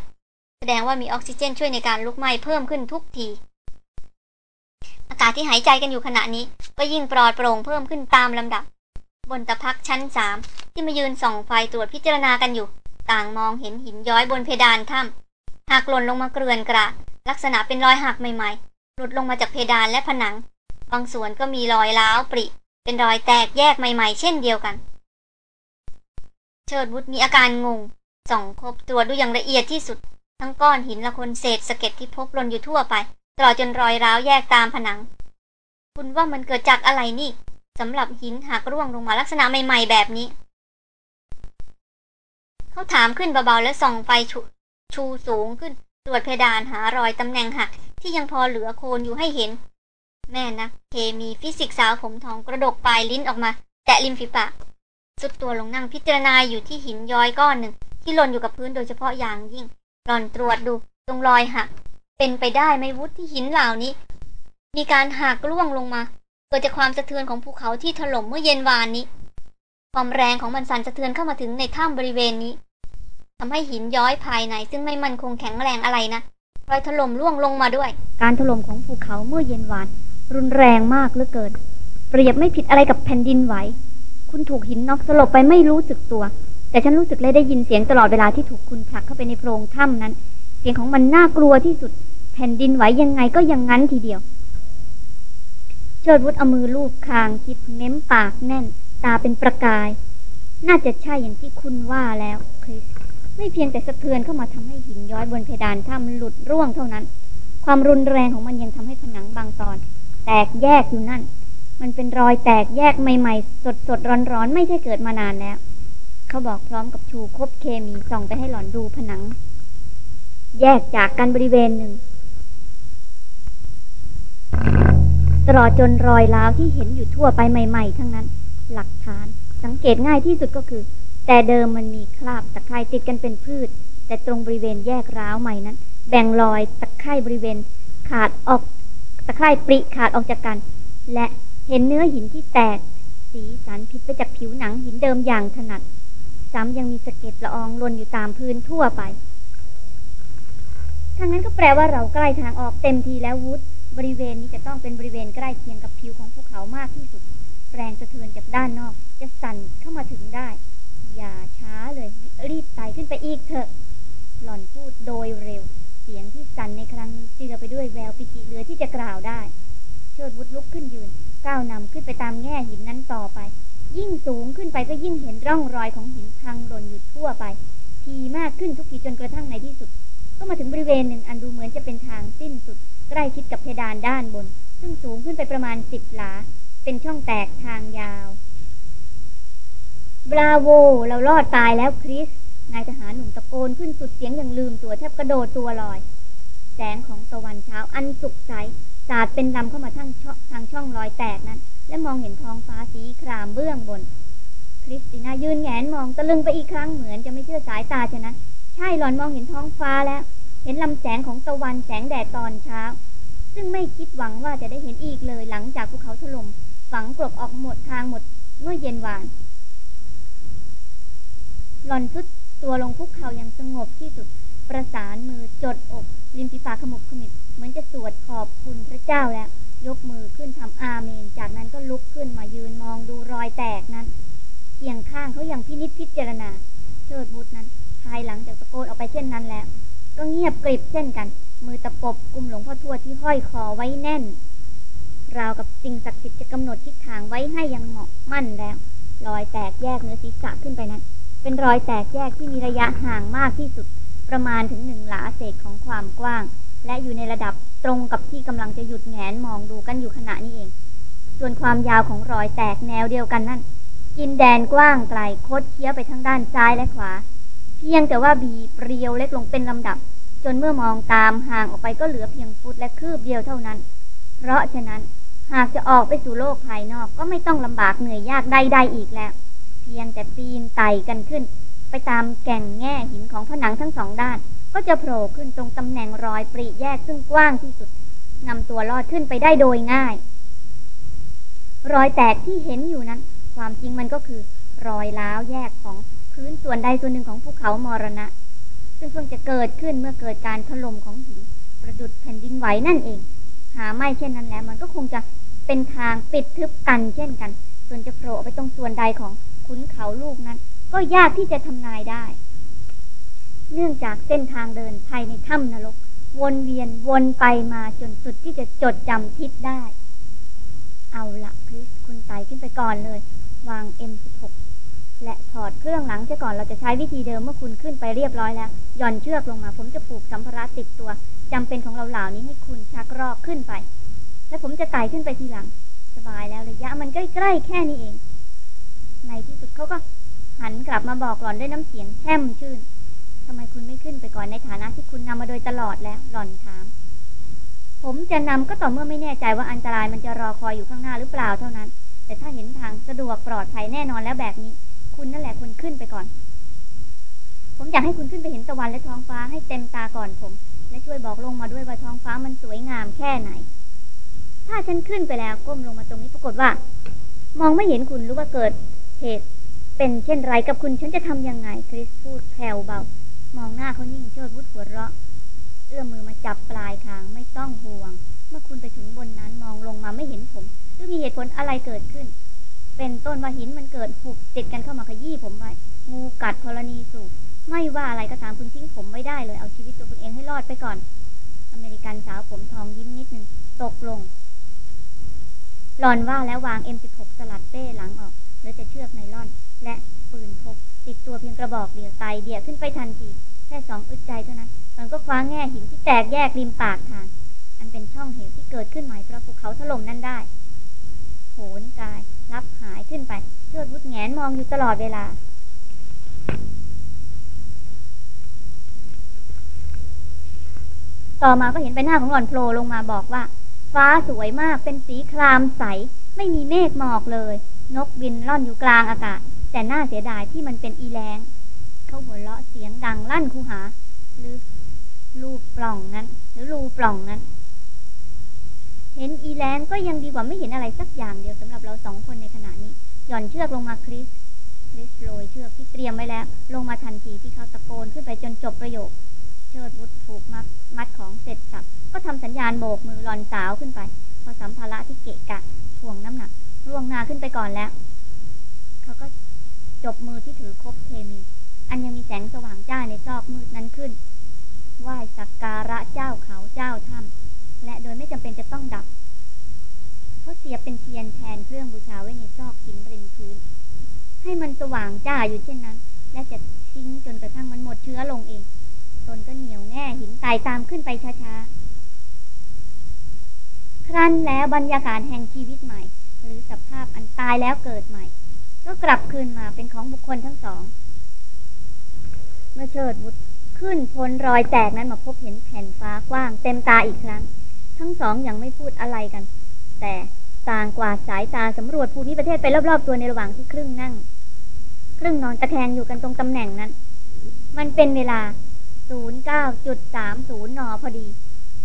แสดงว่ามีออกซิเจนช่วยในการลุกไหม้เพิ่มขึ้นทุกที อากาศที่หายใจกันอยู่ขณะนี้ ก็ยิ่งปลอดโปร่งเพิ่มขึ้นตามลำดับ บนตะพักชั้นสามที่มายืนส่องไฟตรวจพิจารณากันอยู่ ต่างมองเห็นหินย้อยบนเพดานถ้ำหักหล่นลงมาเกลื่อนกระลักษณะเป็นรอยหักใหม่ๆ หลุดลงมาจากเพดานและผนัง บางส่วนก็มีรอยล้าวปริ เป็นรอยแตกแยกใหม่ๆ เช่นเดียวกัน เชิดวุฒมีอาการงง ส่องคบตรวจดูอย่างละเอียดที่สุด ทั้งก้อนหินละคนเศษสะเก็ดที่พบหล่นอยู่ทั่วไป ตลอดจนรอยร้าวแยกตามผนัง คุณว่ามันเกิดจากอะไรนี่สำหรับหินหักร่วงลงมาลักษณะใหม่ ๆ แบบนี้ เขาถามขึ้นเบาๆและส่องไฟชชูสูงขึ้น ตรวจเพดานหารอยตำแหน่งหัก ที่ยังพอเหลือโคนอยู่ให้เห็น แม่นะเคมีฟิสิกสาวผมทองกระดกปลายลิ้นออกมา แตะริมฝีปากสุดตัวลงนั่งพิจารณาอยู่ที่หินย้อยก้อนหนึ่ง ที่หล่นอยู่กับพื้นโดยเฉพาะอย่างยิ่ง หล่อนตรวจดูตรงรอยหัก เป็นไปได้ไหมวุฒิที่หินเหล่านี้ มีการหักล่วงลงมา เกิดจากความสะเทือนของภูเขาที่ถล่มเมื่อเย็นวานนี้ ความแรงของมันสั่นสะเทือนเข้ามาถึงในถ้ำบริเวณนี้ทำให้หินย้อยภายใน ซึ่งไม่มั่นคงแข็งแรงอะไรนะรอยถล่มล่วงลงมาด้วย การถล่มของภูเขาเมื่อเย็นวาน รุนแรงมากเหลือเกิน เปรียบไม่ผิดอะไรกับแผ่นดินไหว คุณถูกหินน็อกสลบไปไม่รู้สึกตัว แต่ฉันรู้สึกและได้ยินเสียงตลอดเวลาที่ถูกคุณผลักเข้าไปในโพรงถ้ำนั้น เสียงของมันน่ากลัวที่สุด แผ่นดินไหวยังไงก็ยังงั้นทีเดียว เชิดวุฒเอามือลูบคางคิดเม้มปากแน่น ตาเป็นประกาย น่าจะใช่อย่างที่คุณว่าแล้วคริสไม่เพียงแต่สะเทือนเข้ามาทำให้หินย้อยบนเพดานถ้ำหลุดร่วงเท่านั้น ความรุนแรงของมันยังทำให้ผนังบางตอน แตกแยกอยู่นั่น มันเป็นรอยแตกแยกใหม่ ๆ สดสดร้อนร้อนๆไม่ใช่เกิดมานานแล้ว เขาบอกพร้อมกับชูคบเคมีส่องไปให้หลอนดูผนัง แยกจากกันบริเวณหนึ่ง ตลอดจนรอยร้าวที่เห็นอยู่ทั่วไปใหม่ ๆ ทั้งนั้น หลักฐานสังเกตง่ายที่สุดก็คือ แต่เดิมมันมีคราบตะไคร่ติดกันเป็นพืช แต่ตรงบริเวณแยกร้าวใหม่นั้น แบ่งรอยตะไคร่บริเวณขาดออกตะไคร่ปริขาดออกจากกัน และเห็นเนื้อหินที่แตก สีสันผิดไปจากผิวหนังหินเดิมอย่างถนัด ซ้ำยังมีสะเก็ดละอองหล่นอยู่ตามพื้นทั่วไปถ้างั้นก็แปลว่าเราใกล้ทางออกเต็มทีแล้ววูดบริเวณนี้จะต้องเป็นบริเวณใกล้เคียงกับผิวของภูเขามากที่สุด แรงสะเทือนจากด้านนอก จะสั่นเข้ามาถึงได้ อย่าช้าเลย รีบไต่ขึ้นไปอีกเถอะ หล่อนพูดโดยเร็ว เสียงที่สั่นในครั้งนี้เจือไปด้วยแววปิติเหลือที่จะกล่าวได้ เชิดวุฒลุกขึ้นยืน ก้าวนำขึ้นไปตามแง่หินนั้นต่อไป ยิ่งสูงขึ้นไปก็ยิ่งเห็นร่องรอยของหินพังหล่นอยู่ทั่วไป ทีมากขึ้นทุกทีจนกระทั่งในที่สุด ก็มาถึงบริเวณหนึ่งอันดูเหมือนจะเป็นทางสิ้นสุด ใกล้ชิดกับเพดานด้านบน ซึ่งสูงขึ้นไปประมาณสิบหลา เป็นช่องแตกทางยาวบราโว เรารอดตายแล้วคริส นายทหารหนุ่มตะโกนขึ้นสุดเสียงอย่างลืมตัวแทบกระโดดตัวลอย แสงของตะวันเช้าอันสุกใส สาดเป็นลำเข้ามาทางช่องทางช่องรอยแตกนั้น และมองเห็นท้องฟ้าสีครามเบื้องบน คริสติน่ายืนแงนมองตะลึงไปอีกครั้งเหมือนจะไม่เชื่อสายตาฉะนั้น ใช่หลอนมองเห็นท้องฟ้าแล้ว เห็นลำแสงของตะวันแสงแดดตอนเช้า ซึ่งไม่คิดหวังว่าจะได้เห็นอีกเลยหลังจากภูเขาถล่มฝังกลบออกหมดทางหมดเมื่อเย็นวาน หลอนสุดตัวลงคุกเข่าอย่างสงบที่สุด ประสานมือจดอก ริมฝีปากขมุบขมิบเหมือนจะสวดขอบคุณพระเจ้าแล้ว ยกมือขึ้นทำอาเมน จากนั้นก็ลุกขึ้นมายืนมองดูรอยแตกนั้นเคียงข้างเขาอย่างพินิจพิจารณา เชิดบุตรนั้นภายหลังจากตะโกนออกไปเช่นนั้นแล้ว ก็เงียบกริบเช่นกัน มือตะปบกุมหลวงพ่อทวดที่ห้อยคอไว้แน่น ราวกับสิ่งศักดิ์สิทธิ์จะกำหนดทิศทางไว้ให้อยังเหมาะมั่นแล้ว รอยแตกแยกเนื้อศีรษะขึ้นไปนั้น เป็นรอยแตกแยกที่มีระยะห่างมากที่สุด ประมาณถึงหนึ่งหลาเศษของความกว้าง และอยู่ในระดับตรงกับที่กำลังจะหยุดแงนมองดูกันอยู่ขณะนี้เอง ส่วนความยาวของรอยแตกแนวเดียวกันนั่น กินแดนกว้างไกลคดเคี้ยวไปทั้งด้านซ้ายและขวา เพียงแต่ว่าบีเปรียวเล็กลงเป็นลำดับ จนเมื่อมองตามห่างออกไปก็เหลือเพียงฟุตและคืบเดียวเท่านั้น เพราะฉะนั้นหากจะออกไปสู่โลกภายนอกก็ไม่ต้องลำบากเหนื่อยยากใดๆอีกแล้ว เพียงแต่ปีนไต่กันขึ้น ไปตามแก่งแง่หินของผนังทั้งสองด้าน ก็จะโผล่ขึ้นตรงตำแหน่งรอยปริแยกซึ่งกว้างที่สุดนำตัวรอดขึ้นไปได้โดยง่าย รอยแตกที่เห็นอยู่นั้น ความจริงมันก็คือ รอยล้าวแยกของพื้นส่วนใดส่วนหนึ่งของภูเขามรณะ ซึ่งเพิ่งจะเกิดขึ้นเมื่อเกิดการถล่มของหินประดุดแผ่นดินไหวนั่นเอง หาไม่เช่นนั้นแล้ว มันก็คงจะเป็นทางปิดทึบกันเช่นกัน ส่วนจะโผล่ไปตรงส่วนใดของขุนเขาลูกนั้น ก็ยากที่จะทำนายได้ เนื่องจากเส้นทางเดินภายในถ้ำนรก วนเวียนวนไปมาจนสุดที่จะจดจำทิศได้ เอาละคริสคุณไต่ขึ้นไปก่อนเลย วาง M16 และถอดเครื่องหลังจะก่อนเราจะใช้วิธีเดิมเมื่อคุณขึ้นไปเรียบร้อยแล้วหย่อนเชือกลงมา ผมจะผูกสัมภาระติดตัวจำเป็นของเราเหล่านี้ให้คุณชักรอกขึ้นไป และผมจะไต่ขึ้นไปทีหลัง สบายแล้วระยะมันใกล้ๆแค่นี้เอง ในที่สุดเขาก็ หันกลับมาบอกหล่อนด้วยน้ำเสียงแช่มชื่นทำไมคุณไม่ขึ้นไปก่อนในฐานะที่คุณนำมาโดยตลอดแล้ว หล่อนถาม ผมจะนำก็ต่อเมื่อไม่แน่ใจว่าอันตรายมันจะรอคอยอยู่ข้างหน้าหรือเปล่าเท่านั้น แต่ถ้าเห็นทางสะดวกปลอดภัยแน่นอนแล้วแบบนี้ คุณนั่นแหละคนขึ้นไปก่อน ผมอยากให้คุณขึ้นไปเห็นตะวันและท้องฟ้าให้เต็มตาก่อนผม และช่วยบอกลงมาด้วยว่าท้องฟ้ามันสวยงามแค่ไหน ถ้าฉันขึ้นไปแล้วก้มลงมาตรงนี้ปรากฏว่า มองไม่เห็นคุณรู้ว่าเกิดเหตุ เป็นเช่นไรกับคุณฉันจะทำยังไง คริสพูดแผ่วเบา มองหน้าเขานิ่งเชิดวุฒหัวเราะ เอื้อมมือมาจับปลายคางไม่ต้องห่วง เมื่อคุณไปถึงบนนั้นมองลงมาไม่เห็นผมหรือมีเหตุผลอะไรเกิดขึ้น เป็นต้นว่าหินมันเกิดหุบติดกันเข้ามาขยี้ผมไว้งูกัดธรณีสูบไม่ว่าอะไรก็ตามคุณทิ้งผมไม่ได้เลยเอาชีวิตตัวคุณเองให้รอดไปก่อน อเมริกันสาวผมทองยิ้มนิดนึงตกลงหลอนว่าแล้ววาง M16 สลัดเป้หลังออกเหลือแต่เชือกไนล่อน และปืนพกติดตัวเพียงกระบอกเดียวไตเดียวขึ้นไปทันที แค่สองอึดใจเท่านั้นมันก็คว้าแง่หินที่แตกแยกริมปากทาง อันเป็นช่องเหวที่เกิดขึ้นใหม่เพราะภูเขาถล่มนั้นได้โหนกาย รับหายขึ้นไปเชิดวุฒแงนมองอยู่ตลอดเวลา ต่อมาก็เห็นใบหน้าของหล่อนโผล่ลงมาบอกว่า ฟ้าสวยมากเป็นสีครามใส ไม่มีเมฆหมอกเลย นกบินล่อนอยู่กลางอากาศ แต่น่าเสียดายที่มันเป็นอีแรงเขาหัวเราะเสียงดังลั่นคูหา หรือรูปล่องนั้น หรือรูปล่องนั้น เห็นอีแรงก็ยังดีกว่าไม่เห็นอะไรสักอย่างเดียวสำหรับเราสองคนในขณะนี้ หย่อนเชือกลงมาคริสคริสโรยเชือกที่เตรียมไว้แล้ว ลงมาทันทีที่เขาตะโกนขึ้นไปจนจบประโยค เชิดวุฒผูกมัดมัดของเสร็จสับก็ทำสัญญาณโบกมือหลอนสาวขึ้นไปพอสัมภาระที่เกะกะถ่วงน้ำหนักล่วงหน้าขึ้นไปก่อนแล้ว เขาก็ จบมือที่ถือคบเคมี อันยังมีแสงสว่างจ้าในซอกมืดนั้นขึ้นไหว้สักการะเจ้าเขาเจ้าถ้ำและโดยไม่จำเป็นจะต้องดับเขาเสียบเป็นเทียนแทนเครื่องบูชาไว้ในซอกหินริมพื้น ให้มันสว่างจ้าอยู่เช่นนั้น และจะทิ้งจนกระทั่งมันหมดเชื้อลงเอง ตนก็เหนียวแง่หินไต่ตามขึ้นไปช้าๆ ครั้นแล้วบรรยากาศแห่งชีวิตใหม่ หรือสภาพอันตายแล้วเกิดใหม่ ก็กลับคืนมาเป็นของบุคคลทั้งสอง เมื่อเชิดวุฒขึ้นพ้นรอยแตกนั้นมาพบเห็นแผ่นฟ้ากว้าง เต็มตาอีกครั้ง ทั้งสองยังไม่พูดอะไรกัน แต่ต่างกว่าสายตาสำรวจภูมิประเทศไปรอบๆตัวในระหว่างที่ครึ่งนั่ง ครึ่งนอนตะแคงอยู่กันตรงตำแหน่งนั้น มันเป็นเวลา 09.30 นพอดี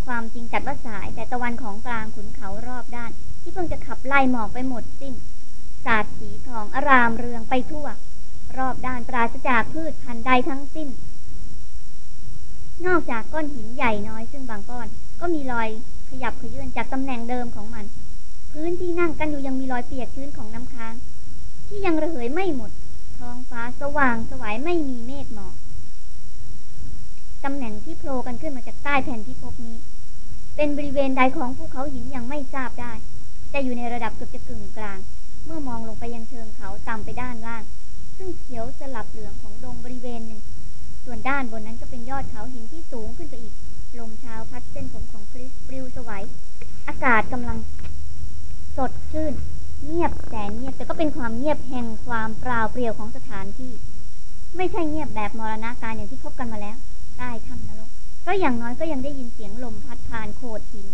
ความจริงจัดว่าสายแต่ตะวันของกลางขุนเขารอบด้าน ที่เพิ่งจะขับไล่หมอกไปหมดสิ้น สาดสีทองอารามเรืองไปทั่ว รอบด้านปราศจากพืชพันธุ์ใดทั้งสิ้น นอกจากก้อนหินใหญ่น้อยซึ่งบางก้อน ก็มีรอยขยับขยื่นจากตำแหน่งเดิมของมัน พื้นที่นั่งกันอยู่ยังมีรอยเปียกชื้นของน้ำค้าง ที่ยังระเหยไม่หมด ท้องฟ้าสว่างสวายไม่มีเมฆหมอกตำแหน่งที่โผล่กันขึ้นมาจากใต้แผ่นที่พบนี้ เป็นบริเวณใดของภูเขาหินยังไม่ทราบได้ แต่อยู่ในระดับเกือบจะกึ่งกลาง เมื่อมองลงไปยังเชิงเขาต่ำไปด้านล่าง ซึ่งเขียวสลับเหลืองของดงบริเวณหนึ่ง ส่วนด้านบนนั้นก็เป็นยอดเขาหินที่สูงขึ้นไปอีก ลมเช้าพัดเส้นผมของคริสปลิวสวัย อากาศกำลัง สดชื่น เงียบแสนเงียบแต่ก็เป็นความเงียบแห่งความเปล่าเปลี่ยวของสถานที่ ไม่ใช่เงียบแบบมรณาการอย่างที่พบกันมาแล้ว ใต้ถ้ำนรกเพราะอย่างน้อยก็ยังได้ยินเสียงลมพัดผ่านโขดหิน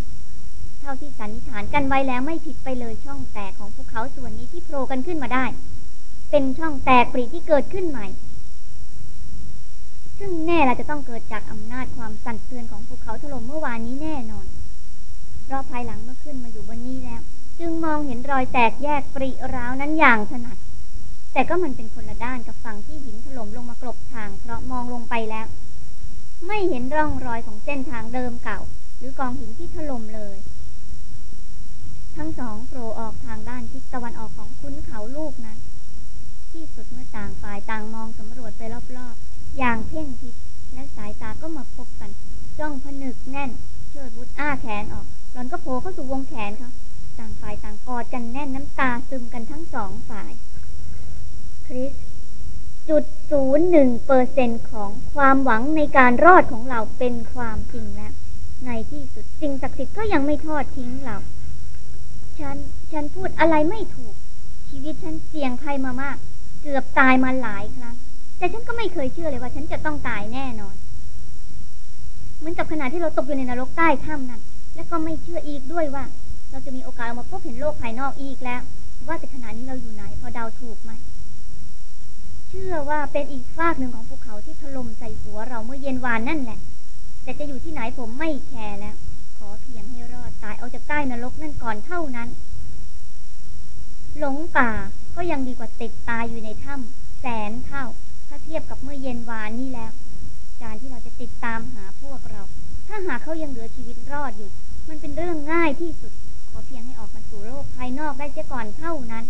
ท่าที่สันนิษฐานกันไว้แล้วไม่ผิดไปเลยช่องแตกของภูเขาส่วนนี้ที่โผล่กันขึ้นมาได้ เป็นช่องแตกปรีที่เกิดขึ้นใหม่ ซึ่งแน่ละจะต้องเกิดจากอำนาจความสั่นเทือนของภูเขาถล่มเมื่อวานนี้แน่นอนเพราะภายหลังเมื่อขึ้นมาอยู่บนนี้แล้ว จึงมองเห็นรอยแตกแยกปริร้าวนั้นอย่างถนัด แต่ก็มันเป็นคนละด้านกับฝั่งที่หินถล่มลงมากรบทาง เพราะมองลงไปแล้ว ไม่เห็นร่องรอยของเส้นทางเดิมเก่า หรือกองหินที่ถล่มเลย ทั้งสองโผล่ออกทางด้านทิศตะวันออกของคุ้นเขาลูกนั้น ที่สุดเมื่อต่างฝ่ายต่างมองสำรวจไปรอบๆ อย่างเพ่งพิษและสายตาก็มาพบกันจ้องผนึกแน่นเชิดวุฒอ้าแขนออกหลอนก็โผล่เข้าสู่วงแขนเขาต่างฝ่ายต่างกอดกันแน่นน้ำตาซึมกันทั้งสองฝ่าย คริสจุดศูนย์หนึ่งเปอร์เซนของความหวังในการรอดของเราเป็นความจริงแล้ว ในที่สุดสิ่งศักดิ์สิทธิ์ก็ยังไม่ทอดทิ้งเรา ฉัน ฉันพูดอะไรไม่ถูก ชีวิตฉันเสี่ยงภัยมามาก เกือบตายมาหลายครั้ง แต่ฉันก็ไม่เคยเชื่อเลยว่า ฉันจะต้องตายแน่นอน เหมือนกับขณะที่เราตกอยู่ในนรกใต้ถ้ำนั้น และก็ไม่เชื่ออีกด้วยว่า เราจะมีโอกาสออกมาพบเห็นโลกภายนอกอีกแล้ว ว่าแต่ขณะนี้เราอยู่ไหนพอเดาถูกไหมเชื่อว่าเป็นอีกฟากหนึ่งของภูเขาที่ถล่มใส่หัวเราเมื่อเย็นวานนั่นแหละ แต่จะอยู่ที่ไหนผมไม่แคร์แล้ว ขอเพียงให้ ตายเอาจากใต้นรกนั่นก่อนเท่านั้น หลงป่าก็ยังดีกว่าติดตายอยู่ในถ้ำแสนเท่า ถ้าเทียบกับเมื่อเย็นวานนี่แล้ว การที่เราจะติดตามหาพวกเรา ถ้าหากเขายังเหลือชีวิตรอดอยู่ มันเป็นเรื่องง่ายที่สุด ขอเพียงให้ออกมาสู่โลกภายนอกได้เสียก่อนเท่านั้น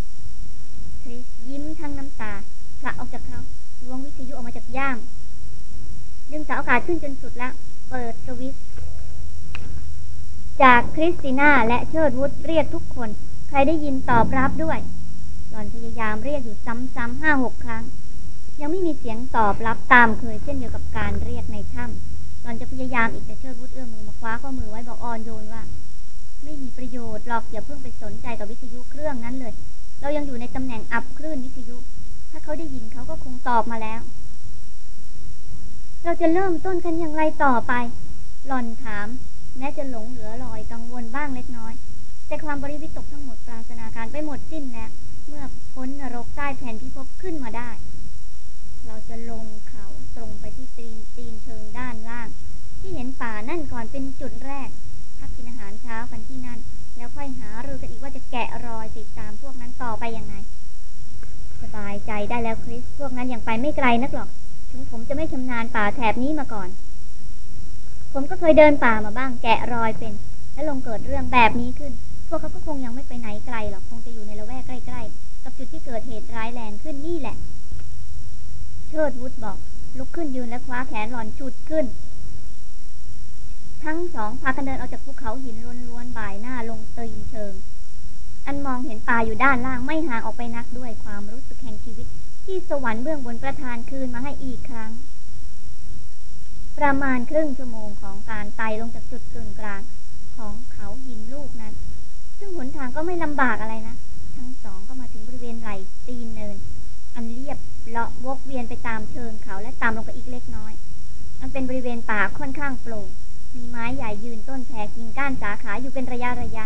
คริสยิ้มทั้งน้ำตาผละออกจากเขาล้วงวิทยุออกมาจากย่ามดึงสาวอากาศขึ้นจนสุดแล้ว เปิดสวิตช์ จากคริสติน่าและเชิดวุฒเรียกทุกคน ใครได้ยินตอบรับด้วย หล่อนพยายามเรียกอยู่ซ้ำๆห้าหกครั้ง ยังไม่มีเสียงตอบรับตามเคยเช่นเดียวกับการเรียกในถ้ำหล่อนจะพยายามอีกแต่เชิดวุฒเอื้อมมือมาคว้าข้อมือไว้บอกอ่อนโยนว่า ไม่มีประโยชน์หรอกอย่าเพิ่งไปสนใจกับวิทยุเครื่องนั้นเลย เรายังอยู่ในตำแหน่งอับคลื่นวิทยุ ถ้าเขาได้ยินเขาก็คงตอบมาแล้ว เราจะเริ่มต้นกันอย่างไรต่อไป หล่อนถาม แม้จะหลงเหลือลอยกังวลบ้างเล็กน้อย แต่ความบริวิตกทั้งหมดปราศนาการไปหมดสิ้นแล้วเมื่อพ้นนรกใต้แผ่นพิภพขึ้นมาได้ เราจะลงเขาตรงไปที่ตีนตีนเชิงด้านล่าง ที่เห็นป่านั่นก่อนเป็นจุดแรก พักกินอาหารเช้ากันที่นั่น แล้วค่อยหารือกันอีกว่าจะแกะรอยติดตามพวกนั้นต่อไปยังไง สบายใจได้แล้วคริสพวกนั้นยังไปไม่ไกลนักหรอก ถึงผมจะไม่ชำนาญป่าแถบนี้มาก่อน ผมก็เคยเดินป่ามาบ้าง แกะรอยเป็น แล้วลงเกิดเรื่องแบบนี้ขึ้น พวกเขาก็คงยังไม่ไปไหนไกลหรอก คงจะอยู่ในละแวกใกล้ ๆ กับจุดที่เกิดเหตุร้ายแรงขึ้นนี่แหละ เชิดวุฒบอก ลุกขึ้นยืนและคว้าแขนหลอนฉุดขึ้น ทั้งสองพากันเดินออกจากภูเขาหินล้วนๆบ่ายหน้าลงตีนเชิง อันมองเห็นป่าอยู่ด้านล่างไม่ห่างออกไปนักด้วยความรู้สึกแห่งชีวิต ที่สวรรค์เบื้องบนประทานคืนมาให้อีกครั้ง ประมาณครึ่งชั่วโมงของการไต่ลงจากจุดกึ่งกลางของเขาหินลูกนั้น ซึ่งหนทางก็ไม่ลำบากอะไรนะ ทั้งสองก็มาถึงบริเวณไหลตีนเนิน อันเรียบเลาะวกเวียนไปตามเชิงเขาและตามลงไปอีกเล็กน้อย มันเป็นบริเวณป่าค่อนข้างโปร่ง มีไม้ใหญ่ยืนต้นแผ่กิ่งก้านสาขาอยู่เป็นระยะระยะ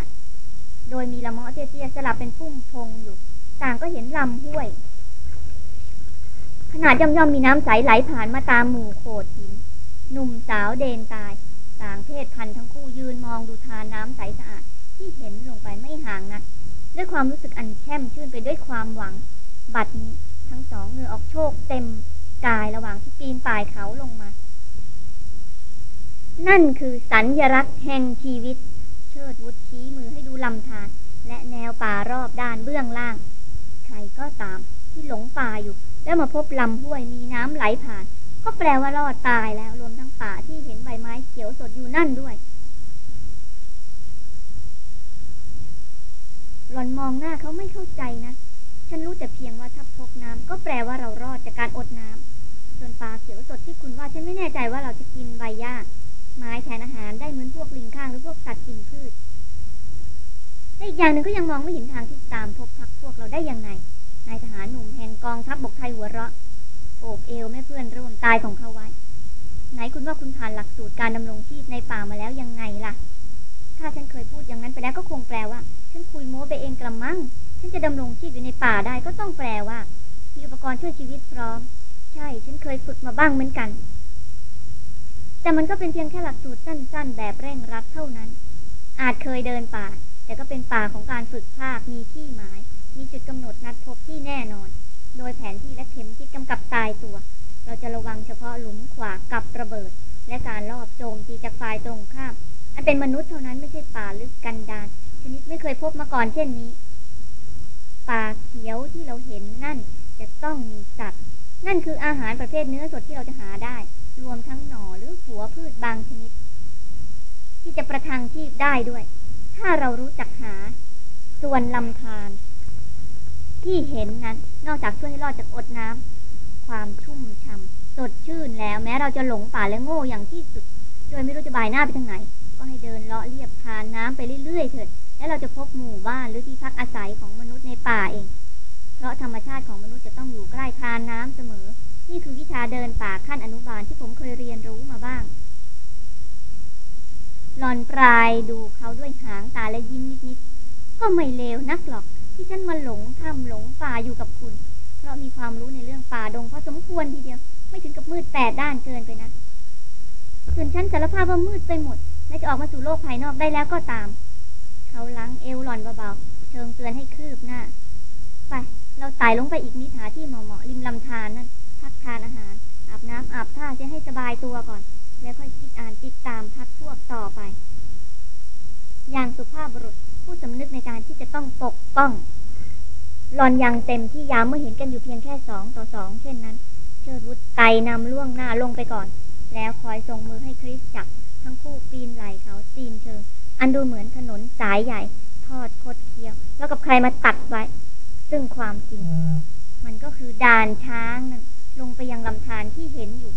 โดยมีละเมาะเตี้ยๆสลับเป็นพุ่มพงอยู่ ต่างก็เห็นลำห้วย ขนาดย่อมๆมีน้ำใสไหลผ่านมาตามหมู่โขดหิน หนุ่มสาวเดนตาย ต่างเพศพันธุ์ทั้งคู่ยืนมองดูทานน้ำใสสะอาด ที่เห็นลงไปไม่ห่างนัก ด้วยความรู้สึกอันแช่มชื่นไปด้วยความหวัง บัดนี้ทั้งสองเหงื่อออกโชกเต็มกายระหว่างที่ปีนป่ายเขาลงมา นั่นคือสัญญลักษณ์แห่งชีวิต เชิดวุฒชี้มือให้ดูลำธารและแนวป่ารอบด้านเบื้องล่าง ใครก็ตามที่หลงป่าอยู่ แล้วมาพบลำห้วยมีน้ำไหลผ่าน ก็แปลว่ารอดตายแล้วรวมทั้งป่าที่เห็นใบไม้เขียวสดอยู่นั่นด้วย หล่อนมองหน้าเขาไม่เข้าใจนะ ฉันรู้แต่เพียงว่าถ้าพบน้ำก็แปลว่าเรารอดจากการอดน้ำส่วนปลาเขียวสดที่คุณว่าฉันไม่แน่ใจว่าเราจะกินใบหญ้าไม้แทนอาหารได้เหมือนพวกลิงข้างหรือพวกสัตว์กินพืชและอีกอย่างหนึ่งก็ยังมองไม่เห็นทางที่ตามพบพักพวกเราได้ยังไงนายทหารหนุ่มแห่งกองทัพบบกไทยหัวเราะ โอบเอวแม่เพื่อนร่วมตายของเขาไว้ ไหนคุณว่าคุณผ่านหลักสูตรการดำรงชีพในป่ามาแล้วยังไงล่ะ ถ้าฉันเคยพูดอย่างนั้นไปแล้วก็คงแปลว่า ฉันคุยโม้ไปเองกระมัง ฉันจะดำรงชีพอยู่ในป่าได้ก็ต้องแปลว่า มีอุปกรณ์ช่วยชีวิตพร้อม ใช่ ฉันเคยฝึกมาบ้างเหมือนกัน แต่มันก็เป็นเพียงแค่หลักสูตรสั้น ๆ แบบเร่งรัดเท่านั้น อาจเคยเดินป่า แต่ก็เป็นป่าของการฝึกภาคมีที่หมาย มีจุดกำหนดนัดพบที่แน่นอน โดยแผนที่และเข็มทิศกำกับตายตัว เราจะระวังเฉพาะหลุมขวากับระเบิด และการลอบโจมตีจากฝ่ายตรงข้าม อันเป็นมนุษย์เท่านั้นไม่ใช่ป่าลึกกันดานชนิดไม่เคยพบมาก่อนเช่นนี้ ป่าเขียวที่เราเห็นนั่นจะต้องมีสัตว์ นั่นคืออาหารประเภทเนื้อสดที่เราจะหาได้ รวมทั้งหน่อหรือหัวพืชบางชนิด ที่จะประทังชีพได้ด้วย ถ้าเรารู้จักหา ส่วนลำธาร ที่เห็นนั้น นอกจากช่วยให้รอดจากอดน้ำความชุ่มช่ำสดชื่นแล้ว แม้เราจะหลงป่าและโง่อย่างที่สุด โดยไม่รู้จะบายหน้าไปทางไหน ก็ให้เดินเลาะเรียบทานน้ำไปเรื่อยๆเถิด แล้วเราจะพบหมู่บ้านหรือที่พักอาศัยของมนุษย์ในป่าเอง เพราะธรรมชาติของมนุษย์จะต้องอยู่ใกล้ทานน้ำเสมอ นี่คือวิชาเดินป่าขั้นอนุบาลที่ผมเคยเรียนรู้มาบ้างหลอนปลายดูเขาด้วยหางตาและยิ้มนิดๆก็ไม่เลวนักหรอก ที่ฉันมาหลงถ้ำหลงป่าอยู่กับคุณ เพราะมีความรู้ในเรื่องป่าดงพอสมควรทีเดียว ไม่ถึงกับมืดแปดด้านเกินไปนะส่วนฉันสารภาพว่ามืดไปหมด และจะออกมาสู่โลกภายนอกได้แล้วก็ตาม เขาล้างเอวหล่อนเบาๆเชิงเตือนให้คืบหน้า ไป เราไต่ลงไปอีกนิดหาที่เหมาะๆริมลำธารนั่นพักทานอาหาร อาบน้ำอาบท่าจะให้สบายตัวก่อน แล้วค่อยคิดอ่านติดตามพักพวกต่อไป อย่างสุภาพบุรุษ ผู้สำนึกในการที่จะต้องปกป้องหลอนยังเต็มที่ยามเมื่อเห็นกันอยู่เพียงแค่สองต่อสองเช่นนั้น เชิดวุฒไต่นำล่วงหน้าลงไปก่อน แล้วคอยส่งมือให้คริสจับ ทั้งคู่ปีนไหลเขาตีนเชิง อันดูเหมือนถนนสายใหญ่ ทอดคดเคี้ยว แล้วกับใครมาตัดไว้ ซึ่งความจริง มันก็คือด่านช้างนั่นลงไปยังลำธารที่เห็นอยู่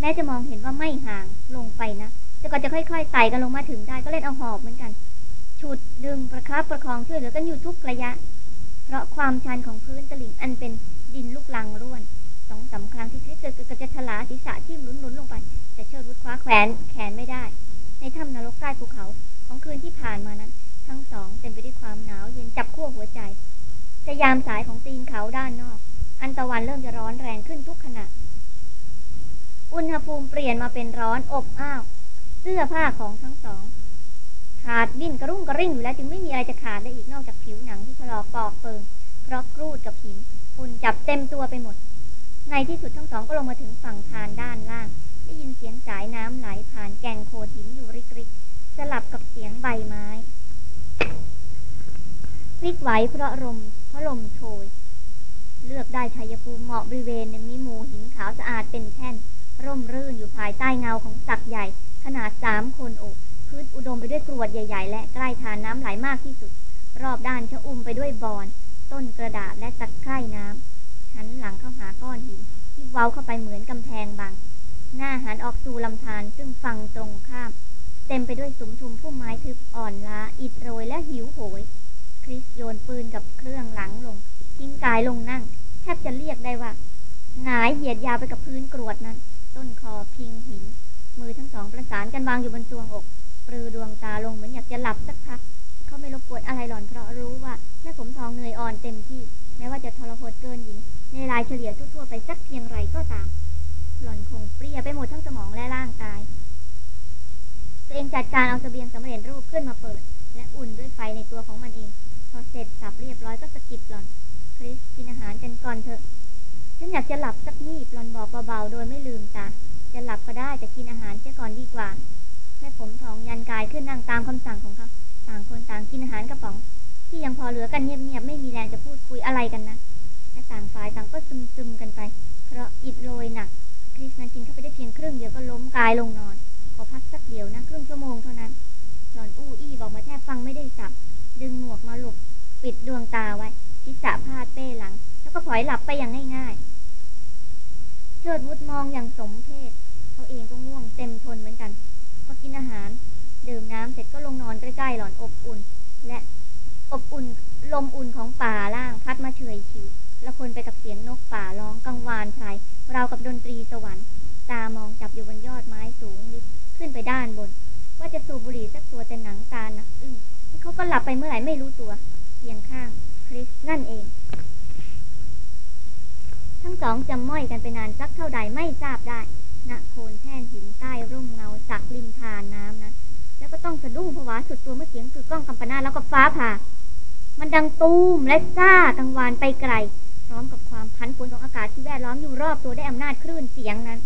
แม้จะมองเห็นว่าไม่ห่างลงไปนะแต่ก็จะค่อยๆไต่กันลงมาถึงได้ก็เล่นเอาหอบเหมือนกัน ฉุดดึงประคับประคองช่วยเหลือกันอยู่ทุกระยะ เพราะความชันของพื้นตลิ่งอันเป็นดินลูกลังร่วนสองสาครั้งที่คริสเกิดกรจะทลาศีรษะทิ่มลุ้นๆลงไป แต่เชิดรุดคว้าแขวนแขนไม่ได้ ในถ้ำนรกใต้ภูเขาของคืนที่ผ่านมานั้น ทั้งสองเต็มไปด้วยความหนาวเย็นจับขั้วหัวใจจะยามสายของตีนเขาด้านนอก อันตะวันเริ่มจะร้อนแรงขึ้นทุกขณะ อุณหภูมิเปลี่ยนมาเป็นร้อนอบอ้าว เสื้อผ้าของทั้งสอง ขาดดิ้นกระรุ่งกระริ่งอยู่แล้วจึงไม่มีอะไรจะขาดได้อีกนอกจากผิวหนังที่ถลอกปอกเปิงเพราะกรูดกับหินฝุ่นจับเต็มตัวไปหมด ในที่สุดทั้งสองก็ลงมาถึงฝั่งทานด้านล่าง ได้ยินเสียงสายน้ำไหลผ่านแก่งโคดหินอยู่ริกริกสลับกับเสียงใบไม้พลิกไหวเพราะลมเพราะลมโชยเลือกได้ชัยภูมิเหมาะบริเวณนึงมีหมู่หินขาวสะอาดเป็นแท่น ร่มรื่นอยู่ภายใต้เงาของสักใหญ่ ขนาดสามคนโอบ พื้นอุดมไปด้วยกรวดใหญ่ๆ และใกล้ทานน้ำไหลมากที่สุด รอบด้านชะอุ่มไปด้วยบอน ต้นกระดาษและตะไคร่น้ำหันหลังเข้าหาก้อนหิน ที่เว้าเข้าไปเหมือนกำแพงบัง หน้าหันออกสู่ลำธารซึ่งฝั่งตรงข้าม เต็มไปด้วยสุมทุมพุ่มไม้ทึบอ่อนล้าอิดโรยและหิวโหย คริสโยนปืนกับเครื่องหลังลง ทิ้งกายลงนั่งแทบจะเรียกได้ว่าหงายเหยียดยาวไปกับพื้นกรวดนั้น ต้นคอพิงหิน มือทั้งสองประสานกันวางอยู่บนทรวงอก รือดวงตาลงเหมือนอยากจะหลับสักพัก เขาไม่รบกวนอะไรหล่อนเพราะรู้ว่าแม่ผมทองเหนื่อยอ่อนเต็มที่ แม้ว่าจะทรหดเกินหญิง ในรายเฉลี่ยทั่วๆไปสักเพียงไรก็ตาม หล่อนคงเปรี้ยไปหมดทั้งสมองและร่างกาย ตัวเองจัดการเอาเสบียงสำเร็จรูปขึ้นมาเปิด และอุ่นด้วยไฟในตัวของมันเอง พอเสร็จสับเรียบร้อยก็สกิดหล่อน คริสกินอาหารกันก่อนเถอะฉันอยากจะหลับสักนีบหล่อนบอกเบาๆโดยไม่ลืมตาจะหลับก็ได้แต่กินอาหารเสียก่อนดีกว่า แม่ผมทองยันกายขึ้นนั่งตามคำสั่งของเขาต่างคนต่างกินอาหารกระป๋อง ที่ยังพอเหลือกันเงียบๆไม่มีแรงจะพูดคุยอะไรกันนะและต่างฝ่ายต่างก็ซึมๆกันไป เพราะอิดโรยหนักคริสนั้นกินเข้าไปได้เพียงครึ่งเดียวก็ล้มกายลงนอน ขอพักสักเดียวนะครึ่งชั่วโมงเท่านั้นหลอนอู้อี้บอกมาแทบฟังไม่ได้สับดึงหมวกมาหลบปิดดวงตาไว้ศีรษะพาดเป้หลัง แล้วก็พลอยหลับไปอย่างง่ายๆเชิดวุฒมองอย่างสมเพศ งนอนใกล้ๆหล่อนอบอุ่น และอบอุ่นลมอุ่นของป่าล่างพัดมาเฉยชิวแล้วคนไปกับเสียงนกป่าร้องกังวานไพรราวกับดนตรีสวรรค์ ตามองจับอยู่บนยอดไม้สูงลิบขึ้นไปด้านบน ว่าจะสูบบุหรี่สักตัวแต่หนังตานะอึ้งเขาก็หลับไปเมื่อไหร่ไม่รู้ตัวเพียงข้างคริสนั่นเอง ทั้งสองจำม้อยกันไปนานสักเท่าใดไม่ทราบได้ณโคนแท่นหินใต้ร่มเงาสักริมทานน้ำ ต้องสะดุ้งผวาสุดตัวเมื่อเสียงคือกล้องกำปนาแล้วก็ฟ้าผ่า มันดังตูมและซ่ากังวานไปไกล พร้อมกับความพันผวนของอากาศที่แวดล้อมอยู่รอบตัวได้อำนาจคลื่นเสียงนั้น